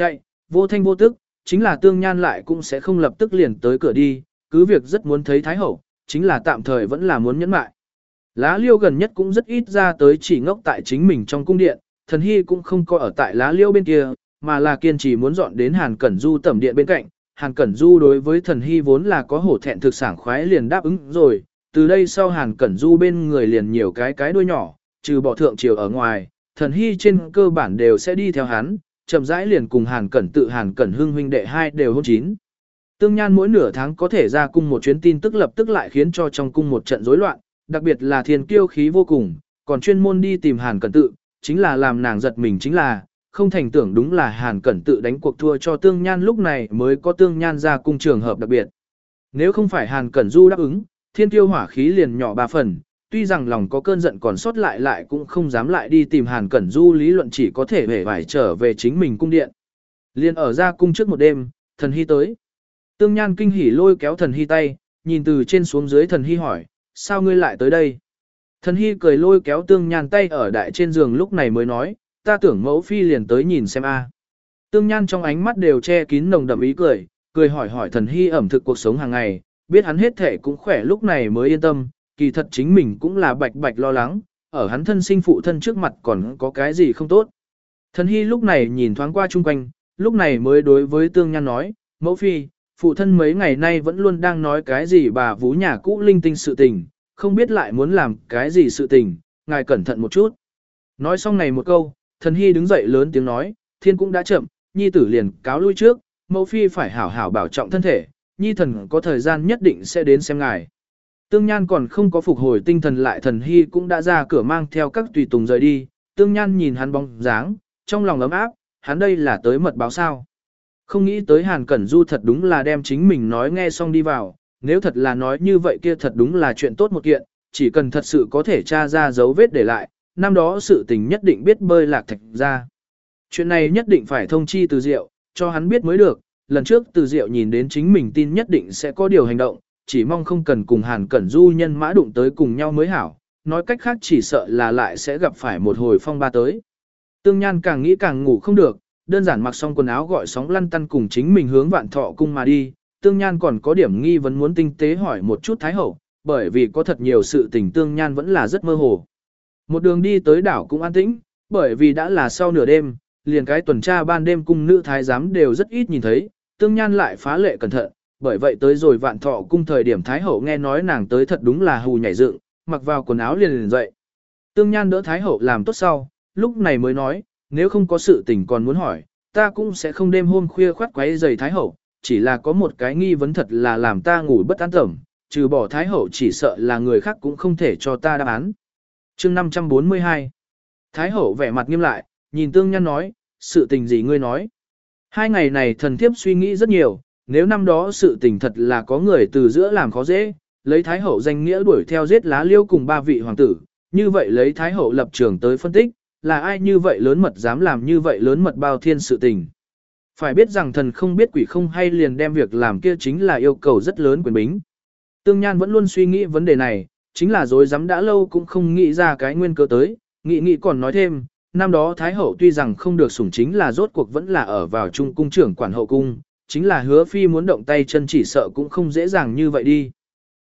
Chạy, vô thanh vô tức, chính là tương nhan lại cũng sẽ không lập tức liền tới cửa đi, cứ việc rất muốn thấy Thái Hậu, chính là tạm thời vẫn là muốn nhẫn mại. Lá liêu gần nhất cũng rất ít ra tới chỉ ngốc tại chính mình trong cung điện, thần hy cũng không có ở tại lá liêu bên kia, mà là kiên trì muốn dọn đến Hàn Cẩn Du tẩm điện bên cạnh. Hàn Cẩn Du đối với thần hy vốn là có hổ thẹn thực sảng khoái liền đáp ứng rồi, từ đây sau Hàn Cẩn Du bên người liền nhiều cái cái đuôi nhỏ, trừ bỏ thượng triều ở ngoài, thần hy trên cơ bản đều sẽ đi theo hắn, chậm rãi liền cùng Hàn Cẩn tự Hàn Cẩn hưng huynh đệ hai đều hôn chín. Tương Nhan mỗi nửa tháng có thể ra cung một chuyến tin tức lập tức lại khiến cho trong cung một trận rối loạn, đặc biệt là thiên kiêu khí vô cùng, còn chuyên môn đi tìm Hàn Cẩn tự, chính là làm nàng giật mình chính là, không thành tưởng đúng là Hàn Cẩn tự đánh cuộc thua cho Tương Nhan lúc này mới có Tương Nhan ra cung trường hợp đặc biệt. Nếu không phải Hàn Cẩn Du đáp ứng, thiên kiêu hỏa khí liền nhỏ ba phần, tuy rằng lòng có cơn giận còn sót lại lại cũng không dám lại đi tìm Hàn Cẩn Du lý luận chỉ có thể về vải trở về chính mình cung điện. Liên ở ra cung trước một đêm, thần hy tới. Tương Nhan kinh hỉ lôi kéo thần hy tay, nhìn từ trên xuống dưới thần hy hỏi, sao ngươi lại tới đây? Thần hy cười lôi kéo Tương Nhan tay ở đại trên giường lúc này mới nói, ta tưởng mẫu phi liền tới nhìn xem a. Tương Nhan trong ánh mắt đều che kín nồng đậm ý cười, cười hỏi hỏi thần hy ẩm thực cuộc sống hàng ngày, biết hắn hết thể cũng khỏe lúc này mới yên tâm, kỳ thật chính mình cũng là bạch bạch lo lắng, ở hắn thân sinh phụ thân trước mặt còn có cái gì không tốt. Thần hy lúc này nhìn thoáng qua chung quanh, lúc này mới đối với Tương Nhan nói, mẫu phi, phụ thân mấy ngày nay vẫn luôn đang nói cái gì bà vú nhà cũ linh tinh sự tình, không biết lại muốn làm cái gì sự tình, ngài cẩn thận một chút. Nói xong này một câu, thần hy đứng dậy lớn tiếng nói, thiên cũng đã chậm, nhi tử liền cáo lui trước, mẫu phi phải hảo hảo bảo trọng thân thể, nhi thần có thời gian nhất định sẽ đến xem ngài. Tương Nhan còn không có phục hồi tinh thần lại thần hy cũng đã ra cửa mang theo các tùy tùng rời đi, Tương Nhan nhìn hắn bóng dáng, trong lòng ấm áp, hắn đây là tới mật báo sao. Không nghĩ tới Hàn Cẩn Du thật đúng là đem chính mình nói nghe xong đi vào, nếu thật là nói như vậy kia thật đúng là chuyện tốt một kiện, chỉ cần thật sự có thể tra ra dấu vết để lại, năm đó sự tình nhất định biết bơi lạc thạch ra. Chuyện này nhất định phải thông chi từ diệu, cho hắn biết mới được, lần trước từ diệu nhìn đến chính mình tin nhất định sẽ có điều hành động, chỉ mong không cần cùng Hàn Cẩn Du nhân mã đụng tới cùng nhau mới hảo, nói cách khác chỉ sợ là lại sẽ gặp phải một hồi phong ba tới. Tương Nhan càng nghĩ càng ngủ không được, đơn giản mặc xong quần áo gọi sóng lăn tăn cùng chính mình hướng vạn thọ cung mà đi, Tương Nhan còn có điểm nghi vấn muốn tinh tế hỏi một chút Thái Hậu, bởi vì có thật nhiều sự tình Tương Nhan vẫn là rất mơ hồ. Một đường đi tới đảo cũng an tĩnh, bởi vì đã là sau nửa đêm, liền cái tuần tra ban đêm cung nữ thái giám đều rất ít nhìn thấy, Tương Nhan lại phá lệ cẩn thận, bởi vậy tới rồi vạn thọ cung thời điểm Thái Hậu nghe nói nàng tới thật đúng là hù nhảy dựng, mặc vào quần áo liền liền dậy. Tương Nhan đỡ Thái Hậu làm tốt sau, lúc này mới nói, nếu không có sự tình còn muốn hỏi, ta cũng sẽ không đêm hôm khuya khoát quấy giày Thái Hậu, chỉ là có một cái nghi vấn thật là làm ta ngủ bất an tẩm, trừ bỏ Thái Hậu chỉ sợ là người khác cũng không thể cho ta đáp án. chương 542 Thái Hậu vẻ mặt nghiêm lại, nhìn Tương Nhan nói, sự tình gì ngươi nói. Hai ngày này thần thiếp suy nghĩ rất nhiều, nếu năm đó sự tình thật là có người từ giữa làm khó dễ, lấy Thái Hậu danh nghĩa đuổi theo giết lá liêu cùng ba vị hoàng tử, như vậy lấy Thái Hậu lập trường tới phân tích, là ai như vậy lớn mật dám làm như vậy lớn mật bao thiên sự tình. Phải biết rằng thần không biết quỷ không hay liền đem việc làm kia chính là yêu cầu rất lớn quyền bính. Tương Nhan vẫn luôn suy nghĩ vấn đề này, chính là dối dám đã lâu cũng không nghĩ ra cái nguyên cơ tới, nghĩ nghĩ còn nói thêm, năm đó Thái Hậu tuy rằng không được sủng chính là rốt cuộc vẫn là ở vào trung cung trưởng quản hậu cung, chính là hứa phi muốn động tay chân chỉ sợ cũng không dễ dàng như vậy đi.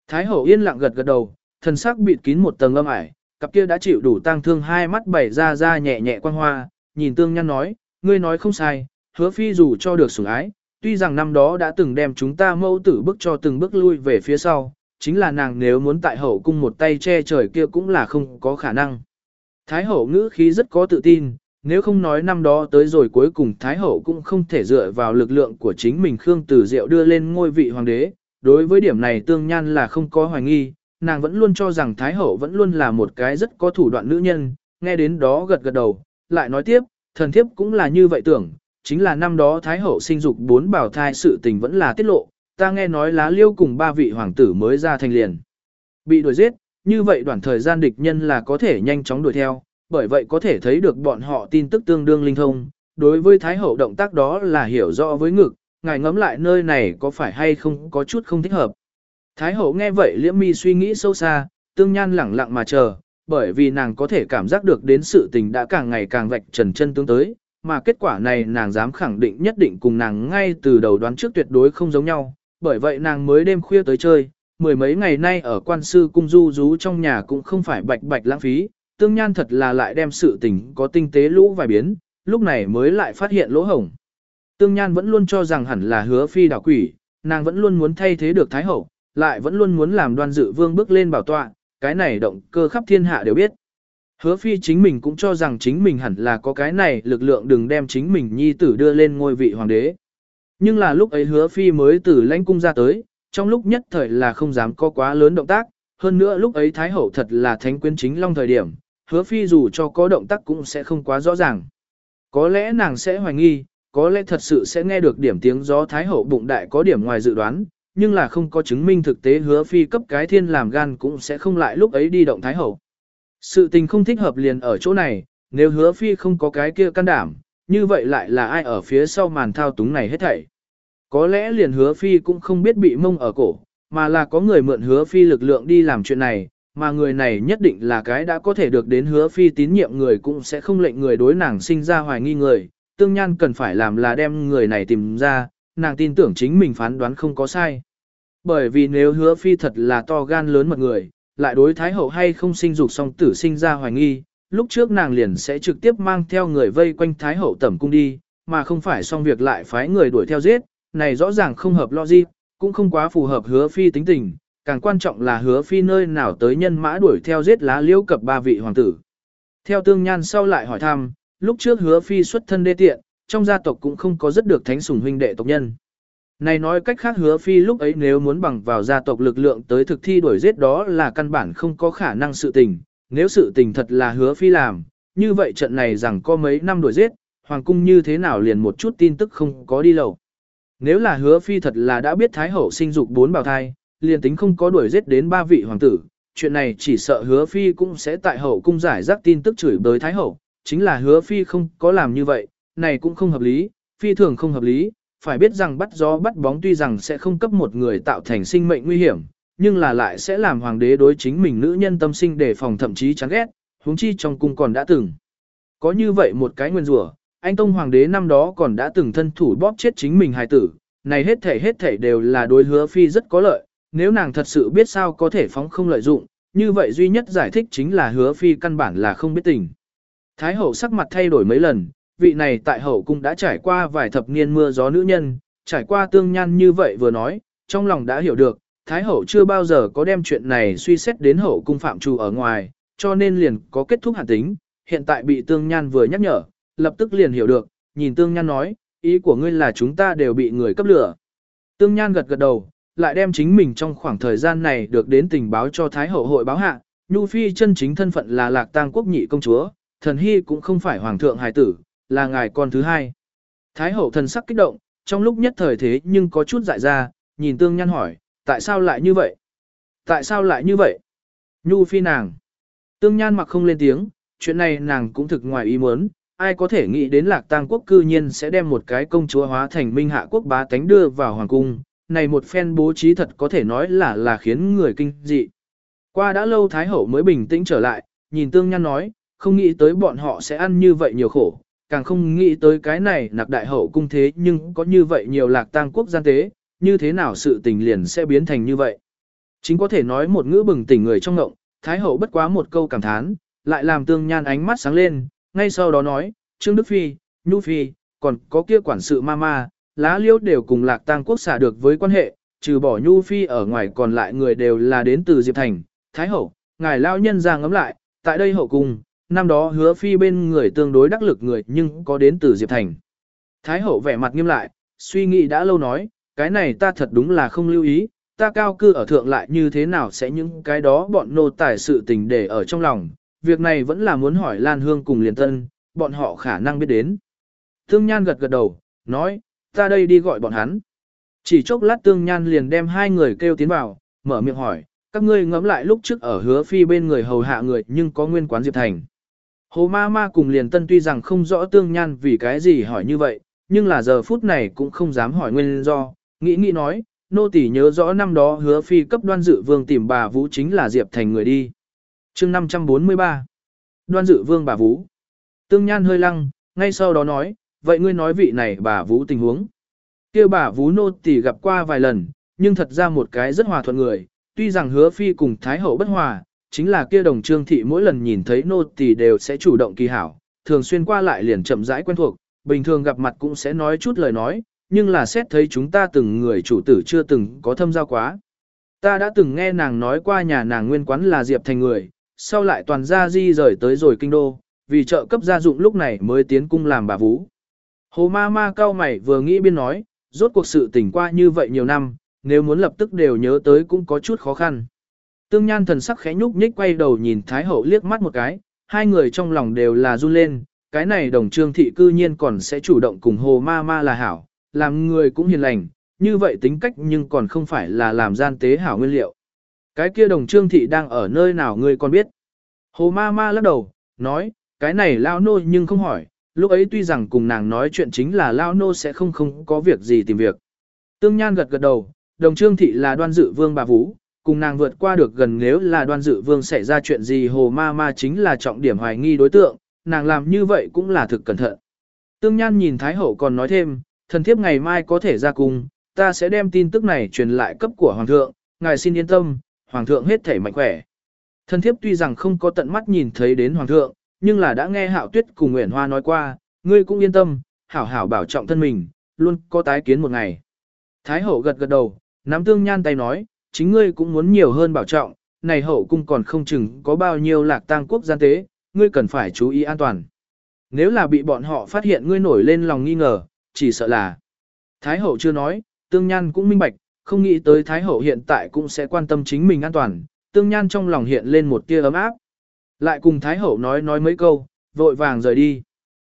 Thái hậu yên lặng gật gật đầu, thần sắc bịt kín một tầng âm ải, cặp kia đã chịu đủ tang thương hai mắt bảy ra ra nhẹ nhẹ quan hoa, nhìn tương nhăn nói, ngươi nói không sai, hứa phi dù cho được sủng ái, tuy rằng năm đó đã từng đem chúng ta mâu tử bước cho từng bước lui về phía sau, chính là nàng nếu muốn tại hậu cung một tay che trời kia cũng là không có khả năng. Thái hậu ngữ khí rất có tự tin, nếu không nói năm đó tới rồi cuối cùng Thái Hậu cũng không thể dựa vào lực lượng của chính mình Khương Tử Diệu đưa lên ngôi vị hoàng đế, đối với điểm này tương nhan là không có hoài nghi, nàng vẫn luôn cho rằng Thái Hậu vẫn luôn là một cái rất có thủ đoạn nữ nhân, nghe đến đó gật gật đầu, lại nói tiếp, thần thiếp cũng là như vậy tưởng, chính là năm đó Thái Hậu sinh dục bốn bảo thai sự tình vẫn là tiết lộ, ta nghe nói lá liêu cùng ba vị hoàng tử mới ra thành liền. Bị đuổi giết, như vậy đoạn thời gian địch nhân là có thể nhanh chóng đuổi theo, bởi vậy có thể thấy được bọn họ tin tức tương đương linh thông. Đối với Thái Hậu động tác đó là hiểu rõ với ngực, ngài ngẫm lại nơi này có phải hay không có chút không thích hợp. Thái Hậu nghe vậy liễm mi suy nghĩ sâu xa, tương nhan lẳng lặng mà chờ, bởi vì nàng có thể cảm giác được đến sự tình đã càng ngày càng vạch trần chân tương tới, mà kết quả này nàng dám khẳng định nhất định cùng nàng ngay từ đầu đoán trước tuyệt đối không giống nhau, bởi vậy nàng mới đêm khuya tới chơi, mười mấy ngày nay ở quan sư cung du rú trong nhà cũng không phải bạch bạch lãng phí, tương nhan thật là lại đem sự tình có tinh tế lũ vài biến, lúc này mới lại phát hiện lỗ hổng. Tương nhan vẫn luôn cho rằng hẳn là hứa phi đảo quỷ, nàng vẫn luôn muốn thay thế được thái hậu, lại vẫn luôn muốn làm đoan dự vương bước lên bảo tọa, cái này động cơ khắp thiên hạ đều biết. Hứa phi chính mình cũng cho rằng chính mình hẳn là có cái này lực lượng đừng đem chính mình nhi tử đưa lên ngôi vị hoàng đế. Nhưng là lúc ấy hứa phi mới từ lãnh cung ra tới, trong lúc nhất thời là không dám có quá lớn động tác, hơn nữa lúc ấy Thái Hậu thật là thánh quyến chính long thời điểm, hứa phi dù cho có động tác cũng sẽ không quá rõ ràng. Có lẽ nàng sẽ hoài nghi, có lẽ thật sự sẽ nghe được điểm tiếng gió Thái Hậu bụng đại có điểm ngoài dự đoán, nhưng là không có chứng minh thực tế hứa phi cấp cái thiên làm gan cũng sẽ không lại lúc ấy đi động Thái Hậu. Sự tình không thích hợp liền ở chỗ này, nếu hứa phi không có cái kia can đảm, như vậy lại là ai ở phía sau màn thao túng này hết thảy. Có lẽ liền hứa phi cũng không biết bị mông ở cổ, mà là có người mượn hứa phi lực lượng đi làm chuyện này, mà người này nhất định là cái đã có thể được đến hứa phi tín nhiệm người cũng sẽ không lệnh người đối nàng sinh ra hoài nghi người, tương nhan cần phải làm là đem người này tìm ra, nàng tin tưởng chính mình phán đoán không có sai. Bởi vì nếu hứa phi thật là to gan lớn mật người, lại đối thái hậu hay không sinh dục song tử sinh ra hoài nghi, lúc trước nàng liền sẽ trực tiếp mang theo người vây quanh thái hậu tẩm cung đi, mà không phải xong việc lại phái người đuổi theo giết, này rõ ràng không hợp logic, cũng không quá phù hợp hứa phi tính tình, càng quan trọng là hứa phi nơi nào tới nhân mã đuổi theo giết lá liễu cập ba vị hoàng tử. Theo tương nhan sau lại hỏi thăm, lúc trước hứa phi xuất thân đê tiện, trong gia tộc cũng không có rất được thánh sủng huynh đệ tộc nhân. Này nói cách khác hứa phi lúc ấy nếu muốn bằng vào gia tộc lực lượng tới thực thi đuổi giết đó là căn bản không có khả năng sự tình, nếu sự tình thật là hứa phi làm, như vậy trận này rằng có mấy năm đuổi giết, hoàng cung như thế nào liền một chút tin tức không có đi lầu. Nếu là hứa phi thật là đã biết Thái Hậu sinh dục bốn bào thai, liền tính không có đuổi giết đến ba vị hoàng tử, chuyện này chỉ sợ hứa phi cũng sẽ tại hậu cung giải rác tin tức chửi bới Thái Hậu, chính là hứa phi không có làm như vậy, này cũng không hợp lý, phi thường không hợp lý, phải biết rằng bắt gió bắt bóng tuy rằng sẽ không cấp một người tạo thành sinh mệnh nguy hiểm, nhưng là lại sẽ làm hoàng đế đối chính mình nữ nhân tâm sinh để phòng thậm chí chán ghét, huống chi trong cung còn đã từng. Có như vậy một cái nguyên rủa, anh Tông Hoàng đế năm đó còn đã từng thân thủ bóp chết chính mình hài tử, này hết thể hết thể đều là đối hứa phi rất có lợi, nếu nàng thật sự biết sao có thể phóng không lợi dụng, như vậy duy nhất giải thích chính là hứa phi căn bản là không biết tình. Thái hậu sắc mặt thay đổi mấy lần, vị này tại hậu cung đã trải qua vài thập niên mưa gió nữ nhân, trải qua tương nhan như vậy vừa nói, trong lòng đã hiểu được, Thái hậu chưa bao giờ có đem chuyện này suy xét đến hậu cung phạm trù ở ngoài, cho nên liền có kết thúc hạn tính, hiện tại bị tương nhan vừa nhắc nhở, lập tức liền hiểu được, nhìn Tương Nhan nói, ý của ngươi là chúng ta đều bị người cấp lửa. Tương Nhan gật gật đầu, lại đem chính mình trong khoảng thời gian này được đến tình báo cho Thái Hậu hội báo hạ, Nhu Phi chân chính thân phận là lạc tang quốc nhị công chúa, thần hy cũng không phải hoàng thượng hài tử, là ngài con thứ hai. Thái Hậu thần sắc kích động, trong lúc nhất thời thế nhưng có chút dại ra, nhìn Tương Nhan hỏi, tại sao lại như vậy? Tại sao lại như vậy? Nhu Phi nàng. Tương Nhan mặc không lên tiếng, chuyện này nàng cũng thực ngoài ý muốn, ai có thể nghĩ đến lạc tang quốc cư nhiên sẽ đem một cái công chúa hóa thành minh hạ quốc bá tánh đưa vào hoàng cung, này một phen bố trí thật có thể nói là là khiến người kinh dị. Qua đã lâu Thái Hậu mới bình tĩnh trở lại, nhìn Tương Nhan nói, không nghĩ tới bọn họ sẽ ăn như vậy nhiều khổ, càng không nghĩ tới cái này nạc đại hậu cung thế nhưng có như vậy nhiều lạc tang quốc gian tế, như thế nào sự tình liền sẽ biến thành như vậy. Chính có thể nói một ngữ bừng tỉnh người trong ngộng, Thái Hậu bất quá một câu cảm thán, lại làm Tương Nhan ánh mắt sáng lên, ngay sau đó nói, Trương Đức Phi, Nhu Phi, còn có kia quản sự Mama, lá liễu đều cùng lạc tang quốc xả được với quan hệ, trừ bỏ Nhu Phi ở ngoài còn lại người đều là đến từ Diệp Thành, Thái Hậu, ngài lao nhân ra ngắm lại, tại đây hậu cung, năm đó hứa Phi bên người tương đối đắc lực người nhưng có đến từ Diệp Thành. Thái Hậu vẻ mặt nghiêm lại, suy nghĩ đã lâu nói, cái này ta thật đúng là không lưu ý, ta cao cư ở thượng lại như thế nào sẽ những cái đó bọn nô tài sự tình để ở trong lòng, việc này vẫn là muốn hỏi Lan Hương cùng liền tân, bọn họ khả năng biết đến. Tương Nhan gật gật đầu, nói, ta đây đi gọi bọn hắn. Chỉ chốc lát Tương Nhan liền đem hai người kêu tiến vào, mở miệng hỏi, các ngươi ngẫm lại lúc trước ở hứa phi bên người hầu hạ người nhưng có nguyên quán Diệp Thành. Hồ ma ma cùng liền tân tuy rằng không rõ Tương Nhan vì cái gì hỏi như vậy, nhưng là giờ phút này cũng không dám hỏi nguyên do, nghĩ nghĩ nói, nô tỷ nhớ rõ năm đó hứa phi cấp đoan dự vương tìm bà Vũ chính là Diệp Thành người đi chương 543 Đoan dự vương bà Vũ Tương Nhan hơi lăng, ngay sau đó nói, vậy ngươi nói vị này bà Vũ tình huống. kia bà Vũ nô tỳ gặp qua vài lần, nhưng thật ra một cái rất hòa thuận người, tuy rằng hứa phi cùng Thái Hậu bất hòa, chính là kia đồng trương thị mỗi lần nhìn thấy nô tỳ đều sẽ chủ động kỳ hảo, thường xuyên qua lại liền chậm rãi quen thuộc, bình thường gặp mặt cũng sẽ nói chút lời nói, nhưng là xét thấy chúng ta từng người chủ tử chưa từng có thâm giao quá. Ta đã từng nghe nàng nói qua nhà nàng nguyên quán là Diệp Thành người, sau lại toàn gia di rời tới rồi kinh đô, vì trợ cấp gia dụng lúc này mới tiến cung làm bà vũ. Hồ ma ma cao mày vừa nghĩ biên nói, rốt cuộc sự tình qua như vậy nhiều năm, nếu muốn lập tức đều nhớ tới cũng có chút khó khăn. Tương Nhan thần sắc khẽ nhúc nhích quay đầu nhìn Thái Hậu liếc mắt một cái, hai người trong lòng đều là run lên, cái này đồng trương thị cư nhiên còn sẽ chủ động cùng hồ ma ma là hảo, làm người cũng hiền lành, như vậy tính cách nhưng còn không phải là làm gian tế hảo nguyên liệu. Cái kia đồng trương thị đang ở nơi nào ngươi còn biết. Hồ ma ma lắc đầu, nói, cái này lao nô nhưng không hỏi, lúc ấy tuy rằng cùng nàng nói chuyện chính là lao nô sẽ không không có việc gì tìm việc. Tương Nhan gật gật đầu, đồng trương thị là đoan dự vương bà Vũ, cùng nàng vượt qua được gần nếu là đoan dự vương xảy ra chuyện gì hồ ma ma chính là trọng điểm hoài nghi đối tượng, nàng làm như vậy cũng là thực cẩn thận. Tương Nhan nhìn Thái Hậu còn nói thêm, thần thiếp ngày mai có thể ra cung, ta sẽ đem tin tức này truyền lại cấp của Hoàng thượng, ngài xin yên tâm, Hoàng thượng hết thể mạnh khỏe. Thần thiếp tuy rằng không có tận mắt nhìn thấy đến Hoàng thượng, nhưng là đã nghe Hạo Tuyết cùng Nguyễn Hoa nói qua, ngươi cũng yên tâm, hảo hảo bảo trọng thân mình, luôn có tái kiến một ngày. Thái hậu gật gật đầu, nắm tương nhan tay nói, chính ngươi cũng muốn nhiều hơn bảo trọng, này hậu cung còn không chừng có bao nhiêu lạc tang quốc gian tế, ngươi cần phải chú ý an toàn. Nếu là bị bọn họ phát hiện ngươi nổi lên lòng nghi ngờ, chỉ sợ là. Thái hậu chưa nói, tương nhan cũng minh bạch, không nghĩ tới Thái hậu hiện tại cũng sẽ quan tâm chính mình an toàn, tương nhan trong lòng hiện lên một tia ấm áp. Lại cùng Thái hậu nói nói mấy câu, vội vàng rời đi.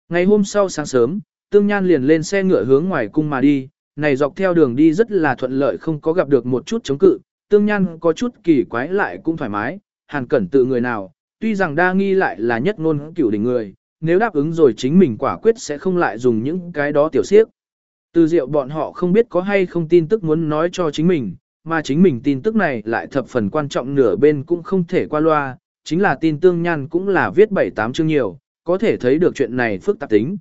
Ngày hôm sau sáng sớm, tương nhan liền lên xe ngựa hướng ngoài cung mà đi, này dọc theo đường đi rất là thuận lợi không có gặp được một chút chống cự, tương nhan có chút kỳ quái lại cũng thoải mái, hàn cẩn tự người nào, tuy rằng đa nghi lại là nhất ngôn cửu đỉnh người, nếu đáp ứng rồi chính mình quả quyết sẽ không lại dùng những cái đó tiểu siếp. Từ diệu bọn họ không biết có hay không tin tức muốn nói cho chính mình, mà chính mình tin tức này lại thập phần quan trọng nửa bên cũng không thể qua loa, chính là tin tương nhan cũng là viết 7-8 chương nhiều, có thể thấy được chuyện này phức tạp tính.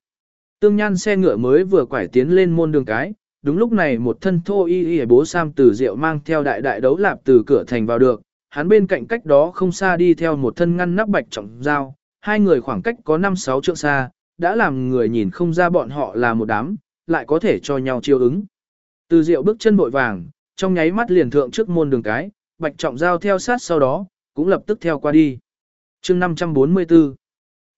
Tương nhan xe ngựa mới vừa quải tiến lên môn đường cái, đúng lúc này một thân thô y y bố Sam từ diệu mang theo đại đại đấu lạp từ cửa thành vào được, hắn bên cạnh cách đó không xa đi theo một thân ngăn nắp bạch trọng dao, hai người khoảng cách có 5-6 trượng xa, đã làm người nhìn không ra bọn họ là một đám, lại có thể cho nhau chiêu ứng. Từ diệu bước chân bội vàng, trong nháy mắt liền thượng trước môn đường cái, bạch trọng dao theo sát sau đó, cũng lập tức theo qua đi. chương 544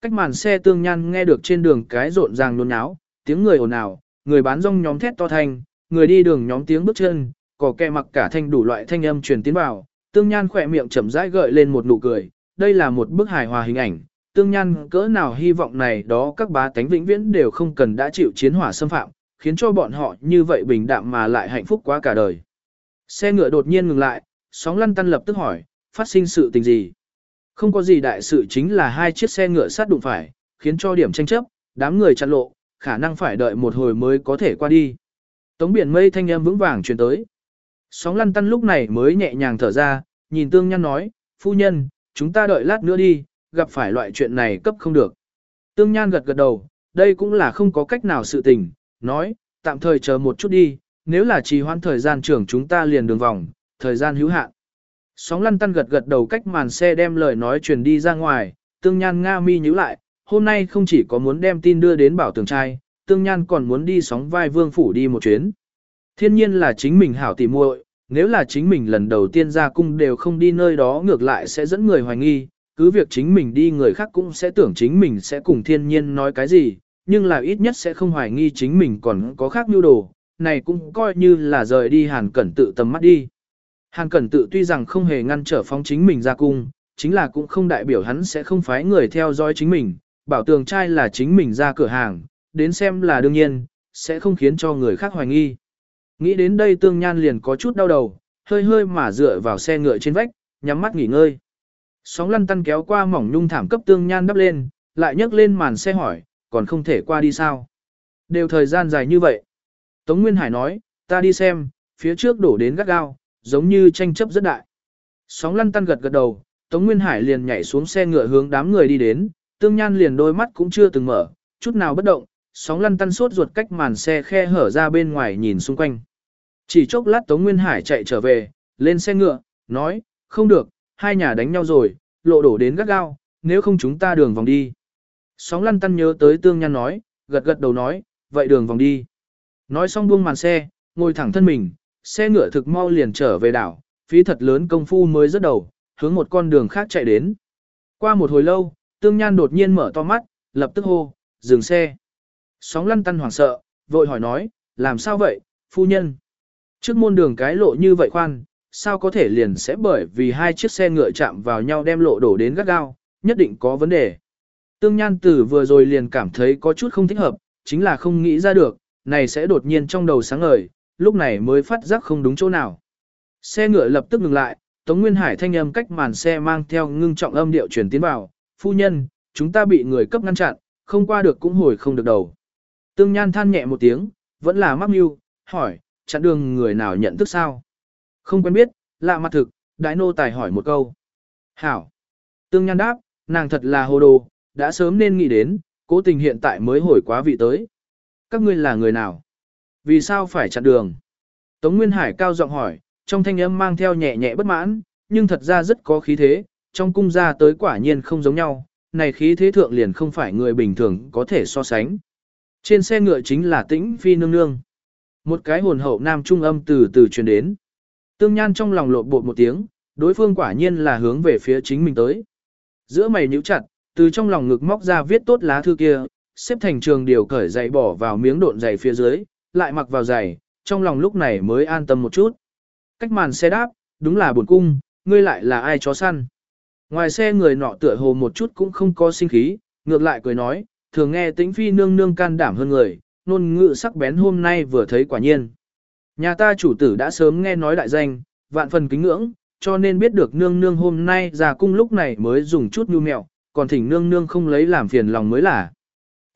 Cách màn xe tương nhan nghe được trên đường cái rộn ràng nôn áo, tiếng người ồn ào, người bán rong nhóm thét to thanh, người đi đường nhóm tiếng bước chân, có kẹ mặc cả thanh đủ loại thanh âm truyền tiến vào, tương nhan khỏe miệng chậm rãi gợi lên một nụ cười, đây là một bức hài hòa hình ảnh, tương nhan cỡ nào hy vọng này đó các bá tánh vĩnh viễn đều không cần đã chịu chiến hỏa xâm phạm, khiến cho bọn họ như vậy bình đạm mà lại hạnh phúc quá cả đời. Xe ngựa đột nhiên ngừng lại, sóng lăn tăn lập tức hỏi, phát sinh sự tình gì? Không có gì đại sự chính là hai chiếc xe ngựa sát đụng phải, khiến cho điểm tranh chấp, đám người chặn lộ, khả năng phải đợi một hồi mới có thể qua đi. Tống biển mây thanh âm vững vàng truyền tới. Sóng lăn tăn lúc này mới nhẹ nhàng thở ra, nhìn tương nhăn nói, phu nhân, chúng ta đợi lát nữa đi, gặp phải loại chuyện này cấp không được. Tương nhan gật gật đầu, đây cũng là không có cách nào sự tình, nói, tạm thời chờ một chút đi, nếu là trì hoãn thời gian trưởng chúng ta liền đường vòng, thời gian hữu hạn. Sóng lăn tăn gật gật đầu cách màn xe đem lời nói truyền đi ra ngoài, tương nhan Nga mi nhíu lại, hôm nay không chỉ có muốn đem tin đưa đến bảo tường trai, tương nhan còn muốn đi sóng vai vương phủ đi một chuyến. Thiên nhiên là chính mình hảo tỉ muội, nếu là chính mình lần đầu tiên ra cung đều không đi nơi đó ngược lại sẽ dẫn người hoài nghi, cứ việc chính mình đi người khác cũng sẽ tưởng chính mình sẽ cùng thiên nhiên nói cái gì, nhưng là ít nhất sẽ không hoài nghi chính mình còn có khác nhu đồ, này cũng coi như là rời đi hàn cẩn tự tầm mắt đi. Hàn Cẩn tự tuy rằng không hề ngăn trở phóng chính mình ra cung, chính là cũng không đại biểu hắn sẽ không phái người theo dõi chính mình, bảo tường trai là chính mình ra cửa hàng, đến xem là đương nhiên, sẽ không khiến cho người khác hoài nghi. Nghĩ đến đây tương nhan liền có chút đau đầu, hơi hơi mà dựa vào xe ngựa trên vách, nhắm mắt nghỉ ngơi. Sóng lăn tăn kéo qua mỏng nhung thảm cấp tương nhan đắp lên, lại nhấc lên màn xe hỏi, còn không thể qua đi sao? Đều thời gian dài như vậy. Tống Nguyên Hải nói, ta đi xem, phía trước đổ đến gắt gao, giống như tranh chấp rất đại. Sóng lăn tăn gật gật đầu, Tống Nguyên Hải liền nhảy xuống xe ngựa hướng đám người đi đến, tương nhan liền đôi mắt cũng chưa từng mở, chút nào bất động, sóng lăn tăn suốt ruột cách màn xe khe hở ra bên ngoài nhìn xung quanh. Chỉ chốc lát Tống Nguyên Hải chạy trở về, lên xe ngựa, nói, không được, hai nhà đánh nhau rồi, lộ đổ đến gắt gao, nếu không chúng ta đường vòng đi. Sóng lăn tăn nhớ tới tương nhan nói, gật gật đầu nói, vậy đường vòng đi. Nói xong buông màn xe, ngồi thẳng thân mình, xe ngựa thực mau liền trở về đảo, phí thật lớn công phu mới rớt đầu, hướng một con đường khác chạy đến. Qua một hồi lâu, tương nhan đột nhiên mở to mắt, lập tức hô, dừng xe. Sóng lăn tăn hoảng sợ, vội hỏi nói, làm sao vậy, phu nhân? Trước môn đường cái lộ như vậy khoan, sao có thể liền sẽ bởi vì hai chiếc xe ngựa chạm vào nhau đem lộ đổ đến gắt gao, nhất định có vấn đề. Tương Nhan Tử vừa rồi liền cảm thấy có chút không thích hợp, chính là không nghĩ ra được, này sẽ đột nhiên trong đầu sáng ngời, lúc này mới phát giác không đúng chỗ nào. Xe ngựa lập tức ngừng lại, Tống Nguyên Hải thanh âm cách màn xe mang theo ngưng trọng âm điệu truyền tiến vào, phu nhân, chúng ta bị người cấp ngăn chặn, không qua được cũng hồi không được đầu. Tương Nhan than nhẹ một tiếng, vẫn là mắc mưu, hỏi, chặn đường người nào nhận thức sao? Không quen biết, lạ mặt thực, đại nô tài hỏi một câu. Hảo. Tương Nhan đáp, nàng thật là hồ đồ, đã sớm nên nghĩ đến, cố tình hiện tại mới hồi quá vị tới. Các ngươi là người nào? Vì sao phải chặn đường? Tống Nguyên Hải cao giọng hỏi, trong thanh âm mang theo nhẹ nhẹ bất mãn, nhưng thật ra rất có khí thế, trong cung ra tới quả nhiên không giống nhau, này khí thế thượng liền không phải người bình thường có thể so sánh. Trên xe ngựa chính là tĩnh phi nương nương. Một cái hồn hậu nam trung âm từ từ truyền đến. Tương Nhan trong lòng lộn bột một tiếng, đối phương quả nhiên là hướng về phía chính mình tới. Giữa mày nhíu chặt, từ trong lòng ngực móc ra viết tốt lá thư kia, xếp thành trường điều cởi giày bỏ vào miếng độn giày phía dưới, lại mặc vào giày, trong lòng lúc này mới an tâm một chút. Cách màn xe đáp, đúng là buồn cung, ngươi lại là ai chó săn. Ngoài xe người nọ tựa hồ một chút cũng không có sinh khí, ngược lại cười nói, thường nghe tĩnh phi nương nương can đảm hơn người, nôn ngự sắc bén hôm nay vừa thấy quả nhiên. Nhà ta chủ tử đã sớm nghe nói đại danh, vạn phần kính ngưỡng, cho nên biết được nương nương hôm nay ra cung lúc này mới dùng chút nhu mẹo, còn thỉnh nương nương không lấy làm phiền lòng mới là.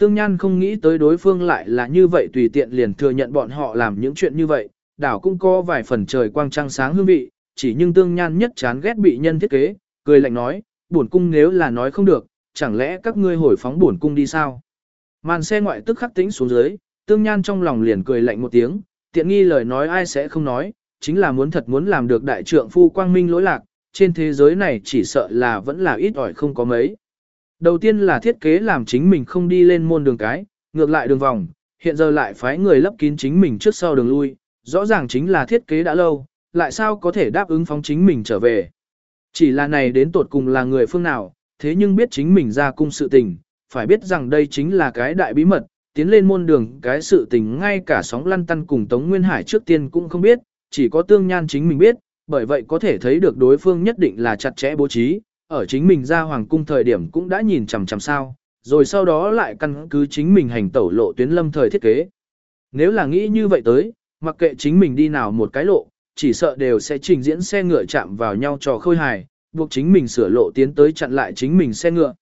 Tương Nhan không nghĩ tới đối phương lại là như vậy tùy tiện liền thừa nhận bọn họ làm những chuyện như vậy, đảo cũng có vài phần trời quang trăng sáng hương vị, chỉ nhưng Tương Nhan nhất chán ghét bị nhân thiết kế, cười lạnh nói, buồn cung nếu là nói không được, chẳng lẽ các ngươi hồi phóng buồn cung đi sao? Màn xe ngoại tức khắc tĩnh xuống dưới, Tương Nhan trong lòng liền cười lạnh một tiếng, tiện nghi lời nói ai sẽ không nói, chính là muốn thật muốn làm được đại trượng phu quang minh lỗi lạc, trên thế giới này chỉ sợ là vẫn là ít ỏi không có mấy. Đầu tiên là thiết kế làm chính mình không đi lên môn đường cái, ngược lại đường vòng, hiện giờ lại phái người lấp kín chính mình trước sau đường lui, rõ ràng chính là thiết kế đã lâu, lại sao có thể đáp ứng phóng chính mình trở về. Chỉ là này đến tột cùng là người phương nào, thế nhưng biết chính mình ra cung sự tình, phải biết rằng đây chính là cái đại bí mật, tiến lên môn đường cái sự tình ngay cả sóng lăn tăn cùng Tống Nguyên Hải trước tiên cũng không biết, chỉ có tương nhan chính mình biết, bởi vậy có thể thấy được đối phương nhất định là chặt chẽ bố trí, ở chính mình ra hoàng cung thời điểm cũng đã nhìn chằm chằm sao, rồi sau đó lại căn cứ chính mình hành tẩu lộ tuyến lâm thời thiết kế. Nếu là nghĩ như vậy tới, mặc kệ chính mình đi nào một cái lộ, chỉ sợ đều sẽ trình diễn xe ngựa chạm vào nhau trò khôi hài, buộc chính mình sửa lộ tiến tới chặn lại chính mình xe ngựa.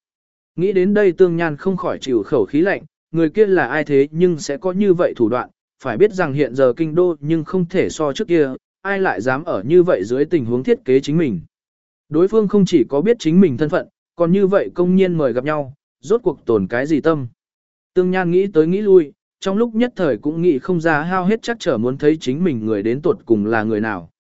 Nghĩ đến đây tương nhan không khỏi chịu khẩu khí lạnh, người kia là ai thế nhưng sẽ có như vậy thủ đoạn, phải biết rằng hiện giờ kinh đô nhưng không thể so trước kia, ai lại dám ở như vậy dưới tình huống thiết kế chính mình. Đối phương không chỉ có biết chính mình thân phận, còn như vậy công nhiên mời gặp nhau, rốt cuộc tổn cái gì tâm. Tương Nhan nghĩ tới nghĩ lui, trong lúc nhất thời cũng nghĩ không ra hao hết chắc trở muốn thấy chính mình người đến tuột cùng là người nào.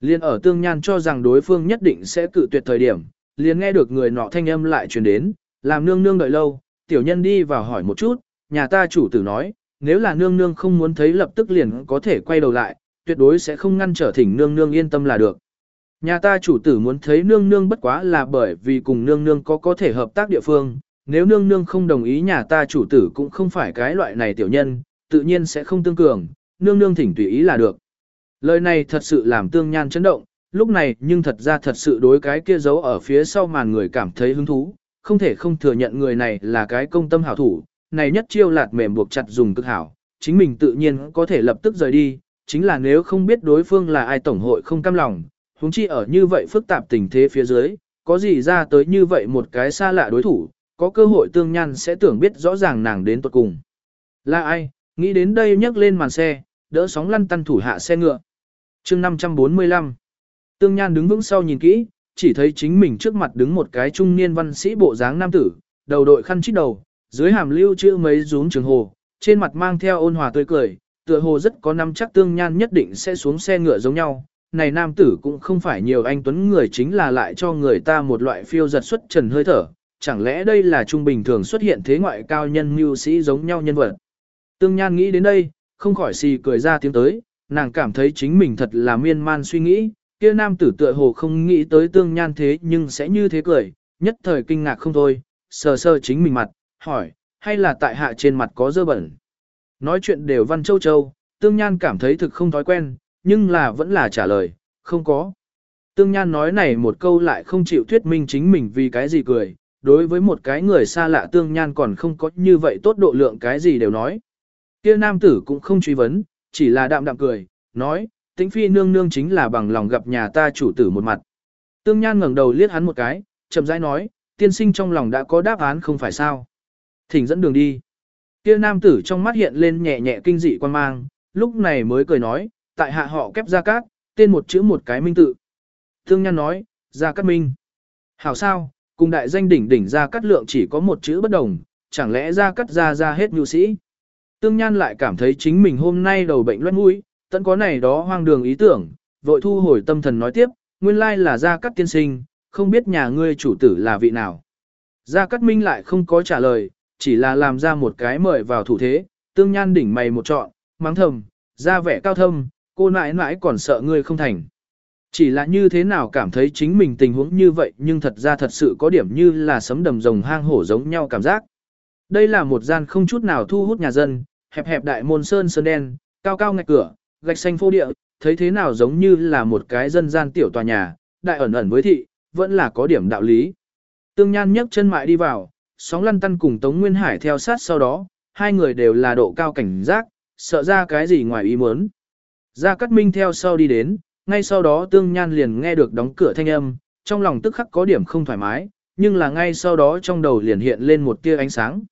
Liên ở Tương Nhan cho rằng đối phương nhất định sẽ cự tuyệt thời điểm, liền nghe được người nọ thanh âm lại truyền đến, làm nương nương đợi lâu, tiểu nhân đi vào hỏi một chút, nhà ta chủ tử nói, nếu là nương nương không muốn thấy lập tức liền có thể quay đầu lại, tuyệt đối sẽ không ngăn trở thỉnh nương nương yên tâm là được. Nhà ta chủ tử muốn thấy nương nương bất quá là bởi vì cùng nương nương có có thể hợp tác địa phương, nếu nương nương không đồng ý nhà ta chủ tử cũng không phải cái loại này tiểu nhân, tự nhiên sẽ không tương cường, nương nương thỉnh tùy ý là được. Lời này thật sự làm tương nhan chấn động, lúc này nhưng thật ra thật sự đối cái kia giấu ở phía sau màn người cảm thấy hứng thú, không thể không thừa nhận người này là cái công tâm hảo thủ, này nhất chiêu lạt mềm buộc chặt dùng cực hảo, chính mình tự nhiên có thể lập tức rời đi, chính là nếu không biết đối phương là ai tổng hội không cam lòng, huống chi ở như vậy phức tạp tình thế phía dưới, có gì ra tới như vậy một cái xa lạ đối thủ, có cơ hội tương nhan sẽ tưởng biết rõ ràng nàng đến tuột cùng. Là ai, nghĩ đến đây nhấc lên màn xe, đỡ sóng lăn tăn thủ hạ xe ngựa. chương 545 Tương nhan đứng vững sau nhìn kỹ, chỉ thấy chính mình trước mặt đứng một cái trung niên văn sĩ bộ dáng nam tử, đầu đội khăn chít đầu, dưới hàm lưu chữ mấy rún trường hồ, trên mặt mang theo ôn hòa tươi cười, tựa hồ rất có năm chắc tương nhan nhất định sẽ xuống xe ngựa giống nhau. Này nam tử cũng không phải nhiều anh tuấn người chính là lại cho người ta một loại phiêu giật xuất trần hơi thở, chẳng lẽ đây là trung bình thường xuất hiện thế ngoại cao nhân mưu sĩ giống nhau nhân vật. Tương Nhan nghĩ đến đây, không khỏi xì cười ra tiếng tới, nàng cảm thấy chính mình thật là miên man suy nghĩ, kia nam tử tựa hồ không nghĩ tới Tương Nhan thế nhưng sẽ như thế cười, nhất thời kinh ngạc không thôi, sờ sờ chính mình mặt, hỏi, hay là tại hạ trên mặt có dơ bẩn. Nói chuyện đều văn châu châu, Tương Nhan cảm thấy thực không thói quen, nhưng là vẫn là trả lời, không có. Tương Nhan nói này một câu lại không chịu thuyết minh chính mình vì cái gì cười, đối với một cái người xa lạ Tương Nhan còn không có như vậy tốt độ lượng cái gì đều nói. Kia nam tử cũng không truy vấn, chỉ là đạm đạm cười, nói, tĩnh phi nương nương chính là bằng lòng gặp nhà ta chủ tử một mặt. Tương Nhan ngẩng đầu liếc hắn một cái, chậm rãi nói, tiên sinh trong lòng đã có đáp án không phải sao. Thỉnh dẫn đường đi. Kia nam tử trong mắt hiện lên nhẹ nhẹ kinh dị quan mang, lúc này mới cười nói, tại hạ họ kép ra cát, tên một chữ một cái minh tự. thương Nhan nói, ra cát minh. Hảo sao, cùng đại danh đỉnh đỉnh ra cát lượng chỉ có một chữ bất đồng, chẳng lẽ ra cát ra ra hết nhu sĩ. Tương Nhan lại cảm thấy chính mình hôm nay đầu bệnh loét mũi, tận có này đó hoang đường ý tưởng, vội thu hồi tâm thần nói tiếp, nguyên lai là Gia Cát tiên sinh, không biết nhà ngươi chủ tử là vị nào. Gia Cát Minh lại không có trả lời, chỉ là làm ra một cái mời vào thủ thế, Tương Nhan đỉnh mày một trọn, mắng thầm, ra vẻ cao thâm, cô nãi nãi còn sợ ngươi không thành. Chỉ là như thế nào cảm thấy chính mình tình huống như vậy nhưng thật ra thật sự có điểm như là sấm đầm rồng hang hổ giống nhau cảm giác. Đây là một gian không chút nào thu hút nhà dân, hẹp hẹp đại môn sơn sơn đen, cao cao ngạch cửa, gạch xanh phô địa, thấy thế nào giống như là một cái dân gian tiểu tòa nhà, đại ẩn ẩn với thị, vẫn là có điểm đạo lý. Tương Nhan nhấc chân mại đi vào, sóng lăn tăn cùng Tống Nguyên Hải theo sát sau đó, hai người đều là độ cao cảnh giác, sợ ra cái gì ngoài ý muốn. Gia Cát Minh theo sau đi đến, ngay sau đó Tương Nhan liền nghe được đóng cửa thanh âm, trong lòng tức khắc có điểm không thoải mái, nhưng là ngay sau đó trong đầu liền hiện lên một tia ánh sáng.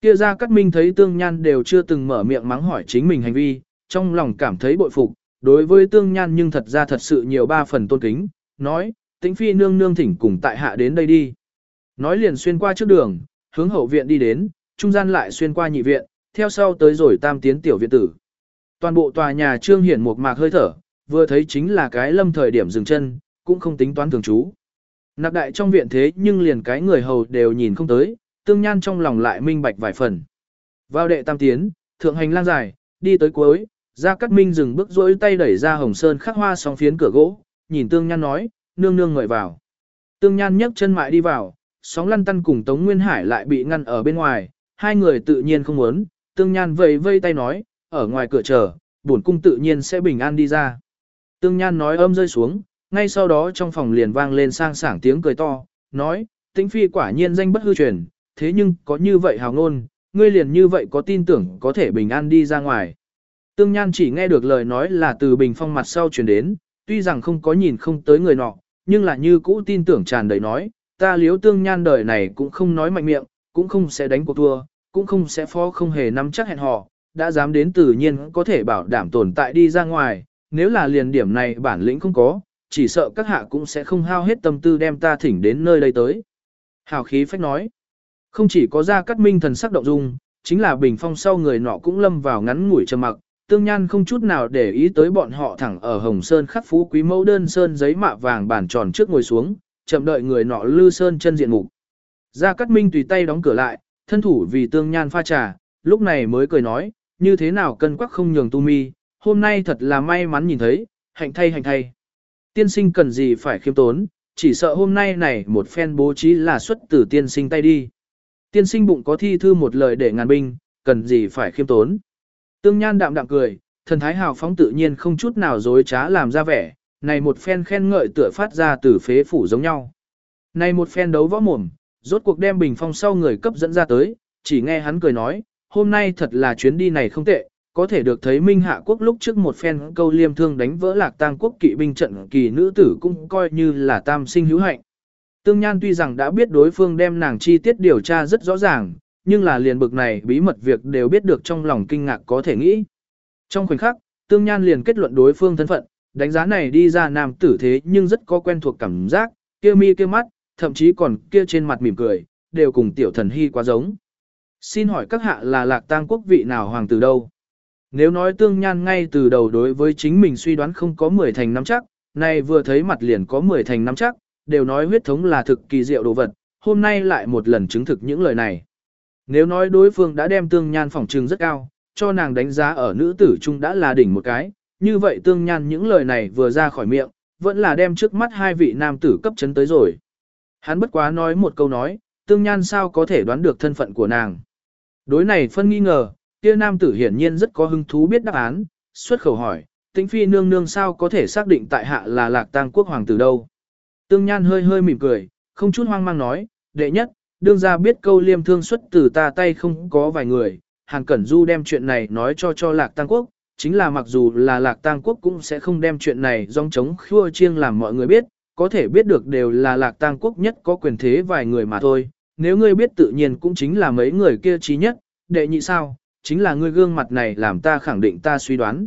Kia Gia Cát Minh thấy Tương Nhan đều chưa từng mở miệng mắng hỏi chính mình hành vi, trong lòng cảm thấy bội phục, đối với Tương Nhan nhưng thật ra thật sự nhiều ba phần tôn kính, nói, tĩnh phi nương nương thỉnh cùng tại hạ đến đây đi. Nói liền xuyên qua trước đường, hướng hậu viện đi đến, trung gian lại xuyên qua nhị viện, theo sau tới rồi tam tiến tiểu viện tử. Toàn bộ tòa nhà trương hiển một mạc hơi thở, vừa thấy chính là cái lâm thời điểm dừng chân, cũng không tính toán thường trú. Nạp đại trong viện thế nhưng liền cái người hầu đều nhìn không tới, tương nhan trong lòng lại minh bạch vài phần. Vào đệ tam tiến, thượng hành lang dài, đi tới cuối, ra cắt minh dừng bước rỗi tay đẩy ra hồng sơn khắc hoa song phiến cửa gỗ, nhìn tương nhan nói, nương nương ngợi vào. Tương nhan nhấc chân mại đi vào, sóng lăn tăn cùng Tống Nguyên Hải lại bị ngăn ở bên ngoài, hai người tự nhiên không muốn, tương nhan vẫy vây tay nói, ở ngoài cửa chờ, bổn cung tự nhiên sẽ bình an đi ra. Tương nhan nói âm rơi xuống, ngay sau đó trong phòng liền vang lên sang sảng tiếng cười to, nói, tĩnh phi quả nhiên danh bất hư truyền, thế nhưng có như vậy hào ngôn, ngươi liền như vậy có tin tưởng có thể bình an đi ra ngoài. Tương Nhan chỉ nghe được lời nói là từ bình phong mặt sau truyền đến, tuy rằng không có nhìn không tới người nọ, nhưng là như cũ tin tưởng tràn đầy nói, ta liếu Tương Nhan đời này cũng không nói mạnh miệng, cũng không sẽ đánh cuộc thua, cũng không sẽ phó không hề nắm chắc hẹn hò đã dám đến tự nhiên có thể bảo đảm tồn tại đi ra ngoài, nếu là liền điểm này bản lĩnh không có, chỉ sợ các hạ cũng sẽ không hao hết tâm tư đem ta thỉnh đến nơi đây tới. Hào khí phách nói, không chỉ có ra cắt minh thần sắc động dung, chính là bình phong sau người nọ cũng lâm vào ngắn ngủi trầm mặc, tương nhan không chút nào để ý tới bọn họ thẳng ở Hồng Sơn khắc phú quý mẫu đơn sơn giấy mạ vàng bản tròn trước ngồi xuống, chậm đợi người nọ lư sơn chân diện mục. Gia Cát Minh tùy tay đóng cửa lại, thân thủ vì tương nhan pha trà, lúc này mới cười nói, như thế nào cân quắc không nhường tu mi, hôm nay thật là may mắn nhìn thấy, hạnh thay hạnh thay. Tiên sinh cần gì phải khiêm tốn, chỉ sợ hôm nay này một phen bố trí là xuất từ tiên sinh tay đi. Tiên sinh bụng có thi thư một lời để ngàn binh, cần gì phải khiêm tốn. Tương Nhan đạm đạm cười, thần thái hào phóng tự nhiên không chút nào dối trá làm ra vẻ, này một phen khen ngợi tựa phát ra từ phế phủ giống nhau. Này một phen đấu võ mồm, rốt cuộc đem bình phong sau người cấp dẫn ra tới, chỉ nghe hắn cười nói, hôm nay thật là chuyến đi này không tệ, có thể được thấy Minh Hạ Quốc lúc trước một phen câu liêm thương đánh vỡ lạc tang quốc kỵ binh trận kỳ nữ tử cũng coi như là tam sinh hữu hạnh. Tương Nhan tuy rằng đã biết đối phương đem nàng chi tiết điều tra rất rõ ràng, nhưng là liền bực này bí mật việc đều biết được trong lòng kinh ngạc có thể nghĩ. Trong khoảnh khắc, Tương Nhan liền kết luận đối phương thân phận, đánh giá này đi ra nam tử thế nhưng rất có quen thuộc cảm giác, kia mi kia mắt, thậm chí còn kia trên mặt mỉm cười, đều cùng tiểu thần hy quá giống. Xin hỏi các hạ là lạc tang quốc vị nào hoàng tử đâu? Nếu nói tương nhan ngay từ đầu đối với chính mình suy đoán không có 10 thành năm chắc, nay vừa thấy mặt liền có 10 thành năm chắc, đều nói huyết thống là thực kỳ diệu đồ vật, hôm nay lại một lần chứng thực những lời này. Nếu nói đối phương đã đem tương nhan phỏng trừng rất cao, cho nàng đánh giá ở nữ tử trung đã là đỉnh một cái, như vậy tương nhan những lời này vừa ra khỏi miệng, vẫn là đem trước mắt hai vị nam tử cấp chấn tới rồi. Hắn bất quá nói một câu nói, tương nhan sao có thể đoán được thân phận của nàng. Đối này phân nghi ngờ, kia nam tử hiển nhiên rất có hứng thú biết đáp án, xuất khẩu hỏi, tĩnh phi nương nương sao có thể xác định tại hạ là lạc tang quốc hoàng tử đâu. Tương nhan hơi hơi mỉm cười, không chút hoang mang nói, đệ nhất, đương ra biết câu liêm thương xuất từ ta tay không có vài người, hàng cẩn du đem chuyện này nói cho cho lạc tang quốc, chính là mặc dù là lạc tang quốc cũng sẽ không đem chuyện này dòng chống khua chiêng làm mọi người biết, có thể biết được đều là lạc tang quốc nhất có quyền thế vài người mà thôi, nếu ngươi biết tự nhiên cũng chính là mấy người kia trí nhất, đệ nhị sao, chính là ngươi gương mặt này làm ta khẳng định ta suy đoán.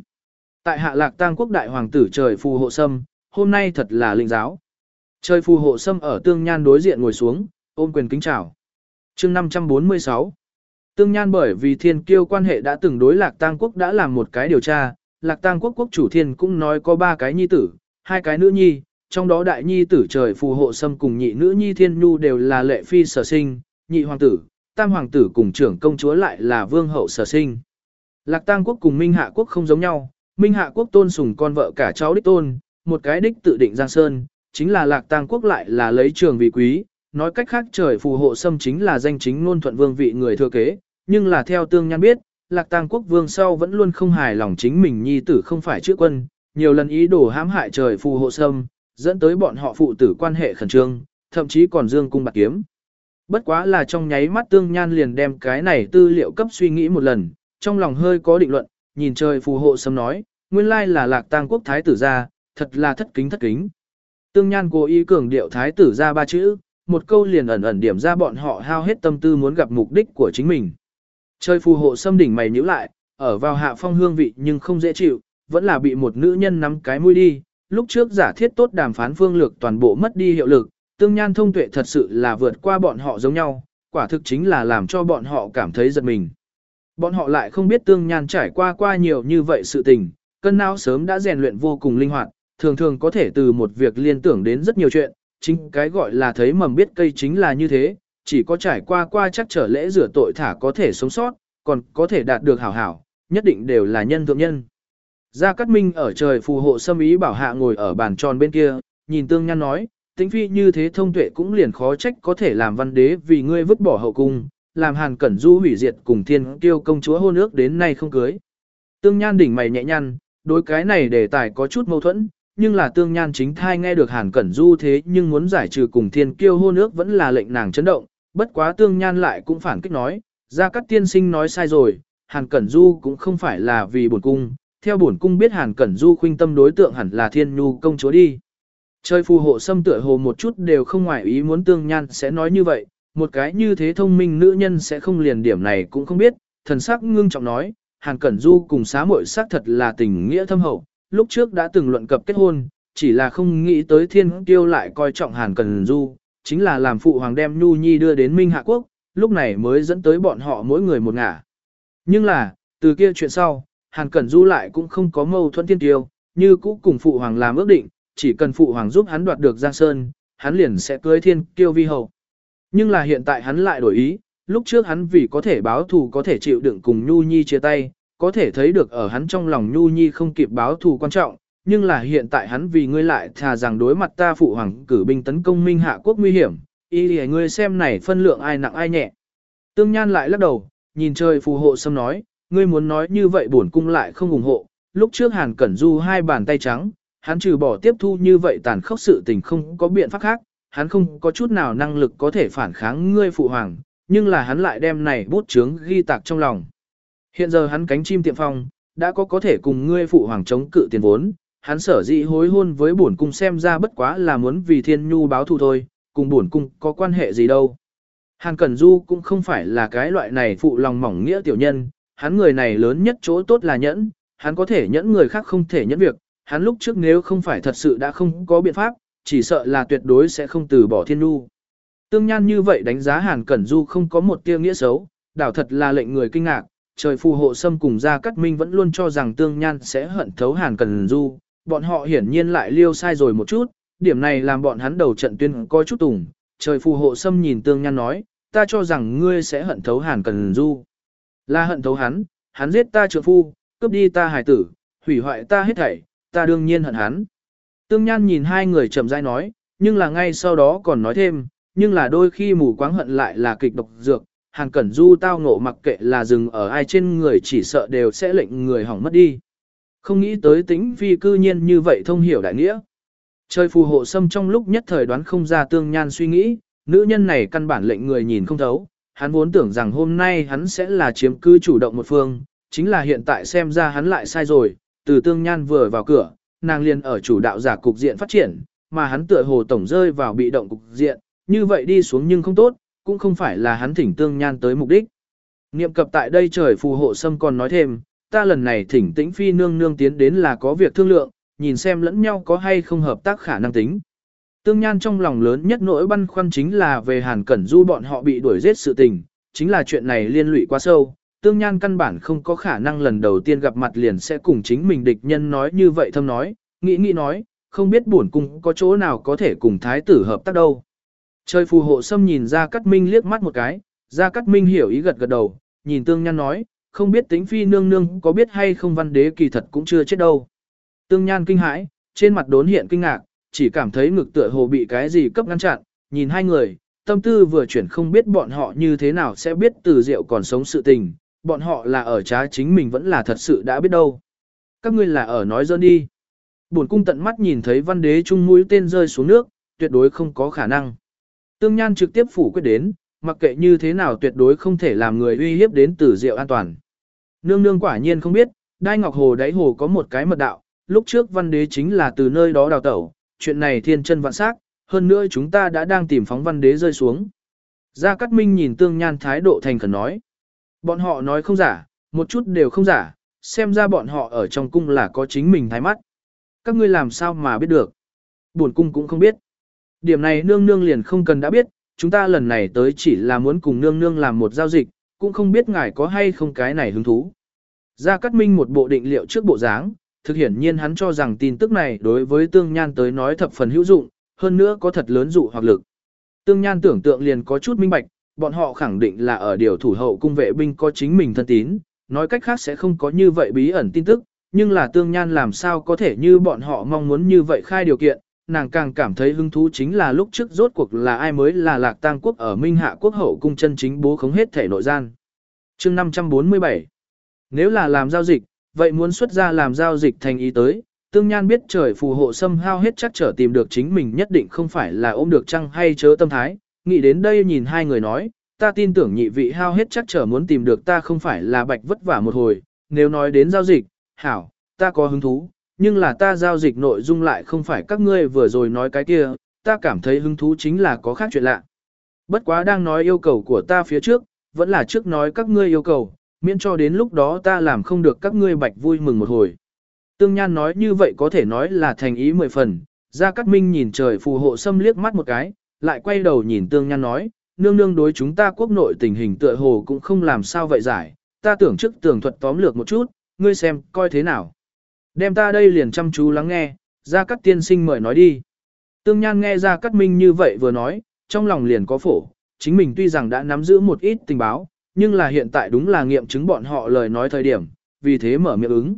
Tại hạ lạc tang quốc đại hoàng tử trời phù hộ sâm, hôm nay thật là linh giáo. Trời phù hộ sâm ở tương nhan đối diện ngồi xuống, ôm quyền kính chào. chương 546 Tương nhan bởi vì thiên kiêu quan hệ đã từng đối lạc tang quốc đã làm một cái điều tra, lạc tang quốc quốc chủ thiên cũng nói có ba cái nhi tử, hai cái nữ nhi, trong đó đại nhi tử trời phù hộ sâm cùng nhị nữ nhi thiên nhu đều là lệ phi sở sinh, nhị hoàng tử, tam hoàng tử cùng trưởng công chúa lại là vương hậu sở sinh. Lạc tang quốc cùng Minh Hạ quốc không giống nhau, Minh Hạ quốc tôn sùng con vợ cả cháu đích tôn, một cái đích tự định Giang Sơn, chính là Lạc tang quốc lại là lấy trường vị quý, nói cách khác trời phù hộ sâm chính là danh chính ngôn thuận vương vị người thừa kế, nhưng là theo tương nhan biết, Lạc tang quốc vương sau vẫn luôn không hài lòng chính mình nhi tử không phải chữ quân, nhiều lần ý đồ hãm hại trời phù hộ sâm, dẫn tới bọn họ phụ tử quan hệ khẩn trương, thậm chí còn dương cung bạc kiếm. Bất quá là trong nháy mắt tương nhan liền đem cái này tư liệu cấp suy nghĩ một lần, trong lòng hơi có định luận, nhìn trời phù hộ sâm nói, nguyên lai là lạc tang quốc thái tử gia, thật là thất kính thất kính. Tương nhan cố ý cường điệu thái tử gia ba chữ, một câu liền ẩn ẩn điểm ra bọn họ hao hết tâm tư muốn gặp mục đích của chính mình. Trời phù hộ sâm đỉnh mày nhíu lại, ở vào hạ phong hương vị nhưng không dễ chịu, vẫn là bị một nữ nhân nắm cái mũi đi, lúc trước giả thiết tốt đàm phán phương lược toàn bộ mất đi hiệu lực, tương nhan thông tuệ thật sự là vượt qua bọn họ giống nhau, quả thực chính là làm cho bọn họ cảm thấy giật mình. Bọn họ lại không biết tương nhan trải qua qua nhiều như vậy sự tình, cân não sớm đã rèn luyện vô cùng linh hoạt, thường thường có thể từ một việc liên tưởng đến rất nhiều chuyện, chính cái gọi là thấy mầm biết cây chính là như thế, chỉ có trải qua qua chắc trở lễ rửa tội thả có thể sống sót, còn có thể đạt được hảo hảo, nhất định đều là nhân thượng nhân. Gia Cát Minh ở trời phù hộ xâm ý bảo hạ ngồi ở bàn tròn bên kia, nhìn tương nhan nói, tĩnh phi như thế thông tuệ cũng liền khó trách có thể làm văn đế vì ngươi vứt bỏ hậu cung, làm hàn cẩn du hủy diệt cùng thiên tiêu công chúa hôn ước đến nay không cưới. Tương nhan đỉnh mày nhẹ nhăn, đối cái này đề tài có chút mâu thuẫn, nhưng là tương nhan chính thai nghe được hàn cẩn du thế nhưng muốn giải trừ cùng thiên kiêu hôn ước vẫn là lệnh nàng chấn động, bất quá tương nhan lại cũng phản kích nói, ra các tiên sinh nói sai rồi, hàn cẩn du cũng không phải là vì bổn cung, theo bổn cung biết hàn cẩn du khuynh tâm đối tượng hẳn là thiên nhu công chúa đi. Chơi phù hộ xâm tựa hồ một chút đều không ngoại ý muốn tương nhan sẽ nói như vậy, một cái như thế thông minh nữ nhân sẽ không liền điểm này cũng không biết, thần sắc ngưng trọng nói, Hàn Cẩn Du cùng xá muội xác thật là tình nghĩa thâm hậu, lúc trước đã từng luận cập kết hôn, chỉ là không nghĩ tới thiên tiêu lại coi trọng Hàn Cẩn Du, chính là làm phụ hoàng đem Nhu Nhi đưa đến Minh Hạ Quốc, lúc này mới dẫn tới bọn họ mỗi người một ngả. Nhưng là, từ kia chuyện sau, Hàn Cẩn Du lại cũng không có mâu thuẫn thiên tiêu, như cũ cùng phụ hoàng làm ước định, chỉ cần phụ hoàng giúp hắn đoạt được Giang Sơn, hắn liền sẽ cưới thiên kiêu vi hầu. Nhưng là hiện tại hắn lại đổi ý, lúc trước hắn vì có thể báo thù có thể chịu đựng cùng Nhu Nhi chia tay, có thể thấy được ở hắn trong lòng Nhu Nhi không kịp báo thù quan trọng, nhưng là hiện tại hắn vì ngươi lại thà rằng đối mặt ta phụ hoàng cử binh tấn công minh hạ quốc nguy hiểm, y lì ngươi xem này phân lượng ai nặng ai nhẹ. Tương Nhan lại lắc đầu, nhìn trời phù hộ xâm nói, ngươi muốn nói như vậy bổn cung lại không ủng hộ, lúc trước Hàn Cẩn Du hai bàn tay trắng, hắn trừ bỏ tiếp thu như vậy tàn khốc sự tình không có biện pháp khác, hắn không có chút nào năng lực có thể phản kháng ngươi phụ hoàng, nhưng là hắn lại đem này bút chướng ghi tạc trong lòng. Hiện giờ hắn cánh chim tiệm phong, đã có có thể cùng ngươi phụ hoàng chống cự tiền vốn, hắn sở dĩ hối hôn với bổn cung xem ra bất quá là muốn vì thiên nhu báo thù thôi, cùng bổn cung có quan hệ gì đâu. Hàn Cẩn Du cũng không phải là cái loại này phụ lòng mỏng nghĩa tiểu nhân, hắn người này lớn nhất chỗ tốt là nhẫn, hắn có thể nhẫn người khác không thể nhẫn việc, hắn lúc trước nếu không phải thật sự đã không có biện pháp, chỉ sợ là tuyệt đối sẽ không từ bỏ thiên nu. Tương Nhan như vậy đánh giá Hàn Cẩn Du không có một tia nghĩa xấu, đảo thật là lệnh người kinh ngạc, trời phù hộ xâm cùng Gia Cát Minh vẫn luôn cho rằng Tương Nhan sẽ hận thấu Hàn Cẩn Du, bọn họ hiển nhiên lại liêu sai rồi một chút, điểm này làm bọn hắn đầu trận tuyên coi chút tùng, trời phù hộ xâm nhìn Tương Nhan nói, ta cho rằng ngươi sẽ hận thấu Hàn Cẩn Du. Là hận thấu hắn, hắn giết ta trượng phu, cướp đi ta hài tử, hủy hoại ta hết thảy, ta đương nhiên hận hắn. Tương Nhan nhìn hai người chậm rãi nói, nhưng là ngay sau đó còn nói thêm, nhưng là đôi khi mù quáng hận lại là kịch độc dược, hàng Cẩn Du tao ngộ mặc kệ là dừng ở ai trên người chỉ sợ đều sẽ lệnh người hỏng mất đi. Không nghĩ tới tính phi cư nhiên như vậy thông hiểu đại nghĩa. Chơi phù hộ xâm trong lúc nhất thời đoán không ra tương nhan suy nghĩ, nữ nhân này căn bản lệnh người nhìn không thấu, hắn vốn tưởng rằng hôm nay hắn sẽ là chiếm cứ chủ động một phương, chính là hiện tại xem ra hắn lại sai rồi, từ tương nhan vừa vào cửa, nàng liền ở chủ đạo giả cục diện phát triển, mà hắn tựa hồ tổng rơi vào bị động cục diện, như vậy đi xuống nhưng không tốt, cũng không phải là hắn thỉnh tương nhan tới mục đích. Niệm cập tại đây trời phù hộ sâm còn nói thêm, ta lần này thỉnh tĩnh phi nương nương tiến đến là có việc thương lượng, nhìn xem lẫn nhau có hay không hợp tác khả năng tính. Tương Nhan trong lòng lớn nhất nỗi băn khoăn chính là về Hàn Cẩn Du bọn họ bị đuổi giết sự tình, chính là chuyện này liên lụy quá sâu. Tương Nhan căn bản không có khả năng lần đầu tiên gặp mặt liền sẽ cùng chính mình địch nhân nói như vậy thâm nói, nghĩ nghĩ nói, không biết buồn cung có chỗ nào có thể cùng thái tử hợp tác đâu. Trời phù hộ sâm nhìn ra Cát Minh liếc mắt một cái, ra Cát Minh hiểu ý gật gật đầu, nhìn Tương Nhan nói, không biết tính phi nương nương có biết hay không văn đế kỳ thật cũng chưa chết đâu. Tương Nhan kinh hãi, trên mặt đốn hiện kinh ngạc, chỉ cảm thấy ngực tựa hồ bị cái gì cấp ngăn chặn, nhìn hai người, tâm tư vừa chuyển không biết bọn họ như thế nào sẽ biết từ diệu còn sống sự tình, bọn họ là ở trá chính mình vẫn là thật sự đã biết đâu. Các ngươi là ở nói dơn đi. Bổn cung tận mắt nhìn thấy văn đế trung mũi tên rơi xuống nước, tuyệt đối không có khả năng. Tương Nhan trực tiếp phủ quyết đến, mặc kệ như thế nào tuyệt đối không thể làm người uy hiếp đến tử diệu an toàn. Nương nương quả nhiên không biết, Đai Ngọc Hồ đáy hồ có một cái mật đạo, lúc trước văn đế chính là từ nơi đó đào tẩu, chuyện này thiên chân vạn sắc, hơn nữa chúng ta đã đang tìm phóng văn đế rơi xuống. Gia Cát Minh nhìn Tương Nhan thái độ thành khẩn nói. Bọn họ nói không giả, một chút đều không giả, xem ra bọn họ ở trong cung là có chính mình thái mắt. Các ngươi làm sao mà biết được? Buồn cung cũng không biết. Điểm này nương nương liền không cần đã biết, chúng ta lần này tới chỉ là muốn cùng nương nương làm một giao dịch, cũng không biết ngài có hay không cái này hứng thú. Gia Cát Minh một bộ định liệu trước bộ dáng, thực hiển nhiên hắn cho rằng tin tức này đối với Tương Nhan tới nói thập phần hữu dụng, hơn nữa có thật lớn dụ hoặc lực. Tương Nhan tưởng tượng liền có chút minh bạch, bọn họ khẳng định là ở điều thủ hậu cung vệ binh có chính mình thân tín, nói cách khác sẽ không có như vậy bí ẩn tin tức, nhưng là Tương Nhan làm sao có thể như bọn họ mong muốn như vậy khai điều kiện, nàng càng cảm thấy hứng thú chính là lúc trước rốt cuộc là ai mới là lạc tang quốc ở Minh Hạ quốc hậu cung chân chính bố khống hết thể nội gian. chương 547 Nếu là làm giao dịch, vậy muốn xuất ra làm giao dịch thành ý tới, tương nhan biết trời phù hộ xâm hao hết chắc trở tìm được chính mình nhất định không phải là ôm được chăng hay chớ tâm thái, nghĩ đến đây nhìn hai người nói, ta tin tưởng nhị vị hao hết chắc trở muốn tìm được ta không phải là bạch vất vả một hồi, nếu nói đến giao dịch, hảo, ta có hứng thú, nhưng là ta giao dịch nội dung lại không phải các ngươi vừa rồi nói cái kia, ta cảm thấy hứng thú chính là có khác chuyện lạ. Bất quá đang nói yêu cầu của ta phía trước, vẫn là trước nói các ngươi yêu cầu, miễn cho đến lúc đó ta làm không được các ngươi bạch vui mừng một hồi. Tương Nhan nói như vậy có thể nói là thành ý mười phần, Gia Cát Minh nhìn trời phù hộ xâm liếc mắt một cái, lại quay đầu nhìn Tương Nhan nói, nương nương đối chúng ta quốc nội tình hình tựa hồ cũng không làm sao vậy giải, ta tưởng trước tường thuật tóm lược một chút, ngươi xem, coi thế nào. Đem ta đây liền chăm chú lắng nghe, Gia Cát tiên sinh mời nói đi. Tương Nhan nghe Gia Cát Minh như vậy vừa nói, trong lòng liền có phổ, chính mình tuy rằng đã nắm giữ một ít tình báo, nhưng là hiện tại đúng là nghiệm chứng bọn họ lời nói thời điểm, vì thế mở miệng ứng.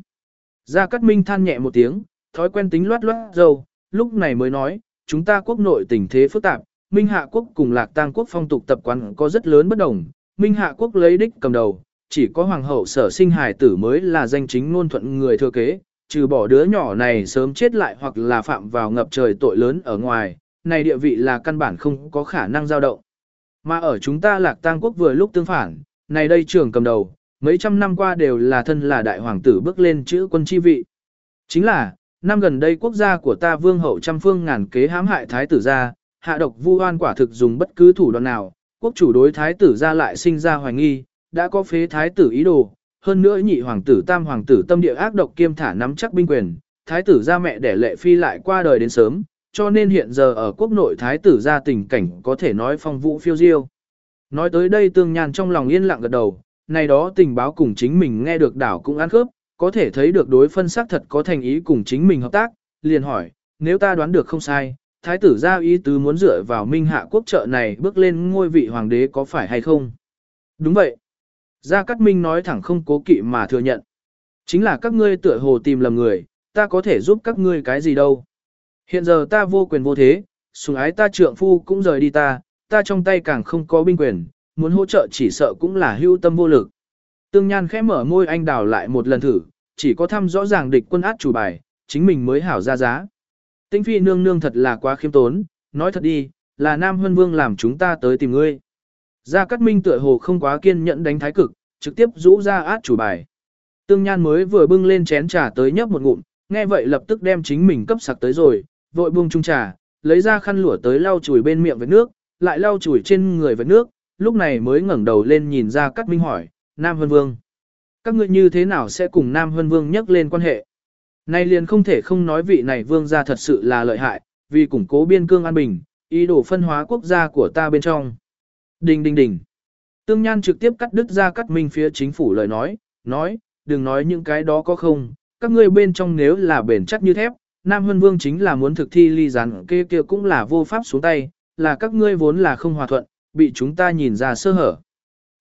Gia Cát Minh than nhẹ một tiếng, thói quen tính loát loát dâu, lúc này mới nói, chúng ta quốc nội tình thế phức tạp, Minh Hạ quốc cùng Lạc Tang quốc phong tục tập quán có rất lớn bất đồng, Minh Hạ quốc lấy đích cầm đầu, chỉ có hoàng hậu sở sinh hài tử mới là danh chính ngôn thuận người thừa kế, trừ bỏ đứa nhỏ này sớm chết lại hoặc là phạm vào ngập trời tội lớn ở ngoài, này địa vị là căn bản không có khả năng dao động. Mà ở chúng ta lạc tang quốc vừa lúc tương phản, này đây trưởng cầm đầu, mấy trăm năm qua đều là thân là đại hoàng tử bước lên chữ quân chi vị. Chính là, năm gần đây quốc gia của ta vương hậu trăm phương ngàn kế hãm hại thái tử gia, hạ độc vu oan quả thực dùng bất cứ thủ đoạn nào, quốc chủ đối thái tử gia lại sinh ra hoài nghi, đã có phế thái tử ý đồ, hơn nữa nhị hoàng tử tam hoàng tử tâm địa ác độc kiêm thả nắm chắc binh quyền, thái tử gia mẹ để lệ phi lại qua đời đến sớm, cho nên hiện giờ ở quốc nội thái tử gia tình cảnh có thể nói phong vũ phiêu diêu. Nói tới đây tương nhan trong lòng yên lặng gật đầu, này đó tình báo cùng chính mình nghe được đảo cũng ăn khớp, có thể thấy được đối phân xác thật có thành ý cùng chính mình hợp tác, liền hỏi, nếu ta đoán được không sai, thái tử ra ý tứ muốn dựa vào minh hạ quốc trợ này bước lên ngôi vị hoàng đế có phải hay không? Đúng vậy. Gia Cát Minh nói thẳng không cố kỵ mà thừa nhận. Chính là các ngươi tựa hồ tìm lầm người, ta có thể giúp các ngươi cái gì đâu. Hiện giờ ta vô quyền vô thế, sùng ái ta trượng phu cũng rời đi ta, ta trong tay càng không có binh quyền, muốn hỗ trợ chỉ sợ cũng là hưu tâm vô lực. Tương Nhan khẽ mở môi anh đào lại một lần thử, chỉ có thăm rõ ràng địch quân át chủ bài, chính mình mới hảo ra giá. Tinh phi nương nương thật là quá khiêm tốn, nói thật đi, là Nam Hân Vương làm chúng ta tới tìm ngươi. Gia Cát Minh tựa hồ không quá kiên nhẫn đánh thái cực, trực tiếp rũ ra át chủ bài. Tương Nhan mới vừa bưng lên chén trà tới nhấp một ngụm, nghe vậy lập tức đem chính mình cấp sặc tới rồi, vội buông chung trà, lấy ra khăn lụa tới lau chùi bên miệng với nước, lại lau chùi trên người với nước, lúc này mới ngẩng đầu lên nhìn ra Cát Minh hỏi, Nam Hân Vương. Các ngươi như thế nào sẽ cùng Nam Hân Vương nhắc lên quan hệ? Nay liền không thể không nói vị này vương gia thật sự là lợi hại, vì củng cố biên cương an bình, ý đồ phân hóa quốc gia của ta bên trong. Đình đình đình. Tương Nhan trực tiếp cắt đứt ra cắt minh phía chính phủ lời nói, nói, đừng nói những cái đó có không, các ngươi bên trong nếu là bền chắc như thép, Nam Hân Vương chính là muốn thực thi ly gián kia kia cũng là vô pháp xuống tay, là các ngươi vốn là không hòa thuận, bị chúng ta nhìn ra sơ hở.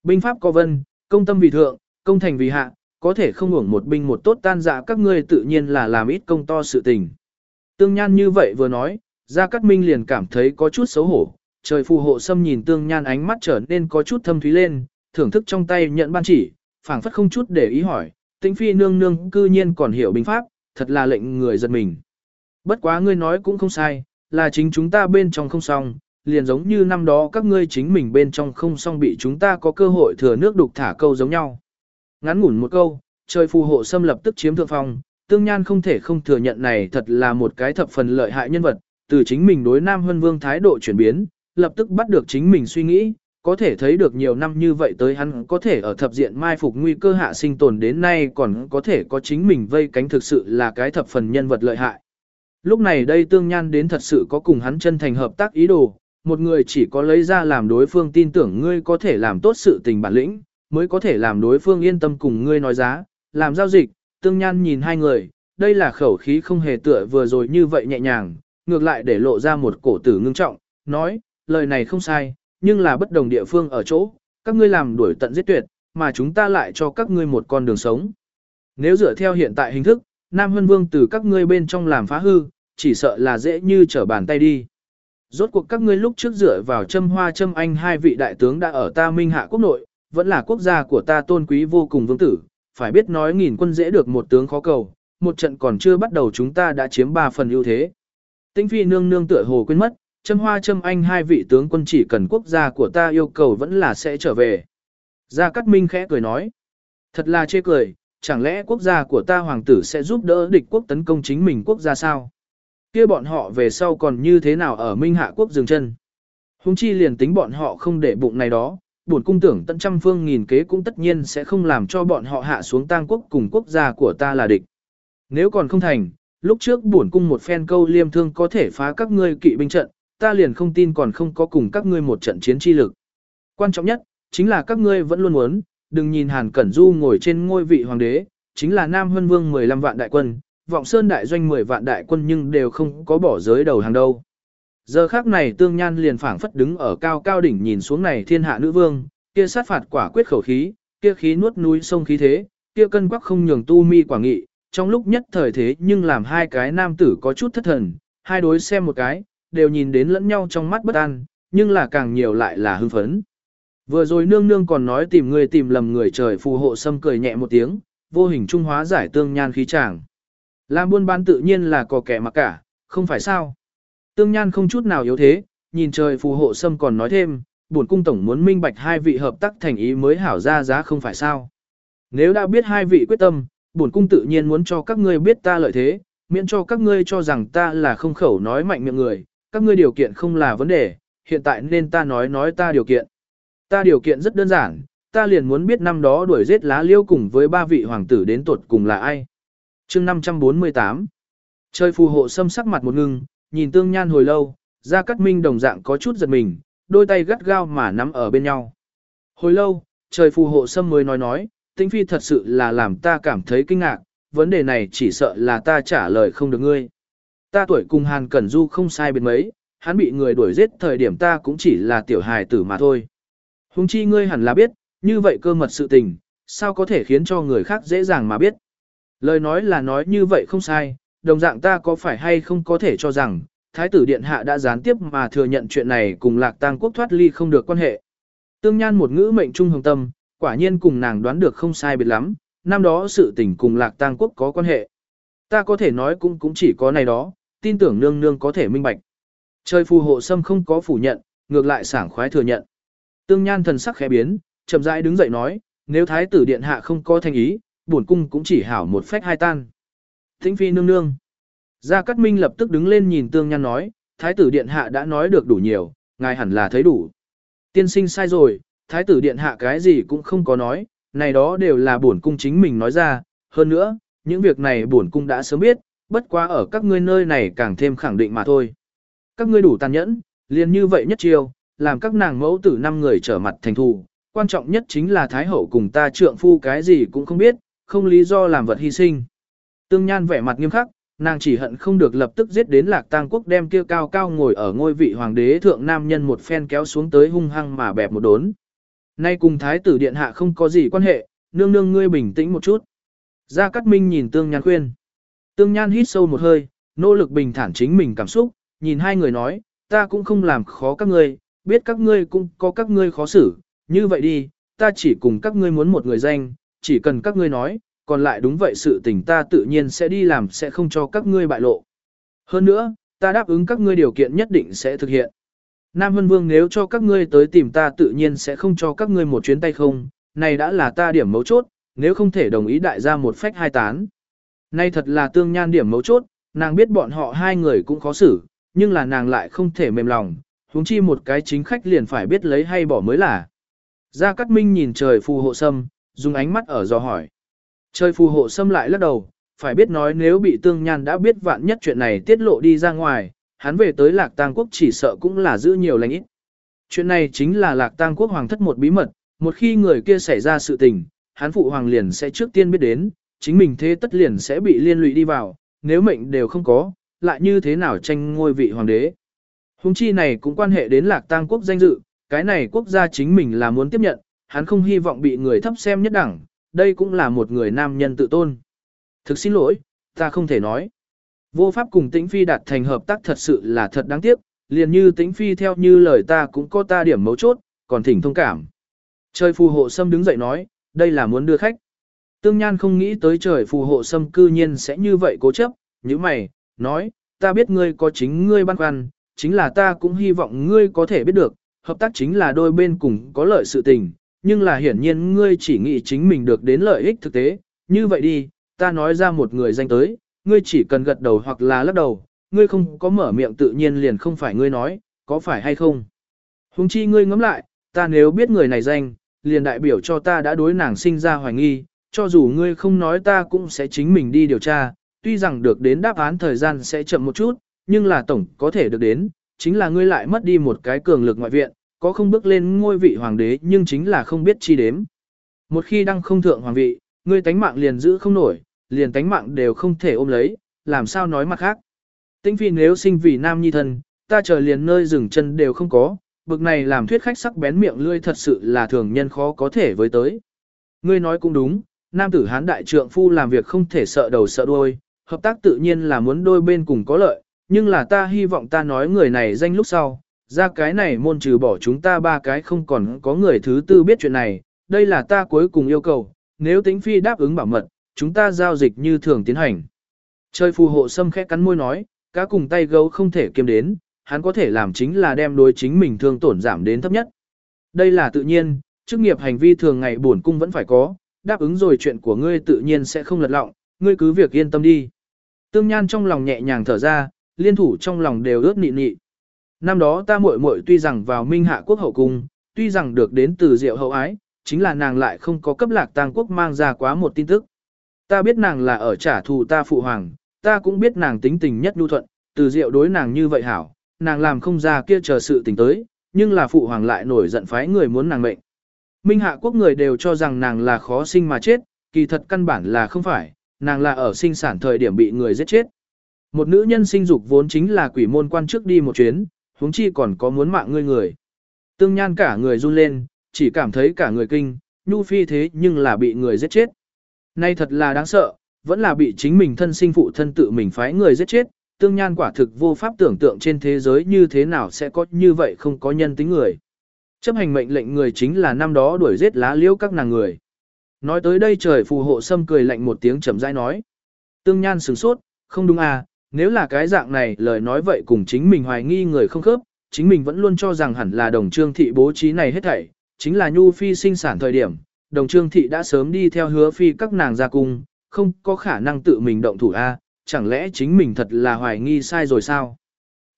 Binh pháp có vân, công tâm vì thượng, công thành vì hạ, có thể không hưởng một binh một tốt tan dạ các ngươi tự nhiên là làm ít công to sự tình. Tương Nhan như vậy vừa nói, Gia Cát Minh liền cảm thấy có chút xấu hổ, trời phù hộ xâm nhìn Tương Nhan ánh mắt trở nên có chút thâm thúy lên, thưởng thức trong tay nhận ban chỉ, phảng phất không chút để ý hỏi, tĩnh phi nương nương cư nhiên còn hiểu binh pháp, thật là lệnh người giật mình. Bất quá ngươi nói cũng không sai, là chính chúng ta bên trong không xong, liền giống như năm đó các ngươi chính mình bên trong không xong bị chúng ta có cơ hội thừa nước đục thả câu giống nhau. Ngắn ngủn một câu, trời phù hộ xâm lập tức chiếm thượng phong, tương nhan không thể không thừa nhận này thật là một cái thập phần lợi hại nhân vật, từ chính mình đối Nam Hân Vương thái độ chuyển biến, lập tức bắt được chính mình suy nghĩ, có thể thấy được nhiều năm như vậy tới hắn có thể ở thập diện mai phục nguy cơ hạ sinh tồn đến nay còn có thể có chính mình vây cánh thực sự là cái thập phần nhân vật lợi hại. Lúc này đây tương nhan đến thật sự có cùng hắn chân thành hợp tác ý đồ, một người chỉ có lấy ra làm đối phương tin tưởng ngươi có thể làm tốt sự tình bản lĩnh, mới có thể làm đối phương yên tâm cùng ngươi nói giá, làm giao dịch, tương nhan nhìn hai người, đây là khẩu khí không hề tựa vừa rồi như vậy nhẹ nhàng, ngược lại để lộ ra một cổ tử ngưng trọng, nói, lời này không sai, nhưng là bất đồng địa phương ở chỗ, các ngươi làm đuổi tận giết tuyệt, mà chúng ta lại cho các ngươi một con đường sống. Nếu dựa theo hiện tại hình thức, Nam Hân Vương từ các ngươi bên trong làm phá hư, chỉ sợ là dễ như trở bàn tay đi. Rốt cuộc các ngươi lúc trước dựa vào châm hoa châm anh hai vị đại tướng đã ở ta minh hạ quốc nội, vẫn là quốc gia của ta tôn quý vô cùng vương tử, phải biết nói nghìn quân dễ được một tướng khó cầu, một trận còn chưa bắt đầu chúng ta đã chiếm ba phần ưu thế. Tinh phi nương nương tựa hồ quên mất, châm hoa châm anh hai vị tướng quân chỉ cần quốc gia của ta yêu cầu vẫn là sẽ trở về. Gia Cát Minh khẽ cười nói, thật là chê cười, chẳng lẽ quốc gia của ta hoàng tử sẽ giúp đỡ địch quốc tấn công chính mình quốc gia sao? Kia bọn họ về sau còn như thế nào ở Minh Hạ quốc dừng chân? Hùng chi liền tính bọn họ không để bụng này đó, bổn cung tưởng tận trăm phương nghìn kế cũng tất nhiên sẽ không làm cho bọn họ hạ xuống tang quốc cùng quốc gia của ta là địch. Nếu còn không thành, lúc trước bổn cung một phen câu liêm thương có thể phá các ngươi kỵ binh trận, ta liền không tin còn không có cùng các ngươi một trận chiến chi lực. Quan trọng nhất, chính là các ngươi vẫn luôn muốn, đừng nhìn Hàn Cẩn Du ngồi trên ngôi vị hoàng đế, chính là Nam Hân Vương 15 vạn đại quân, vọng sơn đại doanh 10 vạn đại quân nhưng đều không có bỏ giới đầu hàng đâu. Giờ khác này tương nhan liền phảng phất đứng ở cao cao đỉnh nhìn xuống này thiên hạ nữ vương, kia sát phạt quả quyết khẩu khí, kia khí nuốt núi sông khí thế, kia cân quắc không nhường tu mi quả nghị, trong lúc nhất thời thế nhưng làm hai cái nam tử có chút thất thần, hai đối xem một cái, đều nhìn đến lẫn nhau trong mắt bất an, nhưng là càng nhiều lại là hưng phấn. Vừa rồi nương nương còn nói tìm người tìm lầm người trời phù hộ xâm cười nhẹ một tiếng, vô hình trung hóa giải tương nhan khí chàng. Làm buôn bán tự nhiên là có kẻ mặc cả, không phải sao. Tương Nhan không chút nào yếu thế, nhìn trời phù hộ sâm còn nói thêm, buồn cung tổng muốn minh bạch hai vị hợp tác thành ý mới hảo ra giá không phải sao. Nếu đã biết hai vị quyết tâm, buồn cung tự nhiên muốn cho các ngươi biết ta lợi thế, miễn cho các ngươi cho rằng ta là không khẩu nói mạnh miệng người, các ngươi điều kiện không là vấn đề, hiện tại nên ta nói nói ta điều kiện. Ta điều kiện rất đơn giản, ta liền muốn biết năm đó đuổi giết lá liêu cùng với ba vị hoàng tử đến tuột cùng là ai chương 548 Trời phù hộ xâm sắc mặt một ngưng, nhìn tương nhan hồi lâu, ra cắt Minh đồng dạng có chút giật mình, đôi tay gắt gao mà nắm ở bên nhau. Hồi lâu, trời phù hộ xâm mới nói nói, tĩnh phi thật sự là làm ta cảm thấy kinh ngạc, vấn đề này chỉ sợ là ta trả lời không được ngươi. Ta tuổi cùng Hàn Cẩn Du không sai biệt mấy, hắn bị người đuổi giết thời điểm ta cũng chỉ là tiểu hài tử mà thôi. Hùng chi ngươi hẳn là biết, như vậy cơ mật sự tình, sao có thể khiến cho người khác dễ dàng mà biết. Lời nói là nói như vậy không sai, đồng dạng ta có phải hay không có thể cho rằng, Thái tử Điện Hạ đã gián tiếp mà thừa nhận chuyện này cùng lạc Tăng quốc thoát ly không được quan hệ. Tương Nhan một ngữ mệnh trung hồng tâm, quả nhiên cùng nàng đoán được không sai biệt lắm, năm đó sự tình cùng lạc Tăng quốc có quan hệ. Ta có thể nói cũng cũng chỉ có này đó, tin tưởng nương nương có thể minh bạch. Trời phù hộ sâm không có phủ nhận, ngược lại sảng khoái thừa nhận. Tương Nhan thần sắc khẽ biến, chậm rãi đứng dậy nói, nếu thái tử điện hạ không có thành ý, bổn cung cũng chỉ hảo một phách hai tan. Thính phi nương nương. Gia Cát Minh lập tức đứng lên nhìn Tương Nhan nói, thái tử điện hạ đã nói được đủ nhiều, ngài hẳn là thấy đủ. Tiên sinh sai rồi, thái tử điện hạ cái gì cũng không có nói, này đó đều là bổn cung chính mình nói ra, hơn nữa, những việc này bổn cung đã sớm biết, bất quá ở các ngươi nơi này càng thêm khẳng định mà thôi. Các ngươi đủ tàn nhẫn, liền như vậy nhất chiêu, làm các nàng mẫu tử năm người trở mặt thành thù, quan trọng nhất chính là Thái Hậu cùng ta trượng phu cái gì cũng không biết, không lý do làm vật hy sinh. Tương Nhan vẻ mặt nghiêm khắc, nàng chỉ hận không được lập tức giết đến Lạc Tang quốc đem kia cao cao ngồi ở ngôi vị hoàng đế thượng nam nhân một phen kéo xuống tới hung hăng mà bẹp một đốn. Nay cùng Thái tử điện hạ không có gì quan hệ, nương nương ngươi bình tĩnh một chút. Gia Cát Minh nhìn Tương Nhan khuyên. Tương Nhan hít sâu một hơi, nỗ lực bình thản chính mình cảm xúc, nhìn hai người nói, ta cũng không làm khó các ngươi, biết các ngươi cũng có các ngươi khó xử, như vậy đi, ta chỉ cùng các ngươi muốn một người danh, chỉ cần các ngươi nói, còn lại đúng vậy sự tình ta tự nhiên sẽ đi làm sẽ không cho các ngươi bại lộ. Hơn nữa, ta đáp ứng các ngươi điều kiện nhất định sẽ thực hiện. Nam Vân Vương nếu cho các ngươi tới tìm ta tự nhiên sẽ không cho các ngươi một chuyến tay không, này đã là ta điểm mấu chốt, nếu không thể đồng ý đại gia một phách hai tán. Nay thật là tương nhan điểm mấu chốt, nàng biết bọn họ hai người cũng khó xử, nhưng là nàng lại không thể mềm lòng, huống chi một cái chính khách liền phải biết lấy hay bỏ mới là. Gia Cát Minh nhìn trời phù hộ sâm, dùng ánh mắt ở dò hỏi. Trời phù hộ xâm lại lắc đầu, phải biết nói nếu bị tương nhan đã biết vạn nhất chuyện này tiết lộ đi ra ngoài, hắn về tới lạc tang quốc chỉ sợ cũng là giữ nhiều lành ít. Chuyện này chính là lạc tang quốc hoàng thất một bí mật, một khi người kia xảy ra sự tình, hắn phụ hoàng liền sẽ trước tiên biết đến, chính mình thế tất liền sẽ bị liên lụy đi vào, nếu mệnh đều không có, lại như thế nào tranh ngôi vị hoàng đế. Hùng chi này cũng quan hệ đến lạc tang quốc danh dự, cái này quốc gia chính mình là muốn tiếp nhận, hắn không hy vọng bị người thấp xem nhất đẳng, đây cũng là một người nam nhân tự tôn. Thực xin lỗi, ta không thể nói. Vô pháp cùng tĩnh phi đạt thành hợp tác thật sự là thật đáng tiếc, liền như tĩnh phi theo như lời ta cũng có ta điểm mấu chốt, còn thỉnh thông cảm. Trời phù hộ sâm đứng dậy nói, đây là muốn đưa khách. Tương Nhan không nghĩ tới trời phù hộ sâm cư nhiên sẽ như vậy cố chấp, như mày, nói, ta biết ngươi có chính ngươi băn khoăn, chính là ta cũng hy vọng ngươi có thể biết được, hợp tác chính là đôi bên cùng có lợi sự tình, nhưng là hiển nhiên ngươi chỉ nghĩ chính mình được đến lợi ích thực tế, như vậy đi, ta nói ra một người danh tới, ngươi chỉ cần gật đầu hoặc là lắc đầu, ngươi không có mở miệng tự nhiên liền không phải ngươi nói, có phải hay không. Hùng chi ngươi ngẫm lại, ta nếu biết người này danh, liền đại biểu cho ta đã đối nàng sinh ra hoài nghi, cho dù ngươi không nói ta cũng sẽ chính mình đi điều tra, tuy rằng được đến đáp án thời gian sẽ chậm một chút, nhưng là tổng có thể được đến, chính là ngươi lại mất đi một cái cường lực ngoại viện, có không bước lên ngôi vị hoàng đế nhưng chính là không biết chi đếm. Một khi đăng không thượng hoàng vị, ngươi tánh mạng liền giữ không nổi, liền tánh mạng đều không thể ôm lấy, làm sao nói mặt khác. Tĩnh phi nếu sinh vì nam nhi thân, ta chờ liền nơi dừng chân đều không có, bực này làm thuyết khách sắc bén miệng lươi thật sự là thường nhân khó có thể với tới. Ngươi nói cũng đúng, nam tử hán đại trượng phu làm việc không thể sợ đầu sợ đuôi, hợp tác tự nhiên là muốn đôi bên cùng có lợi, nhưng là ta hy vọng ta nói người này danh lúc sau, ra cái này môn trừ bỏ chúng ta ba cái không còn có người thứ tư biết chuyện này, đây là ta cuối cùng yêu cầu, nếu tính phi đáp ứng bảo mật, chúng ta giao dịch như thường tiến hành. Chơi phù hộ xâm khẽ cắn môi nói, cá cùng tay gấu không thể kiêm đến, hắn có thể làm chính là đem đối chính mình thương tổn giảm đến thấp nhất. Đây là tự nhiên, chức nghiệp hành vi thường ngày bổn cung vẫn phải có, đáp ứng rồi chuyện của ngươi tự nhiên sẽ không lật lọng, ngươi cứ việc yên tâm đi. Tương Nhan trong lòng nhẹ nhàng thở ra, liên thủ trong lòng đều ướt nị nị. Năm đó ta muội muội tuy rằng vào Minh Hạ quốc hậu cung, tuy rằng được đến từ Diệu hậu ái, chính là nàng lại không có cấp lạc tang quốc mang ra quá một tin tức. Ta biết nàng là ở trả thù ta phụ hoàng, ta cũng biết nàng tính tình nhất nhu thuận, từ Diệu đối nàng như vậy hảo, nàng làm không ra kia chờ sự tình tới, nhưng là phụ hoàng lại nổi giận phái người muốn nàng mệnh. Minh Hạ quốc người đều cho rằng nàng là khó sinh mà chết, kỳ thật căn bản là không phải, nàng là ở sinh sản thời điểm bị người giết chết. Một nữ nhân sinh dục vốn chính là quỷ môn quan trước đi một chuyến, huống chi còn có muốn mạng ngươi người. Tương nhan cả người run lên, chỉ cảm thấy cả người kinh, nhu phi thế nhưng là bị người giết chết. Nay thật là đáng sợ, vẫn là bị chính mình thân sinh phụ thân tự mình phái người giết chết, tương nhan quả thực vô pháp tưởng tượng trên thế giới như thế nào sẽ có như vậy không có nhân tính người. Chấp hành mệnh lệnh người chính là năm đó đuổi giết lá liễu các nàng người. Nói tới đây trời phù hộ sâm cười lạnh một tiếng chậm rãi nói. Tương nhan sửng sốt, không đúng à, nếu là cái dạng này lời nói vậy cùng chính mình hoài nghi người không khớp, chính mình vẫn luôn cho rằng hẳn là đồng trương thị bố trí này hết thảy, chính là nhu phi sinh sản thời điểm, đồng trương thị đã sớm đi theo hứa phi các nàng ra cung, không có khả năng tự mình động thủ a, à, chẳng lẽ chính mình thật là hoài nghi sai rồi sao?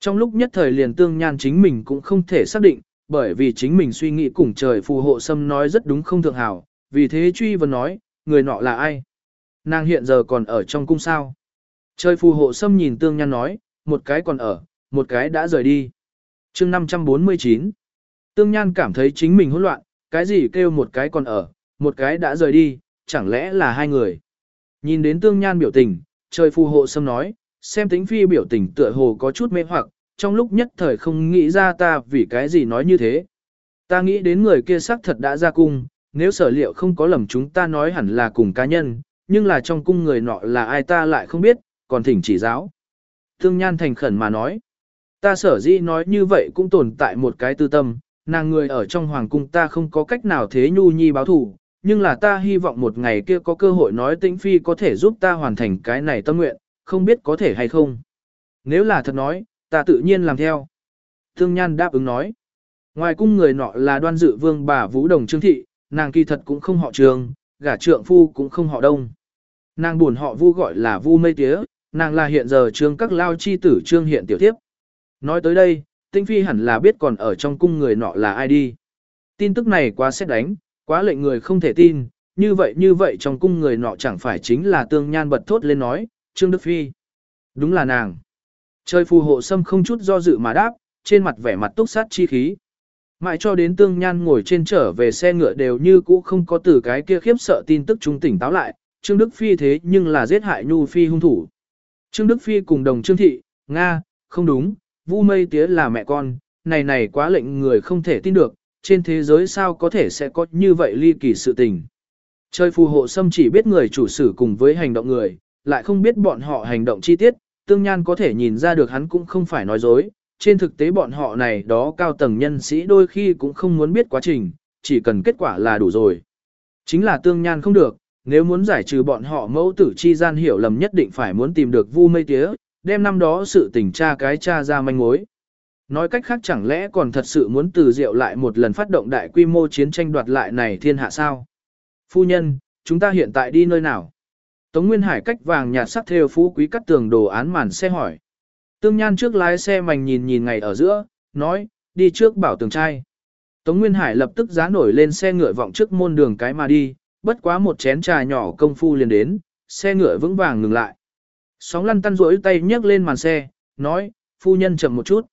Trong lúc nhất thời liền tương nhan chính mình cũng không thể xác định, bởi vì chính mình suy nghĩ cùng trời phù hộ xâm nói rất đúng không thượng hảo, vì thế truy vấn nói, người nọ là ai? Nàng hiện giờ còn ở trong cung sao? Trời phù hộ sâm nhìn tương nhan nói, một cái còn ở, một cái đã rời đi. chương 549 Tương nhan cảm thấy chính mình hỗn loạn, cái gì kêu một cái còn ở, một cái đã rời đi, chẳng lẽ là hai người. Nhìn đến tương nhan biểu tình, trời phù hộ sâm nói, xem tính phi biểu tình tựa hồ có chút mê hoặc, trong lúc nhất thời không nghĩ ra ta vì cái gì nói như thế. Ta nghĩ đến người kia xác thật đã ra cung, nếu sở liệu không có lầm chúng ta nói hẳn là cùng cá nhân, nhưng là trong cung người nọ là ai ta lại không biết, còn thỉnh chỉ giáo. thương Nhan thành khẩn mà nói, ta sở dĩ nói như vậy cũng tồn tại một cái tư tâm, nàng người ở trong hoàng cung ta không có cách nào thế nhu nhi báo thủ, nhưng là ta hy vọng một ngày kia có cơ hội nói tĩnh phi có thể giúp ta hoàn thành cái này tâm nguyện, không biết có thể hay không. Nếu là thật nói, ta tự nhiên làm theo. Thương Nhan đáp ứng nói. Ngoài cung người nọ là đoan dự vương bà Vũ Đồng Trương Thị, nàng kỳ thật cũng không họ trường, gả trượng phu cũng không họ đông. Nàng buồn họ vu gọi là vu mây tía, nàng là hiện giờ trương các lao chi tử trương hiện tiểu tiếp. Nói tới đây, tinh phi hẳn là biết còn ở trong cung người nọ là ai đi. Tin tức này quá xét đánh, quá lệnh người không thể tin, như vậy như vậy trong cung người nọ chẳng phải chính là tương nhan bật thốt lên nói, trương đức phi. Đúng là nàng. Trời phù hộ sâm không chút do dự mà đáp, trên mặt vẻ mặt túc sát chi khí. Mãi cho đến tương nhan ngồi trên trở về xe ngựa đều như cũ không có từ cái kia khiếp sợ tin tức trung tỉnh táo lại, Trương Đức Phi thế nhưng là giết hại Nhu Phi hung thủ. Trương Đức Phi cùng đồng Trương Thị, Nga, không đúng, Vu Mây Tía là mẹ con, này này quá lệnh người không thể tin được, trên thế giới sao có thể sẽ có như vậy ly kỳ sự tình. Chơi phù hộ xâm chỉ biết người chủ sử cùng với hành động người, lại không biết bọn họ hành động chi tiết, tương nhan có thể nhìn ra được hắn cũng không phải nói dối. Trên thực tế bọn họ này đó cao tầng nhân sĩ đôi khi cũng không muốn biết quá trình, chỉ cần kết quả là đủ rồi. Chính là tương nhan không được, nếu muốn giải trừ bọn họ mẫu tử chi gian hiểu lầm nhất định phải muốn tìm được vu mây tía, đem năm đó sự tình tra cái tra ra manh mối. Nói cách khác chẳng lẽ còn thật sự muốn từ diệu lại một lần phát động đại quy mô chiến tranh đoạt lại này thiên hạ sao? Phu nhân, chúng ta hiện tại đi nơi nào? Tống Nguyên Hải cách vàng nhạt sắc theo phú quý cắt tường đồ án màn xe hỏi. Tương Nhan trước lái xe mảnh nhìn nhìn ngày ở giữa, nói, đi trước bảo tường trai. Tống Nguyên Hải lập tức giá nổi lên xe ngựa vọng trước môn đường cái mà đi, bất quá một chén trà nhỏ công phu liền đến, xe ngựa vững vàng ngừng lại. Sóng lăn tăn rỗi tay nhấc lên màn xe, nói, phu nhân chậm một chút.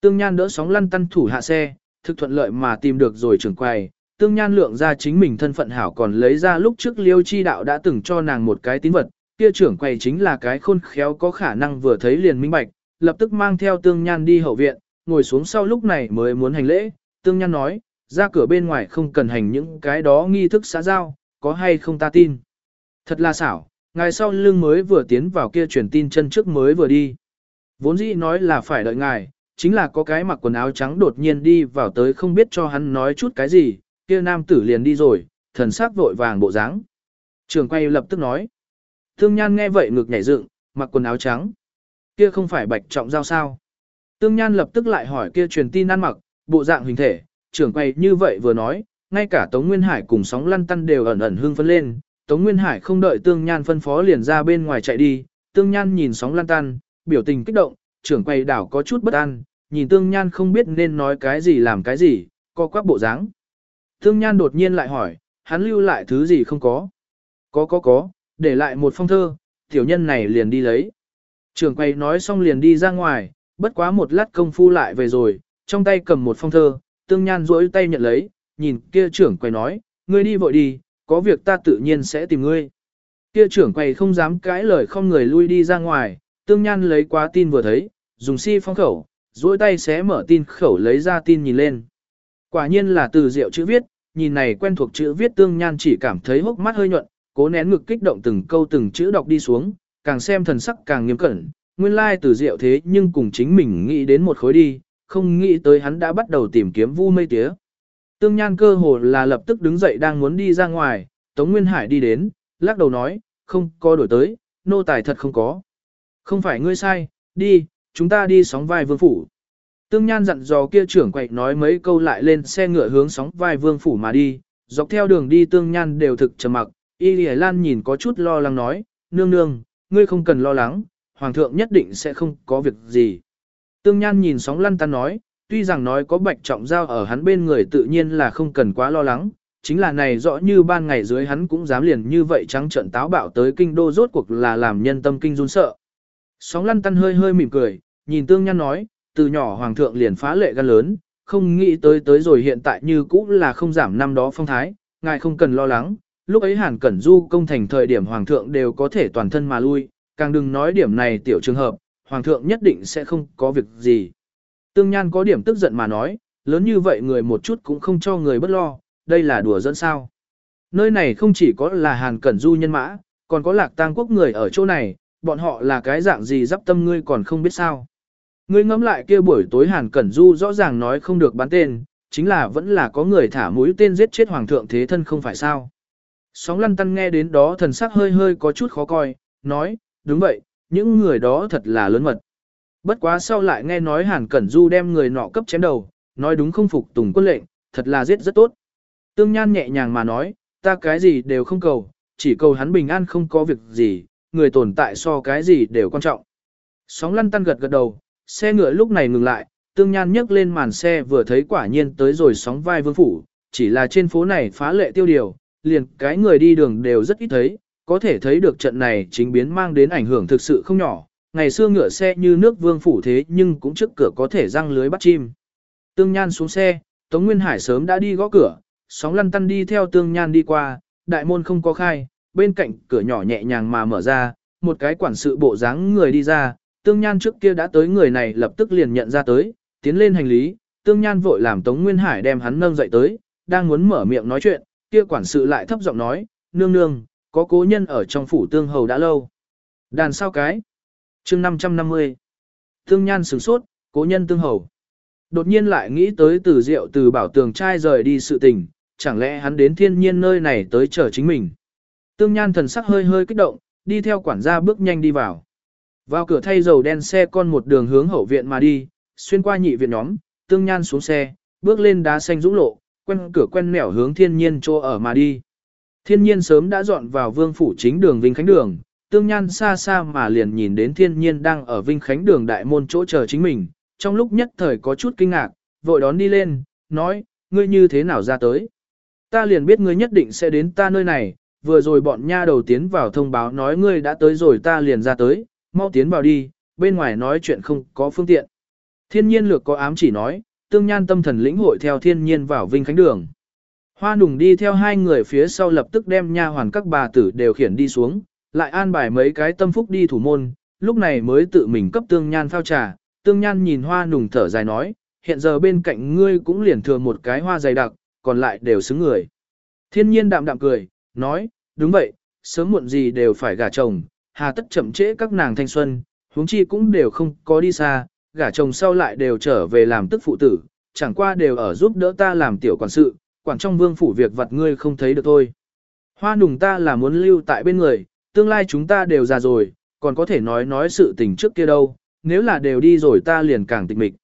Tương Nhan đỡ sóng lăn tăn thủ hạ xe, thực thuận lợi mà tìm được rồi trưởng quầy. Tương Nhan lượng ra chính mình thân phận hảo còn lấy ra lúc trước Liêu Chi Đạo đã từng cho nàng một cái tín vật, kia trưởng quầy chính là cái khôn khéo có khả năng vừa thấy liền minh bạch, lập tức mang theo Tương Nhan đi hậu viện, ngồi xuống sau lúc này mới muốn hành lễ. Tương Nhan nói, ra cửa bên ngoài không cần hành những cái đó nghi thức xã giao, có hay không ta tin. Thật là xảo, ngài sau lưng mới vừa tiến vào kia truyền tin chân trước mới vừa đi. Vốn dĩ nói là phải đợi ngài, chính là có cái mặc quần áo trắng đột nhiên đi vào tới không biết cho hắn nói chút cái gì, kia nam tử liền đi rồi, thần sắc vội vàng bộ dáng. Trường quay lập tức nói. Tương Nhan nghe vậy ngực nhảy dựng, mặc quần áo trắng. Kia không phải bạch trọng giao sao. Tương Nhan lập tức lại hỏi kia truyền tin ăn mặc, bộ dạng hình thể, trưởng quay như vậy vừa nói, ngay cả Tống Nguyên Hải cùng sóng lăn tăn đều ẩn ẩn hương phấn lên. Tống Nguyên Hải không đợi Tương Nhan phân phó liền ra bên ngoài chạy đi, Tương Nhan nhìn sóng lăn tăn, biểu tình kích động, trưởng quay đảo có chút bất an, nhìn Tương Nhan không biết nên nói cái gì làm cái gì, co quắp bộ dáng. Tương Nhan đột nhiên lại hỏi, hắn lưu lại thứ gì không có? Có có có, để lại một phong thơ, tiểu nhân này liền đi lấy. Trưởng quay nói xong liền đi ra ngoài, bất quá một lát công phu lại về rồi, trong tay cầm một phong thơ, Tương Nhan duỗi tay nhận lấy, nhìn kia trưởng quầy nói, ngươi đi vội đi, có việc ta tự nhiên sẽ tìm ngươi. Kia trưởng quầy không dám cãi lời không người lui đi ra ngoài, tương nhan lấy quá tin vừa thấy, dùng si phong khẩu, duỗi tay xé mở tin khẩu lấy ra tin nhìn lên. Quả nhiên là từ diệu chữ viết, nhìn này quen thuộc chữ viết tương nhan chỉ cảm thấy hốc mắt hơi nhuận, cố nén ngực kích động từng câu từng chữ đọc đi xuống, càng xem thần sắc càng nghiêm cẩn, nguyên lai từ diệu thế nhưng cùng chính mình nghĩ đến một khối đi, không nghĩ tới hắn đã bắt đầu tìm kiếm vu mây tía. Tương Nhan cơ hồ là lập tức đứng dậy đang muốn đi ra ngoài, Tống Nguyên Hải đi đến, lắc đầu nói, không có đổi tới, nô tài thật không có. Không phải ngươi sai, đi, chúng ta đi sóng vai vương phủ. Tương Nhan dặn dò kia trưởng quậy nói mấy câu lại lên xe ngựa hướng sóng vai vương phủ mà đi, dọc theo đường đi Tương Nhan đều thực trầm mặc, Y Lì Lan nhìn có chút lo lắng nói, nương nương, ngươi không cần lo lắng, hoàng thượng nhất định sẽ không có việc gì. Tương Nhan nhìn sóng lăn tan nói, tuy rằng nói có bạch trọng giao ở hắn bên người tự nhiên là không cần quá lo lắng, chính là này rõ như ban ngày dưới hắn cũng dám liền như vậy trắng trận táo bạo tới kinh đô rốt cuộc là làm nhân tâm kinh run sợ. Sóng lăn tăn hơi hơi mỉm cười, nhìn tương nhăn nói, từ nhỏ hoàng thượng liền phá lệ gan lớn, không nghĩ tới tới rồi hiện tại như cũ là không giảm năm đó phong thái, ngài không cần lo lắng, lúc ấy hàn cẩn du công thành thời điểm hoàng thượng đều có thể toàn thân mà lui, càng đừng nói điểm này tiểu trường hợp, hoàng thượng nhất định sẽ không có việc gì. Tương Nhan có điểm tức giận mà nói, lớn như vậy người một chút cũng không cho người bất lo, đây là đùa dẫn sao. Nơi này không chỉ có là Hàn Cẩn Du nhân mã, còn có lạc tang quốc người ở chỗ này, bọn họ là cái dạng gì dắp tâm ngươi còn không biết sao. Ngươi ngẫm lại kia buổi tối Hàn Cẩn Du rõ ràng nói không được bán tên, chính là vẫn là có người thả mũi tên giết chết Hoàng thượng thế thân không phải sao. Sóng lăn tăn nghe đến đó thần sắc hơi hơi có chút khó coi, nói, đúng vậy, những người đó thật là lớn mật. Bất quá sau lại nghe nói Hàn Cẩn Du đem người nọ cấp chém đầu, nói đúng không phục tùng quân lệnh, thật là giết rất tốt. Tương Nhan nhẹ nhàng mà nói, ta cái gì đều không cầu, chỉ cầu hắn bình an không có việc gì, người tồn tại so cái gì đều quan trọng. Sóng lăn tăn gật gật đầu, xe ngựa lúc này ngừng lại, Tương Nhan nhấc lên màn xe vừa thấy quả nhiên tới rồi sóng vai vương phủ, chỉ là trên phố này phá lệ tiêu điều, liền cái người đi đường đều rất ít thấy, có thể thấy được trận này chính biến mang đến ảnh hưởng thực sự không nhỏ, ngày xưa ngựa xe như nước vương phủ thế nhưng cũng trước cửa có thể răng lưới bắt chim. Tương Nhan xuống xe, Tống Nguyên Hải sớm đã đi gõ cửa, sóng lăn tăn đi theo Tương Nhan đi qua, đại môn không có khai, bên cạnh cửa nhỏ nhẹ nhàng mà mở ra, một cái quản sự bộ dáng người đi ra, Tương Nhan trước kia đã tới người này lập tức liền nhận ra tới, tiến lên hành lý, Tương Nhan vội làm Tống Nguyên Hải đem hắn nâng dậy tới, đang muốn mở miệng nói chuyện, kia quản sự lại thấp giọng nói, nương nương, có cố nhân ở trong phủ tương hầu đã lâu. Đàn sao cái? Chương 550. Tương nhan sửng sốt, cố nhân tương hầu. Đột nhiên lại nghĩ tới từ rượu từ bảo tường trai rời đi sự tình, chẳng lẽ hắn đến thiên nhiên nơi này tới chờ chính mình. Tương nhan thần sắc hơi hơi kích động, đi theo quản gia bước nhanh đi vào. Vào cửa thay dầu đen xe con một đường hướng hậu viện mà đi, xuyên qua nhị viện nhóm, tương nhan xuống xe, bước lên đá xanh dũng lộ, quen cửa quen mẻo hướng thiên nhiên chỗ ở mà đi. Thiên nhiên sớm đã dọn vào vương phủ chính đường Vinh Khánh Đường, tương nhan xa xa mà liền nhìn đến thiên nhiên đang ở Vinh Khánh đường đại môn chỗ chờ chính mình, trong lúc nhất thời có chút kinh ngạc, vội đón đi lên, nói, ngươi như thế nào ra tới. Ta liền biết ngươi nhất định sẽ đến ta nơi này, vừa rồi bọn nha đầu tiến vào thông báo nói ngươi đã tới rồi ta liền ra tới, mau tiến vào đi, bên ngoài nói chuyện không có phương tiện. Thiên nhiên lược có ám chỉ nói, tương nhan tâm thần lĩnh hội theo thiên nhiên vào Vinh Khánh đường. Hoa nùng đi theo hai người phía sau lập tức đem nha hoàn các bà tử đều khiển đi xuống, lại an bài mấy cái tâm phúc đi thủ môn, lúc này mới tự mình cấp tương nhan phao trà, tương nhan nhìn hoa nùng thở dài nói, hiện giờ bên cạnh ngươi cũng liền thừa một cái hoa dày đặc, còn lại đều xứng người. Thiên nhiên đạm đạm cười, nói, đúng vậy, sớm muộn gì đều phải gả chồng, hà tất chậm trễ các nàng thanh xuân, huống chi cũng đều không có đi xa, gả chồng sau lại đều trở về làm tức phụ tử, chẳng qua đều ở giúp đỡ ta làm tiểu quản sự, quản trong vương phủ việc vật ngươi không thấy được thôi. Hoa nùng ta là muốn lưu tại bên người, tương lai chúng ta đều già rồi, còn có thể nói nói sự tình trước kia đâu, nếu là đều đi rồi ta liền càng tịch mịch.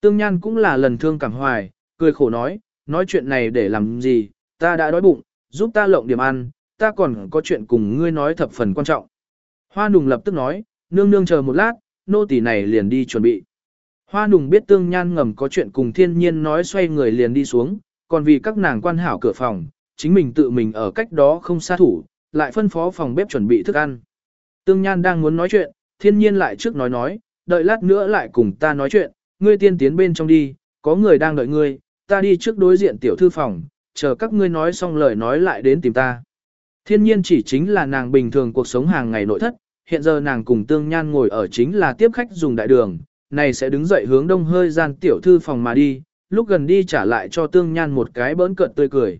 Tương Nhan cũng là lần thương cảm hoài, cười khổ nói, nói chuyện này để làm gì, ta đã đói bụng, giúp ta lộng điểm ăn, ta còn có chuyện cùng ngươi nói thập phần quan trọng. Hoa nùng lập tức nói, nương nương chờ một lát, nô tỳ này liền đi chuẩn bị. Hoa nùng biết tương nhan ngầm có chuyện cùng thiên nhiên nói xoay người liền đi xuống, còn vì các nàng quan hảo cửa phòng, chính mình tự mình ở cách đó không xa thủ, lại phân phó phòng bếp chuẩn bị thức ăn. Tương Nhan đang muốn nói chuyện, thiên nhiên lại trước nói nói, đợi lát nữa lại cùng ta nói chuyện, ngươi tiên tiến bên trong đi, có người đang đợi ngươi, ta đi trước đối diện tiểu thư phòng, chờ các ngươi nói xong lời nói lại đến tìm ta. Thiên nhiên chỉ chính là nàng bình thường cuộc sống hàng ngày nội thất, hiện giờ nàng cùng tương nhan ngồi ở chính là tiếp khách dùng đại đường, này sẽ đứng dậy hướng đông hơi gian tiểu thư phòng mà đi, lúc gần đi trả lại cho tương nhan một cái bỡn cợt tươi cười.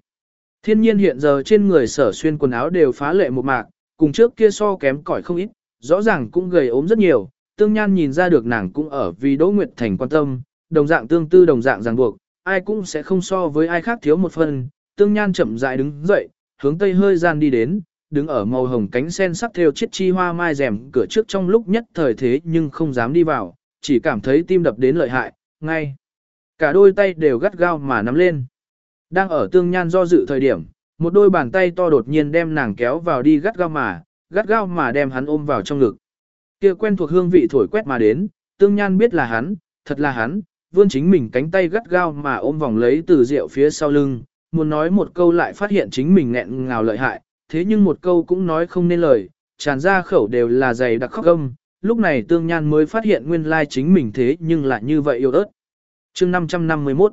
Thiên nhiên hiện giờ trên người sở xuyên quần áo đều phá lệ một mạc, cùng trước kia so kém cỏi không ít, rõ ràng cũng gầy ốm rất nhiều, tương nhan nhìn ra được nàng cũng ở vì Đỗ Nguyệt Thành quan tâm, đồng dạng tương tư đồng dạng ràng buộc, ai cũng sẽ không so với ai khác thiếu một phần, tương nhan chậm rãi đứng dậy, hướng tây hơi gian đi đến, đứng ở màu hồng cánh sen sắc theo chiếc chi hoa mai rèm cửa trước trong lúc nhất thời thế nhưng không dám đi vào, chỉ cảm thấy tim đập đến lợi hại, ngay. Cả đôi tay đều gắt gao mà nắm lên. Đang ở tương nhan do dự thời điểm, một đôi bàn tay to đột nhiên đem nàng kéo vào đi gắt gao mà, gắt gao mà đem hắn ôm vào trong ngực. Kia quen thuộc hương vị thổi quét mà đến, tương nhan biết là hắn, thật là hắn, vươn chính mình cánh tay gắt gao mà ôm vòng lấy từ rượu phía sau lưng, muốn nói một câu lại phát hiện chính mình nghẹn ngào lợi hại, thế nhưng một câu cũng nói không nên lời, tràn ra khẩu đều là dày đặc khóc gâm, lúc này tương nhan mới phát hiện nguyên lai chính mình thế nhưng lại như vậy yêu ớt. chương 551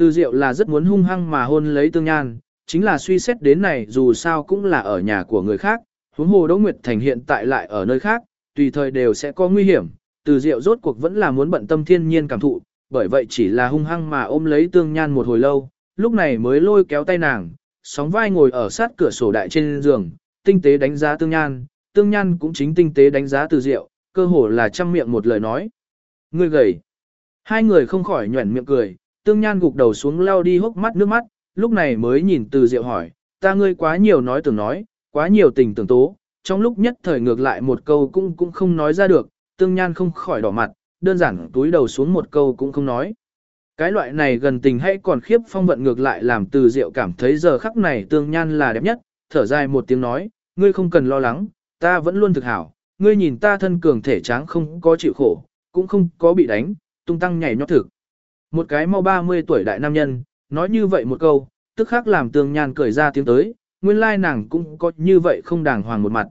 từ diệu là rất muốn hung hăng mà hôn lấy tương nhan, chính là suy xét đến này dù sao cũng là ở nhà của người khác, huống hồ Đỗ Nguyệt Thành hiện tại lại ở nơi khác, tùy thời đều sẽ có nguy hiểm, từ diệu rốt cuộc vẫn là muốn bận tâm thiên nhiên cảm thụ, bởi vậy chỉ là hung hăng mà ôm lấy tương nhan một hồi lâu, lúc này mới lôi kéo tay nàng, sóng vai ngồi ở sát cửa sổ đại trên giường, tinh tế đánh giá tương nhan, tương nhan cũng chính tinh tế đánh giá từ diệu, cơ hồ là trăm miệng một lời nói. Ngươi gầy. Hai người không khỏi nhuẩn miệng cười, tương nhan gục đầu xuống lao đi hốc mắt nước mắt, lúc này mới nhìn từ diệu hỏi, ta ngươi quá nhiều nói tưởng nói, quá nhiều tình tưởng tố, trong lúc nhất thời ngược lại một câu cũng cũng không nói ra được, tương nhan không khỏi đỏ mặt, đơn giản túi đầu xuống một câu cũng không nói. Cái loại này gần tình hay còn khiếp phong vận ngược lại làm từ diệu cảm thấy giờ khắc này tương nhan là đẹp nhất, thở dài một tiếng nói, ngươi không cần lo lắng, ta vẫn luôn thực hảo, ngươi nhìn ta thân cường thể tráng không có chịu khổ, cũng không có bị đánh, tung tăng nhảy nhót thực. Một cái mau 30 tuổi đại nam nhân, nói như vậy một câu, tức khắc làm tương nhan cười ra tiếng tới, nguyên lai nàng cũng có như vậy không đàng hoàng một mặt.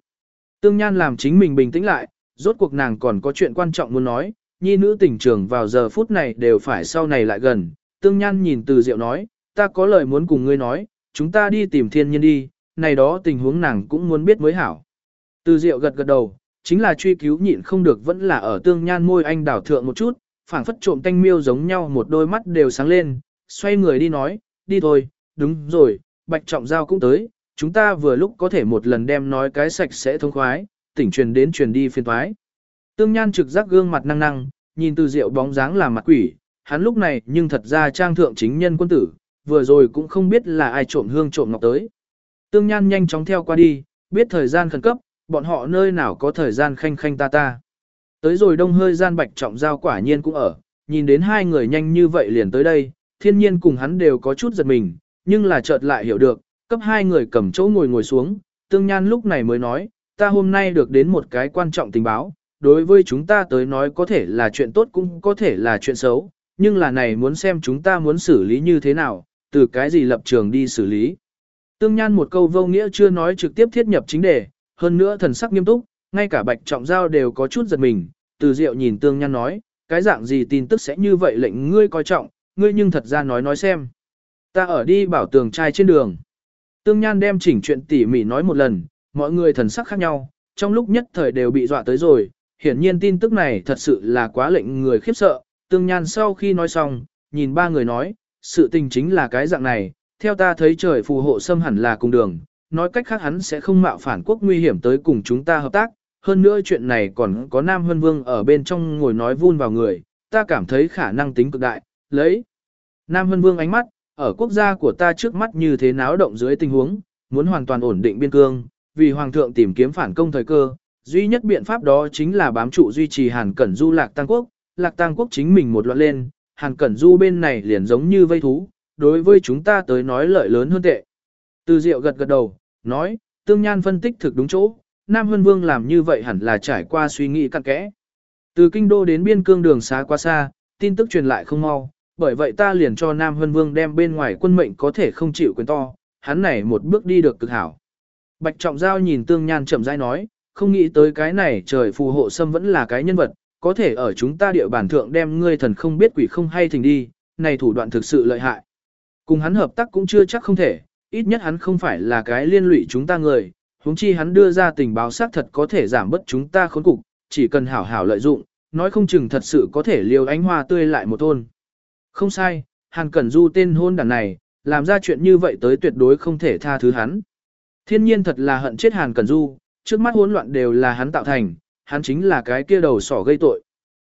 Tương nhan làm chính mình bình tĩnh lại, rốt cuộc nàng còn có chuyện quan trọng muốn nói, nhi nữ tỉnh trường vào giờ phút này đều phải sau này lại gần. Tương nhan nhìn từ diệu nói, ta có lời muốn cùng ngươi nói, chúng ta đi tìm thiên nhiên đi, này đó tình huống nàng cũng muốn biết mới hảo. Từ diệu gật gật đầu, chính là truy cứu nhịn không được vẫn là ở tương nhan môi anh đảo thượng một chút, phảng phất trộm tanh miêu giống nhau một đôi mắt đều sáng lên, xoay người đi nói, đi thôi, đúng rồi, bạch trọng giao cũng tới, chúng ta vừa lúc có thể một lần đem nói cái sạch sẽ thông khoái, tỉnh truyền đến truyền đi phiên thoái. Tương Nhan trực giác gương mặt năng năng, nhìn từ rượu bóng dáng là mặt quỷ, hắn lúc này nhưng thật ra trang thượng chính nhân quân tử, vừa rồi cũng không biết là ai trộm hương trộm ngọc tới. Tương Nhan nhanh chóng theo qua đi, biết thời gian khẩn cấp, bọn họ nơi nào có thời gian khanh khanh ta ta. Tới rồi đông hơi gian bạch trọng giao quả nhiên cũng ở, nhìn đến hai người nhanh như vậy liền tới đây, thiên nhiên cùng hắn đều có chút giật mình, nhưng là chợt lại hiểu được, cấp hai người cầm chỗ ngồi ngồi xuống, tương nhan lúc này mới nói, ta hôm nay được đến một cái quan trọng tình báo, đối với chúng ta tới nói có thể là chuyện tốt cũng có thể là chuyện xấu, nhưng là này muốn xem chúng ta muốn xử lý như thế nào, từ cái gì lập trường đi xử lý. Tương Nhan một câu vô nghĩa chưa nói trực tiếp thiết nhập chính đề, hơn nữa thần sắc nghiêm túc, ngay cả Bạch Trọng Giao đều có chút giật mình, từ Diệu nhìn Tương Nhan nói, cái dạng gì tin tức sẽ như vậy lệnh ngươi coi trọng, ngươi nhưng thật ra nói nói xem. Ta ở đi bảo tường trai trên đường. Tương Nhan đem chỉnh chuyện tỉ mỉ nói một lần, mọi người thần sắc khác nhau, trong lúc nhất thời đều bị dọa tới rồi, hiển nhiên tin tức này thật sự là quá lệnh người khiếp sợ, tương nhan sau khi nói xong, nhìn ba người nói, sự tình chính là cái dạng này, theo ta thấy trời phù hộ xâm hẳn là cùng đường, nói cách khác hắn sẽ không mạo phản quốc nguy hiểm tới cùng chúng ta hợp tác, hơn nữa chuyện này còn có Nam Hân Vương ở bên trong ngồi nói vun vào người, ta cảm thấy khả năng tính cực đại, lấy. Nam Hân Vương ánh mắt, ở quốc gia của ta trước mắt như thế náo động dưới tình huống, muốn hoàn toàn ổn định biên cương, vì Hoàng thượng tìm kiếm phản công thời cơ, duy nhất biện pháp đó chính là bám trụ duy trì Hàn Cẩn Du Lạc Tăng Quốc, Lạc Tăng Quốc chính mình một loạt lên, Hàn Cẩn Du bên này liền giống như vây thú, đối với chúng ta tới nói lợi lớn hơn tệ. Từ Diệu gật gật đầu, nói, Tương Nhan phân tích thực đúng chỗ, Nam Hân Vương làm như vậy hẳn là trải qua suy nghĩ cặn kẽ. Từ kinh đô đến biên cương đường xá quá xa, tin tức truyền lại không mau, bởi vậy ta liền cho Nam Hân Vương đem bên ngoài quân mệnh có thể không chịu quyền to, hắn này một bước đi được cực hảo. Bạch Trọng Giao nhìn Tương Nhan chậm rãi nói, không nghĩ tới cái này trời phù hộ xâm vẫn là cái nhân vật, có thể ở chúng ta địa bàn thượng đem ngươi thần không biết quỷ không hay thình đi, này thủ đoạn thực sự lợi hại. Cùng hắn hợp tác cũng chưa chắc không thể, ít nhất hắn không phải là cái liên lụy chúng ta người, huống chi hắn đưa ra tình báo xác thật có thể giảm bớt chúng ta khốn cục, chỉ cần hảo hảo lợi dụng, nói không chừng thật sự có thể liều ánh hoa tươi lại một thôn. Không sai, Hàn Cẩn Du tên hôn đàn này, làm ra chuyện như vậy tới tuyệt đối không thể tha thứ hắn. Thiên nhiên thật là hận chết Hàn Cẩn Du, trước mắt hỗn loạn đều là hắn tạo thành, hắn chính là cái kia đầu sỏ gây tội.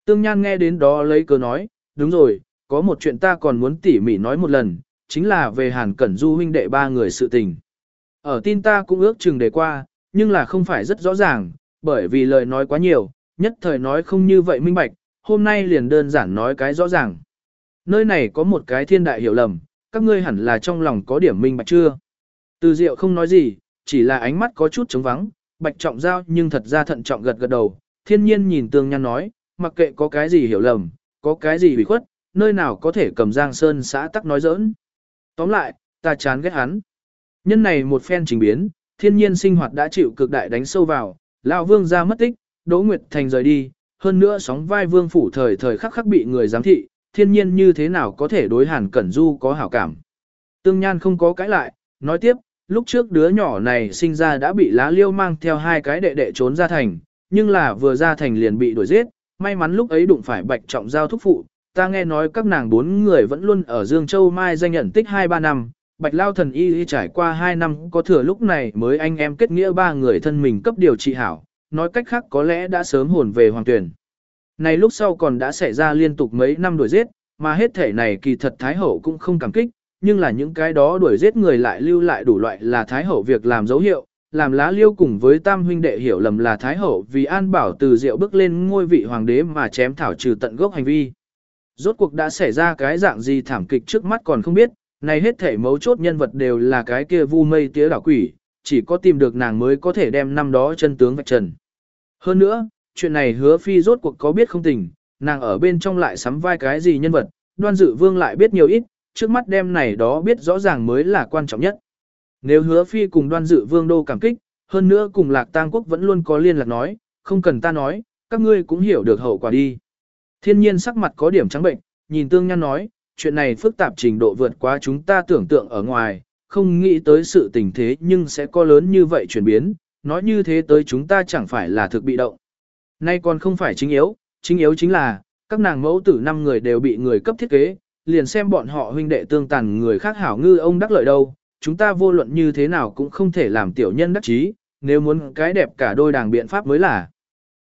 Tương Nhan nghe đến đó lấy cớ nói, đúng rồi, có một chuyện ta còn muốn tỉ mỉ nói một lần, chính là về Hàn Cẩn Du huynh đệ ba người sự tình. Ở tin ta cũng ước chừng đề qua, nhưng là không phải rất rõ ràng, bởi vì lời nói quá nhiều, nhất thời nói không như vậy minh bạch, hôm nay liền đơn giản nói cái rõ ràng. Nơi này có một cái thiên đại hiểu lầm, các ngươi hẳn là trong lòng có điểm minh bạch chưa? Từ Diệu không nói gì, chỉ là ánh mắt có chút trống vắng, bạch trọng giao nhưng thật ra thận trọng gật gật đầu, thiên nhiên nhìn tương nhan nói, mặc kệ có cái gì hiểu lầm, có cái gì bị khuất, nơi nào có thể cầm giang sơn xã tắc nói giỡn. Tóm lại, ta chán ghét hắn. Nhân này một phen trình biến, thiên nhiên sinh hoạt đã chịu cực đại đánh sâu vào, lão vương gia mất tích, Đỗ Nguyệt Thành rời đi, hơn nữa sóng vai vương phủ thời thời khắc khắc bị người giám thị, thiên nhiên như thế nào có thể đối Hàn Cẩn Du có hảo cảm. Tương Nhan không có cãi lại, nói tiếp, lúc trước đứa nhỏ này sinh ra đã bị lá liêu mang theo hai cái đệ đệ trốn ra thành, nhưng là vừa ra thành liền bị đuổi giết, may mắn lúc ấy đụng phải bạch trọng giao thúc phụ, ta nghe nói các nàng bốn người vẫn luôn ở Dương Châu Mai danh nhận tích 2-3 năm, bạch lao thần y, y trải qua 2 năm có thừa lúc này mới anh em kết nghĩa ba người thân mình cấp điều trị hảo, nói cách khác có lẽ đã sớm hồn về hoàng tuyển. Này lúc sau còn đã xảy ra liên tục mấy năm đuổi giết, mà hết thể này kỳ thật Thái Hậu cũng không cảm kích, nhưng là những cái đó đuổi giết người lại lưu lại đủ loại là Thái Hậu việc làm dấu hiệu, làm lá liêu cùng với tam huynh đệ hiểu lầm là Thái Hậu vì an bảo từ diệu bước lên ngôi vị hoàng đế mà chém thảo trừ tận gốc hành vi. Rốt cuộc đã xảy ra cái dạng gì thảm kịch trước mắt còn không biết, này hết thể mấu chốt nhân vật đều là cái kia vu mây tía đảo quỷ, chỉ có tìm được nàng mới có thể đem năm đó chân tướng vạch trần. Hơn nữa, chuyện này hứa phi rốt cuộc có biết không tình, nàng ở bên trong lại sắm vai cái gì nhân vật, đoan dự vương lại biết nhiều ít, trước mắt đem này đó biết rõ ràng mới là quan trọng nhất. Nếu hứa phi cùng đoan dự vương đô cảm kích, hơn nữa cùng lạc tang quốc vẫn luôn có liên lạc nói, không cần ta nói, các ngươi cũng hiểu được hậu quả đi. Thiên nhiên sắc mặt có điểm trắng bệnh, nhìn tương nhan nói, chuyện này phức tạp trình độ vượt quá chúng ta tưởng tượng ở ngoài, không nghĩ tới sự tình thế nhưng sẽ có lớn như vậy chuyển biến, nói như thế tới chúng ta chẳng phải là thực bị động. Nay còn không phải chính yếu, chính yếu chính là, các nàng mẫu tử năm người đều bị người cấp thiết kế, liền xem bọn họ huynh đệ tương tàn người khác hảo ngư ông đắc lợi đâu, chúng ta vô luận như thế nào cũng không thể làm tiểu nhân đắc chí, nếu muốn cái đẹp cả đôi đảng biện pháp mới là.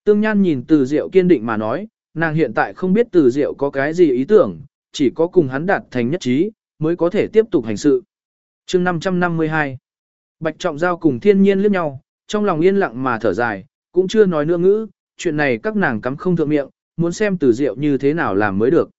Tương Nhan nhìn Từ Diệu kiên định mà nói, nàng hiện tại không biết Từ Diệu có cái gì ý tưởng, chỉ có cùng hắn đạt thành nhất trí, mới có thể tiếp tục hành sự. chương 552 Bạch Trọng Giao cùng thiên nhiên liếc nhau, trong lòng yên lặng mà thở dài, cũng chưa nói nữa ngữ, chuyện này các nàng cắm không thượng miệng, muốn xem từ diệu như thế nào làm mới được.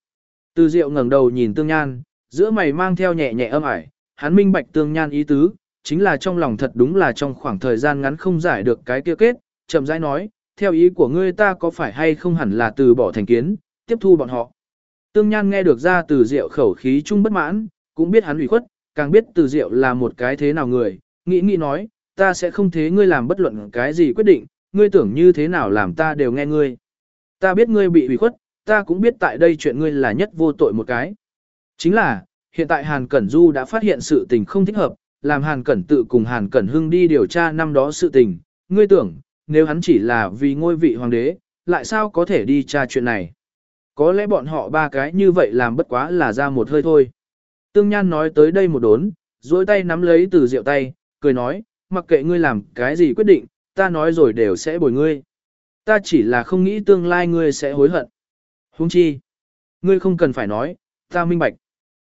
Từ diệu ngẩng đầu nhìn tương nhan, giữa mày mang theo nhẹ nhẹ âm ải, hắn minh bạch tương nhan ý tứ, chính là trong lòng thật đúng là trong khoảng thời gian ngắn không giải được cái kia kết, chậm rãi nói, theo ý của ngươi ta có phải hay không hẳn là từ bỏ thành kiến, tiếp thu bọn họ. Tương Nhan nghe được ra từ Diệu khẩu khí chung bất mãn, cũng biết hắn ủy khuất, càng biết từ Diệu là một cái thế nào người, nghĩ nghĩ nói, ta sẽ không thế ngươi làm bất luận cái gì quyết định, ngươi tưởng như thế nào làm ta đều nghe ngươi. Ta biết ngươi bị ủy khuất, ta cũng biết tại đây chuyện ngươi là nhất vô tội một cái. Chính là, hiện tại Hàn Cẩn Du đã phát hiện sự tình không thích hợp, làm Hàn Cẩn tự cùng Hàn Cẩn Hưng đi điều tra năm đó sự tình, ngươi tưởng, nếu hắn chỉ là vì ngôi vị hoàng đế, lại sao có thể đi tra chuyện này. Có lẽ bọn họ ba cái như vậy làm bất quá là ra một hơi thôi. Tương Nhan nói tới đây một đốn, duỗi tay nắm lấy từ rượu tay, cười nói, mặc kệ ngươi làm cái gì quyết định, ta nói rồi đều sẽ bồi ngươi. Ta chỉ là không nghĩ tương lai ngươi sẽ hối hận. Huống chi, ngươi không cần phải nói, ta minh bạch.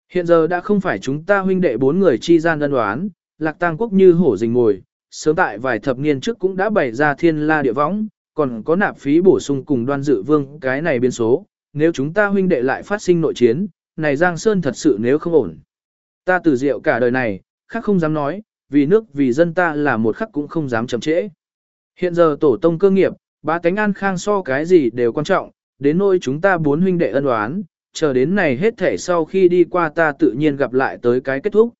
Hiện giờ đã không phải chúng ta huynh đệ bốn người chi gian đơn đoán, lạc tang quốc như hổ rình ngồi, sớm tại vài thập niên trước cũng đã bày ra thiên la địa võng, còn có nạp phí bổ sung cùng đoan dự vương cái này biến số, nếu chúng ta huynh đệ lại phát sinh nội chiến, này Giang Sơn thật sự nếu không ổn. Ta từ diệu cả đời này, khác không dám nói, vì nước vì dân ta là một khắc cũng không dám chậm trễ. Hiện giờ tổ tông cơ nghiệp, ba cánh an khang so cái gì đều quan trọng, đến nỗi chúng ta bốn huynh đệ ân oán, chờ đến này hết thể sau khi đi qua ta tự nhiên gặp lại tới cái kết thúc.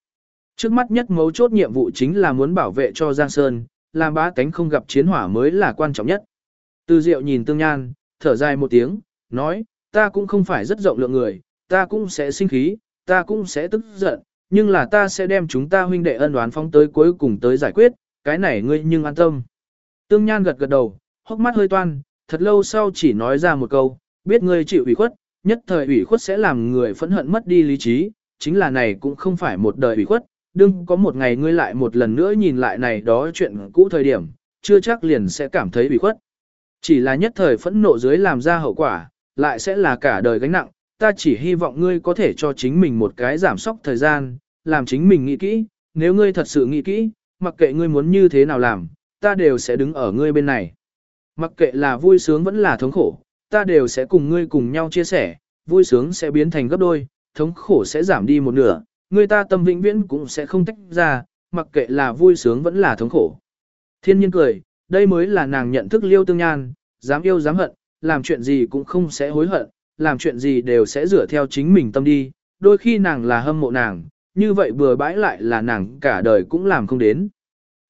Trước mắt nhất mấu chốt nhiệm vụ chính là muốn bảo vệ cho Giang Sơn, làm bá tánh không gặp chiến hỏa mới là quan trọng nhất. Từ Diệu nhìn Tương Nhan, thở dài một tiếng, nói, ta cũng không phải rất rộng lượng người, ta cũng sẽ sinh khí, ta cũng sẽ tức giận, nhưng là ta sẽ đem chúng ta huynh đệ ân đoán phóng tới cuối cùng tới giải quyết, cái này ngươi nhưng an tâm. Tương Nhan gật gật đầu, hốc mắt hơi toan, thật lâu sau chỉ nói ra một câu, biết ngươi chịu ủy khuất, nhất thời ủy khuất sẽ làm người phẫn hận mất đi lý trí, chính là này cũng không phải một đời ủy khuất, đừng có một ngày ngươi lại một lần nữa nhìn lại này đó chuyện cũ thời điểm, chưa chắc liền sẽ cảm thấy ủy khuất. Chỉ là nhất thời phẫn nộ dưới làm ra hậu quả, lại sẽ là cả đời gánh nặng, ta chỉ hy vọng ngươi có thể cho chính mình một cái giảm sóc thời gian, làm chính mình nghĩ kỹ, nếu ngươi thật sự nghĩ kỹ, mặc kệ ngươi muốn như thế nào làm, ta đều sẽ đứng ở ngươi bên này. Mặc kệ là vui sướng vẫn là thống khổ, ta đều sẽ cùng ngươi cùng nhau chia sẻ, vui sướng sẽ biến thành gấp đôi, thống khổ sẽ giảm đi một nửa, người ta tâm vĩnh viễn cũng sẽ không tách ra, mặc kệ là vui sướng vẫn là thống khổ. Thiên nhiên cười, đây mới là nàng nhận thức liêu tương nhan, dám yêu dám hận, làm chuyện gì cũng không sẽ hối hận, làm chuyện gì đều sẽ rửa theo chính mình tâm đi, đôi khi nàng là hâm mộ nàng, như vậy bừa bãi lại là nàng cả đời cũng làm không đến.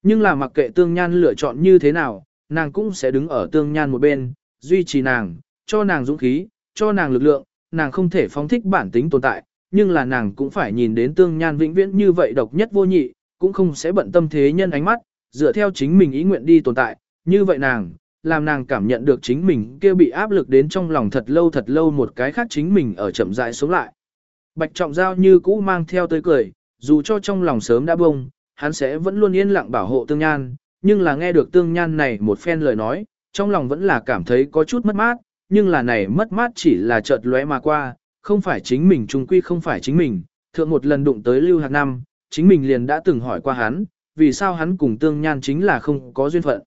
Nhưng là mặc kệ tương nhan lựa chọn như thế nào, nàng cũng sẽ đứng ở tương nhan một bên, duy trì nàng, cho nàng dũng khí, cho nàng lực lượng, nàng không thể phóng thích bản tính tồn tại, nhưng là nàng cũng phải nhìn đến tương nhan vĩnh viễn như vậy độc nhất vô nhị, cũng không sẽ bận tâm thế nhân ánh mắt, dựa theo chính mình ý nguyện đi tồn tại, như vậy nàng, làm nàng cảm nhận được chính mình kia bị áp lực đến trong lòng thật lâu thật lâu một cái khác chính mình ở chậm rãi sống lại. Bạch trọng giao như cũ mang theo tới cười, dù cho trong lòng sớm đã bông, hắn sẽ vẫn luôn yên lặng bảo hộ tương nhan, nhưng là nghe được tương nhan này một phen lời nói, trong lòng vẫn là cảm thấy có chút mất mát, nhưng là này mất mát chỉ là chợt lóe mà qua, không phải chính mình trung quy không phải chính mình, thượng một lần đụng tới Lưu Hạc Năm, chính mình liền đã từng hỏi qua hắn, vì sao hắn cùng tương nhan chính là không có duyên phận.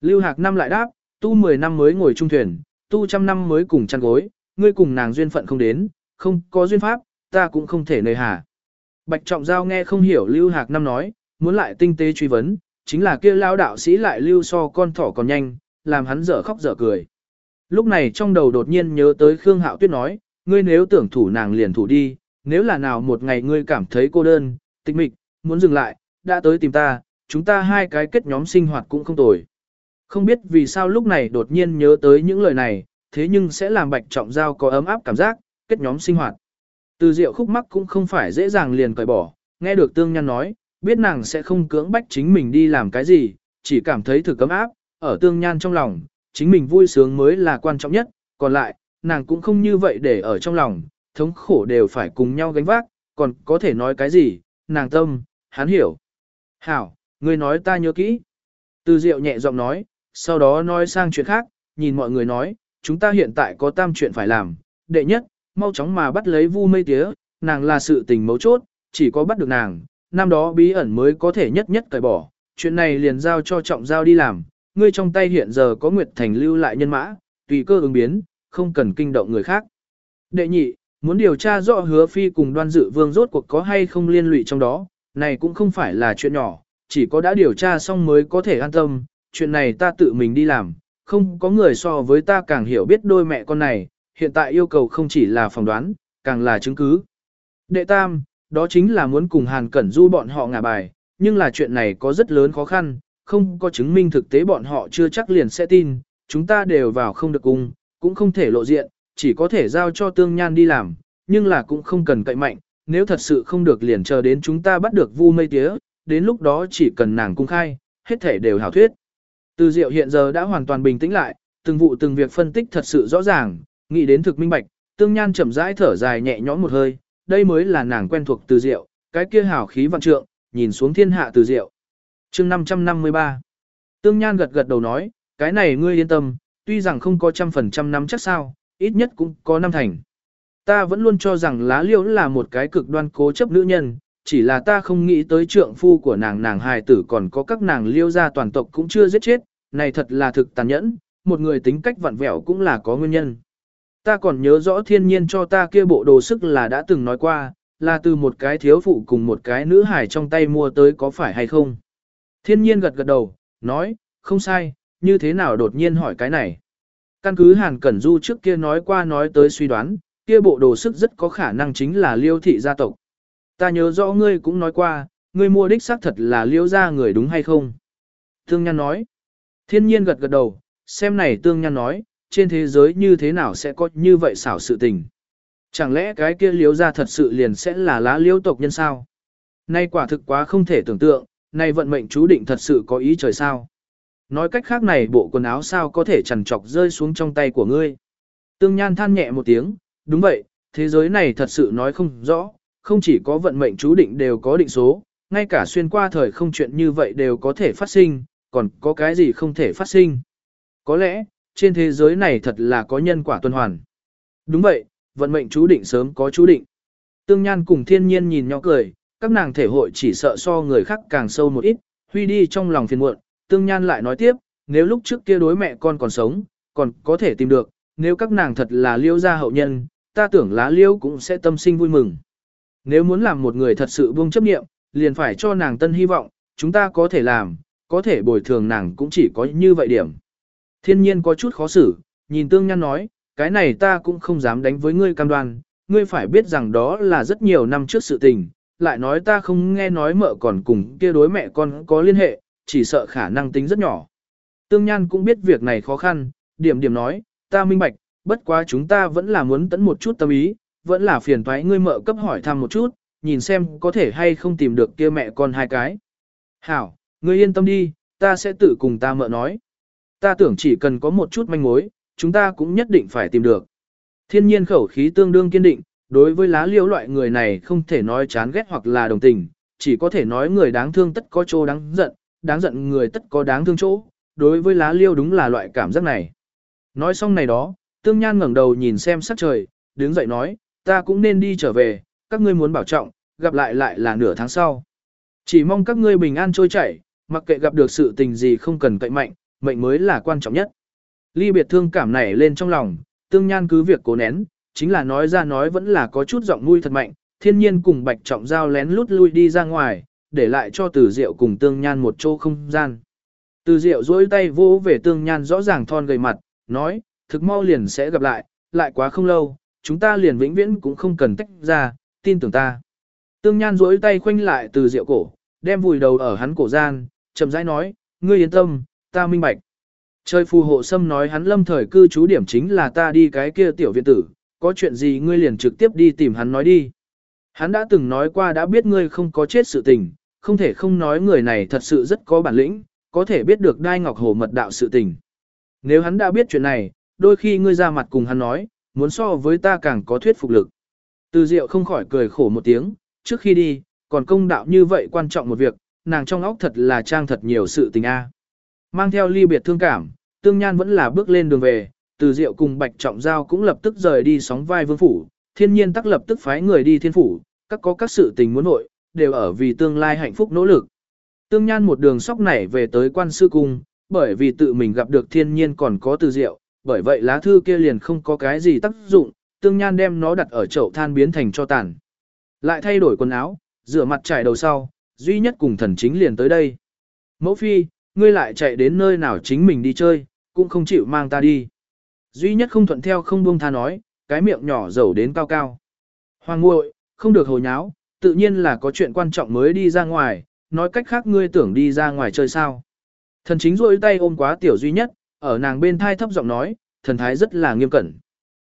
Lưu Hạc Năm lại đáp, tu 10 năm mới ngồi trung thuyền, tu trăm năm mới cùng chăn gối, ngươi cùng nàng duyên phận không đến, không có duyên pháp, ta cũng không thể nơi hà. Bạch Trọng Giao nghe không hiểu Lưu Hạc Năm nói, muốn lại tinh tế truy vấn, chính là kia lao đạo sĩ lại lưu so con thỏ còn nhanh, làm hắn dở khóc dở cười. Lúc này trong đầu đột nhiên nhớ tới Khương Hạo Tuyết nói, ngươi nếu tưởng thủ nàng liền thủ đi, nếu là nào một ngày ngươi cảm thấy cô đơn, tịch mịch, muốn dừng lại, đã tới tìm ta, chúng ta hai cái kết nhóm sinh hoạt cũng không tồi. Không biết vì sao lúc này đột nhiên nhớ tới những lời này, thế nhưng sẽ làm bạch trọng giao có ấm áp cảm giác, kết nhóm sinh hoạt. Từ Diệu khúc mắc cũng không phải dễ dàng liền cởi bỏ, nghe được tương nhan nói, biết nàng sẽ không cưỡng bách chính mình đi làm cái gì, chỉ cảm thấy thực cấm áp, ở tương nhan trong lòng, chính mình vui sướng mới là quan trọng nhất, còn lại, nàng cũng không như vậy để ở trong lòng, thống khổ đều phải cùng nhau gánh vác, còn có thể nói cái gì, nàng tâm, hắn hiểu. Hảo, ngươi nói ta nhớ kỹ. Từ Diệu nhẹ giọng nói, sau đó nói sang chuyện khác, nhìn mọi người nói, chúng ta hiện tại có tam chuyện phải làm. Đệ nhất, mau chóng mà bắt lấy vu mây tía, nàng là sự tình mấu chốt, chỉ có bắt được nàng, năm đó bí ẩn mới có thể nhất nhất cởi bỏ. Chuyện này liền giao cho trọng giao đi làm, ngươi trong tay hiện giờ có Nguyệt Thành lưu lại nhân mã, tùy cơ ứng biến, không cần kinh động người khác. Đệ nhị, muốn điều tra rõ hứa phi cùng đoan dự vương rốt cuộc có hay không liên lụy trong đó, này cũng không phải là chuyện nhỏ, chỉ có đã điều tra xong mới có thể an tâm, chuyện này ta tự mình đi làm, không có người so với ta càng hiểu biết đôi mẹ con này, hiện tại yêu cầu không chỉ là phỏng đoán, càng là chứng cứ. Đệ tam, đó chính là muốn cùng Hàn Cẩn Du bọn họ ngả bài, nhưng là chuyện này có rất lớn khó khăn, không có chứng minh thực tế bọn họ chưa chắc liền sẽ tin, chúng ta đều vào không được cùng, cũng không thể lộ diện, chỉ có thể giao cho tương nhan đi làm, nhưng là cũng không cần cậy mạnh, nếu thật sự không được liền chờ đến chúng ta bắt được vu mây tía, đến lúc đó chỉ cần nàng cung khai, hết thể đều hảo thuyết. Từ diệu hiện giờ đã hoàn toàn bình tĩnh lại, từng vụ từng việc phân tích thật sự rõ ràng, nghĩ đến thực minh bạch, tương nhan chậm rãi thở dài nhẹ nhõm một hơi, đây mới là nàng quen thuộc từ diệu, cái kia hảo khí vạn trượng, nhìn xuống thiên hạ từ diệu. chương 553 Tương nhan gật gật đầu nói, cái này ngươi yên tâm, tuy rằng không có trăm phần trăm năm chắc sao, ít nhất cũng có năm thành. Ta vẫn luôn cho rằng lá liễu là một cái cực đoan cố chấp nữ nhân, chỉ là ta không nghĩ tới trượng phu của nàng nàng hài tử còn có các nàng liêu gia toàn tộc cũng chưa giết chết, này thật là thực tàn nhẫn, một người tính cách vặn vẹo cũng là có nguyên nhân. Ta còn nhớ rõ thiên nhiên cho ta kia bộ đồ sức là đã từng nói qua, là từ một cái thiếu phụ cùng một cái nữ hài trong tay mua tới có phải hay không. Thiên nhiên gật gật đầu, nói, không sai, như thế nào đột nhiên hỏi cái này. Căn cứ Hàn Cẩn Du trước kia nói qua nói tới suy đoán, kia bộ đồ sức rất có khả năng chính là liêu thị gia tộc. Ta nhớ rõ ngươi cũng nói qua, ngươi mua đích xác thật là liễu gia người đúng hay không? Tương Nhan nói. Thiên nhiên gật gật đầu, xem này Tương Nhan nói, trên thế giới như thế nào sẽ có như vậy xảo sự tình. Chẳng lẽ cái kia liễu gia thật sự liền sẽ là lá liễu tộc nhân sao? Nay quả thực quá không thể tưởng tượng, nay vận mệnh chú định thật sự có ý trời sao. Nói cách khác này bộ quần áo sao có thể chằn trọc rơi xuống trong tay của ngươi. Tương Nhan than nhẹ một tiếng, đúng vậy, thế giới này thật sự nói không rõ, không chỉ có vận mệnh chú định đều có định số, ngay cả xuyên qua thời không chuyện như vậy đều có thể phát sinh, còn có cái gì không thể phát sinh. Có lẽ, trên thế giới này thật là có nhân quả tuần hoàn. Đúng vậy, vận mệnh chú định sớm có chú định. Tương Nhan cùng thiên nhiên nhìn nhau cười, các nàng thể hội chỉ sợ so người khác càng sâu một ít, huy đi trong lòng phiền muộn, Tương Nhan lại nói tiếp, nếu lúc trước kia đối mẹ con còn sống, còn có thể tìm được, nếu các nàng thật là liêu gia hậu nhân, ta tưởng lá liêu cũng sẽ tâm sinh vui mừng. Nếu muốn làm một người thật sự buông chấp nghiệm, liền phải cho nàng tân hy vọng, chúng ta có thể làm, có thể bồi thường nàng cũng chỉ có như vậy điểm. Thiên nhiên có chút khó xử, nhìn tương nhan nói, cái này ta cũng không dám đánh với ngươi cam đoan, ngươi phải biết rằng đó là rất nhiều năm trước sự tình, lại nói ta không nghe nói mợ còn cùng kia đối mẹ con có liên hệ, chỉ sợ khả năng tính rất nhỏ. Tương Nhan cũng biết việc này khó khăn, điểm điểm nói, ta minh bạch, bất quá chúng ta vẫn là muốn tẫn một chút tâm ý, vẫn là phiền toái ngươi mợ cấp hỏi thăm một chút, nhìn xem có thể hay không tìm được kia mẹ con hai cái. Hảo, ngươi yên tâm đi, ta sẽ tự cùng ta mợ nói. Ta tưởng chỉ cần có một chút manh mối, chúng ta cũng nhất định phải tìm được. Thiên nhiên khẩu khí tương đương kiên định, đối với lá liễu loại người này không thể nói chán ghét hoặc là đồng tình, chỉ có thể nói người đáng thương tất có chỗ đáng giận, đáng giận người tất có đáng thương chỗ, đối với lá liêu đúng là loại cảm giác này. Nói xong này đó, tương nhan ngẩng đầu nhìn xem sắc trời, đứng dậy nói, ta cũng nên đi trở về, các ngươi muốn bảo trọng, gặp lại lại là nửa tháng sau. Chỉ mong các ngươi bình an trôi chảy, mặc kệ gặp được sự tình gì không cần cậy mạnh, mệnh mới là quan trọng nhất. Ly biệt thương cảm nảy lên trong lòng, tương nhan cứ việc cố nén, chính là nói ra nói vẫn là có chút giọng nuôi thật mạnh, thiên nhiên cùng bạch trọng giao lén lút lui đi ra ngoài, để lại cho từ diệu cùng tương nhan một chỗ không gian. Từ diệu duỗi tay vỗ về tương nhan rõ ràng thon gầy mặt, nói, thực mau liền sẽ gặp lại, lại quá không lâu, chúng ta liền vĩnh viễn cũng không cần tách ra, tin tưởng ta. Tương nhan duỗi tay khoanh lại từ rượu cổ, đem vùi đầu ở hắn cổ gian, chậm rãi nói, ngươi yên tâm, ta minh bạch. Trời phù hộ sâm nói hắn lâm thời cư trú điểm chính là ta đi cái kia tiểu viện tử, có chuyện gì ngươi liền trực tiếp đi tìm hắn nói đi. Hắn đã từng nói qua đã biết ngươi không có chết sự tình, không thể không nói người này thật sự rất có bản lĩnh, có thể biết được đai ngọc hồ mật đạo sự tình. Nếu hắn đã biết chuyện này, đôi khi ngươi ra mặt cùng hắn nói, muốn so với ta càng có thuyết phục lực. Từ Diệu không khỏi cười khổ một tiếng, trước khi đi, còn công đạo như vậy quan trọng một việc, nàng trong óc thật là trang thật nhiều sự tình a. Mang theo ly biệt thương cảm, Tương Nhan vẫn là bước lên đường về, Từ Diệu cùng Bạch Trọng Giao cũng lập tức rời đi sóng vai vương phủ, thiên nhiên tắc lập tức phái người đi thiên phủ, các có các sự tình muốn nội, đều ở vì tương lai hạnh phúc nỗ lực. Tương Nhan một đường sóc nảy về tới quan sư cung, bởi vì tự mình gặp được thiên nhiên còn có từ diệu, bởi vậy lá thư kia liền không có cái gì tác dụng, Tương Nhan đem nó đặt ở chậu than biến thành cho tàn. Lại thay đổi quần áo, rửa mặt trải đầu sau, duy nhất cùng thần chính liền tới đây. Mẫu phi, ngươi lại chạy đến nơi nào chính mình đi chơi, cũng không chịu mang ta đi. Duy nhất không thuận theo không buông tha nói, cái miệng nhỏ dầu đến cao cao. Hoàng ngội, không được hồ nháo, tự nhiên là có chuyện quan trọng mới đi ra ngoài, nói cách khác ngươi tưởng đi ra ngoài chơi sao. Thần chính rôi tay ôm quá tiểu duy nhất, ở nàng bên thai thấp giọng nói, thần thái rất là nghiêm cẩn.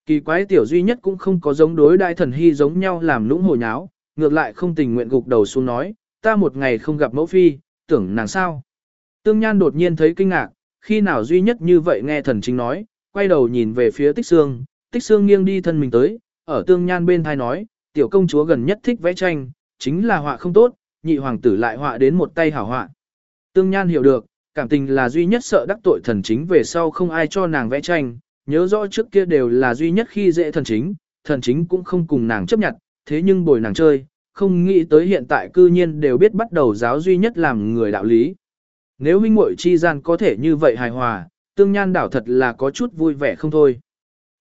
Kỳ quái tiểu duy nhất cũng không có giống đối đại thần hy giống nhau làm lũng hồ nháo, ngược lại không tình nguyện gục đầu xuống nói, ta một ngày không gặp mẫu phi, tưởng nàng sao. Tương Nhan đột nhiên thấy kinh ngạc, khi nào duy nhất như vậy nghe thần chính nói, quay đầu nhìn về phía tích xương, tích xương nghiêng đi thân mình tới, ở Tương Nhan bên thai nói, tiểu công chúa gần nhất thích vẽ tranh, chính là họa không tốt, nhị hoàng tử lại họa đến một tay hảo họa. Tương Nhan hiểu được, cảm tình là duy nhất sợ đắc tội thần chính về sau không ai cho nàng vẽ tranh, nhớ rõ trước kia đều là duy nhất khi dễ thần chính, thần chính cũng không cùng nàng chấp nhận, thế nhưng bồi nàng chơi, không nghĩ tới hiện tại cư nhiên đều biết bắt đầu giáo duy nhất làm người đạo lý. Nếu huynh muội chi gian có thể như vậy hài hòa, tương nhan đảo thật là có chút vui vẻ không thôi.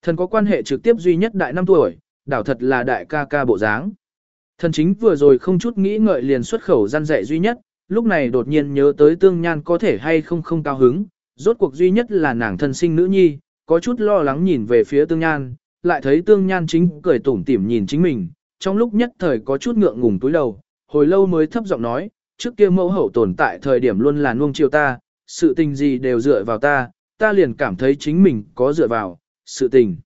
Thần có quan hệ trực tiếp duy nhất đại năm tuổi, đảo thật là đại ca ca bộ dáng. Thần chính vừa rồi không chút nghĩ ngợi liền xuất khẩu gian dạy duy nhất, lúc này đột nhiên nhớ tới tương nhan có thể hay không không cao hứng, rốt cuộc duy nhất là nàng thân sinh nữ nhi, có chút lo lắng nhìn về phía tương nhan, lại thấy tương nhan chính cười tủm tỉm nhìn chính mình, trong lúc nhất thời có chút ngượng ngùng túi đầu, hồi lâu mới thấp giọng nói, trước kia mẫu hậu tồn tại thời điểm luôn là nuông chiều ta, sự tình gì đều dựa vào ta, ta liền cảm thấy chính mình có dựa vào, sự tình.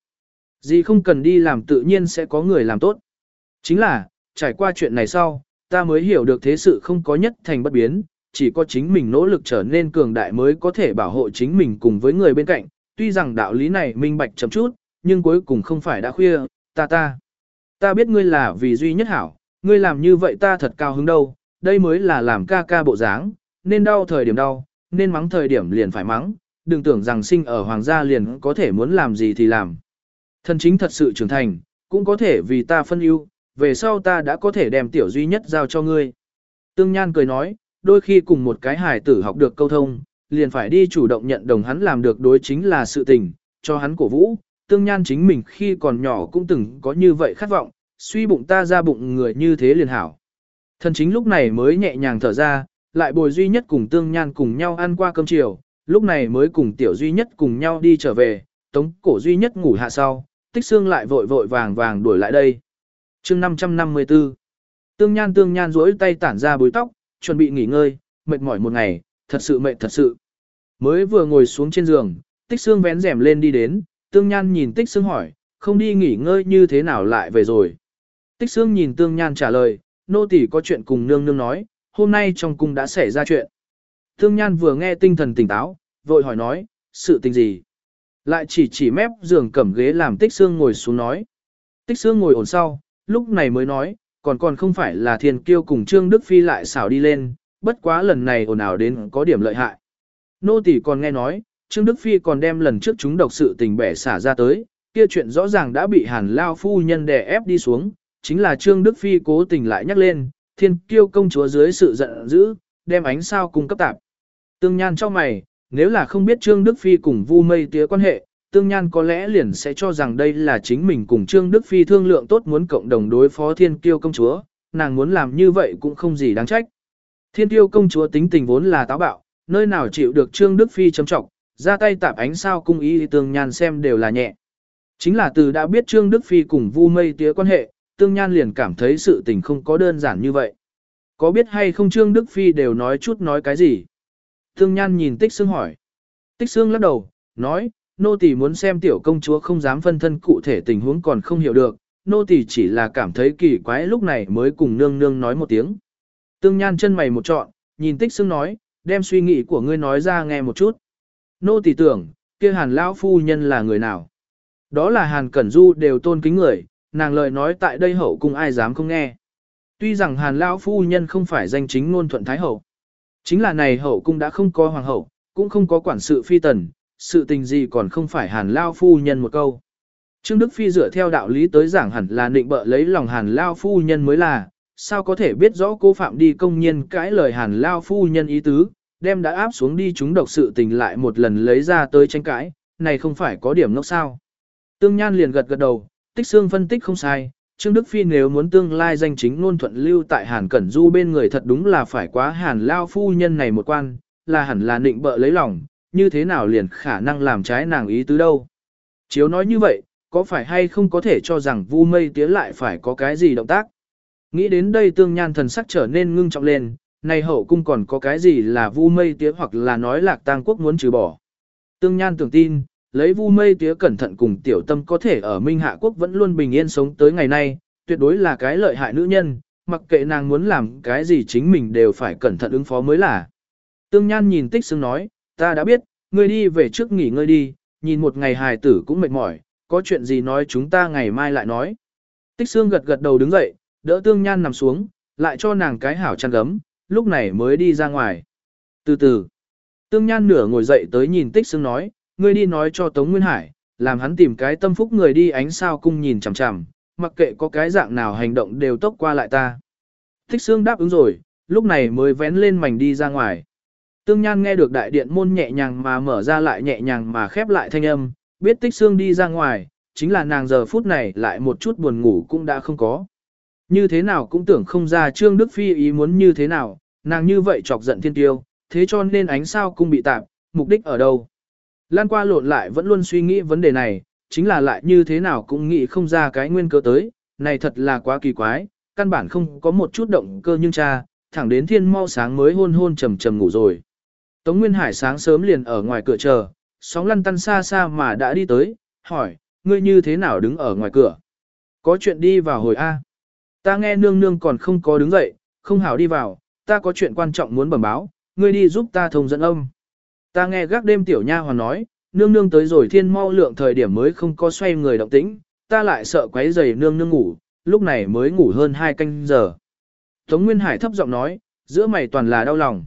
Gì không cần đi làm tự nhiên sẽ có người làm tốt. Chính là, trải qua chuyện này sau, ta mới hiểu được thế sự không có nhất thành bất biến, chỉ có chính mình nỗ lực trở nên cường đại mới có thể bảo hộ chính mình cùng với người bên cạnh, tuy rằng đạo lý này minh bạch chậm chút, nhưng cuối cùng không phải đã khuya, ta ta. Ta biết ngươi là vì duy nhất hảo, ngươi làm như vậy ta thật cao hứng đâu, đây mới là làm ca ca bộ dáng, nên đau thời điểm đau, nên mắng thời điểm liền phải mắng, đừng tưởng rằng sinh ở hoàng gia liền có thể muốn làm gì thì làm. Thân chính thật sự trưởng thành, cũng có thể vì ta phân ưu, về sau ta đã có thể đem tiểu duy nhất giao cho ngươi. Tương Nhan cười nói, đôi khi cùng một cái hài tử học được câu thông, liền phải đi chủ động nhận đồng hắn làm được đối chính là sự tình, cho hắn cổ vũ. Tương Nhan chính mình khi còn nhỏ cũng từng có như vậy khát vọng, suy bụng ta ra bụng người như thế liền hảo. Thần chính lúc này mới nhẹ nhàng thở ra, lại bồi duy nhất cùng Tương Nhan cùng nhau ăn qua cơm chiều, lúc này mới cùng tiểu duy nhất cùng nhau đi trở về, tống cổ duy nhất ngủ hạ sau, tích xương lại vội vội vàng vàng đuổi lại đây chương 554 Tương Nhan Tương Nhan duỗi tay tản ra búi tóc, chuẩn bị nghỉ ngơi, mệt mỏi một ngày, thật sự mệt thật sự. Mới vừa ngồi xuống trên giường, tích xương vén rèm lên đi đến, Tương Nhan nhìn tích xương hỏi, không đi nghỉ ngơi như thế nào lại về rồi. Tích xương nhìn Tương Nhan trả lời, nô tỳ có chuyện cùng nương nương nói, hôm nay trong cung đã xảy ra chuyện. Tương Nhan vừa nghe tinh thần tỉnh táo, vội hỏi nói, sự tình gì? Lại chỉ chỉ mép giường cẩm ghế làm tích xương ngồi xuống nói. Tích xương ngồi ổn sau, lúc này mới nói, còn còn không phải là thiên kiêu cùng Trương Đức Phi lại xảo đi lên, bất quá lần này ồn ào đến có điểm lợi hại. Nô tỷ còn nghe nói, Trương Đức Phi còn đem lần trước chúng độc sự tình bẻ xả ra tới, kia chuyện rõ ràng đã bị hàn lao phu nhân đè ép đi xuống, chính là Trương Đức Phi cố tình lại nhắc lên, thiên kiêu công chúa dưới sự giận dữ, đem ánh sao cung cấp tạp. Tương Nhan cho mày, nếu là không biết Trương Đức Phi cùng Vu Mây tía quan hệ, Tương Nhan có lẽ liền sẽ cho rằng đây là chính mình cùng Trương Đức Phi thương lượng tốt muốn cộng đồng đối phó Thiên Kiêu công chúa, nàng muốn làm như vậy cũng không gì đáng trách. Thiên Kiêu công chúa tính tình vốn là táo bạo, nơi nào chịu được Trương Đức Phi châm trọng, ra tay tạp ánh sao cung ý Tương Nhan xem đều là nhẹ. Chính là từ đã biết Trương Đức Phi cùng Vu Mây tía quan hệ, Tương Nhan liền cảm thấy sự tình không có đơn giản như vậy. Có biết hay không Trương Đức Phi đều nói chút nói cái gì? Tương Nhan nhìn Tích Sương hỏi. Tích Sương lắc đầu, nói, nô tỳ muốn xem tiểu công chúa không dám phân thân cụ thể tình huống còn không hiểu được, nô tỳ chỉ là cảm thấy kỳ quái lúc này mới cùng nương nương nói một tiếng. Tương Nhan chân mày một trọn, nhìn Tích xương nói, đem suy nghĩ của ngươi nói ra nghe một chút. Nô tỳ tưởng, kia Hàn lão phu nhân là người nào? Đó là Hàn Cẩn Du đều tôn kính người, nàng lời nói tại đây hậu cung ai dám không nghe. Tuy rằng Hàn lão phu nhân không phải danh chính ngôn thuận thái hậu, chính là này hậu cung đã không có hoàng hậu, cũng không có quản sự phi tần, sự tình gì còn không phải Hàn lão phu nhân một câu. Trương Đức Phi dựa theo đạo lý tới giảng hẳn là định bợ lấy lòng Hàn lão phu nhân mới là, sao có thể biết rõ cô phạm đi công nhiên cãi lời Hàn lão phu nhân ý tứ, đem đã áp xuống đi chúng độc sự tình lại một lần lấy ra tới tranh cãi, này không phải có điểm ngốc sao. Tương Nhan liền gật gật đầu, tích xương phân tích không sai, Trương Đức Phi nếu muốn tương lai danh chính ngôn thuận lưu tại Hàn Cẩn Du bên người thật đúng là phải quá Hàn Lao phu nhân này một quan, là hẳn là định bợ lấy lòng, như thế nào liền khả năng làm trái nàng ý tứ đâu. Chiếu nói như vậy, có phải hay không có thể cho rằng Vu Mây Tía lại phải có cái gì động tác? Nghĩ đến đây tương nhan thần sắc trở nên ngưng trọng lên, này hậu cung còn có cái gì là Vu Mây Tía hoặc là nói lạc tang quốc muốn trừ bỏ. Tương nhan tưởng tin, lấy vu mây tía cẩn thận cùng tiểu tâm có thể ở Minh Hạ Quốc vẫn luôn bình yên sống tới ngày nay, tuyệt đối là cái lợi hại nữ nhân, mặc kệ nàng muốn làm cái gì chính mình đều phải cẩn thận ứng phó mới là. Tương Nhan nhìn tích xương nói, ta đã biết, ngươi đi về trước nghỉ ngơi đi, nhìn một ngày hài tử cũng mệt mỏi, có chuyện gì nói chúng ta ngày mai lại nói. Tích xương gật gật đầu đứng dậy, đỡ Tương Nhan nằm xuống, lại cho nàng cái hảo chăn gấm, lúc này mới đi ra ngoài. Từ từ, Tương Nhan nửa ngồi dậy tới nhìn tích xương nói, ngươi đi nói cho Tống Nguyên Hải, làm hắn tìm cái tâm phúc người đi ánh sao cung nhìn chằm chằm, mặc kệ có cái dạng nào hành động đều tốc qua lại ta. Tích xương đáp ứng rồi, lúc này mới vén lên mảnh đi ra ngoài. Tương Nhan nghe được đại điện môn nhẹ nhàng mà mở ra lại nhẹ nhàng mà khép lại thanh âm, biết Tích xương đi ra ngoài, chính là nàng giờ phút này lại một chút buồn ngủ cũng đã không có. Như thế nào cũng tưởng không ra Trương Đức Phi ý muốn như thế nào, nàng như vậy chọc giận thiên tiêu, thế cho nên ánh sao cung bị tạm, mục đích ở đâu. Lan qua lộn lại vẫn luôn suy nghĩ vấn đề này, chính là lại như thế nào cũng nghĩ không ra cái nguyên cơ tới, này thật là quá kỳ quái, căn bản không có một chút động cơ nhưng cha, thẳng đến thiên mau sáng mới hôn hôn trầm trầm ngủ rồi. Tống Nguyên Hải sáng sớm liền ở ngoài cửa chờ, sóng lăn tăn xa xa mà đã đi tới, hỏi, ngươi như thế nào đứng ở ngoài cửa? Có chuyện đi vào hồi A. Ta nghe nương nương còn không có đứng dậy, không hảo đi vào, ta có chuyện quan trọng muốn bẩm báo, ngươi đi giúp ta thông dẫn âm. Ta nghe gác đêm tiểu nha hoàn nói, nương nương tới rồi thiên mau lượng thời điểm mới không có xoay người động tĩnh, ta lại sợ quấy giày nương nương ngủ, lúc này mới ngủ hơn hai canh giờ. Tống Nguyên Hải thấp giọng nói, giữa mày toàn là đau lòng.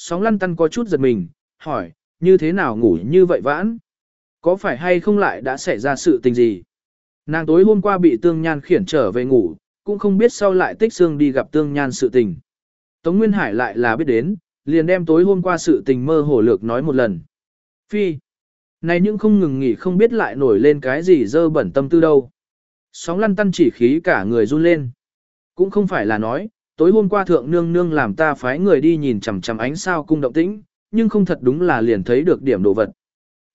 Sóng lăn tăn có chút giật mình, hỏi, như thế nào ngủ như vậy vãn? Có phải hay không lại đã xảy ra sự tình gì? Nàng tối hôm qua bị tương nhan khiển trở về ngủ, cũng không biết sau lại tích xương đi gặp tương nhan sự tình. Tống Nguyên Hải lại là biết đến, liền đem tối hôm qua sự tình mơ hồ lược nói một lần. Phi, này nhưng không ngừng nghỉ không biết lại nổi lên cái gì dơ bẩn tâm tư đâu. Sóng lăn tăn chỉ khí cả người run lên. Cũng không phải là nói, tối hôm qua thượng nương nương làm ta phái người đi nhìn chằm chằm ánh sao cung động tĩnh, nhưng không thật đúng là liền thấy được điểm đồ vật.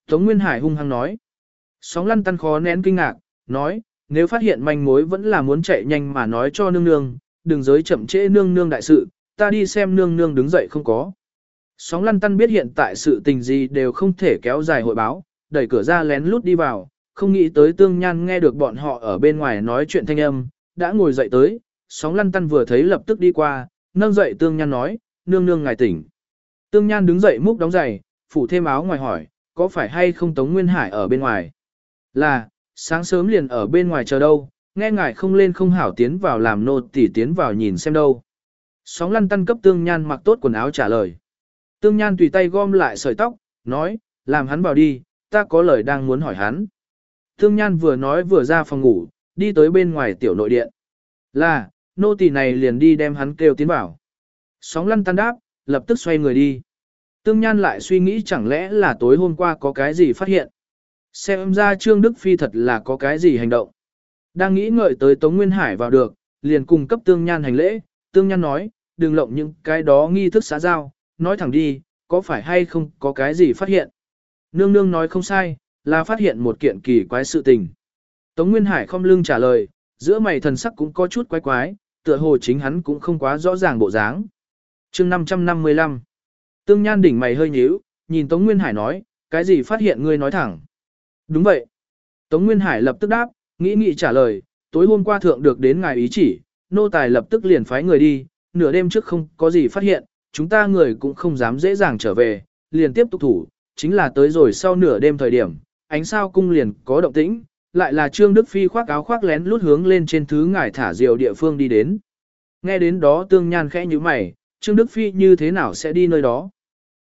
Tống Nguyên Hải hung hăng nói. Sóng lăn tăn khó nén kinh ngạc, nói, nếu phát hiện manh mối vẫn là muốn chạy nhanh mà nói cho nương nương, đừng giới chậm trễ nương nương đại sự, ta đi xem nương nương đứng dậy không có. Sóng lăn tăn biết hiện tại sự tình gì đều không thể kéo dài hội báo, đẩy cửa ra lén lút đi vào, không nghĩ tới tương nhan nghe được bọn họ ở bên ngoài nói chuyện thanh âm, đã ngồi dậy tới, sóng lăn tăn vừa thấy lập tức đi qua, nâng dậy tương nhan nói, nương nương ngài tỉnh. Tương nhan đứng dậy múc đóng giày, phủ thêm áo ngoài hỏi, có phải hay không Tống Nguyên Hải ở bên ngoài? Là, sáng sớm liền ở bên ngoài chờ đâu, nghe ngài không lên không hảo tiến vào làm nô tỉ tiến vào nhìn xem đâu. Sóng lăn tăn cấp tương nhan mặc tốt quần áo trả lời. Tương nhan tùy tay gom lại sợi tóc, nói, làm hắn vào đi, ta có lời đang muốn hỏi hắn. Tương nhan vừa nói vừa ra phòng ngủ, đi tới bên ngoài tiểu nội điện. Là, nô tỳ này liền đi đem hắn kêu tiến vào. Sóng lăn tan đáp, lập tức xoay người đi. Tương Nhan lại suy nghĩ chẳng lẽ là tối hôm qua có cái gì phát hiện. Xem ra Trương Đức Phi thật là có cái gì hành động. Đang nghĩ ngợi tới Tống Nguyên Hải vào được, liền cùng cấp Tương Nhan hành lễ, Tương Nhan nói, đừng lộng những cái đó nghi thức xã giao, nói thẳng đi, có phải hay không có cái gì phát hiện. Nương nương nói không sai, là phát hiện một kiện kỳ quái sự tình. Tống Nguyên Hải không lưng trả lời, giữa mày thần sắc cũng có chút quái quái, tựa hồ chính hắn cũng không quá rõ ràng bộ dáng. chương 555 Tương Nhan đỉnh mày hơi nhíu, nhìn Tống Nguyên Hải nói, cái gì phát hiện ngươi nói thẳng. Đúng vậy. Tống Nguyên Hải lập tức đáp, nghĩ nghĩ trả lời, tối hôm qua thượng được đến ngài ý chỉ, nô tài lập tức liền phái người đi, nửa đêm trước không có gì phát hiện, chúng ta người cũng không dám dễ dàng trở về, liền tiếp tục thủ, chính là tới rồi sau nửa đêm thời điểm, ánh sao cung liền có động tĩnh, lại là Trương Đức Phi khoác áo khoác lén lút hướng lên trên thứ ngải thả diều địa phương đi đến. Nghe đến đó tương nhan khẽ như mày, Trương Đức Phi như thế nào sẽ đi nơi đó?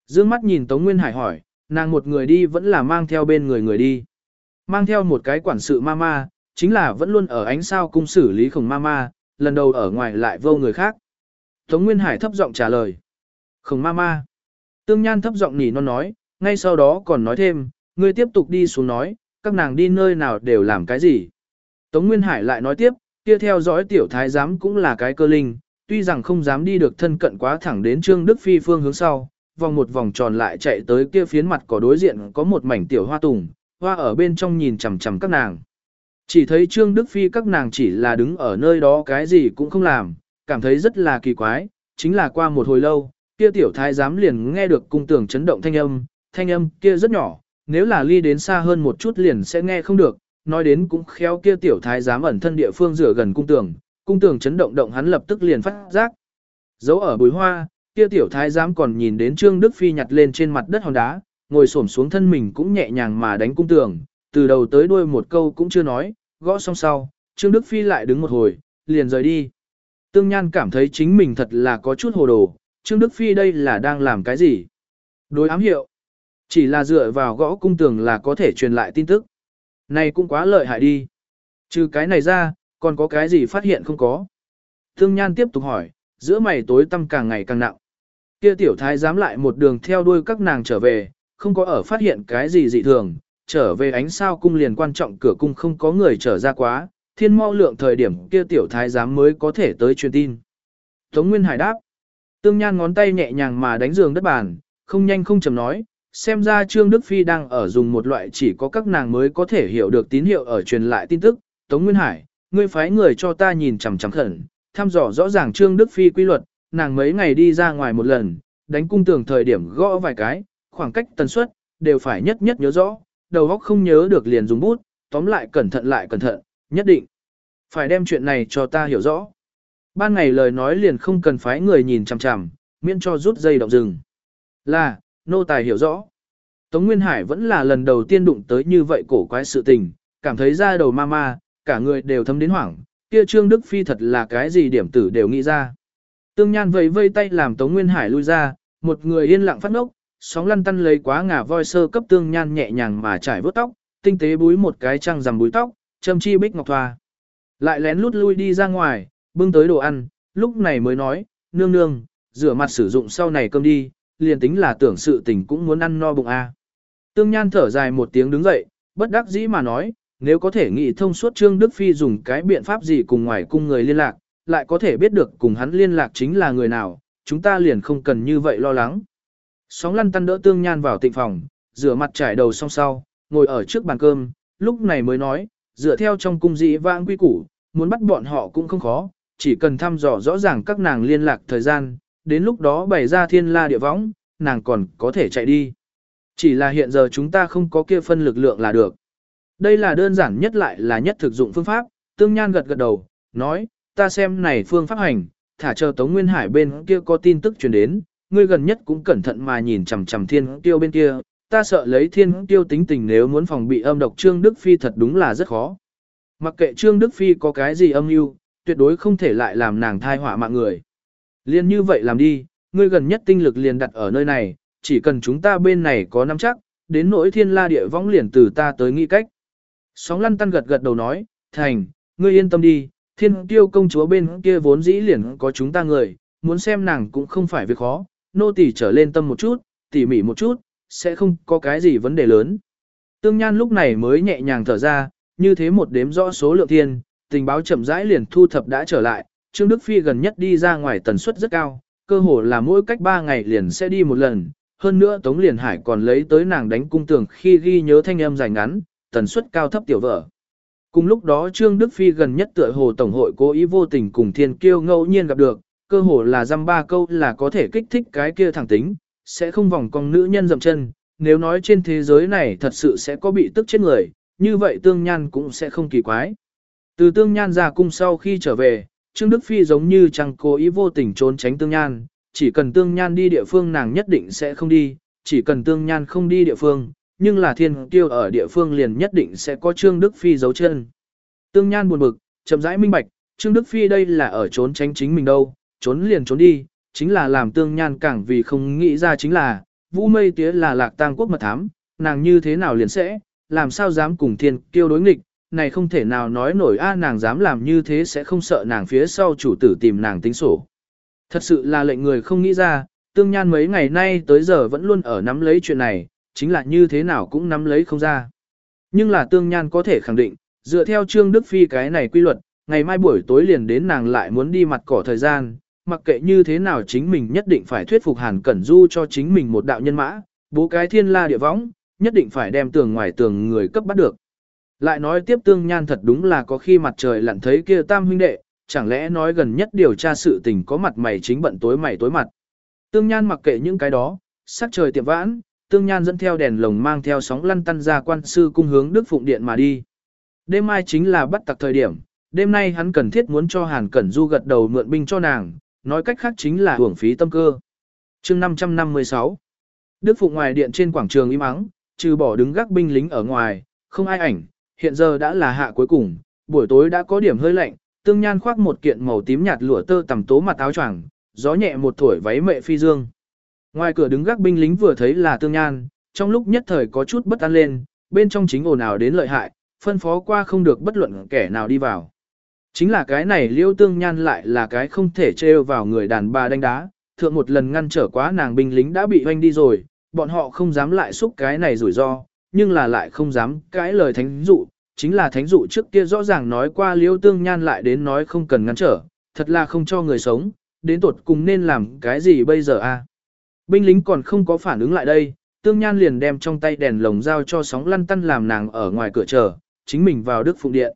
Dương mắt nhìn Tống Nguyên Hải hỏi, nàng một người đi vẫn là mang theo bên người người đi. Mang theo một cái quản sự ma ma chính là vẫn luôn ở ánh sao cung xử lý khổng ma lần đầu ở ngoài lại vô người khác. Tống Nguyên Hải thấp giọng trả lời. Khổng ma Tương Nhan thấp giọng nỉ non nói, ngay sau đó còn nói thêm, ngươi tiếp tục đi xuống nói, các nàng đi nơi nào đều làm cái gì. Tống Nguyên Hải lại nói tiếp, kia theo dõi tiểu thái giám cũng là cái cơ linh, tuy rằng không dám đi được thân cận quá thẳng đến Trương Đức Phi phương hướng sau, vòng một vòng tròn lại chạy tới kia phiến mặt có đối diện có một mảnh tiểu hoa tùng, hoa ở bên trong nhìn chằm chằm các nàng. Chỉ thấy Trương Đức Phi các nàng chỉ là đứng ở nơi đó cái gì cũng không làm, cảm thấy rất là kỳ quái, chính là qua một hồi lâu, kia tiểu thái giám liền nghe được cung tường chấn động thanh âm, thanh âm kia rất nhỏ, nếu là ly đến xa hơn một chút liền sẽ nghe không được, nói đến cũng khéo kia tiểu thái giám ẩn thân địa phương rửa gần cung tường, cung tường chấn động động hắn lập tức liền phát giác. Giấu ở bùi hoa, kia tiểu thái giám còn nhìn đến Trương Đức Phi nhặt lên trên mặt đất hòn đá, ngồi xổm xuống thân mình cũng nhẹ nhàng mà đánh cung tường, từ đầu tới đuôi một câu cũng chưa nói, gõ xong sau, Trương Đức Phi lại đứng một hồi, liền rời đi. Tương Nhan cảm thấy chính mình thật là có chút hồ đồ, Trương Đức Phi đây là đang làm cái gì? Đối ám hiệu. Chỉ là dựa vào gõ cung tường là có thể truyền lại tin tức. Này cũng quá lợi hại đi. Trừ cái này ra, còn có cái gì phát hiện không có? Thương Nhan tiếp tục hỏi, giữa mày tối tăm càng ngày càng nặng. Kia tiểu thái dám lại một đường theo đuôi các nàng trở về, không có ở phát hiện cái gì dị thường, trở về ánh sao cung liền quan trọng cửa cung không có người trở ra quá, thiên mau lượng thời điểm kia tiểu thái giám mới có thể tới truyền tin. Tống Nguyên Hải đáp, tương nhan ngón tay nhẹ nhàng mà đánh giường đất bàn, không nhanh không chậm nói, xem ra Trương Đức Phi đang ở dùng một loại chỉ có các nàng mới có thể hiểu được tín hiệu ở truyền lại tin tức. Tống Nguyên Hải, ngươi phái người cho ta nhìn chằm chằm khẩn, thăm dò rõ ràng Trương Đức Phi quy luật, nàng mấy ngày đi ra ngoài một lần, đánh cung tường thời điểm gõ vài cái, khoảng cách tần suất, đều phải nhất nhất nhớ rõ, đầu óc không nhớ được liền dùng bút, tóm lại cẩn thận lại cẩn thận, nhất định. Phải đem chuyện này cho ta hiểu rõ. Ban ngày lời nói liền không cần phái người nhìn chằm chằm, miễn cho rút dây động rừng. Là, nô tài hiểu rõ. Tống Nguyên Hải vẫn là lần đầu tiên đụng tới như vậy cổ quái sự tình, cảm thấy ra đầu ma ma, cả người đều thấm đến hoảng, kia Trương Đức Phi thật là cái gì điểm tử đều nghĩ ra. Tương Nhan vẫy vây tay làm Tống Nguyên Hải lui ra, một người yên lặng phát ngốc, sóng lăn tăn lấy quá ngả voi sơ cấp Tương Nhan nhẹ nhàng mà trải vớt tóc, tinh tế búi một cái trăng rằm búi tóc, châm chi bích ngọc thoa. Lại lén lút lui đi ra ngoài, bưng tới đồ ăn, lúc này mới nói, nương nương, rửa mặt sử dụng sau này cơm đi, liền tính là tưởng sự tình cũng muốn ăn no bụng a. Tương Nhan thở dài một tiếng đứng dậy, bất đắc dĩ mà nói, nếu có thể nghĩ thông suốt Trương Đức Phi dùng cái biện pháp gì cùng ngoài cung người liên lạc, lại có thể biết được cùng hắn liên lạc chính là người nào, chúng ta liền không cần như vậy lo lắng. Sóng lăn tăn đỡ Tương Nhan vào tịnh phòng, rửa mặt trải đầu xong sau, ngồi ở trước bàn cơm, lúc này mới nói, dựa theo trong cung dĩ vãng quy củ, muốn bắt bọn họ cũng không khó, chỉ cần thăm dò rõ ràng các nàng liên lạc thời gian, đến lúc đó bày ra thiên la địa võng, nàng còn có thể chạy đi. Chỉ là hiện giờ chúng ta không có kia phân lực lượng là được. Đây là đơn giản nhất lại là nhất thực dụng phương pháp, tương nhan gật gật đầu, nói, ta xem này phương pháp hành, thả chờ Tống Nguyên Hải bên kia có tin tức truyền đến, ngươi gần nhất cũng cẩn thận mà nhìn chằm chằm thiên tiêu bên kia, ta sợ lấy thiên tiêu tính tình nếu muốn phòng bị âm độc Trương Đức Phi thật đúng là rất khó. Mặc kệ Trương Đức Phi có cái gì âm mưu, tuyệt đối không thể lại làm nàng thai họa mạng người. Liên như vậy làm đi, ngươi gần nhất tinh lực liền đặt ở nơi này, chỉ cần chúng ta bên này có nắm chắc, đến nỗi thiên la địa võng liền từ ta tới nghĩ cách. Sóng lăn tăn gật gật đầu nói, thành, ngươi yên tâm đi, thiên tiêu công chúa bên kia vốn dĩ liền có chúng ta người, muốn xem nàng cũng không phải việc khó, nô tỳ trở lên tâm một chút, tỉ mỉ một chút, sẽ không có cái gì vấn đề lớn. Tương Nhan lúc này mới nhẹ nhàng thở ra, như thế một đếm rõ số lượng thiên, tình báo chậm rãi liền thu thập đã trở lại, Trương Đức Phi gần nhất đi ra ngoài tần suất rất cao, cơ hồ là mỗi cách 3 ngày liền sẽ đi một lần, hơn nữa Tống Liền Hải còn lấy tới nàng đánh cung tường khi ghi nhớ thanh âm dài ngắn, tần suất cao thấp tiểu vợ. Cùng lúc đó Trương Đức Phi gần nhất tựa hồ Tổng hội cố ý vô tình cùng Thiên Kiêu ngẫu nhiên gặp được, cơ hồ là dăm ba câu là có thể kích thích cái kia thẳng tính, sẽ không vòng con nữ nhân dậm chân, nếu nói trên thế giới này thật sự sẽ có bị tức chết người, như vậy tương nhan cũng sẽ không kỳ quái. Từ tương nhan ra cung sau khi trở về, Trương Đức Phi giống như chẳng cố ý vô tình trốn tránh tương nhan, chỉ cần tương nhan đi địa phương nàng nhất định sẽ không đi, chỉ cần tương nhan không đi địa phương, nhưng là thiên tiêu ở địa phương liền nhất định sẽ có Trương Đức Phi giấu chân. Tương nhan buồn bực, chậm rãi minh bạch, Trương Đức Phi đây là ở trốn tránh chính mình đâu, trốn liền trốn đi, chính là làm tương nhan càng vì không nghĩ ra chính là, vũ mây tía là lạc tang quốc mật thám, nàng như thế nào liền sẽ, làm sao dám cùng thiên kiêu đối nghịch, này không thể nào nói nổi a nàng dám làm như thế sẽ không sợ nàng phía sau chủ tử tìm nàng tính sổ. Thật sự là lệnh người không nghĩ ra, tương nhan mấy ngày nay tới giờ vẫn luôn ở nắm lấy chuyện này, chính là như thế nào cũng nắm lấy không ra. Nhưng là tương nhan có thể khẳng định, dựa theo Trương Đức Phi cái này quy luật, ngày mai buổi tối liền đến nàng lại muốn đi mặt cỏ thời gian, mặc kệ như thế nào chính mình nhất định phải thuyết phục Hàn Cẩn Du cho chính mình một đạo nhân mã, bố cái thiên la địa võng, nhất định phải đem tường ngoài tường người cấp bắt được. Lại nói tiếp tương nhan thật đúng là có khi mặt trời lặn thấy kia tam huynh đệ, chẳng lẽ nói gần nhất điều tra sự tình có mặt mày chính bận tối mày tối mặt. Tương nhan mặc kệ những cái đó, sắc trời tiệm vãn, tương nhan dẫn theo đèn lồng mang theo sóng lăn tăn ra quan sư cung hướng Đức Phụng Điện mà đi. Đêm mai chính là bắt tặc thời điểm, đêm nay hắn cần thiết muốn cho Hàn Cẩn Du gật đầu mượn binh cho nàng, nói cách khác chính là hưởng phí tâm cơ. chương 556 Đức Phụng ngoài điện trên quảng trường im ắng, trừ bỏ đứng gác binh lính ở ngoài, không ai ảnh, hiện giờ đã là hạ cuối cùng, buổi tối đã có điểm hơi lạnh, tương nhan khoác một kiện màu tím nhạt lụa tơ tầm tố mặt áo choàng, gió nhẹ một thổi váy mệ phi dương. Ngoài cửa đứng gác binh lính vừa thấy là tương nhan, trong lúc nhất thời có chút bất an lên, bên trong chính ồn ào đến lợi hại, phân phó qua không được bất luận kẻ nào đi vào. Chính là cái này liêu tương nhan lại là cái không thể trêu vào người đàn bà đánh đá, thượng một lần ngăn trở quá nàng binh lính đã bị hoanh đi rồi, bọn họ không dám lại xúc cái này rủi ro, nhưng là lại không dám cãi lời thánh dụ, chính là thánh dụ trước kia rõ ràng nói qua liêu tương nhan lại đến nói không cần ngăn trở, thật là không cho người sống, đến tột cùng nên làm cái gì bây giờ a? Binh lính còn không có phản ứng lại đây, tương nhan liền đem trong tay đèn lồng giao cho sóng lăn tăn làm nàng ở ngoài cửa chờ, chính mình vào đức phụng điện.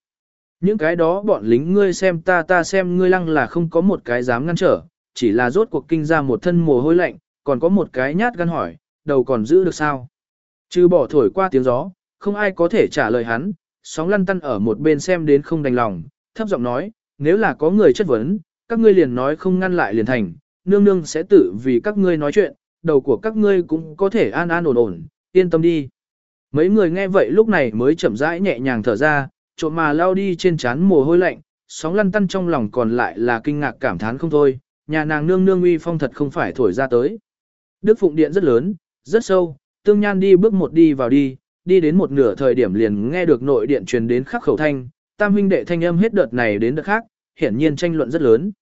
Những cái đó bọn lính ngươi xem ta ta xem ngươi lăng là không có một cái dám ngăn trở, chỉ là rốt cuộc kinh ra một thân mồ hôi lạnh, còn có một cái nhát gan hỏi, đầu còn giữ được sao? Chứ bỏ thổi qua tiếng gió, không ai có thể trả lời hắn, sóng lăn tăn ở một bên xem đến không đành lòng, thấp giọng nói, nếu là có người chất vấn, các ngươi liền nói không ngăn lại liền thành, nương nương sẽ tự vì các ngươi nói chuyện, đầu của các ngươi cũng có thể an an ổn ổn, yên tâm đi. Mấy người nghe vậy lúc này mới chậm rãi nhẹ nhàng thở ra, trộm mà lao đi trên trán mồ hôi lạnh, sóng lăn tăn trong lòng còn lại là kinh ngạc cảm thán không thôi, nhà nàng nương nương uy phong thật không phải thổi ra tới. Đức Phụng Điện rất lớn, rất sâu, tương nhan đi bước một đi vào đi, đi đến một nửa thời điểm liền nghe được nội điện truyền đến khắc khẩu thanh, tam huynh đệ thanh âm hết đợt này đến đợt khác, hiển nhiên tranh luận rất lớn.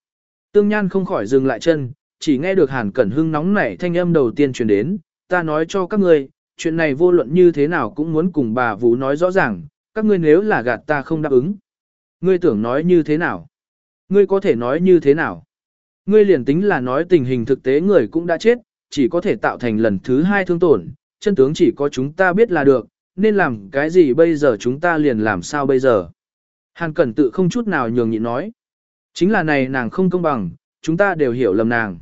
Tương nhan không khỏi dừng lại chân, chỉ nghe được hàn cẩn hưng nóng nảy thanh âm đầu tiên truyền đến, ta nói cho các ngươi, chuyện này vô luận như thế nào cũng muốn cùng bà Vũ nói rõ ràng, các ngươi nếu là gạt ta không đáp ứng. Ngươi tưởng nói như thế nào? Ngươi có thể nói như thế nào? Ngươi liền tính là nói tình hình thực tế người cũng đã chết, chỉ có thể tạo thành lần thứ hai thương tổn, chân tướng chỉ có chúng ta biết là được, nên làm cái gì bây giờ chúng ta liền làm sao bây giờ. Hàn Cẩn tự không chút nào nhường nhịn nói. Chính là này nàng không công bằng, chúng ta đều hiểu lầm nàng.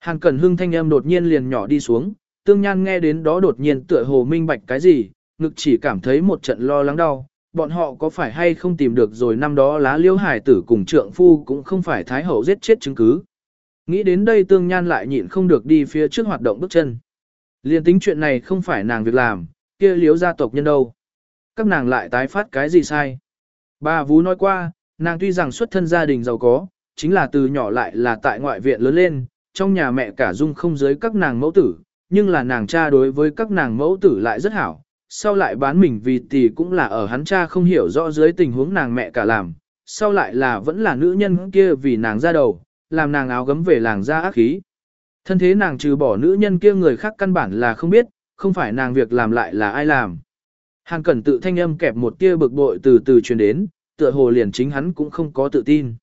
Hàn Cẩn hưng thanh âm đột nhiên liền nhỏ đi xuống, tương nhan nghe đến đó đột nhiên tựa hồ minh bạch cái gì, ngực chỉ cảm thấy một trận lo lắng đau, bọn họ có phải hay không tìm được rồi năm đó lá liêu hải tử cùng trượng phu cũng không phải thái hậu giết chết chứng cứ. Nghĩ đến đây tương nhan lại nhịn không được đi phía trước hoạt động bước chân. Liên tính chuyện này không phải nàng việc làm, kia liếu gia tộc nhân đâu. Các nàng lại tái phát cái gì sai. Bà Vú nói qua, nàng tuy rằng xuất thân gia đình giàu có, chính là từ nhỏ lại là tại ngoại viện lớn lên, trong nhà mẹ cả dung không giới các nàng mẫu tử, nhưng là nàng cha đối với các nàng mẫu tử lại rất hảo, sau lại bán mình vì tỷ cũng là ở hắn cha không hiểu rõ dưới tình huống nàng mẹ cả làm, sau lại là vẫn là nữ nhân kia vì nàng ra đầu, làm nàng áo gấm về làng ra ác khí. Thân thế nàng trừ bỏ nữ nhân kia người khác căn bản là không biết, không phải nàng việc làm lại là ai làm. Hàn cẩn tự thanh âm kẹp một tia bực bội từ từ truyền đến, tựa hồ liền chính hắn cũng không có tự tin.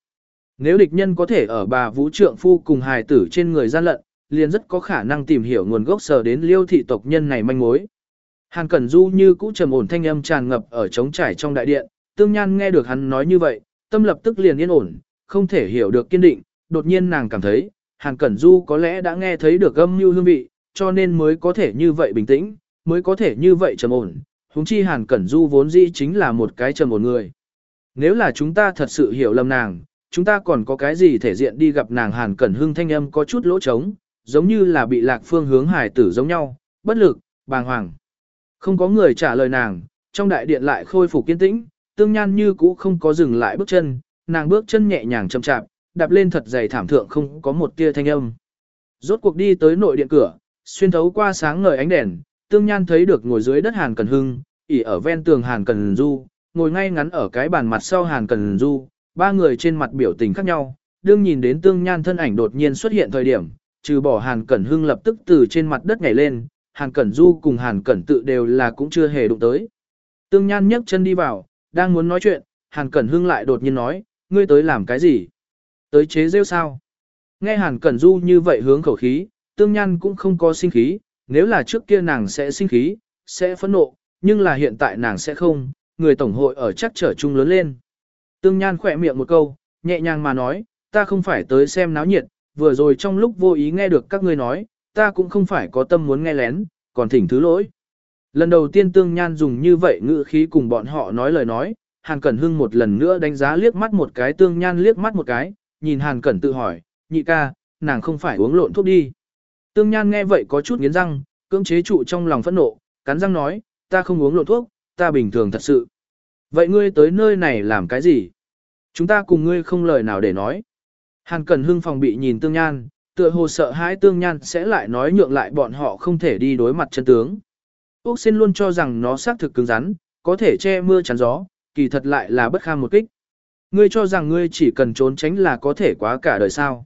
Nếu địch nhân có thể ở bà vũ trượng phu cùng hài tử trên người gian lận, liền rất có khả năng tìm hiểu nguồn gốc sở đến liêu thị tộc nhân này manh mối. Hàn Cẩn Du như cũ trầm ổn thanh âm tràn ngập ở trống trải trong đại điện, tương nhan nghe được hắn nói như vậy, tâm lập tức liền yên ổn, không thể hiểu được kiên định, đột nhiên nàng cảm thấy, Hàn Cẩn Du có lẽ đã nghe thấy được âm mưu hương vị, cho nên mới có thể như vậy bình tĩnh, mới có thể như vậy trầm ổn, Húng chi Hàn Cẩn Du vốn dĩ chính là một cái trầm ổn người. Nếu là chúng ta thật sự hiểu lầm nàng, chúng ta còn có cái gì thể diện đi gặp nàng Hàn Cẩn Hưng thanh âm có chút lỗ trống, giống như là bị lạc phương hướng hải tử giống nhau, bất lực, bàng hoàng. Không có người trả lời nàng, trong đại điện lại khôi phục kiên tĩnh, tương nhan như cũ không có dừng lại bước chân, nàng bước chân nhẹ nhàng chậm chạp, đạp lên thật dày thảm thượng không có một tia thanh âm. Rốt cuộc đi tới nội điện cửa, xuyên thấu qua sáng ngời ánh đèn, tương nhan thấy được ngồi dưới đất Hàn Cần Hưng, ỉ ở ven tường Hàn Cần Du, ngồi ngay ngắn ở cái bàn mặt sau Hàn Cần Du, ba người trên mặt biểu tình khác nhau, đương nhìn đến tương nhan thân ảnh đột nhiên xuất hiện thời điểm, trừ bỏ Hàn Cẩn Hưng lập tức từ trên mặt đất nhảy lên, Hàn Cẩn Du cùng Hàn Cẩn tự đều là cũng chưa hề đụng tới. Tương Nhan nhấc chân đi vào, đang muốn nói chuyện, Hàn Cẩn Hưng lại đột nhiên nói, ngươi tới làm cái gì? Tới chế rêu sao? Nghe Hàn Cẩn Du như vậy hướng khẩu khí, Tương Nhan cũng không có sinh khí, nếu là trước kia nàng sẽ sinh khí, sẽ phẫn nộ, nhưng là hiện tại nàng sẽ không, người tổng hội ở chắc trở chung lớn lên. Tương Nhan khỏe miệng một câu, nhẹ nhàng mà nói, ta không phải tới xem náo nhiệt, vừa rồi trong lúc vô ý nghe được các ngươi nói, ta cũng không phải có tâm muốn nghe lén, còn thỉnh thứ lỗi. Lần đầu tiên Tương Nhan dùng như vậy ngữ khí cùng bọn họ nói lời nói, Hàn Cẩn Hưng một lần nữa đánh giá liếc mắt một cái Tương Nhan liếc mắt một cái, nhìn Hàn Cẩn tự hỏi, nhị ca, nàng không phải uống lộn thuốc đi. Tương Nhan nghe vậy có chút nghiến răng, cưỡng chế trụ trong lòng phẫn nộ, cắn răng nói, ta không uống lộn thuốc, ta bình thường thật sự. Vậy ngươi tới nơi này làm cái gì? Chúng ta cùng ngươi không lời nào để nói. Hàn Cẩn Hưng phòng bị nhìn Tương Nhan, tựa hồ sợ hãi Tương Nhan sẽ lại nói nhượng lại bọn họ không thể đi đối mặt chân tướng. Úc Xin luôn cho rằng nó xác thực cứng rắn, có thể che mưa chắn gió, kỳ thật lại là bất kham một kích. Ngươi cho rằng ngươi chỉ cần trốn tránh là có thể quá cả đời sao.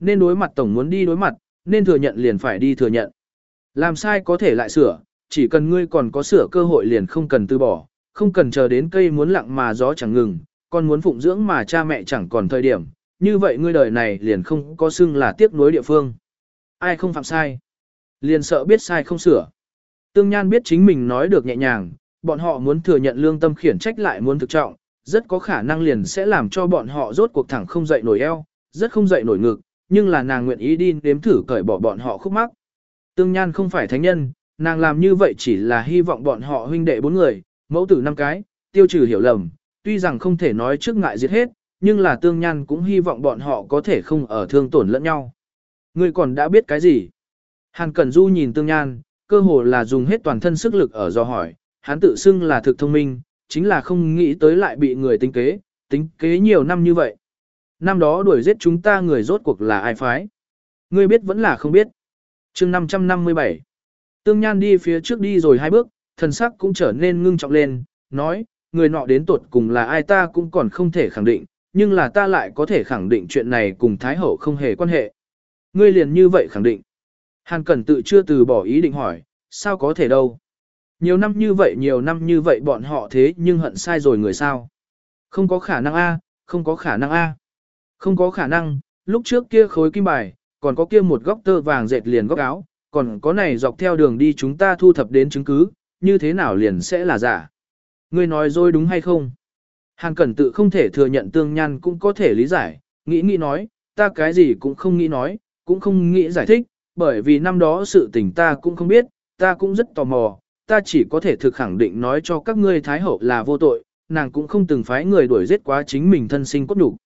Nên đối mặt tổng muốn đi đối mặt, nên thừa nhận liền phải đi thừa nhận. Làm sai có thể lại sửa, chỉ cần ngươi còn có sửa cơ hội liền không cần từ bỏ, không cần chờ đến cây muốn lặng mà gió chẳng ngừng, còn muốn phụng dưỡng mà cha mẹ chẳng còn thời điểm, như vậy ngươi đời này liền không có xưng là tiếc nuối địa phương. Ai không phạm sai, liền sợ biết sai không sửa. Tương Nhan biết chính mình nói được nhẹ nhàng, bọn họ muốn thừa nhận lương tâm khiển trách lại muốn thực trọng, rất có khả năng liền sẽ làm cho bọn họ rốt cuộc thẳng không dậy nổi eo, rất không dậy nổi ngực, nhưng là nàng nguyện ý đi nếm thử cởi bỏ bọn họ khúc mắc. Tương Nhan không phải thánh nhân, nàng làm như vậy chỉ là hy vọng bọn họ huynh đệ bốn người, mẫu tử năm cái, tiêu trừ hiểu lầm, tuy rằng không thể nói trước ngại giết hết, nhưng là tương nhan cũng hy vọng bọn họ có thể không ở thương tổn lẫn nhau. Ngươi còn đã biết cái gì? Hàn Cẩn Du nhìn tương nhan, cơ hồ là dùng hết toàn thân sức lực ở do hỏi, hắn tự xưng là thực thông minh, chính là không nghĩ tới lại bị người tính kế, tính kế nhiều năm như vậy. Năm đó đuổi giết chúng ta người rốt cuộc là ai phái? Ngươi biết vẫn là không biết. chương 557 Tương Nhan đi phía trước đi rồi hai bước, thần sắc cũng trở nên ngưng trọng lên, nói, người nọ đến tuột cùng là ai ta cũng còn không thể khẳng định, nhưng là ta lại có thể khẳng định chuyện này cùng Thái Hậu không hề quan hệ. Ngươi liền như vậy khẳng định. Hàn Cẩn tự chưa từ bỏ ý định hỏi, sao có thể đâu. Nhiều năm như vậy nhiều năm như vậy bọn họ thế nhưng hận sai rồi người sao. Không có khả năng A, không có khả năng A. Không có khả năng, lúc trước kia khối kim bài, còn có kia một góc tơ vàng dệt liền góc áo, còn có này dọc theo đường đi chúng ta thu thập đến chứng cứ, như thế nào liền sẽ là giả. Ngươi nói dối đúng hay không? Hàng Cẩn tự không thể thừa nhận tương nhan cũng có thể lý giải, nghĩ nghĩ nói, ta cái gì cũng không nghĩ nói, cũng không nghĩ giải thích, bởi vì năm đó sự tình ta cũng không biết, ta cũng rất tò mò, ta chỉ có thể thực khẳng định nói cho các ngươi Thái Hậu là vô tội, nàng cũng không từng phái người đuổi giết quá chính mình thân sinh cốt đủ.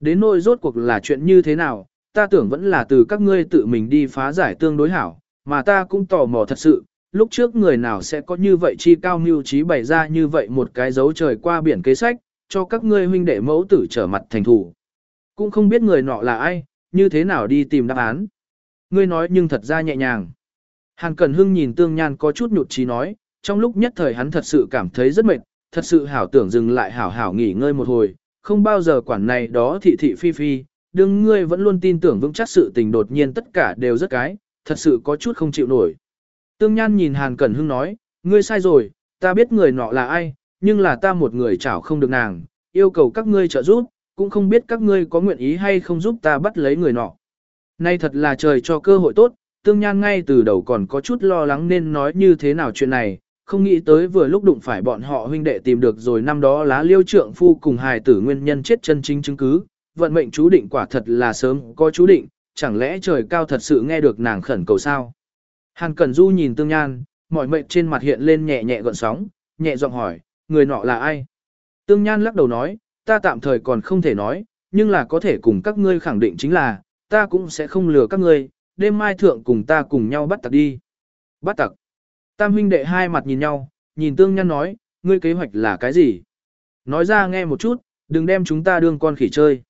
Đến nỗi rốt cuộc là chuyện như thế nào, ta tưởng vẫn là từ các ngươi tự mình đi phá giải tương đối hảo, mà ta cũng tò mò thật sự, lúc trước người nào sẽ có như vậy chi cao mưu trí bày ra như vậy một cái dấu trời qua biển kế sách, cho các ngươi huynh đệ mẫu tử trở mặt thành thủ. Cũng không biết người nọ là ai, như thế nào đi tìm đáp án. Ngươi nói nhưng thật ra nhẹ nhàng. Hàn Cẩn Hưng nhìn Tương Nhan có chút nhụt chí nói, trong lúc nhất thời hắn thật sự cảm thấy rất mệt, thật sự hảo tưởng dừng lại hảo hảo nghỉ ngơi một hồi, không bao giờ quản này đó thị thị phi phi, đương ngươi vẫn luôn tin tưởng vững chắc sự tình đột nhiên tất cả đều rất cái, thật sự có chút không chịu nổi. Tương Nhan nhìn Hàn Cẩn Hưng nói, ngươi sai rồi, ta biết người nọ là ai, nhưng là ta một người chảo không được nàng, yêu cầu các ngươi trợ giúp, cũng không biết các ngươi có nguyện ý hay không giúp ta bắt lấy người nọ. Nay thật là trời cho cơ hội tốt, Tương Nhan ngay từ đầu còn có chút lo lắng nên nói như thế nào chuyện này, không nghĩ tới vừa lúc đụng phải bọn họ huynh đệ tìm được rồi năm đó lá liêu trượng phu cùng hài tử nguyên nhân chết chân chính chứng cứ, vận mệnh chú định quả thật là sớm có chú định, chẳng lẽ trời cao thật sự nghe được nàng khẩn cầu sao? Hàn Cẩn Du nhìn Tương Nhan, mọi mệnh trên mặt hiện lên nhẹ nhẹ gợn sóng, nhẹ giọng hỏi, người nọ là ai? Tương Nhan lắc đầu nói, ta tạm thời còn không thể nói, nhưng là có thể cùng các ngươi khẳng định chính là, ta cũng sẽ không lừa các ngươi, đêm mai thượng cùng ta cùng nhau bắt tặc đi. Bắt tặc. Tam huynh đệ hai mặt nhìn nhau, nhìn Tương nhăn nói, ngươi kế hoạch là cái gì? Nói ra nghe một chút, đừng đem chúng ta đương con khỉ chơi.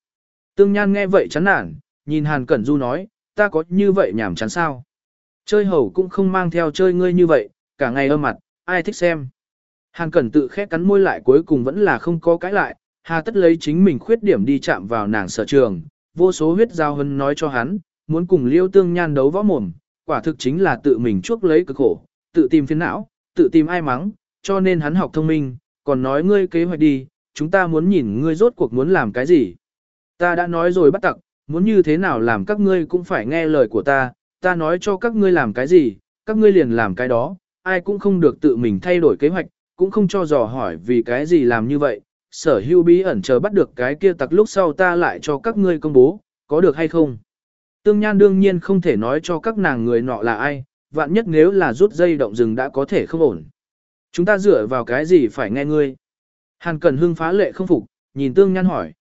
Tương Nhan nghe vậy chán nản, nhìn Hàn Cẩn Du nói, ta có như vậy nhảm chán sao? Chơi hầu cũng không mang theo chơi ngươi như vậy, cả ngày âm mặt, ai thích xem. Hàn Cẩn tự khét cắn môi lại cuối cùng vẫn là không có cái lại, hà tất lấy chính mình khuyết điểm đi chạm vào nàng sở trường, vô số huyết giao hân nói cho hắn, muốn cùng liêu tương nhan đấu võ mồm, quả thực chính là tự mình chuốc lấy cực khổ, tự tìm phiền não, tự tìm ai mắng, cho nên hắn học thông minh, còn nói ngươi kế hoạch đi, chúng ta muốn nhìn ngươi rốt cuộc muốn làm cái gì. Ta đã nói rồi bắt tặc, muốn như thế nào làm các ngươi cũng phải nghe lời của ta, ta nói cho các ngươi làm cái gì, các ngươi liền làm cái đó, ai cũng không được tự mình thay đổi kế hoạch, cũng không cho dò hỏi vì cái gì làm như vậy, sở hưu bí ẩn chờ bắt được cái kia tặc lúc sau ta lại cho các ngươi công bố, có được hay không. Tương Nhan đương nhiên không thể nói cho các nàng người nọ là ai, vạn nhất nếu là rút dây động rừng đã có thể không ổn. Chúng ta dựa vào cái gì phải nghe ngươi. Hàn Cẩn Hưng phá lệ không phục, nhìn Tương Nhan hỏi.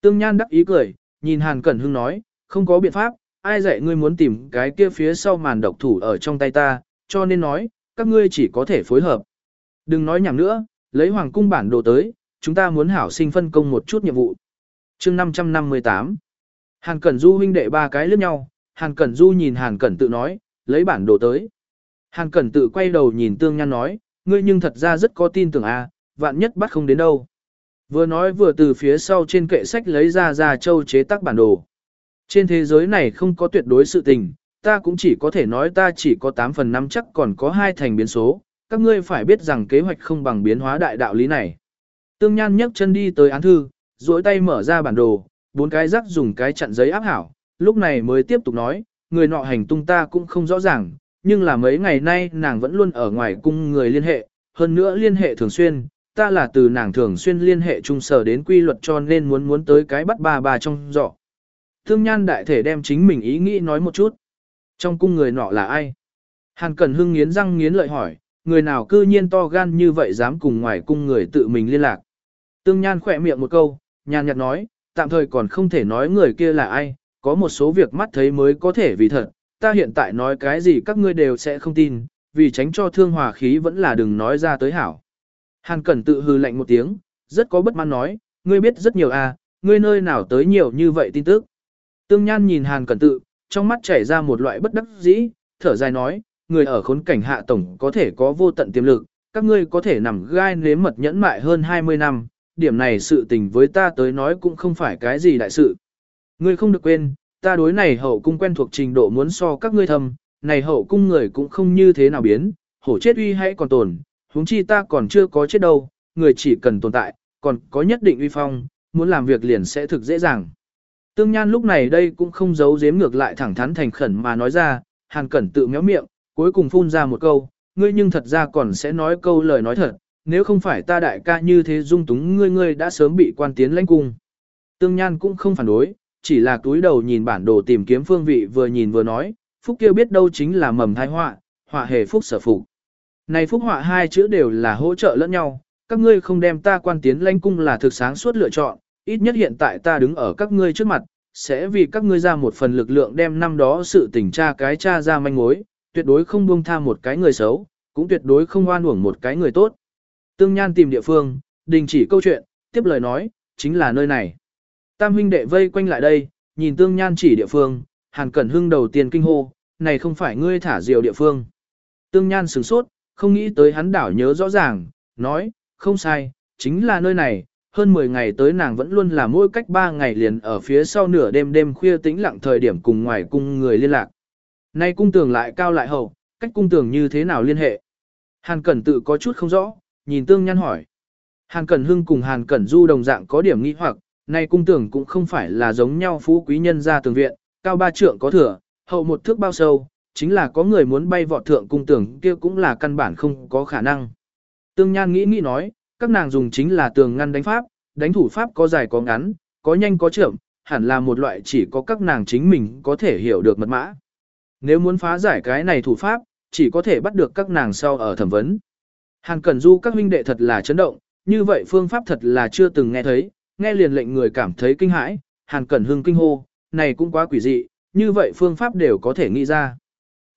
Tương Nhan đắc ý cười, nhìn Hàn Cẩn Hưng nói, không có biện pháp, ai dạy ngươi muốn tìm cái kia phía sau màn độc thủ ở trong tay ta, cho nên nói, các ngươi chỉ có thể phối hợp. Đừng nói nhảm nữa, lấy hoàng cung bản đồ tới, chúng ta muốn hảo sinh phân công một chút nhiệm vụ. chương 558 Hàn Cẩn Du huynh đệ ba cái lướt nhau, Hàn Cẩn Du nhìn Hàn Cẩn tự nói, lấy bản đồ tới. Hàn Cẩn tự quay đầu nhìn Tương Nhan nói, ngươi nhưng thật ra rất có tin tưởng a, à, vạn nhất bắt không đến đâu. Vừa nói vừa từ phía sau trên kệ sách lấy ra ra châu chế tác bản đồ. Trên thế giới này không có tuyệt đối sự tình, ta cũng chỉ có thể nói ta chỉ có 8 phần 5 chắc còn có hai thành biến số, các ngươi phải biết rằng kế hoạch không bằng biến hóa đại đạo lý này. Tương Nhan nhấc chân đi tới án thư, duỗi tay mở ra bản đồ, bốn cái rắc dùng cái chặn giấy áp hảo, lúc này mới tiếp tục nói, người nọ hành tung ta cũng không rõ ràng, nhưng là mấy ngày nay nàng vẫn luôn ở ngoài cung người liên hệ, hơn nữa liên hệ thường xuyên, ta là từ nàng thường xuyên liên hệ trung sở đến quy luật cho nên muốn muốn tới cái bắt bà bà trong rõ. Thương Nhan đại thể đem chính mình ý nghĩ nói một chút. Trong cung người nọ là ai? Hàn Cẩn Hưng nghiến răng nghiến lợi hỏi, người nào cư nhiên to gan như vậy dám cùng ngoài cung người tự mình liên lạc. Tương Nhan khỏe miệng một câu, nhàn nhạt nói, tạm thời còn không thể nói người kia là ai, có một số việc mắt thấy mới có thể vì thật, ta hiện tại nói cái gì các ngươi đều sẽ không tin, vì tránh cho thương hòa khí vẫn là đừng nói ra tới hảo. Hàn Cẩn tự hư lạnh một tiếng, rất có bất mãn nói, ngươi biết rất nhiều à, ngươi nơi nào tới nhiều như vậy tin tức. Tương Nhan nhìn Hàn Cẩn tự, trong mắt chảy ra một loại bất đắc dĩ, thở dài nói, người ở khốn cảnh hạ tổng có thể có vô tận tiềm lực, các ngươi có thể nằm gai nếm mật nhẫn mại hơn 20 năm, điểm này sự tình với ta tới nói cũng không phải cái gì đại sự. Ngươi không được quên, ta đối này hậu cung quen thuộc trình độ muốn so các ngươi thầm, này hậu cung người cũng không như thế nào biến, hổ chết uy hãy còn tồn, huống chi ta còn chưa có chết đâu, người chỉ cần tồn tại, còn có nhất định uy phong, muốn làm việc liền sẽ thực dễ dàng. Tương Nhan lúc này đây cũng không giấu giếm ngược lại thẳng thắn thành khẩn mà nói ra, Hàn Cẩn tự méo miệng, cuối cùng phun ra một câu, ngươi nhưng thật ra còn sẽ nói câu lời nói thật, nếu không phải ta đại ca như thế dung túng ngươi ngươi đã sớm bị quan tiến lãnh cung. Tương Nhan cũng không phản đối, chỉ là túi đầu nhìn bản đồ tìm kiếm phương vị vừa nhìn vừa nói, phúc kia biết đâu chính là mầm thai họa, họa hề phúc sở phục. Này phúc họa hai chữ đều là hỗ trợ lẫn nhau, các ngươi không đem ta quan tiến lãnh cung là thực sáng suốt lựa chọn, ít nhất hiện tại ta đứng ở các ngươi trước mặt, sẽ vì các ngươi ra một phần lực lượng đem năm đó sự tình tra cái tra ra manh mối, tuyệt đối không buông tha một cái người xấu, cũng tuyệt đối không oan uổng một cái người tốt. Tương Nhan tìm địa phương, đình chỉ câu chuyện, tiếp lời nói, chính là nơi này. Tam huynh đệ vây quanh lại đây, nhìn Tương Nhan chỉ địa phương, Hàn Cẩn Hưng đầu tiên kinh hô, này không phải ngươi thả diều địa phương. Tương Nhan sửng sốt, không nghĩ tới hắn đảo nhớ rõ ràng, nói, không sai, chính là nơi này, hơn 10 ngày tới nàng vẫn luôn là mỗi cách 3 ngày liền ở phía sau nửa đêm đêm khuya tĩnh lặng thời điểm cùng ngoài cung người liên lạc. Nay cung tường lại cao lại hậu, cách cung tường như thế nào liên hệ? Hàn Cẩn tự có chút không rõ, nhìn Tương Nhan hỏi. Hàn Cẩn Hưng cùng Hàn Cẩn Du đồng dạng có điểm nghi hoặc, nay cung tưởng cũng không phải là giống nhau phú quý nhân gia tường viện, cao ba trượng có thừa, hậu một thước bao sâu, chính là có người muốn bay vọt thượng cung tưởng kia cũng là căn bản không có khả năng. Tương Nhan nghĩ nghĩ nói, các nàng dùng chính là tường ngăn đánh pháp, đánh thủ pháp có dài có ngắn, có nhanh có chậm, hẳn là một loại chỉ có các nàng chính mình có thể hiểu được mật mã. Nếu muốn phá giải cái này thủ pháp, chỉ có thể bắt được các nàng sau ở thẩm vấn. Hàn Cẩn Du các huynh đệ thật là chấn động, như vậy phương pháp thật là chưa từng nghe thấy, nghe liền lệnh người cảm thấy kinh hãi, Hàn Cẩn Hưng kinh hô, này cũng quá quỷ dị, như vậy phương pháp đều có thể nghĩ ra.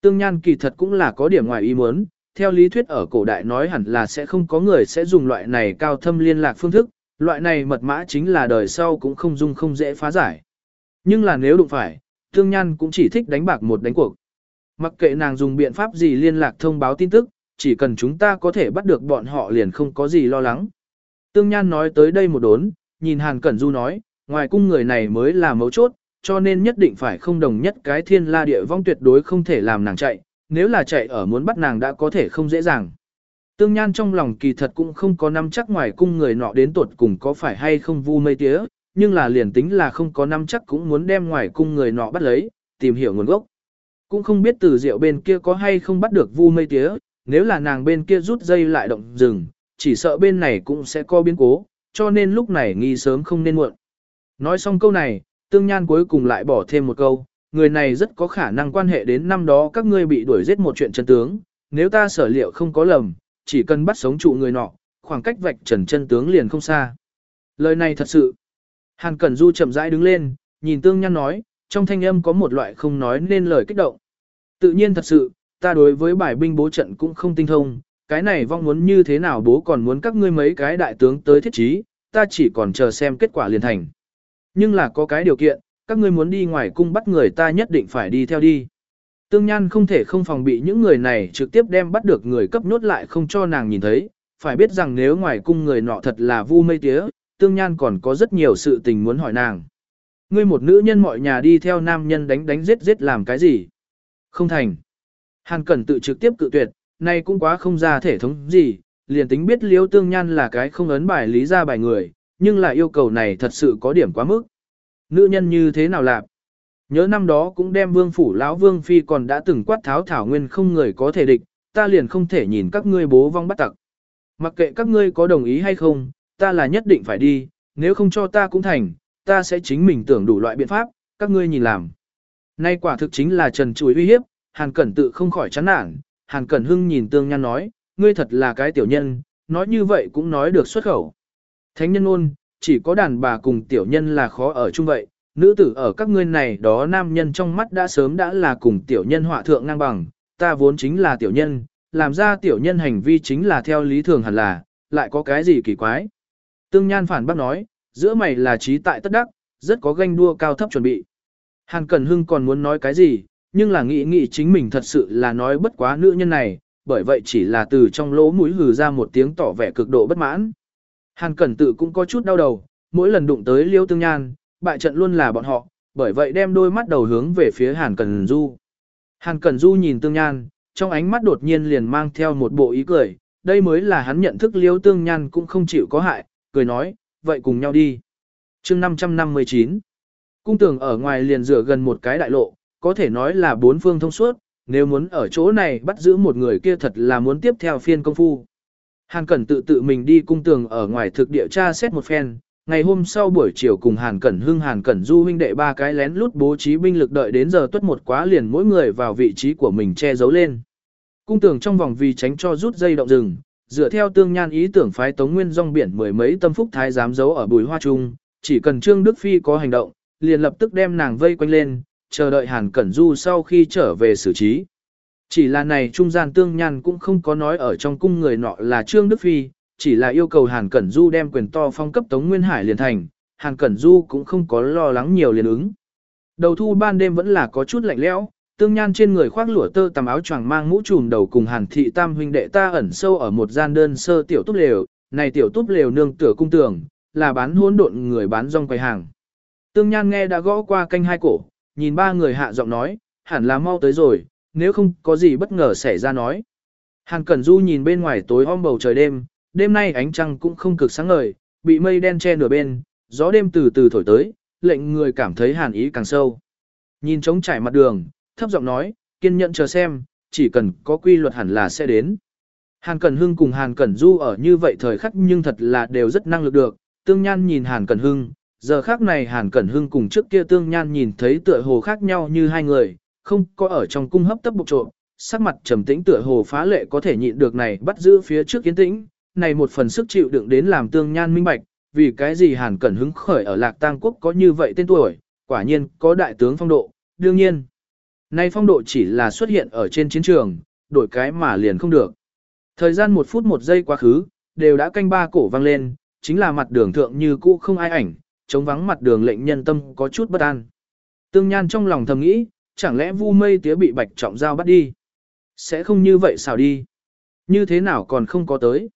Tương Nhan kỳ thật cũng là có điểm ngoài ý muốn, theo lý thuyết ở cổ đại nói hẳn là sẽ không có người sẽ dùng loại này cao thâm liên lạc phương thức, loại này mật mã chính là đời sau cũng không dung không dễ phá giải. Nhưng là nếu đụng phải, Tương Nhan cũng chỉ thích đánh bạc một đánh cuộc. Mặc kệ nàng dùng biện pháp gì liên lạc thông báo tin tức, chỉ cần chúng ta có thể bắt được bọn họ liền không có gì lo lắng. Tương Nhan nói tới đây một đốn, nhìn Hàn Cẩn Du nói, ngoài cung người này mới là mấu chốt, cho nên nhất định phải không đồng nhất cái thiên la địa vong tuyệt đối không thể làm nàng chạy, nếu là chạy ở muốn bắt nàng đã có thể không dễ dàng. Tương Nhan trong lòng kỳ thật cũng không có nắm chắc ngoài cung người nọ đến tuột cùng có phải hay không vu mây tía, nhưng là liền tính là không có nắm chắc cũng muốn đem ngoài cung người nọ bắt lấy, tìm hiểu nguồn gốc. Cũng không biết từ rượu bên kia có hay không bắt được vu mây tía, nếu là nàng bên kia rút dây lại động rừng, chỉ sợ bên này cũng sẽ có biến cố, cho nên lúc này nghi sớm không nên muộn. Nói xong câu này, Tương Nhan cuối cùng lại bỏ thêm một câu, người này rất có khả năng quan hệ đến năm đó các ngươi bị đuổi giết một chuyện chân tướng, nếu ta sở liệu không có lầm, chỉ cần bắt sống trụ người nọ, khoảng cách vạch trần chân tướng liền không xa. Lời này thật sự. Hàn Cẩn Du chậm rãi đứng lên, nhìn Tương Nhan nói, trong thanh âm có một loại không nói nên lời kích động. Tự nhiên thật sự, ta đối với bài binh bố trận cũng không tinh thông, cái này vong muốn như thế nào bố còn muốn các ngươi mấy cái đại tướng tới thiết trí, ta chỉ còn chờ xem kết quả liền thành. Nhưng là có cái điều kiện, các ngươi muốn đi ngoài cung bắt người ta nhất định phải đi theo đi. Tương Nhan không thể không phòng bị những người này trực tiếp đem bắt được người cấp nhốt lại không cho nàng nhìn thấy, phải biết rằng nếu ngoài cung người nọ thật là vu mây tía, Tương Nhan còn có rất nhiều sự tình muốn hỏi nàng. Ngươi một nữ nhân mọi nhà đi theo nam nhân đánh đánh giết giết làm cái gì? Không thành. Hàn Cẩn tự trực tiếp cự tuyệt, nay cũng quá không ra thể thống gì, liền tính biết liêu tương nhan là cái không ấn bài lý ra bài người, nhưng lại yêu cầu này thật sự có điểm quá mức. Nữ nhân như thế nào làm? Nhớ năm đó cũng đem vương phủ lão vương phi còn đã từng quát tháo thảo nguyên không người có thể địch, ta liền không thể nhìn các ngươi bố vong bắt tặc. Mặc kệ các ngươi có đồng ý hay không, ta là nhất định phải đi, nếu không cho ta cũng thành, ta sẽ chính mình tưởng đủ loại biện pháp, các ngươi nhìn làm. Nay quả thực chính là trần chuối uy hiếp, Hàn Cẩn tự không khỏi chán nản, Hàn Cẩn Hưng nhìn Tương Nhan nói, ngươi thật là cái tiểu nhân, nói như vậy cũng nói được xuất khẩu. Thánh nhân ôn, chỉ có đàn bà cùng tiểu nhân là khó ở chung vậy, nữ tử ở các ngươi này đó nam nhân trong mắt đã sớm đã là cùng tiểu nhân họa thượng ngang bằng, ta vốn chính là tiểu nhân, làm ra tiểu nhân hành vi chính là theo lý thường hẳn là, lại có cái gì kỳ quái. Tương Nhan phản bác nói, giữa mày là trí tại tất đắc, rất có ganh đua cao thấp chuẩn bị. Hàn Cẩn Hưng còn muốn nói cái gì, nhưng là nghĩ nghĩ chính mình thật sự là nói bất quá nữ nhân này, bởi vậy chỉ là từ trong lỗ mũi hừ ra một tiếng tỏ vẻ cực độ bất mãn. Hàn Cẩn tự cũng có chút đau đầu, mỗi lần đụng tới Liêu Tương Nhan, bại trận luôn là bọn họ, bởi vậy đem đôi mắt đầu hướng về phía Hàn Cẩn Du. Hàn Cẩn Du nhìn Tương Nhan, trong ánh mắt đột nhiên liền mang theo một bộ ý cười, đây mới là hắn nhận thức Liêu Tương Nhan cũng không chịu có hại, cười nói, vậy cùng nhau đi. chương 559 Cung tường ở ngoài liền rửa gần một cái đại lộ, có thể nói là bốn phương thông suốt, nếu muốn ở chỗ này bắt giữ một người kia thật là muốn tiếp theo phiên công phu. Hàn Cẩn tự tự mình đi cung tường ở ngoài thực địa tra xét một phen, ngày hôm sau buổi chiều cùng Hàn Cẩn Hưng Hàn Cẩn Du huynh đệ ba cái lén lút bố trí binh lực đợi đến giờ tuất một quá liền mỗi người vào vị trí của mình che giấu lên. Cung tường trong vòng vì tránh cho rút dây động rừng, dựa theo tương nhan ý tưởng phái Tống Nguyên rong biển mười mấy tâm phúc thái giám giấu ở bùi hoa trung, chỉ cần Trương Đức Phi có hành động, liền lập tức đem nàng vây quanh lên, chờ đợi Hàn Cẩn Du sau khi trở về xử trí. Chỉ là này trung gian tương nhan cũng không có nói ở trong cung người nọ là Trương Đức Phi, chỉ là yêu cầu Hàn Cẩn Du đem quyền to phong cấp Tống Nguyên Hải liền thành, Hàn Cẩn Du cũng không có lo lắng nhiều liền ứng. Đầu thu ban đêm vẫn là có chút lạnh lẽo, tương nhan trên người khoác lụa tơ tầm áo choàng mang mũ trùm đầu cùng Hàn thị tam huynh đệ ta ẩn sâu ở một gian đơn sơ tiểu túp lều, này tiểu túp lều nương tựa cung tường, là bán hỗn độn người bán rong quầy hàng. Tương Nhan nghe đã gõ qua canh hai cổ, nhìn ba người hạ giọng nói, hẳn là mau tới rồi, nếu không có gì bất ngờ xảy ra nói. Hàn Cẩn Du nhìn bên ngoài tối om bầu trời đêm, đêm nay ánh trăng cũng không cực sáng ngời, bị mây đen che nửa bên, gió đêm từ từ thổi tới, lệnh người cảm thấy hàn ý càng sâu. Nhìn trống trải mặt đường, thấp giọng nói, kiên nhẫn chờ xem, chỉ cần có quy luật hẳn là sẽ đến. Hàn Cẩn Hưng cùng Hàn Cẩn Du ở như vậy thời khắc nhưng thật là đều rất năng lực được, tương nhan nhìn Hàn Cẩn Hưng, giờ khác này Hàn Cẩn Hưng cùng trước kia tương nhan nhìn thấy tựa hồ khác nhau như hai người, không có ở trong cung hấp tấp bục trộm, sắc mặt trầm tĩnh tựa hồ phá lệ có thể nhịn được này bắt giữ phía trước kiến tĩnh, này một phần sức chịu đựng đến làm tương nhan minh bạch, vì cái gì Hàn Cẩn Hưng khởi ở Lạc Tang Quốc có như vậy tên tuổi, quả nhiên có đại tướng phong độ, đương nhiên. Này phong độ chỉ là xuất hiện ở trên chiến trường, đổi cái mà liền không được. Thời gian một phút một giây quá khứ, đều đã canh ba cổ vang lên, chính là mặt đường thượng như cũ không ai ảnh, chống vắng mặt đường lệnh nhân tâm có chút bất an. Tương Nhan trong lòng thầm nghĩ, chẳng lẽ Vu Mây Tía bị Bạch Trọng Giao bắt đi? Sẽ không như vậy sao đi? Như thế nào còn không có tới?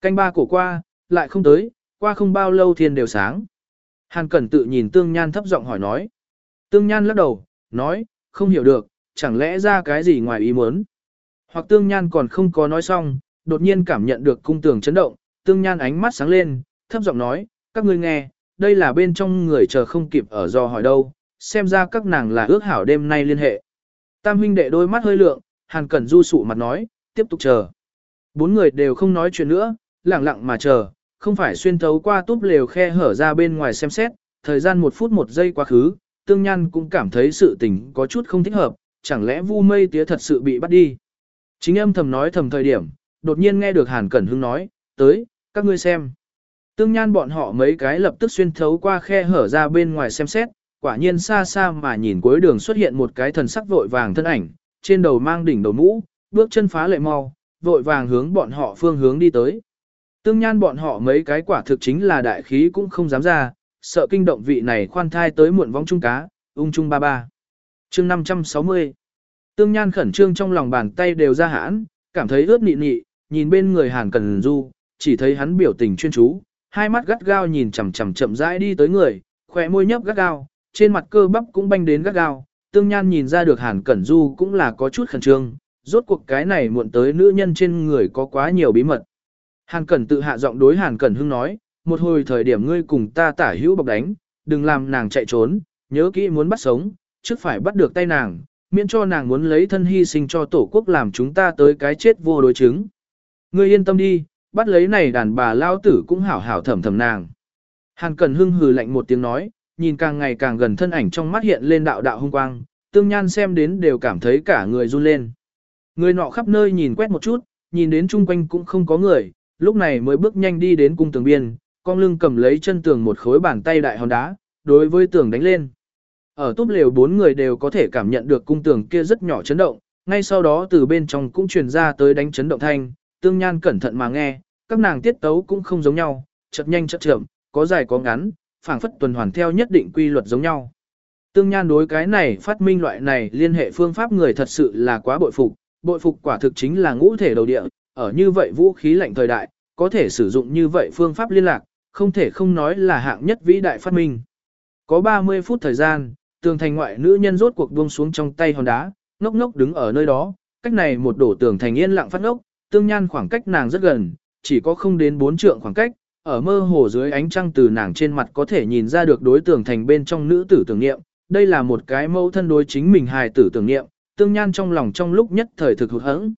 Canh ba cổ qua, lại không tới, qua không bao lâu thiên đều sáng. Hàn Cẩn tự nhìn Tương Nhan thấp giọng hỏi nói. Tương Nhan lắc đầu, nói, không hiểu được, chẳng lẽ ra cái gì ngoài ý muốn. Hoặc Tương Nhan còn không có nói xong, đột nhiên cảm nhận được cung tường chấn động, Tương Nhan ánh mắt sáng lên, thấp giọng nói, các ngươi nghe, đây là bên trong người chờ không kịp ở do hỏi đâu, xem ra các nàng là ước hảo đêm nay liên hệ. Tam huynh đệ đôi mắt hơi lượng, Hàn Cẩn Du sụ mặt nói, tiếp tục chờ. Bốn người đều không nói chuyện nữa, lặng lặng mà chờ, không phải xuyên thấu qua túp lều khe hở ra bên ngoài xem xét, thời gian một phút một giây quá khứ, tương nhan cũng cảm thấy sự tình có chút không thích hợp, chẳng lẽ vu mây tía thật sự bị bắt đi. Chính âm thầm nói thầm thời điểm, đột nhiên nghe được Hàn Cẩn Hưng nói, tới, các ngươi xem. Tương nhan bọn họ mấy cái lập tức xuyên thấu qua khe hở ra bên ngoài xem xét, quả nhiên xa xa mà nhìn cuối đường xuất hiện một cái thần sắc vội vàng thân ảnh, trên đầu mang đỉnh đầu mũ, bước chân phá lệ mau, vội vàng hướng bọn họ phương hướng đi tới. Tương nhan bọn họ mấy cái quả thực chính là đại khí cũng không dám ra, sợ kinh động vị này khoan thai tới muộn vong trung cá, ung trung ba ba. chương 560 Tương nhan khẩn trương trong lòng bàn tay đều ra hãn, cảm thấy ướt nị nị, nhìn bên người Hàn Cần Du, chỉ thấy hắn biểu tình chuyên chú, hai mắt gắt gao nhìn chằm chằm chậm rãi đi tới người, khỏe môi nhấp gắt gao, trên mặt cơ bắp cũng banh đến gắt gao, tương nhan nhìn ra được Hàn Cẩn Du cũng là có chút khẩn trương, rốt cuộc cái này muộn tới nữ nhân trên người có quá nhiều bí mật. Hàn Cẩn tự hạ giọng đối Hàn Cẩn Hưng nói, một hồi thời điểm ngươi cùng ta tả hữu bọc đánh, đừng làm nàng chạy trốn, nhớ kỹ muốn bắt sống, trước phải bắt được tay nàng, miễn cho nàng muốn lấy thân hy sinh cho tổ quốc làm chúng ta tới cái chết vô đối chứng. Ngươi yên tâm đi, bắt lấy này đàn bà lao tử cũng hảo hảo thầm thầm nàng. Hàn cần Hưng hừ lạnh một tiếng nói, nhìn càng ngày càng gần thân ảnh trong mắt hiện lên đạo đạo hung quang, tương nhan xem đến đều cảm thấy cả người run lên. Người nọ khắp nơi nhìn quét một chút, nhìn đến chung quanh cũng không có người, lúc này mới bước nhanh đi đến cung tường biên, con lưng cầm lấy chân tường một khối bàn tay đại hòn đá, đối với tường đánh lên. Ở túp lều bốn người đều có thể cảm nhận được cung tường kia rất nhỏ chấn động, ngay sau đó từ bên trong cũng truyền ra tới đánh chấn động thanh, tương nhan cẩn thận mà nghe, các nàng tiết tấu cũng không giống nhau, chậm nhanh chậm chậm, có dài có ngắn, phảng phất tuần hoàn theo nhất định quy luật giống nhau. Tương Nhan đối cái này phát minh loại này liên hệ phương pháp người thật sự là quá bội phục, bội phục quả thực chính là ngũ thể đầu địa, ở như vậy vũ khí lạnh thời đại, có thể sử dụng như vậy phương pháp liên lạc, không thể không nói là hạng nhất vĩ đại phát minh. Có 30 phút thời gian, tường thành ngoại nữ nhân rốt cuộc buông xuống trong tay hòn đá, ngốc ngốc đứng ở nơi đó, cách này một đổ tường thành yên lặng phát ngốc, tương nhan khoảng cách nàng rất gần, chỉ có không đến 4 trượng khoảng cách, ở mơ hồ dưới ánh trăng từ nàng trên mặt có thể nhìn ra được đối tượng thành bên trong nữ tử tưởng niệm, đây là một cái mẫu thân đối chính mình hài tử tưởng niệm, tương nhan trong lòng trong lúc nhất thời thực hụt hẫng.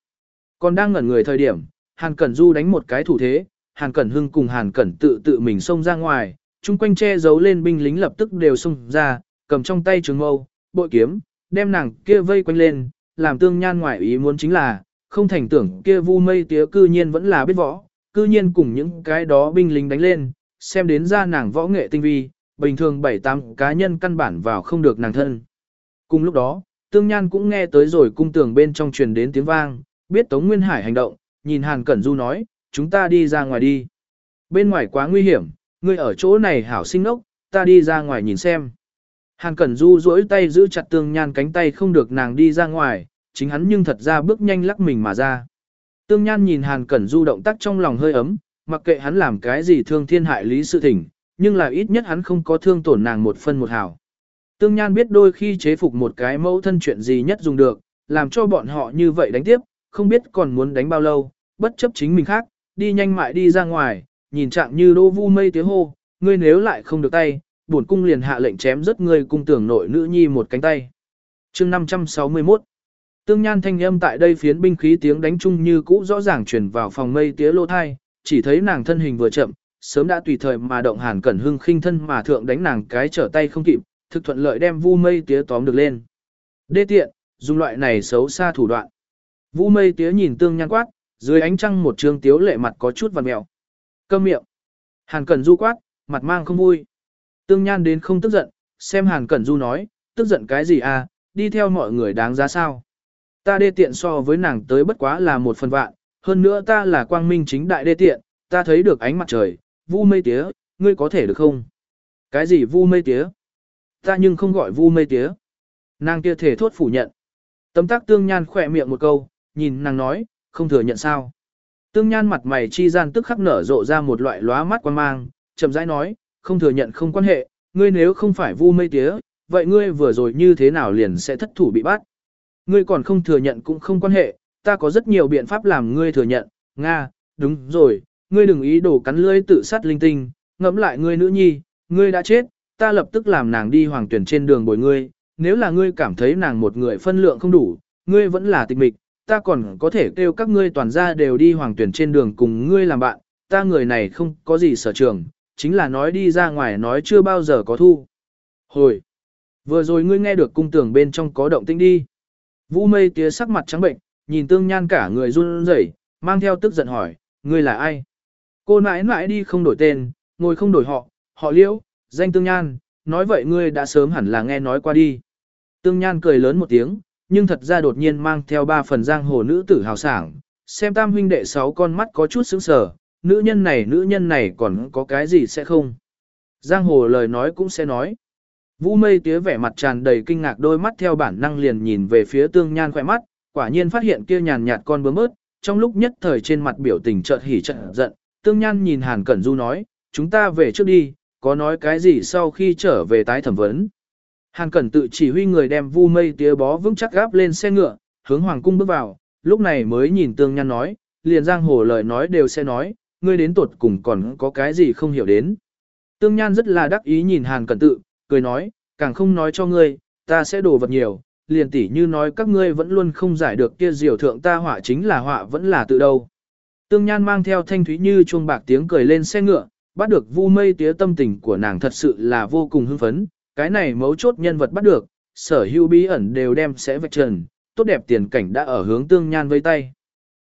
Còn đang ngẩn người thời điểm, Hàn Cẩn Du đánh một cái thủ thế, Hàn Cẩn Hưng cùng Hàn Cẩn tự tự mình xông ra ngoài, chung quanh che giấu lên binh lính lập tức đều xông ra, cầm trong tay trường mâu, bội kiếm, đem nàng kia vây quanh lên, làm tương nhan ngoại ý muốn chính là, không thành tưởng kia vu mây tía cư nhiên vẫn là biết võ, cư nhiên cùng những cái đó binh lính đánh lên, xem đến ra nàng võ nghệ tinh vi, bình thường bảy tám cá nhân căn bản vào không được nàng thân. Cùng lúc đó, Tương Nhan cũng nghe tới rồi cung tường bên trong truyền đến tiếng vang, biết Tống Nguyên Hải hành động, nhìn Hàn Cẩn Du nói, chúng ta đi ra ngoài đi. Bên ngoài quá nguy hiểm, ngươi ở chỗ này hảo sinh nốc, ta đi ra ngoài nhìn xem. Hàn Cẩn Du duỗi tay giữ chặt Tương Nhan cánh tay không được nàng đi ra ngoài, chính hắn nhưng thật ra bước nhanh lắc mình mà ra. Tương Nhan nhìn Hàn Cẩn Du động tác trong lòng hơi ấm, mặc kệ hắn làm cái gì thương thiên hại lý sự thỉnh, nhưng là ít nhất hắn không có thương tổn nàng một phân một hào. Tương Nhan biết đôi khi chế phục một cái mẫu thân chuyện gì nhất dùng được, làm cho bọn họ như vậy đánh tiếp, không biết còn muốn đánh bao lâu, bất chấp chính mình khác, đi nhanh mại đi ra ngoài, nhìn trạng như đô vu mây tiếng hô, ngươi nếu lại không được tay, bổn cung liền hạ lệnh chém rất ngươi cung tưởng nội nữ nhi một cánh tay. chương 561 Tương Nhan thanh âm tại đây phiến binh khí tiếng đánh chung như cũ rõ ràng truyền vào phòng mây tía lô thai, chỉ thấy nàng thân hình vừa chậm, sớm đã tùy thời mà động hàn cẩn hưng khinh thân mà thượng đánh nàng cái trở tay không kịp, thực thuận lợi đem vu mây tía tóm được lên. Đê tiện, dùng loại này xấu xa thủ đoạn. Vu mây tía nhìn tương nhan quát, dưới ánh trăng một trương tiếu lệ mặt có chút vằn mẹo. Câm miệng. Hàn cẩn du quát, mặt mang không vui. Tương nhan đến không tức giận, xem hàn cẩn du nói, tức giận cái gì à, đi theo mọi người đáng giá sao. Ta đê tiện so với nàng tới bất quá là một phần vạn, hơn nữa ta là quang minh chính đại đê tiện, ta thấy được ánh mặt trời, vu mây tía, ngươi có thể được không? Cái gì vu mây tía? Ta nhưng không gọi vu mây tía. Nàng kia thể thốt phủ nhận. Tấm tác tương nhan khỏe miệng một câu, nhìn nàng nói, không thừa nhận sao. Tương nhan mặt mày chi gian tức khắc nở rộ ra một loại lóa mắt quan mang, chậm rãi nói, không thừa nhận không quan hệ, ngươi nếu không phải vu mây tía, vậy ngươi vừa rồi như thế nào liền sẽ thất thủ bị bắt. Ngươi còn không thừa nhận cũng không quan hệ, ta có rất nhiều biện pháp làm ngươi thừa nhận, Nga, đúng rồi, ngươi đừng ý đồ cắn lưỡi tự sát linh tinh, ngẫm lại ngươi nữ nhi, ngươi đã chết, ta lập tức làm nàng đi hoàng tuyển trên đường bồi ngươi, nếu là ngươi cảm thấy nàng một người phân lượng không đủ, ngươi vẫn là tịch mịch, ta còn có thể kêu các ngươi toàn ra đều đi hoàng tuyển trên đường cùng ngươi làm bạn, ta người này không có gì sở trường, chính là nói đi ra ngoài nói chưa bao giờ có thu. Hồi, vừa rồi ngươi nghe được cung tưởng bên trong có động tĩnh đi. Vũ mây tía sắc mặt trắng bệnh, nhìn tương nhan cả người run rẩy, mang theo tức giận hỏi, ngươi là ai? Cô nãi nãi đi không đổi tên, ngồi không đổi họ, họ liễu, danh tương nhan, nói vậy ngươi đã sớm hẳn là nghe nói qua đi. Tương nhan cười lớn một tiếng, nhưng thật ra đột nhiên mang theo ba phần giang hồ nữ tử hào sảng, xem tam huynh đệ sáu con mắt có chút sững sờ, nữ nhân này nữ nhân này còn có cái gì sẽ không. Giang hồ lời nói cũng sẽ nói. Vũ mây tía vẻ mặt tràn đầy kinh ngạc đôi mắt theo bản năng liền nhìn về phía tương nhan khỏe mắt, quả nhiên phát hiện kia nhàn nhạt con bướm ớt, trong lúc nhất thời trên mặt biểu tình chợt hỉ chợt giận, tương nhan nhìn Hàn Cẩn Du nói, chúng ta về trước đi, có nói cái gì sau khi trở về tái thẩm vấn. Hàn Cẩn tự chỉ huy người đem vu mây tía bó vững chắc gáp lên xe ngựa, hướng Hoàng cung bước vào, lúc này mới nhìn tương nhan nói, liền giang hồ lời nói đều sẽ nói, ngươi đến tuột cùng còn có cái gì không hiểu đến. Tương nhan rất là đắc ý nhìn Hàn Cẩn tự, cười nói, càng không nói cho ngươi, ta sẽ đổ vật nhiều, liền tỉ như nói các ngươi vẫn luôn không giải được kia diều thượng ta họa chính là họa vẫn là tự đâu. Tương Nhan mang theo thanh thúy như chuông bạc tiếng cười lên xe ngựa, bắt được vu mây tía tâm tình của nàng thật sự là vô cùng hưng phấn, cái này mấu chốt nhân vật bắt được, sở hữu bí ẩn đều đem sẽ vạch trần, tốt đẹp tiền cảnh đã ở hướng Tương Nhan với tay.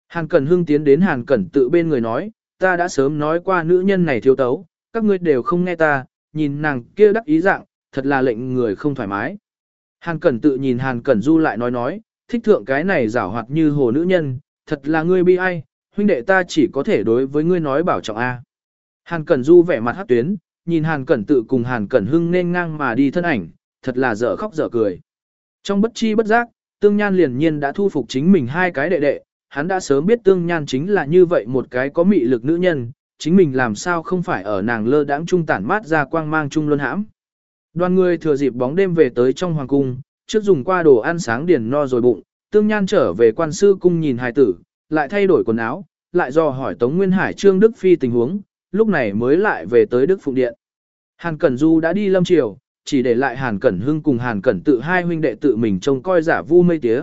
Hàn Cẩn Hưng tiến đến Hàn Cẩn tự bên người nói, ta đã sớm nói qua nữ nhân này thiếu tấu, các ngươi đều không nghe ta, nhìn nàng kia đắc ý dạng, thật là lệnh người không thoải mái. Hàn Cẩn tự nhìn Hàn Cẩn Du lại nói nói, thích thượng cái này giả hoạt như hồ nữ nhân, thật là ngươi bi ai, huynh đệ ta chỉ có thể đối với ngươi nói bảo trọng A. Hàn Cẩn Du vẻ mặt hát tuyến, nhìn Hàn Cẩn tự cùng Hàn Cẩn hưng nên ngang mà đi thân ảnh, thật là dở khóc dở cười. Trong bất chi bất giác, Tương Nhan liền nhiên đã thu phục chính mình hai cái đệ đệ, hắn đã sớm biết Tương Nhan chính là như vậy một cái có mị lực nữ nhân, chính mình làm sao không phải ở nàng lơ đãng trung tản mát ra quang mang trung luân hãm. Đoàn người thừa dịp bóng đêm về tới trong hoàng cung, trước dùng qua đồ ăn sáng điền no rồi bụng, Tương Nhan trở về quan sư cung nhìn hài tử, lại thay đổi quần áo, lại dò hỏi Tống Nguyên Hải Trương Đức Phi tình huống, lúc này mới lại về tới Đức Phụng Điện. Hàn Cẩn Du đã đi lâm triều, chỉ để lại Hàn Cẩn Hưng cùng Hàn Cẩn tự hai huynh đệ tự mình trông coi giả vu mây tía.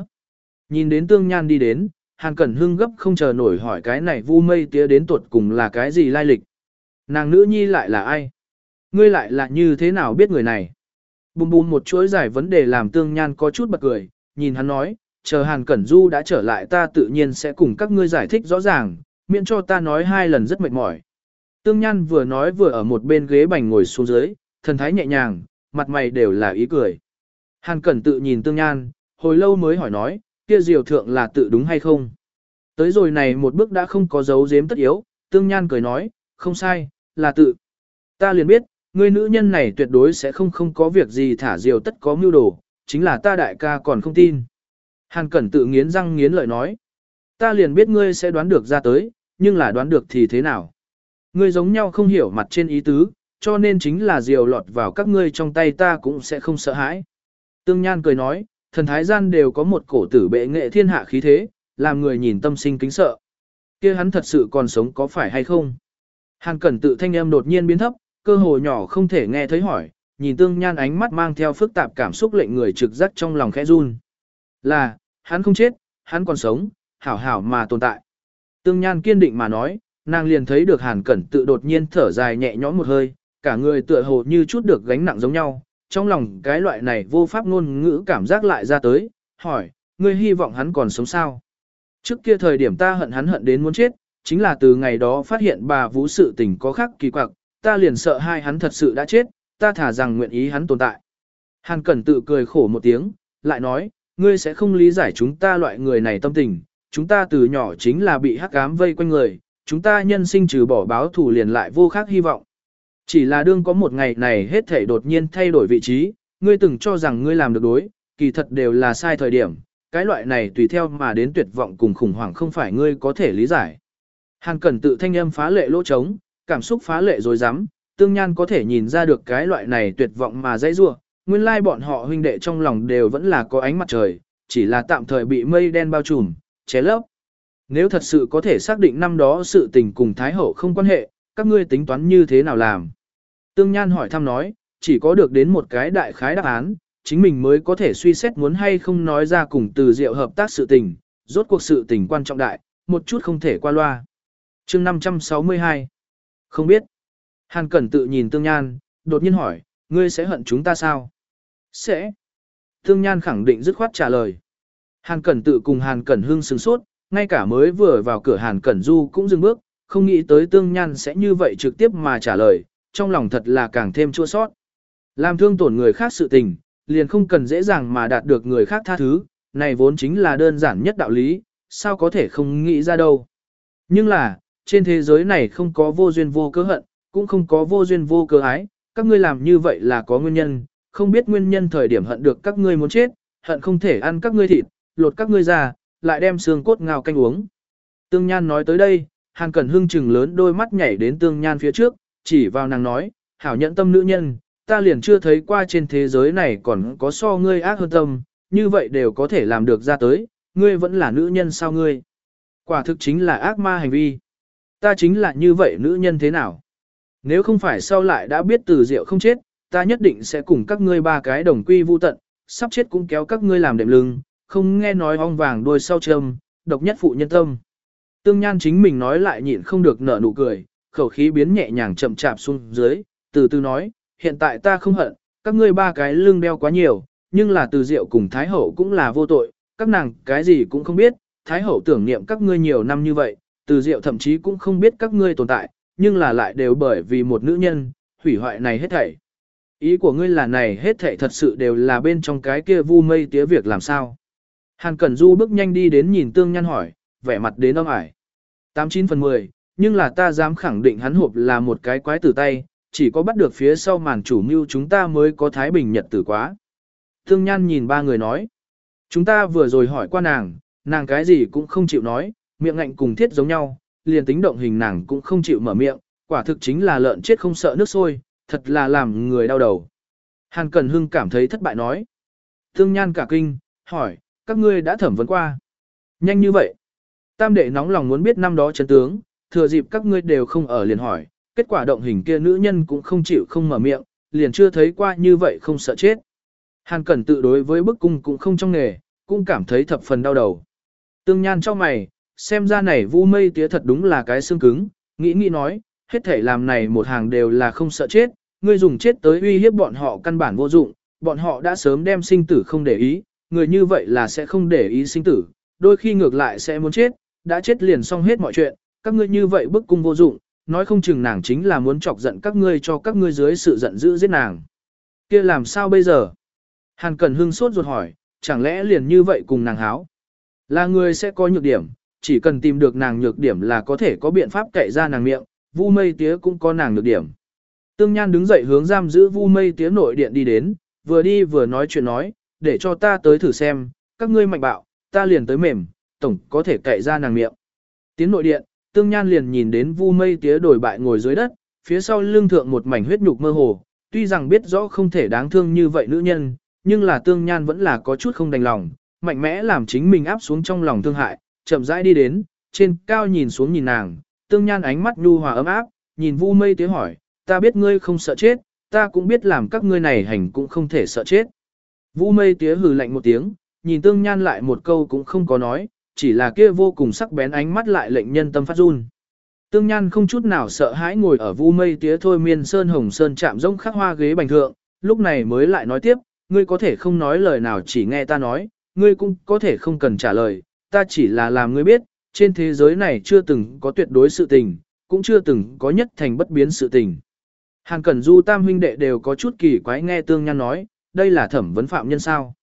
Nhìn đến tương nhan đi đến, Hàn Cẩn Hưng gấp không chờ nổi hỏi cái này vu mây tía đến tuột cùng là cái gì lai lịch. Nàng nữ nhi lại là ai? Ngươi lại là như thế nào biết người này? Bùm bùm một chuỗi giải vấn đề làm tương nhan có chút bật cười, nhìn hắn nói, chờ Hàn Cẩn Du đã trở lại ta tự nhiên sẽ cùng các ngươi giải thích rõ ràng, miễn cho ta nói hai lần rất mệt mỏi. Tương Nhan vừa nói vừa ở một bên ghế bành ngồi xuống dưới, thần thái nhẹ nhàng, mặt mày đều là ý cười. Hàn Cẩn tự nhìn Tương Nhan, hồi lâu mới hỏi nói, kia diều thượng là tự đúng hay không? Tới rồi này một bước đã không có dấu giếm tất yếu, Tương Nhan cười nói, không sai, là tự. Ta liền biết, người nữ nhân này tuyệt đối sẽ không không có việc gì thả diều tất có mưu đồ, chính là ta đại ca còn không tin. Hàn Cẩn tự nghiến răng nghiến lợi nói, ta liền biết ngươi sẽ đoán được ra tới, nhưng là đoán được thì thế nào? Ngươi giống nhau không hiểu mặt trên ý tứ, cho nên chính là diều lọt vào các ngươi trong tay ta cũng sẽ không sợ hãi. Tương Nhan cười nói, thần thái gian đều có một cổ tử bệ nghệ thiên hạ khí thế, làm người nhìn tâm sinh kính sợ. kia hắn thật sự còn sống có phải hay không? Hàn cẩn tự thanh em đột nhiên biến thấp, cơ hồ nhỏ không thể nghe thấy hỏi, nhìn tương nhan ánh mắt mang theo phức tạp cảm xúc lệnh người trực giác trong lòng khẽ run. Là, hắn không chết, hắn còn sống, hảo hảo mà tồn tại. Tương nhan kiên định mà nói, nàng liền thấy được hàn cẩn tự đột nhiên thở dài nhẹ nhõm một hơi, cả người tựa hồ như chút được gánh nặng giống nhau, trong lòng cái loại này vô pháp ngôn ngữ cảm giác lại ra tới, hỏi, ngươi hy vọng hắn còn sống sao? Trước kia thời điểm ta hận hắn hận đến muốn chết, chính là từ ngày đó phát hiện bà vũ sự tình có khác kỳ quặc, ta liền sợ hai hắn thật sự đã chết, ta thả rằng nguyện ý hắn tồn tại. Hàn Cẩn tự cười khổ một tiếng, lại nói, ngươi sẽ không lý giải chúng ta loại người này tâm tình, chúng ta từ nhỏ chính là bị hắc ám vây quanh người, chúng ta nhân sinh trừ bỏ báo thù liền lại vô khác hy vọng. Chỉ là đương có một ngày này hết thể đột nhiên thay đổi vị trí, ngươi từng cho rằng ngươi làm được đối, kỳ thật đều là sai thời điểm, cái loại này tùy theo mà đến tuyệt vọng cùng khủng hoảng không phải ngươi có thể lý giải. Hàn cẩn tự thanh âm phá lệ lỗ trống, cảm xúc phá lệ rồi dám, tương nhan có thể nhìn ra được cái loại này tuyệt vọng mà dãy rua, nguyên lai bọn họ huynh đệ trong lòng đều vẫn là có ánh mặt trời, chỉ là tạm thời bị mây đen bao trùm, ché lấp. Nếu thật sự có thể xác định năm đó sự tình cùng Thái Hậu không quan hệ, các ngươi tính toán như thế nào làm? Tương Nhan hỏi thăm nói, chỉ có được đến một cái đại khái đáp án, chính mình mới có thể suy xét muốn hay không nói ra cùng từ diệu hợp tác sự tình, rốt cuộc sự tình quan trọng đại, một chút không thể qua loa. chương 562 không biết. Hàn Cẩn tự nhìn Tương Nhan, đột nhiên hỏi, ngươi sẽ hận chúng ta sao? Sẽ. Tương Nhan khẳng định dứt khoát trả lời. Hàn Cẩn tự cùng Hàn Cẩn Hưng sừng sốt, ngay cả mới vừa vào cửa Hàn Cẩn Du cũng dừng bước, không nghĩ tới Tương Nhan sẽ như vậy trực tiếp mà trả lời, trong lòng thật là càng thêm chua sót. Làm thương tổn người khác sự tình, liền không cần dễ dàng mà đạt được người khác tha thứ, này vốn chính là đơn giản nhất đạo lý, sao có thể không nghĩ ra đâu. Nhưng là, trên thế giới này không có vô duyên vô cớ hận, cũng không có vô duyên vô cớ ái, các ngươi làm như vậy là có nguyên nhân, không biết nguyên nhân thời điểm hận được các ngươi muốn chết, hận không thể ăn các ngươi thịt, lột các ngươi ra, lại đem xương cốt ngào canh uống. Tương Nhan nói tới đây, Hàn Cẩn Hưng chừng lớn đôi mắt nhảy đến Tương Nhan phía trước, chỉ vào nàng nói, hảo nhẫn tâm nữ nhân, ta liền chưa thấy qua trên thế giới này còn có so ngươi ác hơn tâm, như vậy đều có thể làm được ra tới, ngươi vẫn là nữ nhân sao ngươi. Quả thực chính là ác ma hành vi. Ta chính là như vậy nữ nhân thế nào? Nếu không phải sau lại đã biết từ diệu không chết, ta nhất định sẽ cùng các ngươi ba cái đồng quy vu tận, sắp chết cũng kéo các ngươi làm đệm lưng, không nghe nói ong vàng đuôi sau châm, độc nhất phụ nhân tâm. Tương Nhan chính mình nói lại nhịn không được nở nụ cười, khẩu khí biến nhẹ nhàng chậm chạp xuống dưới, từ từ nói, hiện tại ta không hận, các ngươi ba cái lưng đeo quá nhiều, nhưng là từ diệu cùng Thái Hậu cũng là vô tội, các nàng cái gì cũng không biết, Thái Hậu tưởng niệm các ngươi nhiều năm như vậy, từ diệu thậm chí cũng không biết các ngươi tồn tại, nhưng là lại đều bởi vì một nữ nhân, hủy hoại này hết thảy. Ý của ngươi là này hết thảy thật sự đều là bên trong cái kia vu mây tía việc làm sao. Hàn Cẩn Du bước nhanh đi đến nhìn tương nhan hỏi, vẻ mặt đến âm ải. 89 phần 10, nhưng là ta dám khẳng định hắn hộp là một cái quái tử tay, chỉ có bắt được phía sau màn chủ mưu chúng ta mới có thái bình nhật tử quá. Tương Nhan nhìn ba người nói, chúng ta vừa rồi hỏi qua nàng, nàng cái gì cũng không chịu nói, miệng ngạnh cùng thiết giống nhau, liền tính động hình nàng cũng không chịu mở miệng, quả thực chính là lợn chết không sợ nước sôi, thật là làm người đau đầu. Hàn Cẩn Hưng cảm thấy thất bại nói. Tương Nhan cả kinh, hỏi, các ngươi đã thẩm vấn qua. Nhanh như vậy. Tam đệ nóng lòng muốn biết năm đó chấn tướng, thừa dịp các ngươi đều không ở liền hỏi, kết quả động hình kia nữ nhân cũng không chịu không mở miệng, liền chưa thấy qua như vậy không sợ chết. Hàn Cẩn tự đối với bức cung cũng không trong nghề, cũng cảm thấy thập phần đau đầu. Tương Nhan cho mày, xem ra này vu mây tía thật đúng là cái xương cứng, nghĩ nghĩ nói, hết thể làm này một hàng đều là không sợ chết, ngươi dùng chết tới uy hiếp bọn họ căn bản vô dụng, bọn họ đã sớm đem sinh tử không để ý, người như vậy là sẽ không để ý sinh tử, đôi khi ngược lại sẽ muốn chết, đã chết liền xong hết mọi chuyện, các ngươi như vậy bức cung vô dụng, nói không chừng nàng chính là muốn chọc giận các ngươi cho các ngươi dưới sự giận dữ giết nàng. kia làm sao bây giờ? Hàn Cẩn Hưng sốt ruột hỏi, chẳng lẽ liền như vậy cùng nàng háo? Là người sẽ có nhược điểm, chỉ cần tìm được nàng nhược điểm là có thể có biện pháp cậy ra nàng miệng, Vu Mây Tía cũng có nàng nhược điểm. Tương Nhan đứng dậy hướng giam giữ Vu Mây Tía nội điện đi đến, vừa đi vừa nói chuyện nói, để cho ta tới thử xem, các ngươi mạnh bạo, ta liền tới mềm, tổng có thể cậy ra nàng miệng. Tiến nội điện, Tương Nhan liền nhìn đến Vu Mây Tía đổi bại ngồi dưới đất, phía sau lưng thượng một mảnh huyết nhục mơ hồ, tuy rằng biết rõ không thể đáng thương như vậy nữ nhân, nhưng là Tương Nhan vẫn là có chút không đành lòng, mạnh mẽ làm chính mình áp xuống trong lòng thương hại, chậm rãi đi đến, trên cao nhìn xuống nhìn nàng, Tương Nhan ánh mắt nhu hòa ấm áp, nhìn Vu Mây tiếng hỏi, ta biết ngươi không sợ chết, ta cũng biết làm các ngươi này hành cũng không thể sợ chết. Vu Mây Tía hừ lạnh một tiếng, nhìn Tương Nhan lại một câu cũng không có nói, chỉ là kia vô cùng sắc bén ánh mắt lại lệnh nhân tâm phát run. Tương Nhan không chút nào sợ hãi ngồi ở vu mây tía thôi miên sơn hồng sơn chạm rỗng khắc hoa ghế bành thượng, lúc này mới lại nói tiếp, ngươi có thể không nói lời nào chỉ nghe ta nói, ngươi cũng có thể không cần trả lời, ta chỉ là làm ngươi biết, trên thế giới này chưa từng có tuyệt đối sự tình, cũng chưa từng có nhất thành bất biến sự tình. Hàng Cẩn Du Tam huynh đệ đều có chút kỳ quái nghe Tương Nhan nói, đây là thẩm vấn phạm nhân sao.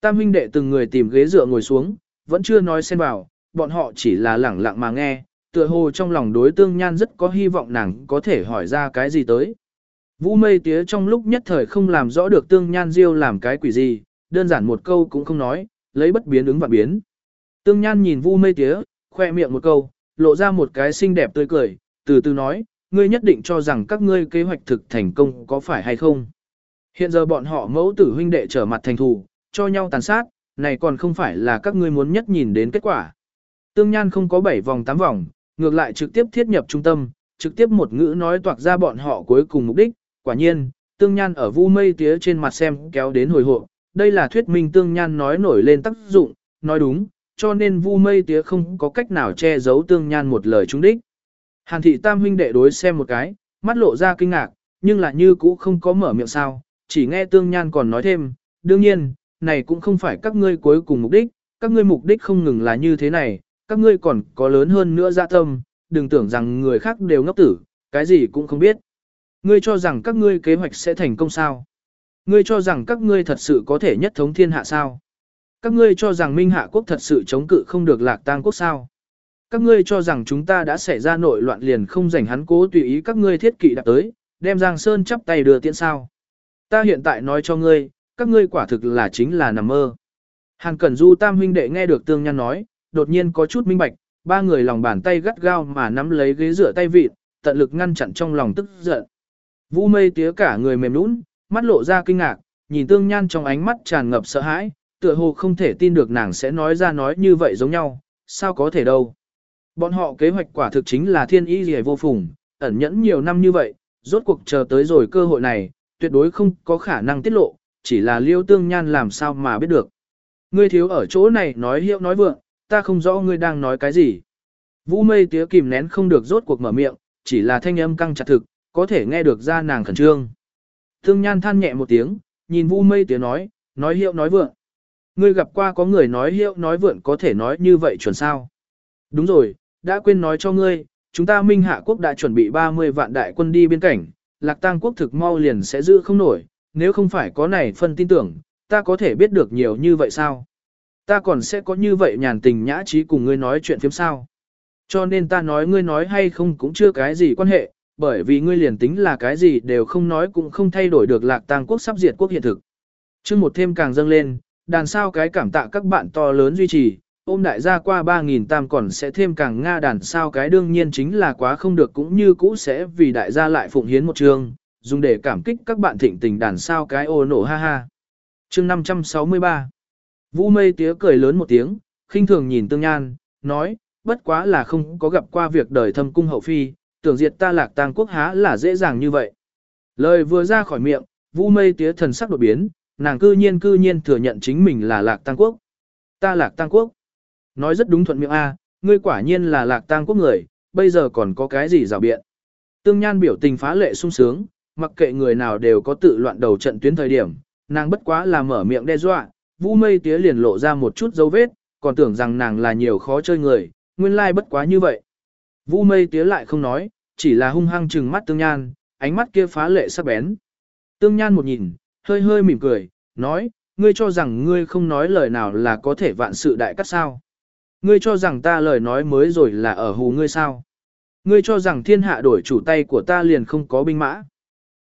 Tam huynh đệ từng người tìm ghế dựa ngồi xuống, vẫn chưa nói xen vào, bọn họ chỉ là lẳng lặng mà nghe, tựa hồ trong lòng đối tương nhan rất có hy vọng nàng có thể hỏi ra cái gì tới. Vũ mây tía trong lúc nhất thời không làm rõ được tương nhan diêu làm cái quỷ gì, đơn giản một câu cũng không nói, lấy bất biến ứng và biến. Tương nhan nhìn vu mây tía, khoe miệng một câu, lộ ra một cái xinh đẹp tươi cười, từ từ nói, ngươi nhất định cho rằng các ngươi kế hoạch thực thành công có phải hay không. Hiện giờ bọn họ mẫu tử huynh đệ trở mặt thành thù, cho nhau tàn sát, này còn không phải là các ngươi muốn nhất nhìn đến kết quả. Tương Nhan không có 7 vòng 8 vòng, ngược lại trực tiếp thiết nhập trung tâm, trực tiếp một ngữ nói toạc ra bọn họ cuối cùng mục đích, quả nhiên, Tương Nhan ở vu mây tía trên mặt xem kéo đến hồi hộp, đây là thuyết minh Tương Nhan nói nổi lên tác dụng, nói đúng, cho nên vu mây tía không có cách nào che giấu Tương Nhan một lời trúng đích. Hàn thị tam huynh đệ đối xem một cái, mắt lộ ra kinh ngạc, nhưng là như cũ không có mở miệng sao, chỉ nghe Tương Nhan còn nói thêm, đương nhiên, này cũng không phải các ngươi cuối cùng mục đích, các ngươi mục đích không ngừng là như thế này, các ngươi còn có lớn hơn nữa dạ tâm, đừng tưởng rằng người khác đều ngốc tử, cái gì cũng không biết. Ngươi cho rằng các ngươi kế hoạch sẽ thành công sao? Ngươi cho rằng các ngươi thật sự có thể nhất thống thiên hạ sao? Các ngươi cho rằng Minh Hạ quốc thật sự chống cự không được lạc tang quốc sao? Các ngươi cho rằng chúng ta đã xảy ra nội loạn liền không rảnh hắn cố tùy ý các ngươi thiết kỵ đặt tới, đem Giang Sơn chắp tay đưa tiễn sao? Ta hiện tại nói cho ngươi, các ngươi quả thực là chính là nằm mơ. Hàn Cẩn Du tam huynh đệ nghe được Tương Nhan nói, đột nhiên có chút minh bạch, ba người lòng bàn tay gắt gao mà nắm lấy ghế rửa tay vịt, tận lực ngăn chặn trong lòng tức giận. Vũ mây tía cả người mềm nũng, mắt lộ ra kinh ngạc, nhìn Tương Nhan trong ánh mắt tràn ngập sợ hãi, tựa hồ không thể tin được nàng sẽ nói ra nói như vậy giống nhau, sao có thể đâu. Bọn họ kế hoạch quả thực chính là thiên ý gì vô phùng, ẩn nhẫn nhiều năm như vậy, rốt cuộc chờ tới rồi cơ hội này, tuyệt đối không có khả năng tiết lộ, chỉ là liêu tương nhan làm sao mà biết được. Ngươi thiếu ở chỗ này nói hiệu nói vượng, ta không rõ ngươi đang nói cái gì. Vũ mây tía kìm nén không được rốt cuộc mở miệng, chỉ là thanh âm căng chặt thực, có thể nghe được ra nàng khẩn trương. Tương nhan than nhẹ một tiếng, nhìn Vũ mây tía nói, nói hiệu nói vượng. Ngươi gặp qua có người nói hiệu nói vượn có thể nói như vậy chuẩn sao. Đúng rồi, đã quên nói cho ngươi, chúng ta Minh Hạ quốc đã chuẩn bị 30 vạn đại quân đi biên cảnh, Lạc Tăng quốc thực mau liền sẽ giữ không nổi, nếu không phải có này phân tin tưởng, ta có thể biết được nhiều như vậy sao? Ta còn sẽ có như vậy nhàn tình nhã trí cùng ngươi nói chuyện phiếm sao? Cho nên ta nói ngươi nói hay không cũng chưa cái gì quan hệ, bởi vì ngươi liền tính là cái gì đều không nói cũng không thay đổi được Lạc Tang quốc sắp diệt quốc hiện thực. Chứ một thêm càng dâng lên, đàn sao cái cảm tạ các bạn to lớn duy trì, ôm đại gia qua 3.000 tam còn sẽ thêm càng Nga đàn sao cái đương nhiên chính là quá không được cũng như cũ sẽ vì đại gia lại phụng hiến một chương, dùng để cảm kích các bạn thịnh tình đàn sao cái ô nổ ha ha. Chương 563 Vũ mây tía cười lớn một tiếng, khinh thường nhìn tương nhan, nói, bất quá là không có gặp qua việc đời thâm cung hậu phi, tưởng diệt ta lạc tang quốc há là dễ dàng như vậy. Lời vừa ra khỏi miệng, vũ mây tía thần sắc đột biến, nàng cư nhiên cư nhiên thừa nhận chính mình là lạc tang quốc. Ta lạc tang quốc. Nói rất đúng thuận miệng A, ngươi quả nhiên là lạc tang quốc người, bây giờ còn có cái gì rào biện. Tương Nhan biểu tình phá lệ sung sướng, mặc kệ người nào đều có tự loạn đầu trận tuyến thời điểm, nàng bất quá là mở miệng đe dọa, Vu Mây Tía liền lộ ra một chút dấu vết, còn tưởng rằng nàng là nhiều khó chơi người, nguyên lai bất quá như vậy. Vu Mây Tía lại không nói, chỉ là hung hăng trừng mắt Tương Nhan, ánh mắt kia phá lệ sắc bén. Tương Nhan một nhìn, hơi hơi mỉm cười, nói, ngươi cho rằng ngươi không nói lời nào là có thể vạn sự đại cắt sao. Ngươi cho rằng ta lời nói mới rồi là ở hù ngươi sao? Ngươi cho rằng thiên hạ đổi chủ tay của ta liền không có binh mã.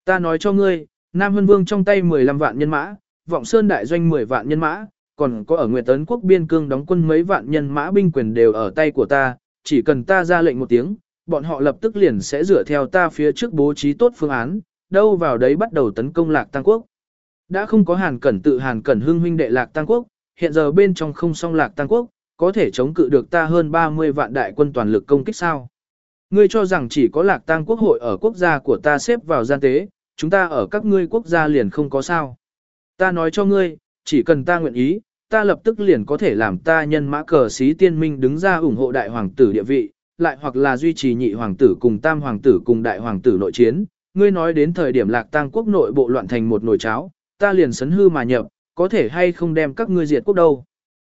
Ta nói cho ngươi, Nam Hân Vương trong tay 15 vạn nhân mã, Vọng Sơn đại doanh 10 vạn nhân mã, còn có ở Nguyệt Tấn quốc biên cương đóng quân mấy vạn nhân mã binh quyền đều ở tay của ta, chỉ cần ta ra lệnh một tiếng, bọn họ lập tức liền sẽ dựa theo ta phía trước bố trí tốt phương án, đâu vào đấy bắt đầu tấn công Lạc Tăng quốc. Đã không có Hàn Cẩn tự Hàn Cẩn hưng huynh đệ Lạc Tăng quốc, hiện giờ bên trong không song Lạc Tăng quốc, có thể chống cự được ta hơn 30 vạn đại quân toàn lực công kích sao. Ngươi cho rằng chỉ có lạc tang quốc hội ở quốc gia của ta xếp vào gian tế, chúng ta ở các ngươi quốc gia liền không có sao. Ta nói cho ngươi, chỉ cần ta nguyện ý, ta lập tức liền có thể làm ta nhân mã cờ xí tiên minh đứng ra ủng hộ đại hoàng tử địa vị, lại hoặc là duy trì nhị hoàng tử cùng tam hoàng tử cùng đại hoàng tử nội chiến. Ngươi nói đến thời điểm lạc tang quốc nội bộ loạn thành một nồi cháo, ta liền sấn hư mà nhập, có thể hay không đem các ngươi diệt quốc đâu.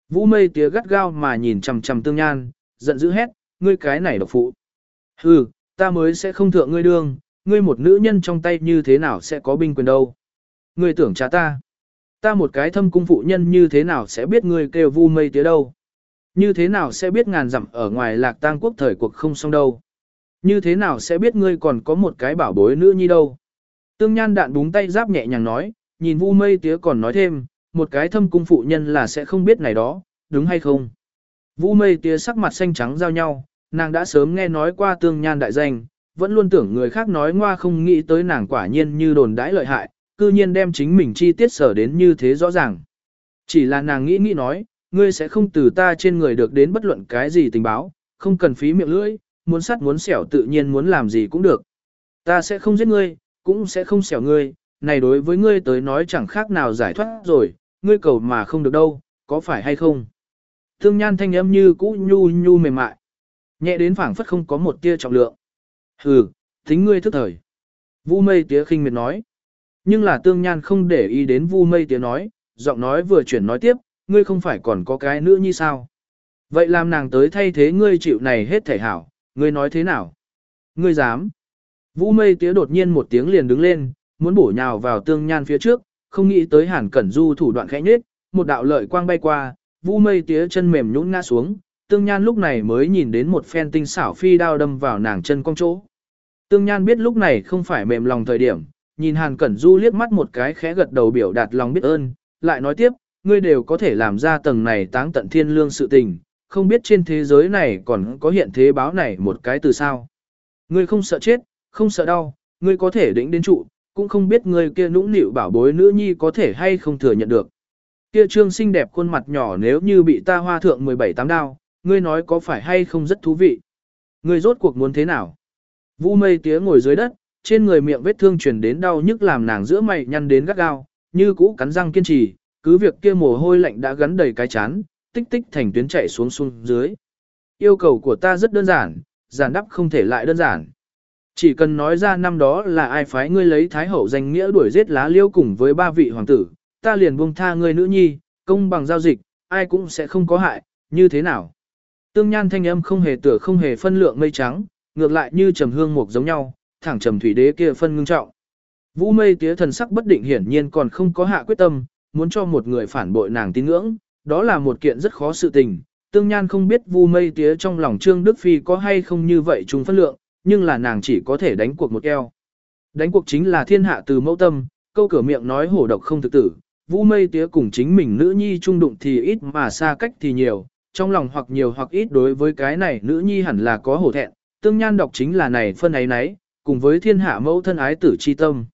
Vũ mây tía gắt gao mà nhìn chằm chằm tương nhan, giận dữ hét, ngươi cái này độc phụ. Hừ, ta mới sẽ không thượng ngươi đương, ngươi một nữ nhân trong tay như thế nào sẽ có binh quyền đâu. Ngươi tưởng cha ta. Ta một cái thâm cung phụ nhân như thế nào sẽ biết ngươi kêu vu mây tía đâu. Như thế nào sẽ biết ngàn dặm ở ngoài lạc tang quốc thời cuộc không xong đâu. Như thế nào sẽ biết ngươi còn có một cái bảo bối nữ nhi đâu. Tương nhan đạn búng tay giáp nhẹ nhàng nói, nhìn vu mây tía còn nói thêm, một cái thâm cung phụ nhân là sẽ không biết này đó, đúng hay không? Vũ mây tía sắc mặt xanh trắng giao nhau, nàng đã sớm nghe nói qua tương nhan đại danh, vẫn luôn tưởng người khác nói ngoa không nghĩ tới nàng quả nhiên như đồn đãi lợi hại, cư nhiên đem chính mình chi tiết sở đến như thế rõ ràng. Chỉ là nàng nghĩ nghĩ nói, ngươi sẽ không từ ta trên người được đến bất luận cái gì tình báo, không cần phí miệng lưỡi, muốn sắt muốn xẻo tự nhiên muốn làm gì cũng được. Ta sẽ không giết ngươi, cũng sẽ không xẻo ngươi, này đối với ngươi tới nói chẳng khác nào giải thoát rồi, ngươi cầu mà không được đâu, có phải hay không? Thương nhan thanh âm như cũ nhu nhu mềm mại. Nhẹ đến phảng phất không có một tia trọng lượng. Hừ, tính ngươi thức thời. Vu mây tía khinh miệt nói. Nhưng là tương nhan không để ý đến vu mây tía nói, giọng nói vừa chuyển nói tiếp, ngươi không phải còn có cái nữa như sao? Vậy làm nàng tới thay thế ngươi chịu này hết thể hảo, ngươi nói thế nào? Ngươi dám? Vũ mây tía đột nhiên một tiếng liền đứng lên, muốn bổ nhào vào tương nhan phía trước, không nghĩ tới hàn cẩn du thủ đoạn khẽ nhết, một đạo lợi quang bay qua, vũ mây tía chân mềm nhũn ngã xuống, tương nhan lúc này mới nhìn đến một phen tinh xảo phi đao đâm vào nàng chân cong chỗ. Tương nhan biết lúc này không phải mềm lòng thời điểm, nhìn hàn cẩn du liếc mắt một cái khẽ gật đầu biểu đạt lòng biết ơn, lại nói tiếp, ngươi đều có thể làm ra tầng này táng tận thiên lương sự tình, không biết trên thế giới này còn có hiện thế báo này một cái từ sao. Ngươi không sợ chết, không sợ đau, ngươi có thể đỉnh đến trụ, cũng không biết người kia nũng nịu bảo bối nữ nhi có thể hay không thừa nhận được. Kia trương xinh đẹp khuôn mặt nhỏ nếu như bị ta hoa thượng 17 tám đao, ngươi nói có phải hay không rất thú vị. Ngươi rốt cuộc muốn thế nào? Vũ mây tía ngồi dưới đất, trên người miệng vết thương truyền đến đau nhức làm nàng giữa mày nhăn đến gắt gao, như cũ cắn răng kiên trì, cứ việc kia mồ hôi lạnh đã gắn đầy cái chán, tích tích thành tuyến chạy xuống xuống dưới. Yêu cầu của ta rất đơn giản, giản đắp không thể lại đơn giản. Chỉ cần nói ra năm đó là ai phái ngươi lấy thái hậu danh nghĩa đuổi giết lá liêu cùng với ba vị hoàng tử, ta liền buông tha ngươi nữ nhi, công bằng giao dịch, ai cũng sẽ không có hại, như thế nào? Tương nhan thanh âm không hề tựa không hề phân lượng mây trắng, ngược lại như trầm hương mục giống nhau, thẳng trầm thủy đế kia phân ngưng trọng. Vũ mây tía thần sắc bất định hiển nhiên còn không có hạ quyết tâm, muốn cho một người phản bội nàng tín ngưỡng, đó là một kiện rất khó sự tình. Tương Nhan không biết Vu Mây Tía trong lòng Trương Đức Phi có hay không như vậy chung phân lượng, nhưng là nàng chỉ có thể đánh cuộc một eo. Đánh cuộc chính là thiên hạ từ mẫu tâm, câu cửa miệng nói hổ độc không thực tử, Vũ Mây Tía cùng chính mình nữ nhi trung đụng thì ít mà xa cách thì nhiều, trong lòng hoặc nhiều hoặc ít đối với cái này nữ nhi hẳn là có hổ thẹn, tương nhan đọc chính là này phân ấy nấy, cùng với thiên hạ mẫu thân ái tử chi tâm.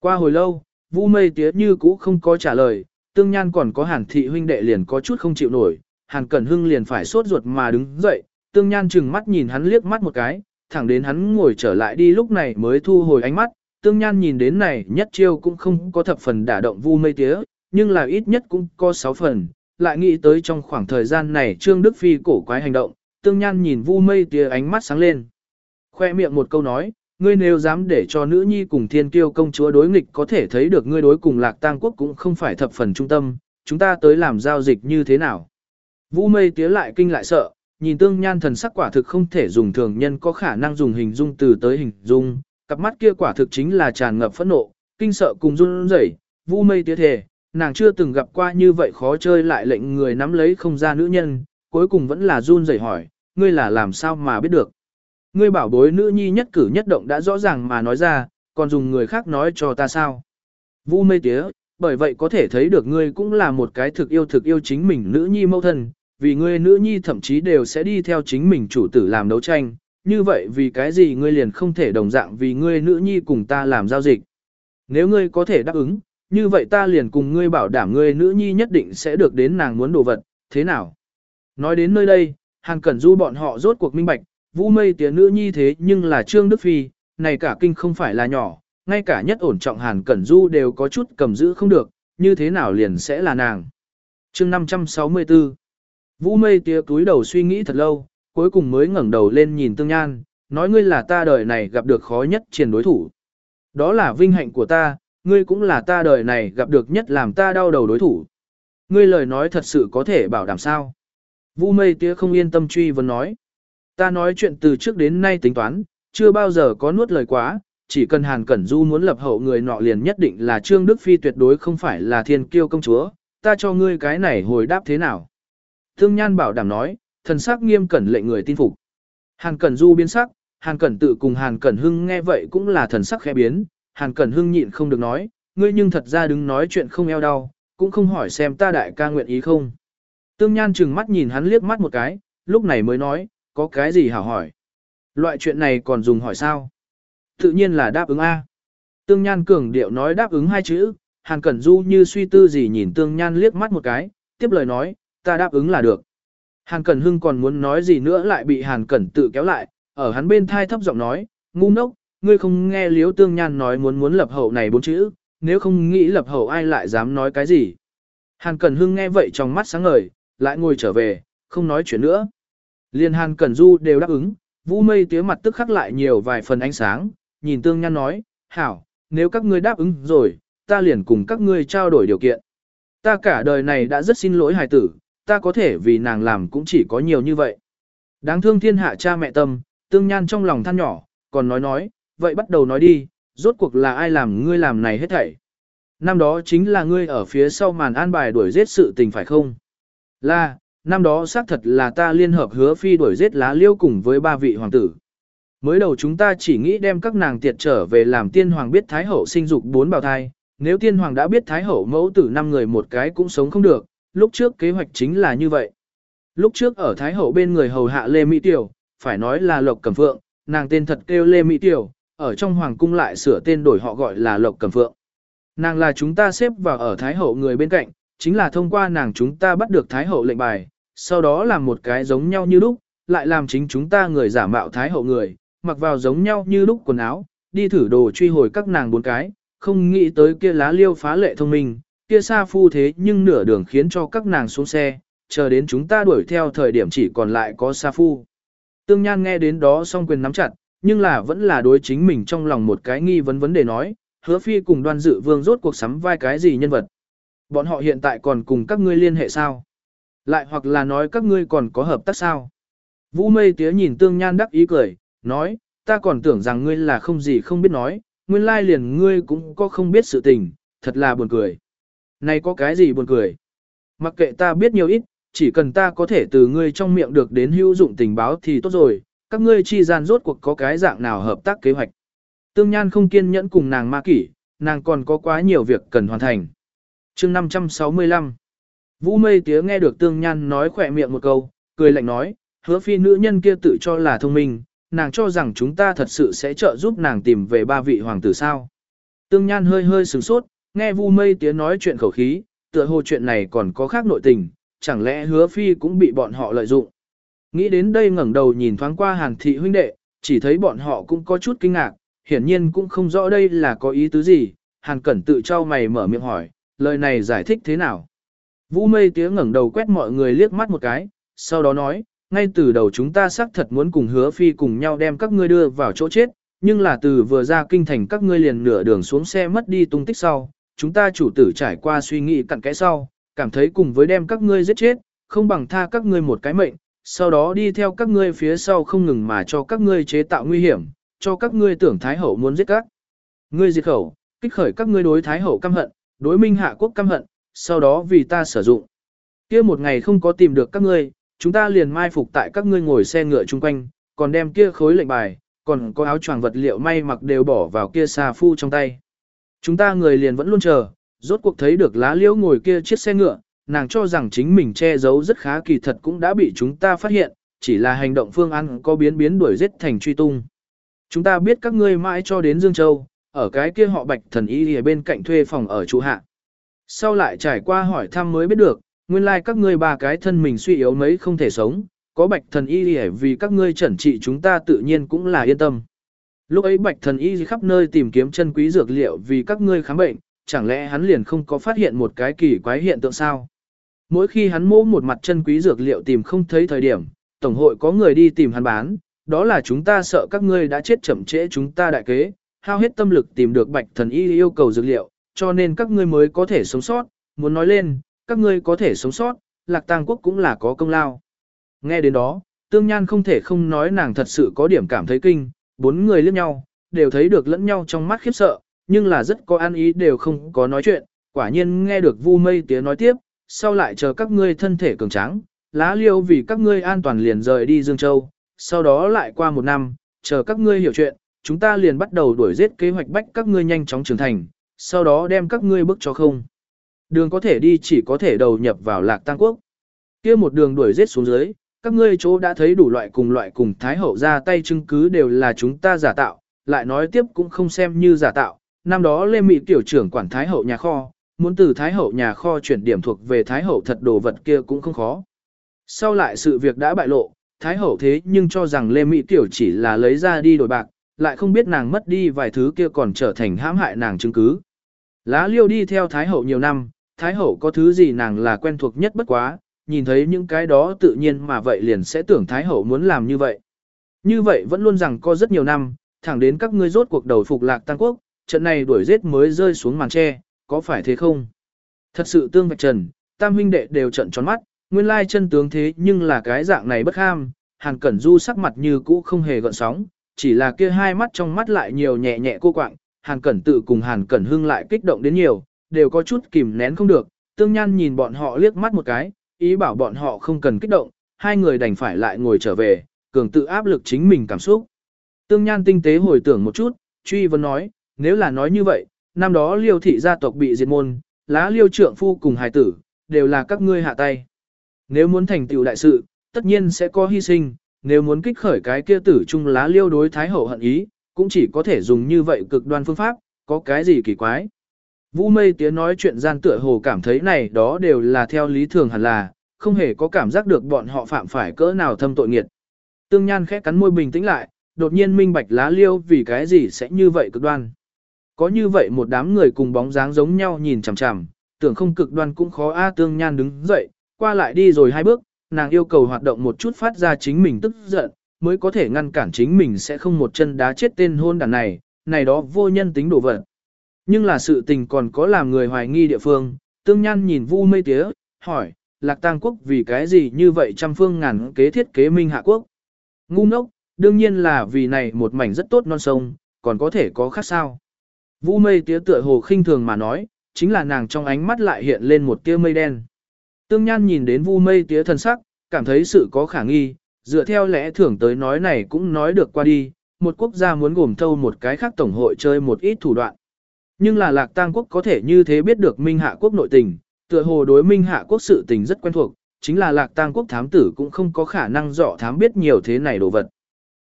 Qua hồi lâu, Vũ Mây Tía như cũ không có trả lời, tương nhan còn có hàn thị huynh đệ liền có chút không chịu nổi, hàn cẩn hưng liền phải sốt ruột mà đứng dậy, tương nhan chừng mắt nhìn hắn liếc mắt một cái, thẳng đến hắn ngồi trở lại đi lúc này mới thu hồi ánh mắt, tương nhan nhìn đến này nhất chiêu cũng không có thập phần đả động vu mây tía, nhưng là ít nhất cũng có sáu phần, lại nghĩ tới trong khoảng thời gian này Trương Đức Phi cổ quái hành động, tương nhan nhìn vu mây tía ánh mắt sáng lên. Khoe miệng một câu nói, ngươi nếu dám để cho nữ nhi cùng thiên kiêu công chúa đối nghịch có thể thấy được ngươi đối cùng lạc tang quốc cũng không phải thập phần trung tâm, chúng ta tới làm giao dịch như thế nào. Vũ mây tía lại kinh lại sợ, nhìn tương nhan thần sắc quả thực không thể dùng thường nhân có khả năng dùng hình dung từ tới hình dung, cặp mắt kia quả thực chính là tràn ngập phẫn nộ, kinh sợ cùng run rẩy, Vu Mây tía thề, nàng chưa từng gặp qua như vậy khó chơi lại lệnh người nắm lấy không ra nữ nhân, cuối cùng vẫn là run rẩy hỏi, ngươi là làm sao mà biết được? Ngươi bảo bối nữ nhi nhất cử nhất động đã rõ ràng mà nói ra, còn dùng người khác nói cho ta sao? Vu Mây tía, bởi vậy có thể thấy được ngươi cũng là một cái thực yêu thực yêu chính mình nữ nhi mâu thân, vì ngươi nữ nhi thậm chí đều sẽ đi theo chính mình chủ tử làm đấu tranh, như vậy vì cái gì ngươi liền không thể đồng dạng vì ngươi nữ nhi cùng ta làm giao dịch. Nếu ngươi có thể đáp ứng, như vậy ta liền cùng ngươi bảo đảm ngươi nữ nhi nhất định sẽ được đến nàng muốn đồ vật, thế nào? Nói đến nơi đây, hàng cẩn du bọn họ rốt cuộc minh bạch, vũ mây tía nữ nhi thế nhưng là Trương Đức Phi, này cả kinh không phải là nhỏ, ngay cả nhất ổn trọng hàn cẩn du đều có chút cầm giữ không được, như thế nào liền sẽ là nàng. chương 564 Vũ mây tía túi đầu suy nghĩ thật lâu, cuối cùng mới ngẩng đầu lên nhìn tương nhan, nói ngươi là ta đời này gặp được khó nhất chiến đối thủ. Đó là vinh hạnh của ta, ngươi cũng là ta đời này gặp được nhất làm ta đau đầu đối thủ. Ngươi lời nói thật sự có thể bảo đảm sao. Vu mây tía không yên tâm truy vấn nói. Ta nói chuyện từ trước đến nay tính toán, chưa bao giờ có nuốt lời quá, chỉ cần Hàn Cẩn Du muốn lập hậu người nọ liền nhất định là Trương Đức Phi tuyệt đối không phải là thiên kiêu công chúa, ta cho ngươi cái này hồi đáp thế nào. Thương Nhan bảo đảm nói, thần sắc nghiêm cẩn lệnh người tin phục. Hàn Cẩn Du biến sắc, Hàn Cẩn tự cùng Hàn Cẩn Hưng nghe vậy cũng là thần sắc khẽ biến, Hàn Cẩn Hưng nhịn không được nói, ngươi nhưng thật ra đứng nói chuyện không eo đau, cũng không hỏi xem ta đại ca nguyện ý không. Tương Nhan chừng mắt nhìn hắn liếc mắt một cái, lúc này mới nói, có cái gì hảo hỏi. Loại chuyện này còn dùng hỏi sao? Tự nhiên là đáp ứng A. Tương Nhan cường điệu nói đáp ứng hai chữ, Hàn Cẩn Du như suy tư gì nhìn Tương Nhan liếc mắt một cái, tiếp lời nói, ta đáp ứng là được. Hàn Cẩn Hưng còn muốn nói gì nữa lại bị Hàn Cẩn tự kéo lại, ở hắn bên thai thấp giọng nói, ngu ngốc, ngươi không nghe Liễu Tương Nhan nói muốn muốn lập hậu này bốn chữ, nếu không nghĩ lập hậu ai lại dám nói cái gì. Hàn Cẩn Hưng nghe vậy trong mắt sáng ngời, lại ngồi trở về, không nói chuyện nữa. Liên Hàn Cẩn Du đều đáp ứng, Vũ Mây tía mặt tức khắc lại nhiều vài phần ánh sáng, nhìn Tương Nhan nói, hảo, nếu các ngươi đáp ứng rồi, ta liền cùng các ngươi trao đổi điều kiện. Ta cả đời này đã rất xin lỗi hài tử, ta có thể vì nàng làm cũng chỉ có nhiều như vậy. Đáng thương thiên hạ cha mẹ tâm, tương nhan trong lòng than nhỏ, còn nói nói, vậy bắt đầu nói đi, rốt cuộc là ai làm ngươi làm này hết thảy. Năm đó chính là ngươi ở phía sau màn an bài đuổi giết sự tình phải không? Là, năm đó xác thật là ta liên hợp hứa phi đuổi giết lá liêu cùng với ba vị hoàng tử. Mới đầu chúng ta chỉ nghĩ đem các nàng tiệt trở về làm tiên hoàng biết thái hậu sinh dục bốn bào thai, nếu tiên hoàng đã biết thái hậu mẫu tử năm người một cái cũng sống không được, lúc trước kế hoạch chính là như vậy. Lúc trước ở Thái Hậu bên người hầu hạ Lê Mỹ Tiểu, phải nói là Lộc Cẩm Phượng, nàng tên thật kêu Lê Mỹ Tiểu, ở trong Hoàng cung lại sửa tên đổi họ gọi là Lộc Cẩm Phượng. Nàng là chúng ta xếp vào ở Thái Hậu người bên cạnh, chính là thông qua nàng chúng ta bắt được Thái Hậu lệnh bài, sau đó làm một cái giống nhau như lúc, lại làm chính chúng ta người giả mạo Thái Hậu người, mặc vào giống nhau như lúc quần áo, đi thử đồ truy hồi các nàng bốn cái, không nghĩ tới kia lá liêu phá lệ thông minh, kia xa phu thế nhưng nửa đường khiến cho các nàng xuống xe, chờ đến chúng ta đuổi theo thời điểm chỉ còn lại có xa phu. Tương Nhan nghe đến đó song quyền nắm chặt, nhưng là vẫn là đối chính mình trong lòng một cái nghi vấn vấn đề nói, hứa phi cùng đoan dự vương rốt cuộc sắm vai cái gì nhân vật. Bọn họ hiện tại còn cùng các ngươi liên hệ sao? Lại hoặc là nói các ngươi còn có hợp tác sao? Vũ mây tía nhìn tương nhan đắc ý cười, nói, ta còn tưởng rằng ngươi là không gì không biết nói, nguyên lai liền ngươi cũng có không biết sự tình, thật là buồn cười. Này có cái gì buồn cười? Mặc kệ ta biết nhiều ít, chỉ cần ta có thể từ ngươi trong miệng được đến hữu dụng tình báo thì tốt rồi, các ngươi chi gian rốt cuộc có cái dạng nào hợp tác kế hoạch. Tương Nhan không kiên nhẫn cùng nàng ma kỷ, nàng còn có quá nhiều việc cần hoàn thành. chương 565 Vũ mây tía nghe được Tương Nhan nói khỏe miệng một câu, cười lạnh nói, hứa phi nữ nhân kia tự cho là thông minh, nàng cho rằng chúng ta thật sự sẽ trợ giúp nàng tìm về ba vị hoàng tử sao. Tương Nhan hơi hơi sửng sốt, nghe Vu mây tía nói chuyện khẩu khí, tựa hồ chuyện này còn có khác nội tình, chẳng lẽ hứa phi cũng bị bọn họ lợi dụng. Nghĩ đến đây ngẩng đầu nhìn thoáng qua hàn thị huynh đệ, chỉ thấy bọn họ cũng có chút kinh ngạc, hiển nhiên cũng không rõ đây là có ý tứ gì, hàn cẩn tự trao mày mở miệng hỏi, lời này giải thích thế nào. Vũ mây tía ngẩng đầu quét mọi người liếc mắt một cái, sau đó nói, ngay từ đầu chúng ta xác thật muốn cùng hứa phi cùng nhau đem các ngươi đưa vào chỗ chết, nhưng là từ vừa ra kinh thành các ngươi liền nửa đường xuống xe mất đi tung tích sau, chúng ta chủ tử trải qua suy nghĩ cặn kẽ sau, cảm thấy cùng với đem các ngươi giết chết, không bằng tha các ngươi một cái mệnh, sau đó đi theo các ngươi phía sau không ngừng mà cho các ngươi chế tạo nguy hiểm, cho các ngươi tưởng Thái Hậu muốn giết các. Ngươi diệt khẩu, kích khởi các ngươi đối Thái Hậu căm hận, đối minh hạ quốc căm hận, sau đó vì ta sử dụng. kia một ngày không có tìm được các ngươi, chúng ta liền mai phục tại các ngươi ngồi xe ngựa chung quanh, còn đem kia khối lệnh bài, còn có áo choàng vật liệu may mặc đều bỏ vào kia xà phu trong tay. Chúng ta người liền vẫn luôn chờ, rốt cuộc thấy được lá liễu ngồi kia chiếc xe ngựa, nàng cho rằng chính mình che giấu rất khá kỳ thật cũng đã bị chúng ta phát hiện, chỉ là hành động phương ăn có biến biến đuổi giết thành truy tung. Chúng ta biết các ngươi mãi cho đến Dương Châu, ở cái kia họ bạch thần y ở bên cạnh thuê phòng ở trụ hạ. Sau lại trải qua hỏi thăm mới biết được, nguyên lai like các ngươi ba cái thân mình suy yếu mấy không thể sống, có bạch thần y vì các ngươi chẩn trị chúng ta tự nhiên cũng là yên tâm. Lúc ấy bạch thần y khắp nơi tìm kiếm chân quý dược liệu vì các ngươi khám bệnh, chẳng lẽ hắn liền không có phát hiện một cái kỳ quái hiện tượng sao? Mỗi khi hắn mỗ một mặt chân quý dược liệu tìm không thấy thời điểm, Tổng hội có người đi tìm hắn bán, đó là chúng ta sợ các ngươi đã chết chậm trễ chúng ta đại kế, hao hết tâm lực tìm được bạch thần y yêu cầu dược liệu, cho nên các ngươi mới có thể sống sót, muốn nói lên, các ngươi có thể sống sót, lạc tang quốc cũng là có công lao. Nghe đến đó, tương nhan không thể không nói nàng thật sự có điểm cảm thấy kinh, bốn người liếc nhau, đều thấy được lẫn nhau trong mắt khiếp sợ, nhưng là rất có an ý đều không có nói chuyện, quả nhiên nghe được vu mây tiếng nói tiếp, sau lại chờ các ngươi thân thể cường tráng, lá liêu vì các ngươi an toàn liền rời đi Dương Châu, sau đó lại qua một năm, chờ các ngươi hiểu chuyện, chúng ta liền bắt đầu đuổi giết kế hoạch bách các ngươi nhanh chóng trưởng thành, sau đó đem các ngươi bước cho không. Đường có thể đi chỉ có thể đầu nhập vào lạc tăng quốc. kia một đường đuổi giết xuống dưới, các ngươi chỗ đã thấy đủ loại cùng loại cùng Thái Hậu ra tay chứng cứ đều là chúng ta giả tạo, lại nói tiếp cũng không xem như giả tạo. Năm đó Lê Mỹ tiểu trưởng quản Thái Hậu nhà kho, muốn từ Thái Hậu nhà kho chuyển điểm thuộc về Thái Hậu thật đồ vật kia cũng không khó. Sau lại sự việc đã bại lộ, Thái Hậu thế nhưng cho rằng Lê Mỹ tiểu chỉ là lấy ra đi đổi bạc, lại không biết nàng mất đi vài thứ kia còn trở thành hãm hại nàng chứng cứ. Lá liêu đi theo Thái Hậu nhiều năm, Thái Hậu có thứ gì nàng là quen thuộc nhất bất quá, nhìn thấy những cái đó tự nhiên mà vậy liền sẽ tưởng Thái Hậu muốn làm như vậy. Như vậy vẫn luôn rằng có rất nhiều năm, thẳng đến các ngươi rốt cuộc đầu phục lạc tăng quốc, trận này đuổi giết mới rơi xuống màn tre, có phải thế không? Thật sự tương vạch trần, tam huynh đệ đều trận tròn mắt, nguyên lai chân tướng thế nhưng là cái dạng này bất ham, Hàn Cẩn Du sắc mặt như cũ không hề gợn sóng, chỉ là kia hai mắt trong mắt lại nhiều nhẹ nhẹ cô quạng, Hàn Cẩn tự cùng Hàn Cẩn Hưng lại kích động đến nhiều, đều có chút kìm nén không được, tương nhan nhìn bọn họ liếc mắt một cái, ý bảo bọn họ không cần kích động, hai người đành phải lại ngồi trở về, cường tự áp lực chính mình cảm xúc. Tương Nhan tinh tế hồi tưởng một chút, truy vấn nói, nếu là nói như vậy, năm đó liêu thị gia tộc bị diệt môn, lá liêu trượng phu cùng hài tử, đều là các ngươi hạ tay. Nếu muốn thành tựu đại sự, tất nhiên sẽ có hy sinh, nếu muốn kích khởi cái kia tử chung lá liêu đối thái hậu hận ý, cũng chỉ có thể dùng như vậy cực đoan phương pháp, có cái gì kỳ quái. Vũ mây tía nói chuyện gian tựa hồ cảm thấy này đó đều là theo lý thường hẳn là, không hề có cảm giác được bọn họ phạm phải cỡ nào thâm tội nghiệt. Tương Nhan khẽ cắn môi bình tĩnh lại, đột nhiên minh bạch lá liêu vì cái gì sẽ như vậy cực đoan. Có như vậy một đám người cùng bóng dáng giống nhau nhìn chằm chằm, tưởng không cực đoan cũng khó a Tương Nhan đứng dậy, qua lại đi rồi hai bước, nàng yêu cầu hoạt động một chút phát ra chính mình tức giận, mới có thể ngăn cản chính mình sẽ không một chân đá chết tên hôn đàn này, này đó vô nhân tính đổ vật. Nhưng là sự tình còn có làm người hoài nghi địa phương, Tương Nhan nhìn Vu Mây Tía, hỏi, Lạc Tang quốc vì cái gì như vậy trăm phương ngàn kế thiết kế minh hạ quốc. Ngu ngốc, đương nhiên là vì này một mảnh rất tốt non sông, còn có thể có khác sao. Vũ mây tía tựa hồ khinh thường mà nói, chính là nàng trong ánh mắt lại hiện lên một tia mây đen. Tương Nhan nhìn đến Vu Mây tía thần sắc, cảm thấy sự có khả nghi, dựa theo lẽ thường tới nói này cũng nói được qua đi, một quốc gia muốn gồm thâu một cái khác tổng hội chơi một ít thủ đoạn. Nhưng là Lạc Tang quốc có thể như thế biết được Minh Hạ quốc nội tình, tựa hồ đối Minh Hạ quốc sự tình rất quen thuộc, chính là Lạc Tang quốc thám tử cũng không có khả năng dò thám biết nhiều thế này đồ vật.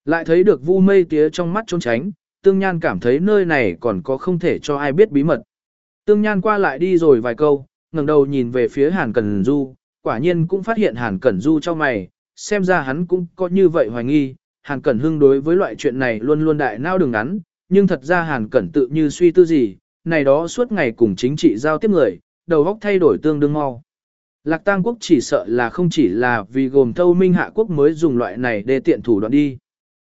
Lại thấy được Vu Mây tía trong mắt trốn tránh, Tương Nhan cảm thấy nơi này còn có không thể cho ai biết bí mật. Tương Nhan qua lại đi rồi vài câu, ngẩng đầu nhìn về phía Hàn Cẩn Du, quả nhiên cũng phát hiện Hàn Cẩn Du trong mày, xem ra hắn cũng có như vậy hoài nghi, Hàn Cẩn Hưng đối với loại chuyện này luôn luôn đại nao đường ngắn, nhưng thật ra Hàn Cẩn tự như suy tư gì, này đó suốt ngày cùng chính trị giao tiếp người, đầu óc thay đổi tương đương mau. Lạc Tang quốc chỉ sợ là không chỉ là vì gồm thâu minh hạ quốc mới dùng loại này để tiện thủ đoạn đi.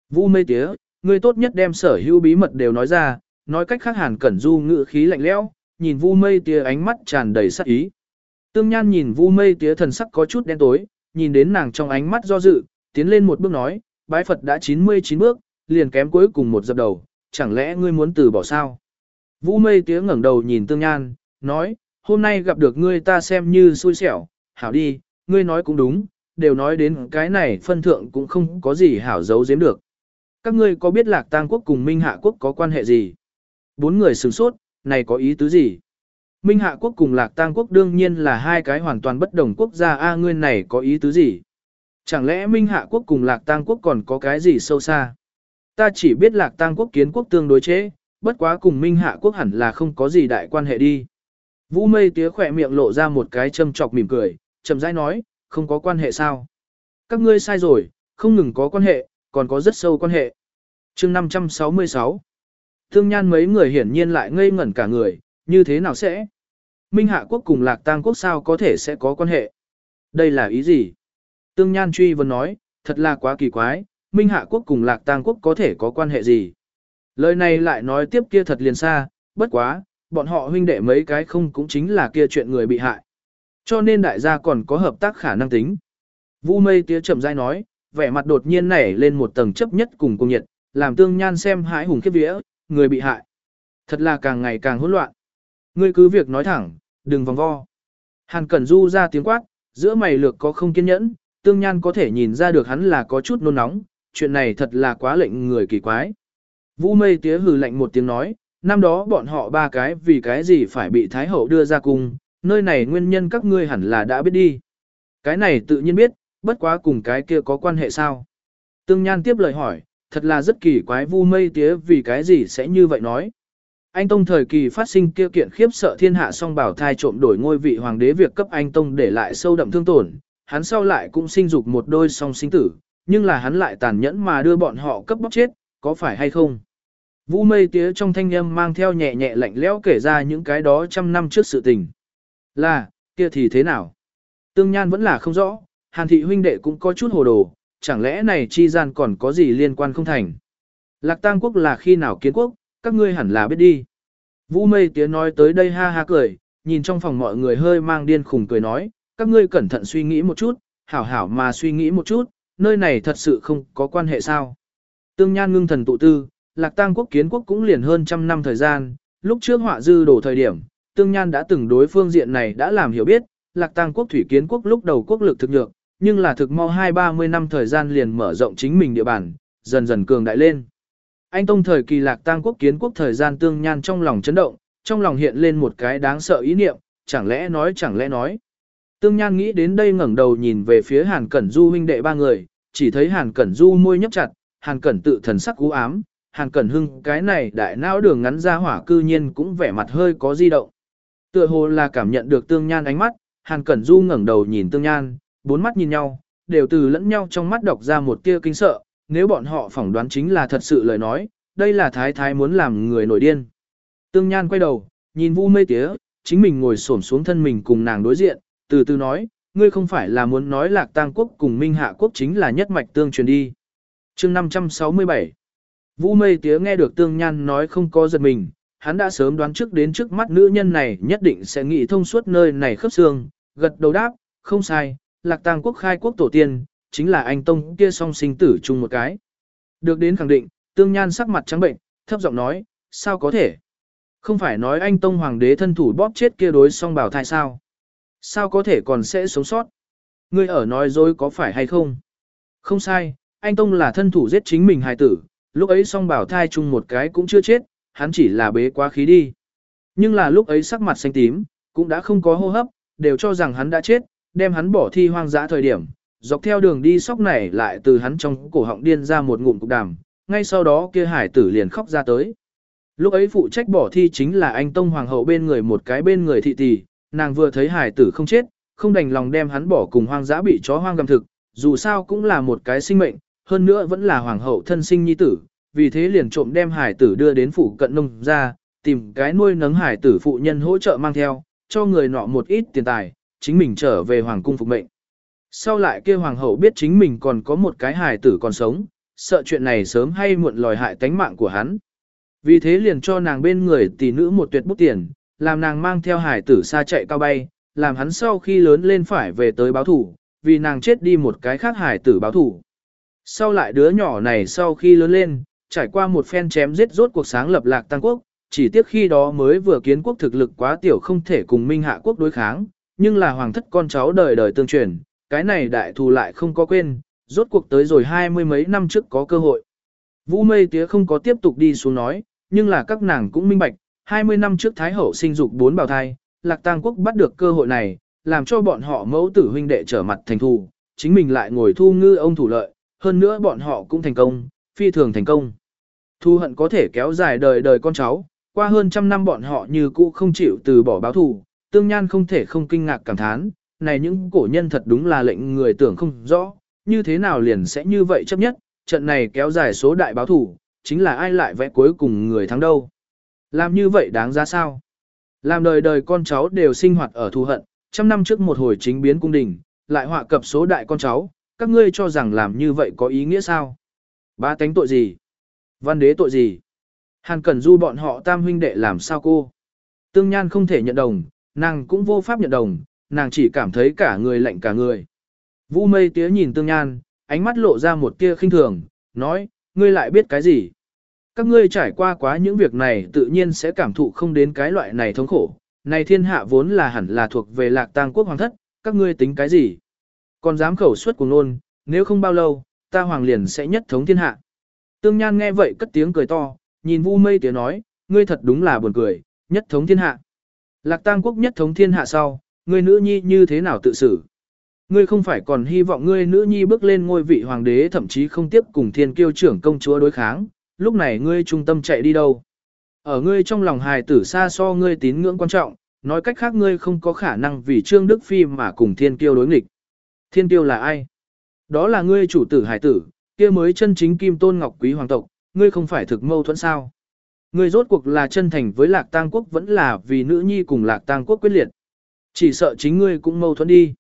Vũ mây tía, ngươi tốt nhất đem sở hữu bí mật đều nói ra, nói cách khác Hàn Cẩn Du ngữ khí lạnh lẽo, nhìn Vu Mây Tía ánh mắt tràn đầy sắc ý. Tương Nhan nhìn Vu Mây Tía thần sắc có chút đen tối, nhìn đến nàng trong ánh mắt do dự, tiến lên một bước nói, bái Phật đã 99 bước, liền kém cuối cùng một dập đầu, chẳng lẽ ngươi muốn từ bỏ sao? Vũ Mây Tía ngẩng đầu nhìn Tương Nhan, nói, hôm nay gặp được ngươi ta xem như xui xẻo, hảo đi, ngươi nói cũng đúng, đều nói đến cái này phân thượng cũng không có gì hảo giấu giếm được. Các ngươi có biết Lạc Tang quốc cùng Minh Hạ quốc có quan hệ gì? Bốn người sửng sốt, này có ý tứ gì? Minh Hạ quốc cùng Lạc Tang quốc đương nhiên là hai cái hoàn toàn bất đồng quốc gia a ngươi này có ý tứ gì? Chẳng lẽ Minh Hạ quốc cùng Lạc Tang quốc còn có cái gì sâu xa? Ta chỉ biết Lạc Tang quốc kiến quốc tương đối chế, bất quá cùng Minh Hạ quốc hẳn là không có gì đại quan hệ đi. Vũ Mây tía khỏe miệng lộ ra một cái châm chọc mỉm cười, chậm rãi nói, không có quan hệ sao? Các ngươi sai rồi, không ngừng có quan hệ, còn có rất sâu quan hệ. Chương 566 Thương nhan mấy người hiển nhiên lại ngây ngẩn cả người, như thế nào sẽ? Minh Hạ quốc cùng Lạc Tang quốc sao có thể sẽ có quan hệ? Đây là ý gì? Tương Nhan truy vấn nói, thật là quá kỳ quái, Minh Hạ quốc cùng Lạc Tang quốc có thể có quan hệ gì? Lời này lại nói tiếp kia thật liền xa, bất quá, bọn họ huynh đệ mấy cái không cũng chính là kia chuyện người bị hại. Cho nên đại gia còn có hợp tác khả năng tính. Vu mây tía chậm rãi nói, vẻ mặt đột nhiên nảy lên một tầng chấp nhất cùng cung nhiệt, làm tương nhan xem hãi hùng khiếp vía, người bị hại. Thật là càng ngày càng hỗn loạn. Ngươi cứ việc nói thẳng, đừng vòng vo. Hàn Cẩn Du ra tiếng quát, giữa mày lược có không kiên nhẫn, tương nhan có thể nhìn ra được hắn là có chút nôn nóng, chuyện này thật là quá lệnh người kỳ quái. Vũ mây tía hừ lạnh một tiếng nói, năm đó bọn họ ba cái vì cái gì phải bị Thái Hậu đưa ra cung, nơi này nguyên nhân các ngươi hẳn là đã biết đi. Cái này tự nhiên biết, bất quá cùng cái kia có quan hệ sao. Tương Nhan tiếp lời hỏi, thật là rất kỳ quái vu mây tía vì cái gì sẽ như vậy nói. Anh Tông thời kỳ phát sinh kia kiện khiếp sợ thiên hạ song bảo thai trộm đổi ngôi vị hoàng đế việc cấp anh Tông để lại sâu đậm thương tổn, hắn sau lại cũng sinh dục một đôi song sinh tử, nhưng là hắn lại tàn nhẫn mà đưa bọn họ cấp bóc chết, có phải hay không? Vũ mây tía trong thanh âm mang theo nhẹ nhẹ lạnh lẽo kể ra những cái đó trăm năm trước sự tình. Là, kia thì thế nào? Tương Nhan vẫn là không rõ, Hàn thị huynh đệ cũng có chút hồ đồ, chẳng lẽ này chi gian còn có gì liên quan không thành. Lạc Tang quốc là khi nào kiến quốc, các ngươi hẳn là biết đi. Vũ mây tía nói tới đây ha ha cười, nhìn trong phòng mọi người hơi mang điên khùng cười nói, các ngươi cẩn thận suy nghĩ một chút, hảo hảo mà suy nghĩ một chút, nơi này thật sự không có quan hệ sao. Tương Nhan ngưng thần tụ tư, Lạc Tang quốc kiến quốc cũng liền hơn trăm năm thời gian, lúc trước họa dư đổ thời điểm, Tương Nhan đã từng đối phương diện này đã làm hiểu biết, Lạc Tang quốc thủy kiến quốc lúc đầu quốc lực thực nhược, nhưng là thực mau hai ba mươi năm thời gian liền mở rộng chính mình địa bàn, dần dần cường đại lên. Anh Tông thời kỳ Lạc Tang quốc kiến quốc thời gian Tương Nhan trong lòng chấn động, trong lòng hiện lên một cái đáng sợ ý niệm, chẳng lẽ nói chẳng lẽ nói. Tương Nhan nghĩ đến đây ngẩng đầu nhìn về phía Hàn Cẩn Du huynh đệ ba người, chỉ thấy Hàn Cẩn Du môi nhấp chặt, Hàn Cẩn tự thần sắc u ám, Hàn Cẩn Hưng cái này đại não đường ngắn ra hỏa cư nhiên cũng vẻ mặt hơi có di động. Tựa hồ là cảm nhận được Tương Nhan ánh mắt, Hàn Cẩn Du ngẩng đầu nhìn Tương Nhan, bốn mắt nhìn nhau, đều từ lẫn nhau trong mắt đọc ra một tia kinh sợ, nếu bọn họ phỏng đoán chính là thật sự lời nói, đây là thái thái muốn làm người nổi điên. Tương Nhan quay đầu, nhìn Vu Mây Tía, chính mình ngồi xổm xuống thân mình cùng nàng đối diện, từ từ nói, ngươi không phải là muốn nói Lạc Tang quốc cùng Minh Hạ quốc chính là nhất mạch tương truyền đi. Chương 567 Vũ mây tía nghe được tương nhan nói không có giật mình, hắn đã sớm đoán trước đến trước mắt nữ nhân này nhất định sẽ nghĩ thông suốt nơi này khớp xương, gật đầu đáp, không sai, lạc Tang quốc khai quốc tổ tiên, chính là anh Tông kia song sinh tử chung một cái. Được đến khẳng định, tương nhan sắc mặt trắng bệnh, thấp giọng nói, sao có thể? Không phải nói anh Tông Hoàng đế thân thủ bóp chết kia đối song bảo thai sao? Sao có thể còn sẽ sống sót? Ngươi ở nói dối có phải hay không? Không sai, anh Tông là thân thủ giết chính mình hài tử, lúc ấy song bảo thai chung một cái cũng chưa chết, hắn chỉ là bế quá khí đi. Nhưng là lúc ấy sắc mặt xanh tím, cũng đã không có hô hấp, đều cho rằng hắn đã chết, đem hắn bỏ thi hoang dã thời điểm, dọc theo đường đi sóc này lại từ hắn trong cổ họng điên ra một ngụm cục đàm, ngay sau đó kia hải tử liền khóc ra tới. Lúc ấy phụ trách bỏ thi chính là anh Tông Hoàng hậu bên người một cái bên người thị tỷ, nàng vừa thấy hải tử không chết, không đành lòng đem hắn bỏ cùng hoang dã bị chó hoang gầm thực, dù sao cũng là một cái sinh mệnh, hơn nữa vẫn là hoàng hậu thân sinh nhi tử, vì thế liền trộm đem hải tử đưa đến phủ cận nông ra, tìm cái nuôi nấng hải tử phụ nhân hỗ trợ mang theo, cho người nọ một ít tiền tài, chính mình trở về hoàng cung phục mệnh. Sau lại kia hoàng hậu biết chính mình còn có một cái hải tử còn sống, sợ chuyện này sớm hay muộn lòi hại tánh mạng của hắn. Vì thế liền cho nàng bên người tỷ nữ một tuyệt bút tiền, làm nàng mang theo hải tử xa chạy cao bay, làm hắn sau khi lớn lên phải về tới báo thủ, vì nàng chết đi một cái khác hải tử báo thủ. Sau lại đứa nhỏ này sau khi lớn lên, trải qua một phen chém giết rốt cuộc sáng lập lạc tăng quốc, chỉ tiếc khi đó mới vừa kiến quốc thực lực quá tiểu không thể cùng minh hạ quốc đối kháng, nhưng là hoàng thất con cháu đời đời tương truyền, cái này đại thù lại không có quên, rốt cuộc tới rồi hai mươi mấy năm trước có cơ hội. Vũ mây tía không có tiếp tục đi xuống nói, nhưng là các nàng cũng minh bạch, 20 năm trước Thái Hậu sinh dục bốn bào thai, Lạc Tang Quốc bắt được cơ hội này, làm cho bọn họ mẫu tử huynh đệ trở mặt thành thù, chính mình lại ngồi thu ngư ông thủ lợi, hơn nữa bọn họ cũng thành công, phi thường thành công. Thu hận có thể kéo dài đời đời con cháu, qua hơn trăm năm bọn họ như cũ không chịu từ bỏ báo thù, tương nhan không thể không kinh ngạc cảm thán, này những cổ nhân thật đúng là lệnh người tưởng không rõ, như thế nào liền sẽ như vậy chấp nhất, trận này kéo dài số đại báo thù, chính là ai lại vẽ cuối cùng người thắng đâu. Làm như vậy đáng ra sao? Làm đời đời con cháu đều sinh hoạt ở thù hận, trăm năm trước một hồi chính biến cung đình, lại họa cập số đại con cháu, các ngươi cho rằng làm như vậy có ý nghĩa sao? Ba tánh tội gì? Văn đế tội gì? Hàn Cẩn Du bọn họ tam huynh đệ làm sao cô? Tương Nhan không thể nhận đồng, nàng cũng vô pháp nhận đồng, nàng chỉ cảm thấy cả người lạnh cả người. Vũ mây tía nhìn Tương Nhan, ánh mắt lộ ra một tia khinh thường, nói, ngươi lại biết cái gì? Các ngươi trải qua quá những việc này tự nhiên sẽ cảm thụ không đến cái loại này thống khổ. Này thiên hạ vốn là hẳn là thuộc về lạc tang quốc hoàng thất, các ngươi tính cái gì? Còn dám khẩu suất cùng nôn, nếu không bao lâu, ta hoàng liền sẽ nhất thống thiên hạ. Tương Nhan nghe vậy cất tiếng cười to, nhìn Vu Mây tiếng nói, ngươi thật đúng là buồn cười, nhất thống thiên hạ. Lạc Tang quốc nhất thống thiên hạ sau, ngươi nữ nhi như thế nào tự xử? Ngươi không phải còn hy vọng ngươi nữ nhi bước lên ngôi vị hoàng đế thậm chí không tiếp cùng thiên kiêu trưởng công chúa đối kháng, lúc này ngươi trung tâm chạy đi đâu? Ở ngươi trong lòng hài tử xa so ngươi tín ngưỡng quan trọng, nói cách khác ngươi không có khả năng vì Trương Đức Phi mà cùng thiên kiêu đối nghịch. Thiên kiêu là ai? Đó là ngươi chủ tử hài tử, kia mới chân chính kim tôn ngọc quý hoàng tộc, ngươi không phải thực mâu thuẫn sao? Ngươi rốt cuộc là chân thành với lạc tang quốc vẫn là vì nữ nhi cùng lạc tang quốc quyết liệt. Chỉ sợ chính ngươi cũng mâu thuẫn đi.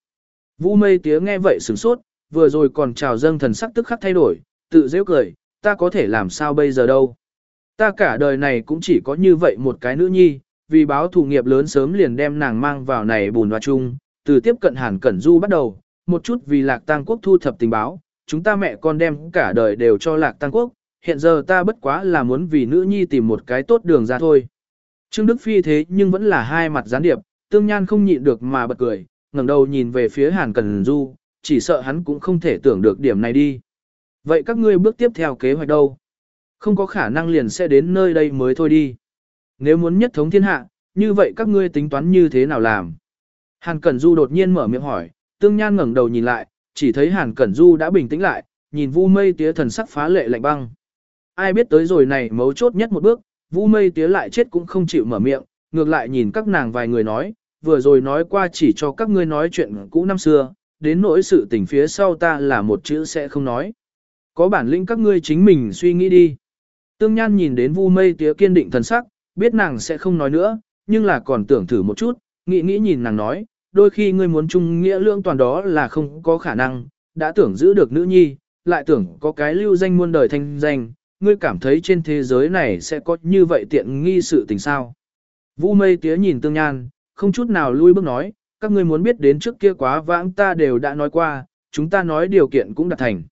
Vũ mây tía nghe vậy sửng sốt, vừa rồi còn chào dâng thần sắc tức khắc thay đổi, tự dễ cười, ta có thể làm sao bây giờ đâu. Ta cả đời này cũng chỉ có như vậy một cái nữ nhi, vì báo thù nghiệp lớn sớm liền đem nàng mang vào này bùn hoa chung, từ tiếp cận hàn cẩn du bắt đầu, một chút vì lạc Tăng quốc thu thập tình báo, chúng ta mẹ con đem cả đời đều cho lạc Tăng quốc, hiện giờ ta bất quá là muốn vì nữ nhi tìm một cái tốt đường ra thôi. Trương Đức Phi thế nhưng vẫn là hai mặt gián điệp, tương nhan không nhịn được mà bật cười, ngẩng đầu nhìn về phía Hàn Cẩn Du, chỉ sợ hắn cũng không thể tưởng được điểm này đi. Vậy các ngươi bước tiếp theo kế hoạch đâu? Không có khả năng liền sẽ đến nơi đây mới thôi đi. Nếu muốn nhất thống thiên hạ, như vậy các ngươi tính toán như thế nào làm? Hàn Cẩn Du đột nhiên mở miệng hỏi, tương nhan ngẩng đầu nhìn lại, chỉ thấy Hàn Cẩn Du đã bình tĩnh lại, nhìn vu mây tía thần sắc phá lệ lạnh băng. Ai biết tới rồi này mấu chốt nhất một bước, vu mây tía lại chết cũng không chịu mở miệng, ngược lại nhìn các nàng vài người nói, vừa rồi nói qua chỉ cho các ngươi nói chuyện cũ năm xưa, đến nỗi sự tình phía sau ta là một chữ sẽ không nói. Có bản lĩnh các ngươi chính mình suy nghĩ đi. Tương Nhan nhìn đến Vu Mây Tía kiên định thần sắc, biết nàng sẽ không nói nữa, nhưng là còn tưởng thử một chút, nghĩ nghĩ nhìn nàng nói, đôi khi ngươi muốn chung nghĩa lương toàn đó là không có khả năng, đã tưởng giữ được nữ nhi, lại tưởng có cái lưu danh muôn đời thanh danh, ngươi cảm thấy trên thế giới này sẽ có như vậy tiện nghi sự tình sao. Vu Mây Tía nhìn Tương Nhan, không chút nào lui bước nói, các ngươi muốn biết đến trước kia quá vãng ta đều đã nói qua, chúng ta nói điều kiện cũng đạt thành.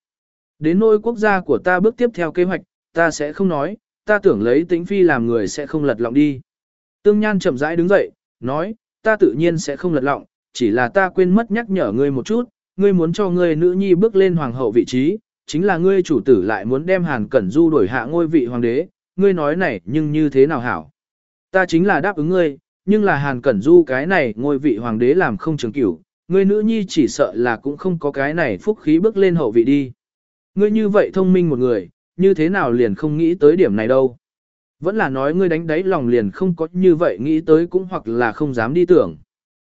Đến nôi quốc gia của ta bước tiếp theo kế hoạch, ta sẽ không nói, ta tưởng lấy tĩnh phi làm người sẽ không lật lọng đi. Tương Nhan chậm rãi đứng dậy, nói, ta tự nhiên sẽ không lật lọng, chỉ là ta quên mất nhắc nhở ngươi một chút, ngươi muốn cho ngươi nữ nhi bước lên hoàng hậu vị trí, chính là ngươi chủ tử lại muốn đem Hàn Cẩn Du đổi hạ ngôi vị hoàng đế, ngươi nói này nhưng như thế nào hảo. Ta chính là đáp ứng ngươi, nhưng là Hàn Cẩn Du cái này ngôi vị hoàng đế làm không trường cửu, ngươi nữ nhi chỉ sợ là cũng không có cái này phúc khí bước lên hậu vị đi. Ngươi như vậy thông minh một người, như thế nào liền không nghĩ tới điểm này đâu. Vẫn là nói ngươi đánh đáy lòng liền không có như vậy nghĩ tới cũng hoặc là không dám đi tưởng.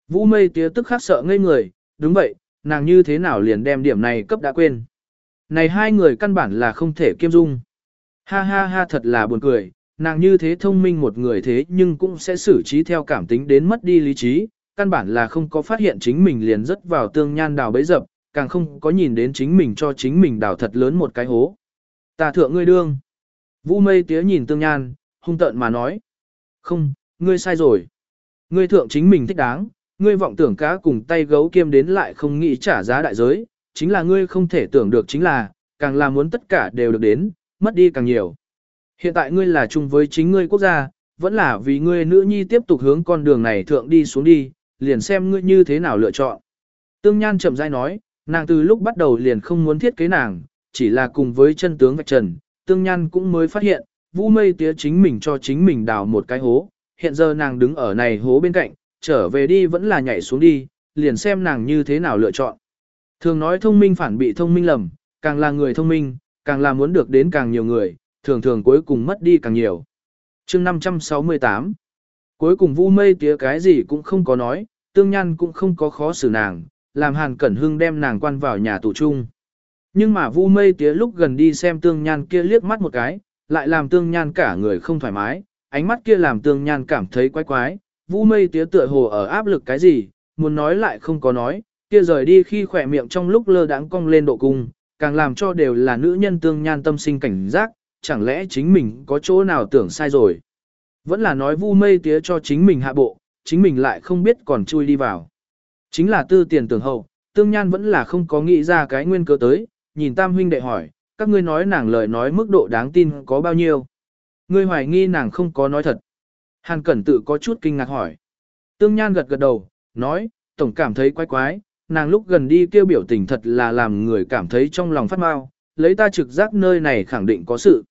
Vũ mây tía tức khắc sợ ngây người, đúng vậy, nàng như thế nào liền đem điểm này cấp đã quên. Này hai người căn bản là không thể kiêm dung. Ha ha ha thật là buồn cười, nàng như thế thông minh một người thế nhưng cũng sẽ xử trí theo cảm tính đến mất đi lý trí, căn bản là không có phát hiện chính mình liền rất vào tương nhan đào bấy dập, càng không có nhìn đến chính mình cho chính mình đào thật lớn một cái hố. Ta thượng ngươi đương. Vũ mây tía nhìn tương nhan, hung tợn mà nói. Không, ngươi sai rồi. Ngươi thượng chính mình thích đáng, ngươi vọng tưởng cá cùng tay gấu kiêm đến lại không nghĩ trả giá đại giới, chính là ngươi không thể tưởng được chính là, càng là muốn tất cả đều được đến, mất đi càng nhiều. Hiện tại ngươi là chung với chính ngươi quốc gia, vẫn là vì ngươi nữ nhi tiếp tục hướng con đường này thượng đi xuống đi, liền xem ngươi như thế nào lựa chọn. Tương Nhan chậm rãi nói, nàng từ lúc bắt đầu liền không muốn thiết kế nàng, chỉ là cùng với chân tướng vạch trần, Tương Nhan cũng mới phát hiện, Vũ Mây tía chính mình cho chính mình đào một cái hố, hiện giờ nàng đứng ở này hố bên cạnh, trở về đi vẫn là nhảy xuống đi, liền xem nàng như thế nào lựa chọn. Thường nói thông minh phản bị thông minh lầm, càng là người thông minh, càng là muốn được đến càng nhiều người, thường thường cuối cùng mất đi càng nhiều. chương 568 Cuối cùng Vu Mây tía cái gì cũng không có nói, Tương Nhan cũng không có khó xử nàng, làm Hàn Cẩn Hưng đem nàng quan vào nhà tù chung. Nhưng mà Vu Mây tía lúc gần đi xem Tương Nhan kia liếc mắt một cái, lại làm Tương Nhan cả người không thoải mái, ánh mắt kia làm Tương Nhan cảm thấy quái quái, Vu Mây tía tựa hồ ở áp lực cái gì, muốn nói lại không có nói, kia rời đi khi khỏe miệng trong lúc lơ đãng cong lên độ cung, càng làm cho đều là nữ nhân Tương Nhan tâm sinh cảnh giác, chẳng lẽ chính mình có chỗ nào tưởng sai rồi. Vẫn là nói vu mây tía cho chính mình hạ bộ, chính mình lại không biết còn chui đi vào. Chính là tư tiền tưởng hậu, tương nhan vẫn là không có nghĩ ra cái nguyên cớ tới, nhìn tam huynh đệ hỏi, các ngươi nói nàng lời nói mức độ đáng tin có bao nhiêu. Ngươi hoài nghi nàng không có nói thật. Hàn cẩn tự có chút kinh ngạc hỏi. Tương nhan gật gật đầu, nói, tổng cảm thấy quái quái, nàng lúc gần đi kêu biểu tình thật là làm người cảm thấy trong lòng phát mau, lấy ta trực giác nơi này khẳng định có sự.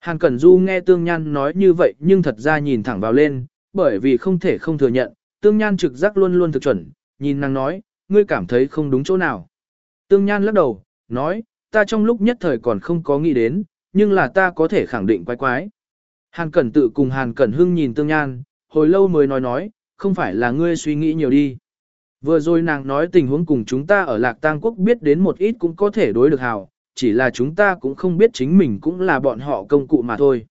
Hàn Cẩn Du nghe Tương Nhan nói như vậy nhưng thật ra nhìn thẳng vào lên, bởi vì không thể không thừa nhận, Tương Nhan trực giác luôn luôn thực chuẩn, nhìn nàng nói, ngươi cảm thấy không đúng chỗ nào. Tương Nhan lắc đầu, nói, ta trong lúc nhất thời còn không có nghĩ đến, nhưng là ta có thể khẳng định quái quái. Hàn Cẩn tự cùng Hàn Cẩn Hưng nhìn Tương Nhan, hồi lâu mới nói nói, không phải là ngươi suy nghĩ nhiều đi. Vừa rồi nàng nói tình huống cùng chúng ta ở Lạc Tang Quốc biết đến một ít cũng có thể đối được hào, chỉ là chúng ta cũng không biết chính mình cũng là bọn họ công cụ mà thôi.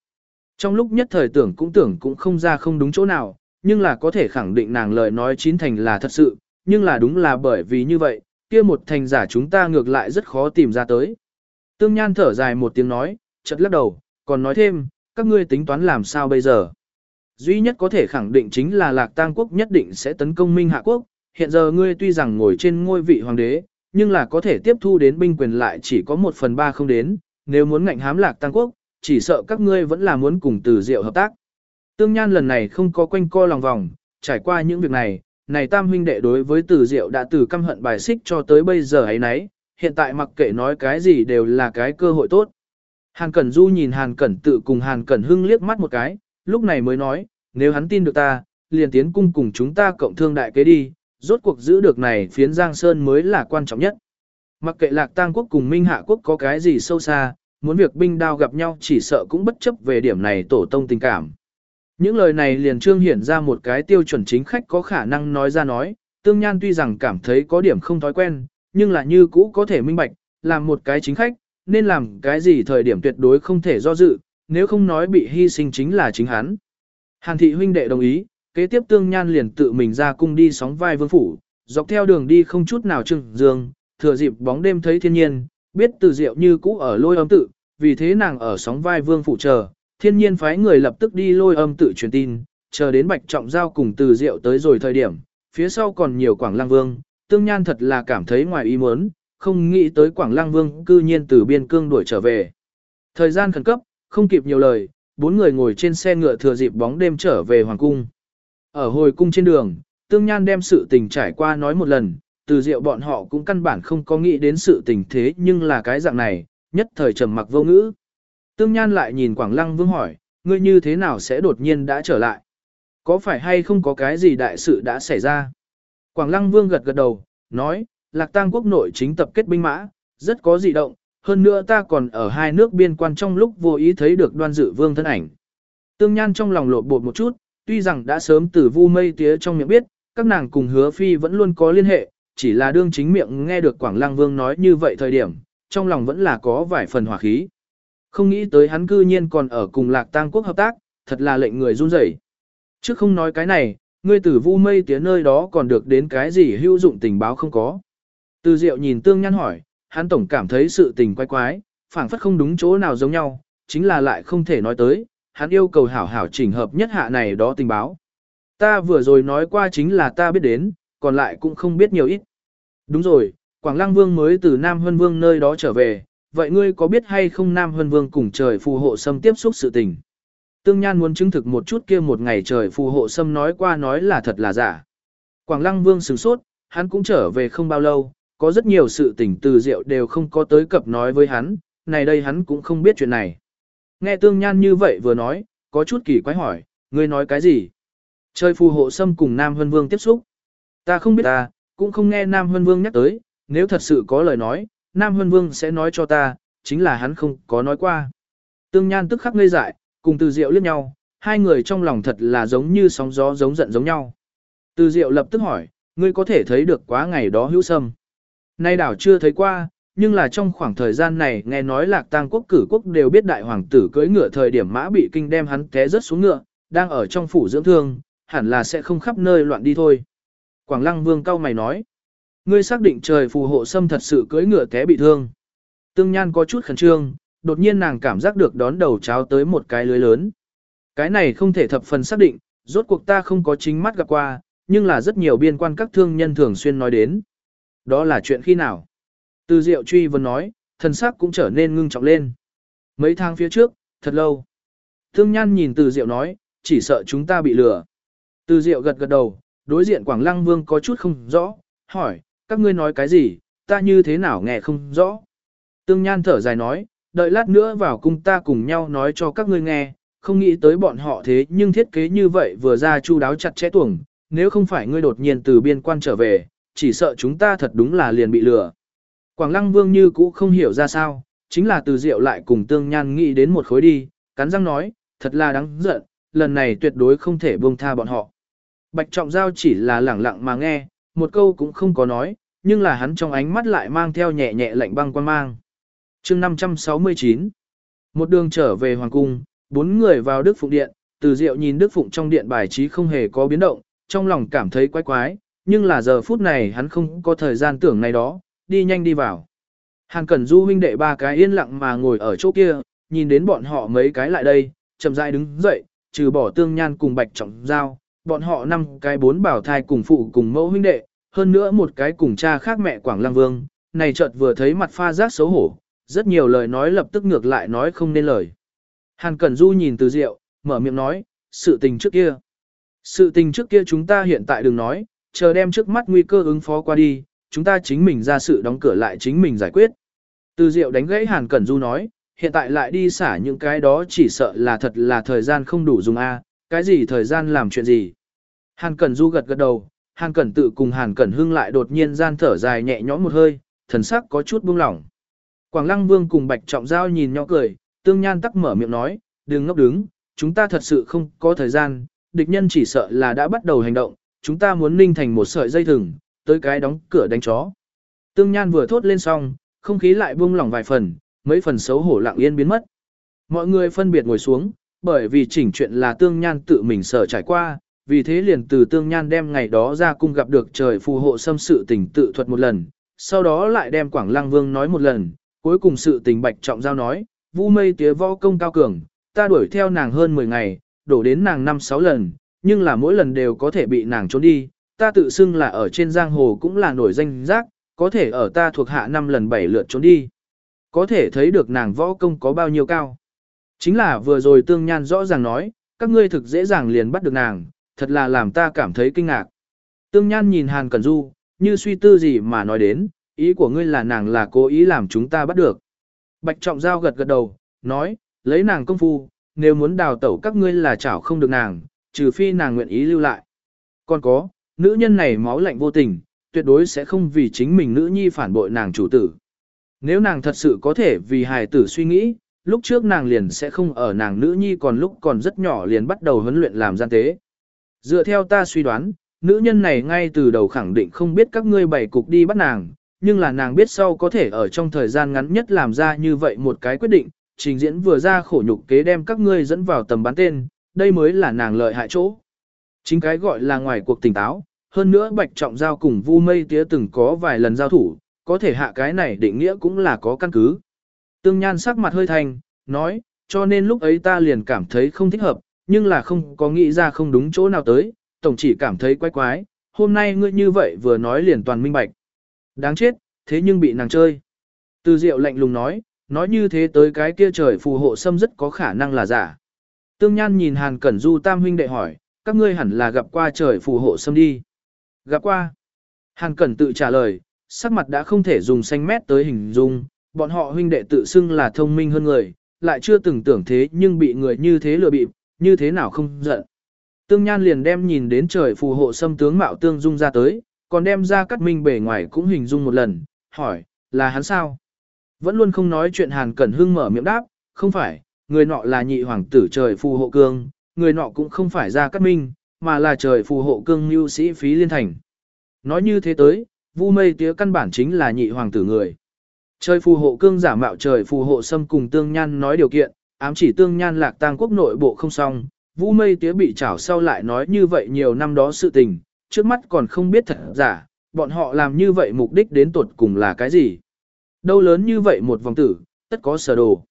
Trong lúc nhất thời tưởng cũng tưởng cũng không ra không đúng chỗ nào, nhưng là có thể khẳng định nàng lời nói chín thành là thật sự, nhưng là đúng là bởi vì như vậy, kia một thành giả chúng ta ngược lại rất khó tìm ra tới. Tương Nhan thở dài một tiếng nói, chợt lắc đầu, còn nói thêm, các ngươi tính toán làm sao bây giờ. Duy nhất có thể khẳng định chính là Lạc Tang quốc nhất định sẽ tấn công Minh Hạ quốc, hiện giờ ngươi tuy rằng ngồi trên ngôi vị hoàng đế, nhưng là có thể tiếp thu đến binh quyền lại chỉ có một phần ba không đến, nếu muốn ngạnh hám lạc tăng quốc, chỉ sợ các ngươi vẫn là muốn cùng từ diệu hợp tác. Tương Nhan lần này không có quanh co lòng vòng, trải qua những việc này, này tam huynh đệ đối với từ diệu đã từ căm hận bài xích cho tới bây giờ ấy nấy, hiện tại mặc kệ nói cái gì đều là cái cơ hội tốt. Hàn Cẩn Du nhìn Hàn Cẩn tự cùng Hàn Cẩn Hưng liếc mắt một cái, lúc này mới nói, nếu hắn tin được ta, liền tiến cung cùng chúng ta cộng thương đại kế đi, rốt cuộc giữ được này phiến Giang Sơn mới là quan trọng nhất. Mặc kệ Lạc Tang quốc cùng Minh Hạ quốc có cái gì sâu xa, muốn việc binh đao gặp nhau chỉ sợ cũng bất chấp về điểm này tổ tông tình cảm. Những lời này liền trương hiển ra một cái tiêu chuẩn chính khách có khả năng nói ra nói, tương nhan tuy rằng cảm thấy có điểm không thói quen, nhưng là như cũ có thể minh bạch, làm một cái chính khách, nên làm cái gì thời điểm tuyệt đối không thể do dự, nếu không nói bị hy sinh chính là chính hắn. Hàn thị huynh đệ đồng ý, kế tiếp tương nhan liền tự mình ra cung đi sóng vai vương phủ, dọc theo đường đi không chút nào trưng dương, thừa dịp bóng đêm thấy thiên nhiên, biết từ diệu như cũ ở lôi âm tự, vì thế nàng ở sóng vai vương phủ chờ, thiên nhiên phái người lập tức đi lôi âm tự truyền tin, chờ đến bạch trọng giao cùng từ diệu tới rồi thời điểm, phía sau còn nhiều quảng lang vương, tương nhan thật là cảm thấy ngoài ý muốn, không nghĩ tới Quảng lang Vương cư nhiên từ biên cương đuổi trở về. Thời gian khẩn cấp, không kịp nhiều lời, bốn người ngồi trên xe ngựa thừa dịp bóng đêm trở về Hoàng Cung. Ở hồi cung trên đường, Tương Nhan đem sự tình trải qua nói một lần, từ diệu bọn họ cũng căn bản không có nghĩ đến sự tình thế nhưng là cái dạng này, nhất thời trầm mặc vô ngữ. Tương Nhan lại nhìn Quảng Lăng Vương hỏi, ngươi như thế nào sẽ đột nhiên đã trở lại? Có phải hay không có cái gì đại sự đã xảy ra? Quảng Lăng Vương gật gật đầu, nói, Lạc Tang quốc nội chính tập kết binh mã, rất có dị động, hơn nữa ta còn ở hai nước biên quan trong lúc vô ý thấy được đoan dự vương thân ảnh. Tương Nhan trong lòng lột bột một chút, tuy rằng đã sớm từ vu mây tía trong miệng biết, các nàng cùng hứa phi vẫn luôn có liên hệ, chỉ là đương chính miệng nghe được Quảng Lăng Vương nói như vậy thời điểm, trong lòng vẫn là có vài phần hỏa khí. Không nghĩ tới hắn cư nhiên còn ở cùng Lạc Tang quốc hợp tác, thật là lệnh người run rẩy. Trước không nói cái này, ngươi tử vu mây tía nơi đó còn được đến cái gì hữu dụng tình báo không có. Từ Diệu nhìn Tương nhăn hỏi, hắn tổng cảm thấy sự tình quái quái, phảng phất không đúng chỗ nào giống nhau, chính là lại không thể nói tới, hắn yêu cầu hảo hảo chỉnh hợp nhất hạ này đó tình báo. Ta vừa rồi nói qua chính là ta biết đến, còn lại cũng không biết nhiều ít. Đúng rồi, Quảng Lăng Vương mới từ Nam Hân Vương nơi đó trở về, vậy ngươi có biết hay không Nam Hân Vương cùng trời phù hộ xâm tiếp xúc sự tình? Tương Nhan muốn chứng thực một chút kia một ngày trời phù hộ xâm nói qua nói là thật là giả. Quảng Lăng Vương sửng sốt, hắn cũng trở về không bao lâu, có rất nhiều sự tình từ diệu đều không có tới cập nói với hắn, này đây hắn cũng không biết chuyện này. Nghe Tương Nhan như vậy vừa nói, có chút kỳ quái hỏi, ngươi nói cái gì? Trời phù hộ xâm cùng Nam Hân Vương tiếp xúc. Ta không biết ta, cũng không nghe Nam Hân Vương nhắc tới, nếu thật sự có lời nói, Nam Hân Vương sẽ nói cho ta, chính là hắn không có nói qua. Tương Nhan tức khắc ngây dại, cùng Từ Diệu liếc nhau, hai người trong lòng thật là giống như sóng gió giống giận giống nhau. Từ Diệu lập tức hỏi, ngươi có thể thấy được quá ngày đó hữu sâm. Nay đảo chưa thấy qua, nhưng là trong khoảng thời gian này nghe nói lạc tang quốc cử quốc đều biết đại hoàng tử cưỡi ngựa thời điểm mã bị kinh đem hắn té rớt xuống ngựa, đang ở trong phủ dưỡng thương, hẳn là sẽ không khắp nơi loạn đi thôi. Quảng Lăng Vương cao mày nói, ngươi xác định trời phù hộ xâm thật sự cưỡi ngựa té bị thương. Tương Nhan có chút khẩn trương, đột nhiên nàng cảm giác được đón đầu cháo tới một cái lưới lớn. Cái này không thể thập phần xác định, rốt cuộc ta không có chính mắt gặp qua, nhưng là rất nhiều biên quan các thương nhân thường xuyên nói đến. Đó là chuyện khi nào? Từ Diệu truy vấn nói, thần sắc cũng trở nên ngưng trọng lên. Mấy tháng phía trước, thật lâu. Thương Nhan nhìn Từ Diệu nói, chỉ sợ chúng ta bị lừa. Từ Diệu gật gật đầu, đối diện Quảng Lăng Vương có chút không rõ, hỏi, các ngươi nói cái gì, ta như thế nào nghe không rõ. Tương Nhan thở dài nói, đợi lát nữa vào cung ta cùng nhau nói cho các ngươi nghe, không nghĩ tới bọn họ thế nhưng thiết kế như vậy vừa ra chu đáo chặt chẽ tuồng, nếu không phải ngươi đột nhiên từ biên quan trở về, chỉ sợ chúng ta thật đúng là liền bị lừa. Quảng Lăng Vương như cũ không hiểu ra sao, chính là từ diệu lại cùng tương nhan nghĩ đến một khối đi, cắn răng nói, thật là đáng giận, lần này tuyệt đối không thể buông tha bọn họ. Bạch Trọng Giao chỉ là lẳng lặng mà nghe, một câu cũng không có nói, nhưng là hắn trong ánh mắt lại mang theo nhẹ nhẹ lạnh băng quan mang. chương 569 Một đường trở về Hoàng Cung, bốn người vào Đức Phụng Điện, từ diệu nhìn Đức Phụng trong điện bài trí không hề có biến động, trong lòng cảm thấy quái quái, nhưng là giờ phút này hắn không có thời gian tưởng này đó, đi nhanh đi vào. hàng Cẩn Du huynh đệ ba cái yên lặng mà ngồi ở chỗ kia, nhìn đến bọn họ mấy cái lại đây, chậm rãi đứng dậy, trừ bỏ tương nhan cùng bạch trọng giao, bọn họ năm cái bốn bảo thai cùng phụ cùng mẫu huynh đệ, hơn nữa một cái cùng cha khác mẹ Quảng Lăng Vương, này chợt vừa thấy mặt pha giác xấu hổ, rất nhiều lời nói lập tức ngược lại nói không nên lời. Hàn Cẩn Du nhìn từ rượu, mở miệng nói, sự tình trước kia. Sự tình trước kia chúng ta hiện tại đừng nói, chờ đem trước mắt nguy cơ ứng phó qua đi, chúng ta chính mình ra sự đóng cửa lại chính mình giải quyết. Từ Diệu đánh gãy Hàn Cẩn Du nói, hiện tại lại đi xả những cái đó chỉ sợ là thật là thời gian không đủ dùng a, cái gì thời gian làm chuyện gì. Hàn Cẩn Du gật gật đầu, Hàn Cẩn tự cùng Hàn Cẩn Hưng lại đột nhiên gian thở dài nhẹ nhõm một hơi, thần sắc có chút buông lỏng. Quảng Lăng Vương cùng Bạch Trọng Giao nhìn nhỏ cười, tương nhan tắc mở miệng nói, đừng ngốc đứng, chúng ta thật sự không có thời gian, địch nhân chỉ sợ là đã bắt đầu hành động, chúng ta muốn ninh thành một sợi dây thừng, tới cái đóng cửa đánh chó. Tương Nhan vừa thốt lên xong, không khí lại buông lỏng vài phần, mấy phần xấu hổ lặng yên biến mất. Mọi người phân biệt ngồi xuống, bởi vì chỉnh chuyện là Tương Nhan tự mình sở trải qua, vì thế liền từ Tương Nhan đem ngày đó ra cung gặp được trời phù hộ xâm sự tình tự thuật một lần, sau đó lại đem Quảng Lăng Vương nói một lần, cuối cùng sự tình Bạch Trọng Giao nói, Vu Mây tía võ công cao cường, ta đuổi theo nàng hơn 10 ngày, đổ đến nàng 5-6 lần, nhưng là mỗi lần đều có thể bị nàng trốn đi, ta tự xưng là ở trên giang hồ cũng là nổi danh giác, có thể ở ta thuộc hạ năm lần bảy lượt trốn đi. Có thể thấy được nàng võ công có bao nhiêu cao. Chính là vừa rồi tương nhan rõ ràng nói, các ngươi thực dễ dàng liền bắt được nàng, thật là làm ta cảm thấy kinh ngạc. Tương nhan nhìn Hàn Cẩn Du, như suy tư gì mà nói đến, ý của ngươi là nàng là cố ý làm chúng ta bắt được. Bạch Trọng Giao gật gật đầu, nói, lấy nàng công phu, nếu muốn đào tẩu các ngươi là chảo không được nàng, trừ phi nàng nguyện ý lưu lại. Còn có, nữ nhân này máu lạnh vô tình, tuyệt đối sẽ không vì chính mình nữ nhi phản bội nàng chủ tử. Nếu nàng thật sự có thể vì hài tử suy nghĩ, lúc trước nàng liền sẽ không ở nàng nữ nhi còn lúc còn rất nhỏ liền bắt đầu huấn luyện làm gian tế. Dựa theo ta suy đoán, nữ nhân này ngay từ đầu khẳng định không biết các ngươi bảy cục đi bắt nàng, nhưng là nàng biết sau có thể ở trong thời gian ngắn nhất làm ra như vậy một cái quyết định, trình diễn vừa ra khổ nhục kế đem các ngươi dẫn vào tầm bán tên, đây mới là nàng lợi hại chỗ. Chính cái gọi là ngoài cuộc tỉnh táo, hơn nữa Bạch Trọng Giao cùng Vu Mây Tía từng có vài lần giao thủ, có thể hạ cái này định nghĩa cũng là có căn cứ. Tương Nhan sắc mặt hơi thành, nói, cho nên lúc ấy ta liền cảm thấy không thích hợp, nhưng là không có nghĩ ra không đúng chỗ nào tới, tổng chỉ cảm thấy quái quái, hôm nay ngươi như vậy vừa nói liền toàn minh bạch. Đáng chết, thế nhưng bị nàng chơi. Từ Diệu lạnh lùng nói, nói như thế tới cái kia trời phù hộ xâm rất có khả năng là giả. Tương Nhan nhìn Hàn Cẩn Du tam huynh đệ hỏi, các ngươi hẳn là gặp qua trời phù hộ xâm đi. Gặp qua. Hàn Cẩn tự trả lời, sắc mặt đã không thể dùng xanh mét tới hình dung, bọn họ huynh đệ tự xưng là thông minh hơn người, lại chưa từng tưởng thế nhưng bị người như thế lừa bịp, như thế nào không giận. Tương Nhan liền đem nhìn đến trời phù hộ xâm tướng mạo tương dung ra tới, còn đem ra cắt minh bề ngoài cũng hình dung một lần, hỏi, là hắn sao? Vẫn luôn không nói chuyện Hàn Cẩn Hưng mở miệng đáp, không phải, người nọ là nhị hoàng tử trời phù hộ cương, người nọ cũng không phải ra cắt minh, mà là trời phù hộ cương lưu sĩ phí liên thành. Nói như thế tới, vu mây tía căn bản chính là nhị hoàng tử người. Trời phù hộ cương giả mạo trời phù hộ xâm cùng tương nhan nói điều kiện, ám chỉ tương nhan lạc tang quốc nội bộ không xong, vu mây tía bị trảo sau lại nói như vậy nhiều năm đó sự tình, trước mắt còn không biết thật giả, bọn họ làm như vậy mục đích đến tuột cùng là cái gì. Đâu lớn như vậy một vòng tử, tất có sở đồ.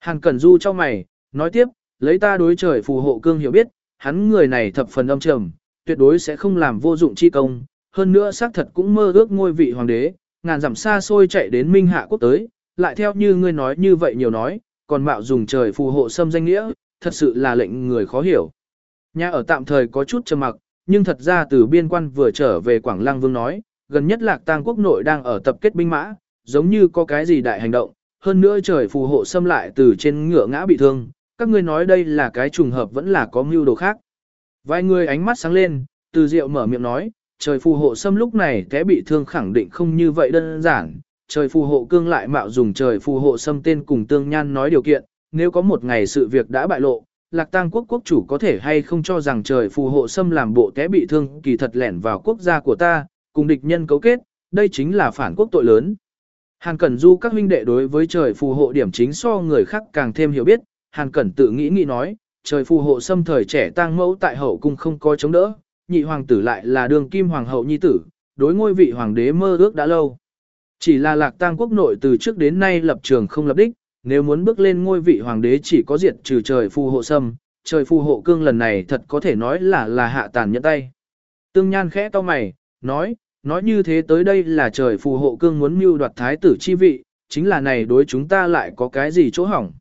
Hàn Cẩn Du cho mày, nói tiếp, lấy ta đối trời phù hộ cương hiểu biết, hắn người này thập phần âm trầm, tuyệt đối sẽ không làm vô dụng chi công, hơn nữa xác thật cũng mơ ước ngôi vị hoàng đế, ngàn dặm xa xôi chạy đến Minh Hạ quốc tới, lại theo như ngươi nói như vậy nhiều nói, còn mạo dùng trời phù hộ xâm danh nghĩa, thật sự là lệnh người khó hiểu. Nhà ở tạm thời có chút trầm mặc, nhưng thật ra từ biên quan vừa trở về Quảng Lăng Vương nói, gần nhất Lạc Tang quốc nội đang ở tập kết binh mã, giống như có cái gì đại hành động, hơn nữa trời phù hộ xâm lại từ trên ngựa ngã bị thương, các ngươi nói đây là cái trùng hợp vẫn là có mưu đồ khác. Vài người ánh mắt sáng lên, từ diệu mở miệng nói, trời phù hộ xâm lúc này té bị thương khẳng định không như vậy đơn giản, trời phù hộ cương lại mạo dùng trời phù hộ xâm tên cùng tương nhan nói điều kiện, nếu có một ngày sự việc đã bại lộ, lạc tang quốc quốc chủ có thể hay không cho rằng trời phù hộ xâm làm bộ té bị thương kỳ thật lẻn vào quốc gia của ta, cùng địch nhân cấu kết, đây chính là phản quốc tội lớn. Hàn Cẩn Du các huynh đệ đối với trời phù hộ điểm chính so người khác càng thêm hiểu biết, Hàn Cẩn tự nghĩ nghĩ nói, trời phù hộ xâm thời trẻ tang mẫu tại hậu cung không có chống đỡ, nhị hoàng tử lại là đường kim hoàng hậu nhi tử, đối ngôi vị hoàng đế mơ ước đã lâu. Chỉ là lạc tang quốc nội từ trước đến nay lập trường không lập đích, nếu muốn bước lên ngôi vị hoàng đế chỉ có diệt trừ trời phù hộ sâm trời phù hộ cương lần này thật có thể nói là là hạ tàn nhẫn tay. Tương Nhan khẽ to mày, nói, nói như thế tới đây là trời phù hộ cương muốn mưu đoạt thái tử chi vị, chính là này đối chúng ta lại có cái gì chỗ hỏng.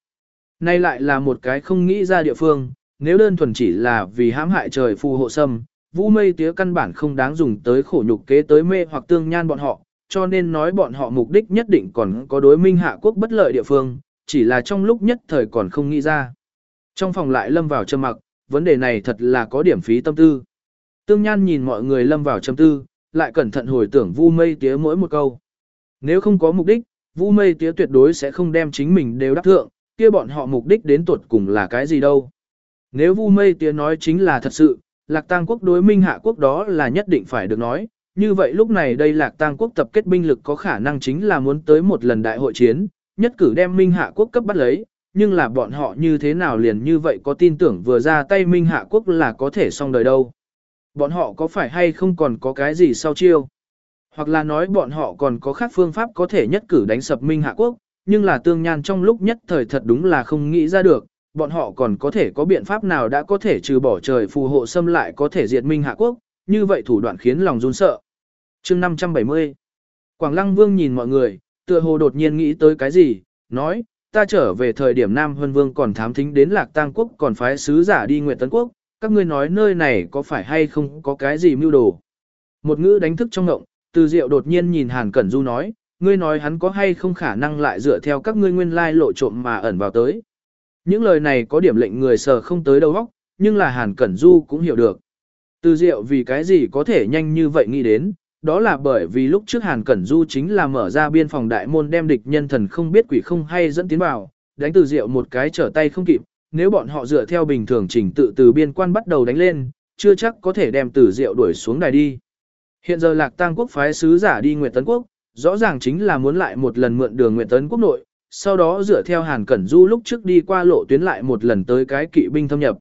Nay lại là một cái không nghĩ ra địa phương, nếu đơn thuần chỉ là vì hãm hại trời phù hộ sâm vũ mây tía căn bản không đáng dùng tới khổ nhục kế tới mê hoặc tương nhan bọn họ, cho nên nói bọn họ mục đích nhất định còn có đối minh hạ quốc bất lợi địa phương, chỉ là trong lúc nhất thời còn không nghĩ ra. Trong phòng lại lâm vào trầm mặc, vấn đề này thật là có điểm phí tâm tư. Tương Nhan nhìn mọi người lâm vào trầm tư, lại cẩn thận hồi tưởng Vu Mây Tía mỗi một câu. Nếu không có mục đích, Vu Mây Tía tuyệt đối sẽ không đem chính mình đều đắc thượng, kia bọn họ mục đích đến tuột cùng là cái gì đâu. Nếu Vu Mây Tía nói chính là thật sự, Lạc Tang quốc đối Minh Hạ quốc đó là nhất định phải được nói, như vậy lúc này đây Lạc Tang quốc tập kết binh lực có khả năng chính là muốn tới một lần đại hội chiến, nhất cử đem Minh Hạ quốc cấp bắt lấy, nhưng là bọn họ như thế nào liền như vậy có tin tưởng vừa ra tay Minh Hạ quốc là có thể xong đời đâu. Bọn họ có phải hay không còn có cái gì sau chiêu? Hoặc là nói bọn họ còn có khác phương pháp có thể nhất cử đánh sập Minh Hạ quốc, nhưng là tương nhan trong lúc nhất thời thật đúng là không nghĩ ra được, bọn họ còn có thể có biện pháp nào đã có thể trừ bỏ trời phù hộ xâm lại có thể diệt Minh Hạ quốc, như vậy thủ đoạn khiến lòng run sợ. chương 570 Quảng Lăng Vương nhìn mọi người, tựa hồ đột nhiên nghĩ tới cái gì, nói, ta trở về thời điểm Nam Hân Vương còn thám thính đến Lạc Tang Quốc còn phái sứ giả đi Nguyệt Tấn Quốc, các ngươi nói nơi này có phải hay không có cái gì mưu đồ. Một ngữ đánh thức trong ngộng, từ diệu đột nhiên nhìn Hàn Cẩn Du nói, ngươi nói hắn có hay không khả năng lại dựa theo các ngươi nguyên lai lộ trộm mà ẩn vào tới. Những lời này có điểm lệnh người sờ không tới đâu óc, nhưng là Hàn Cẩn Du cũng hiểu được. Từ diệu vì cái gì có thể nhanh như vậy nghĩ đến, đó là bởi vì lúc trước Hàn Cẩn Du chính là mở ra biên phòng đại môn đem địch nhân thần không biết quỷ không hay dẫn tiến vào, đánh từ diệu một cái trở tay không kịp, nếu bọn họ dựa theo bình thường trình tự từ biên quan bắt đầu đánh lên, chưa chắc có thể đem từ diệu đuổi xuống đài đi. Hiện giờ Lạc Tang quốc phái sứ giả đi Nguyệt Tấn quốc, rõ ràng chính là muốn lại một lần mượn đường Nguyệt Tấn quốc nội, sau đó dựa theo Hàn Cẩn Du lúc trước đi qua lộ tuyến lại một lần tới cái kỵ binh thâm nhập.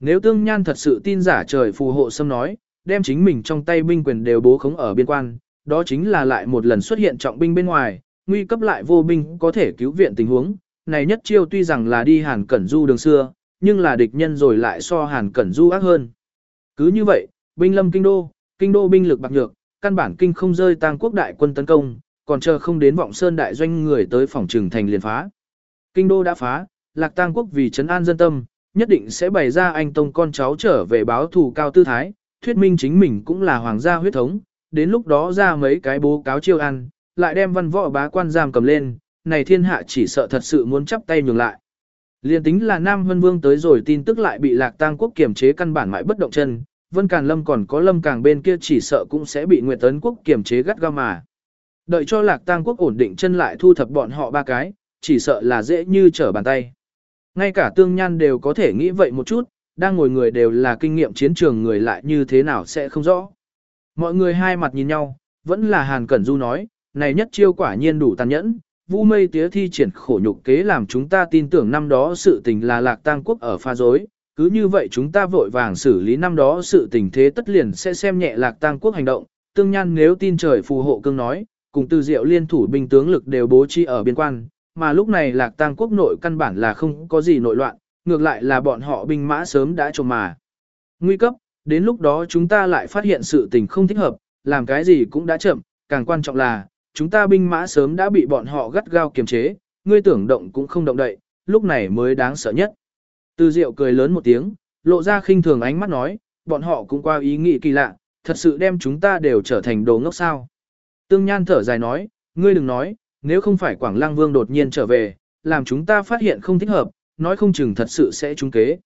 Nếu Tương Nhan thật sự tin giả trời phù hộ xâm nói, đem chính mình trong tay binh quyền đều bố khống ở biên quan, đó chính là lại một lần xuất hiện trọng binh bên ngoài, nguy cấp lại vô binh có thể cứu viện tình huống. Này nhất chiêu tuy rằng là đi Hàn Cẩn Du đường xưa, nhưng là địch nhân rồi lại so Hàn Cẩn Du ác hơn. Cứ như vậy, binh lâm kinh đô, kinh đô binh lực bạc nhược, căn bản kinh không rơi tang quốc đại quân tấn công, còn chờ không đến vọng sơn đại doanh người tới phòng trừng thành liền phá. Kinh đô đã phá, lạc tang quốc vì trấn an dân tâm, nhất định sẽ bày ra anh tông con cháu trở về báo thù cao tư thái, thuyết minh chính mình cũng là hoàng gia huyết thống, đến lúc đó ra mấy cái bố cáo chiêu ăn, lại đem văn võ bá quan giam cầm lên, này thiên hạ chỉ sợ thật sự muốn chắp tay nhường lại. Liên tính là Nam Vân Vương tới rồi tin tức lại bị Lạc Tang quốc kiểm chế căn bản mãi bất động chân, Vân Càn Lâm còn có Lâm Càng bên kia chỉ sợ cũng sẽ bị Nguyệt Tấn quốc kiểm chế gắt gao mà. Đợi cho Lạc Tang quốc ổn định chân lại thu thập bọn họ ba cái, chỉ sợ là dễ như trở bàn tay. Ngay cả tương nhan đều có thể nghĩ vậy một chút, đang ngồi người đều là kinh nghiệm chiến trường người lại như thế nào sẽ không rõ. Mọi người hai mặt nhìn nhau, vẫn là Hàn Cẩn Du nói, này nhất chiêu quả nhiên đủ tàn nhẫn, Vu Mây Tía thi triển khổ nhục kế làm chúng ta tin tưởng năm đó sự tình là Lạc Tang quốc ở pha dối, cứ như vậy chúng ta vội vàng xử lý năm đó sự tình thế tất liền sẽ xem nhẹ Lạc Tang quốc hành động, tương nhan nếu tin trời phù hộ cương nói, cùng từ diệu liên thủ binh tướng lực đều bố trí ở biên quan, mà lúc này Lạc Tang quốc nội căn bản là không có gì nội loạn, ngược lại là bọn họ binh mã sớm đã trộm mà. Nguy cấp, đến lúc đó chúng ta lại phát hiện sự tình không thích hợp, làm cái gì cũng đã chậm, càng quan trọng là, chúng ta binh mã sớm đã bị bọn họ gắt gao kiềm chế, ngươi tưởng động cũng không động đậy, lúc này mới đáng sợ nhất. Từ Diệu cười lớn một tiếng, lộ ra khinh thường ánh mắt nói, bọn họ cũng qua ý nghĩ kỳ lạ, thật sự đem chúng ta đều trở thành đồ ngốc sao. Tương Nhan thở dài nói, ngươi đừng nói, nếu không phải Quảng Lăng Vương đột nhiên trở về, làm chúng ta phát hiện không thích hợp, nói không chừng thật sự sẽ trúng kế.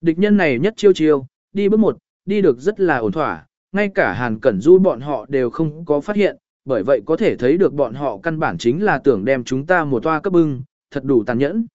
Địch nhân này nhất chiêu chiêu, đi bước một, đi được rất là ổn thỏa, ngay cả Hàn Cẩn Du bọn họ đều không có phát hiện, bởi vậy có thể thấy được bọn họ căn bản chính là tưởng đem chúng ta một toa cấp bưng, thật đủ tàn nhẫn.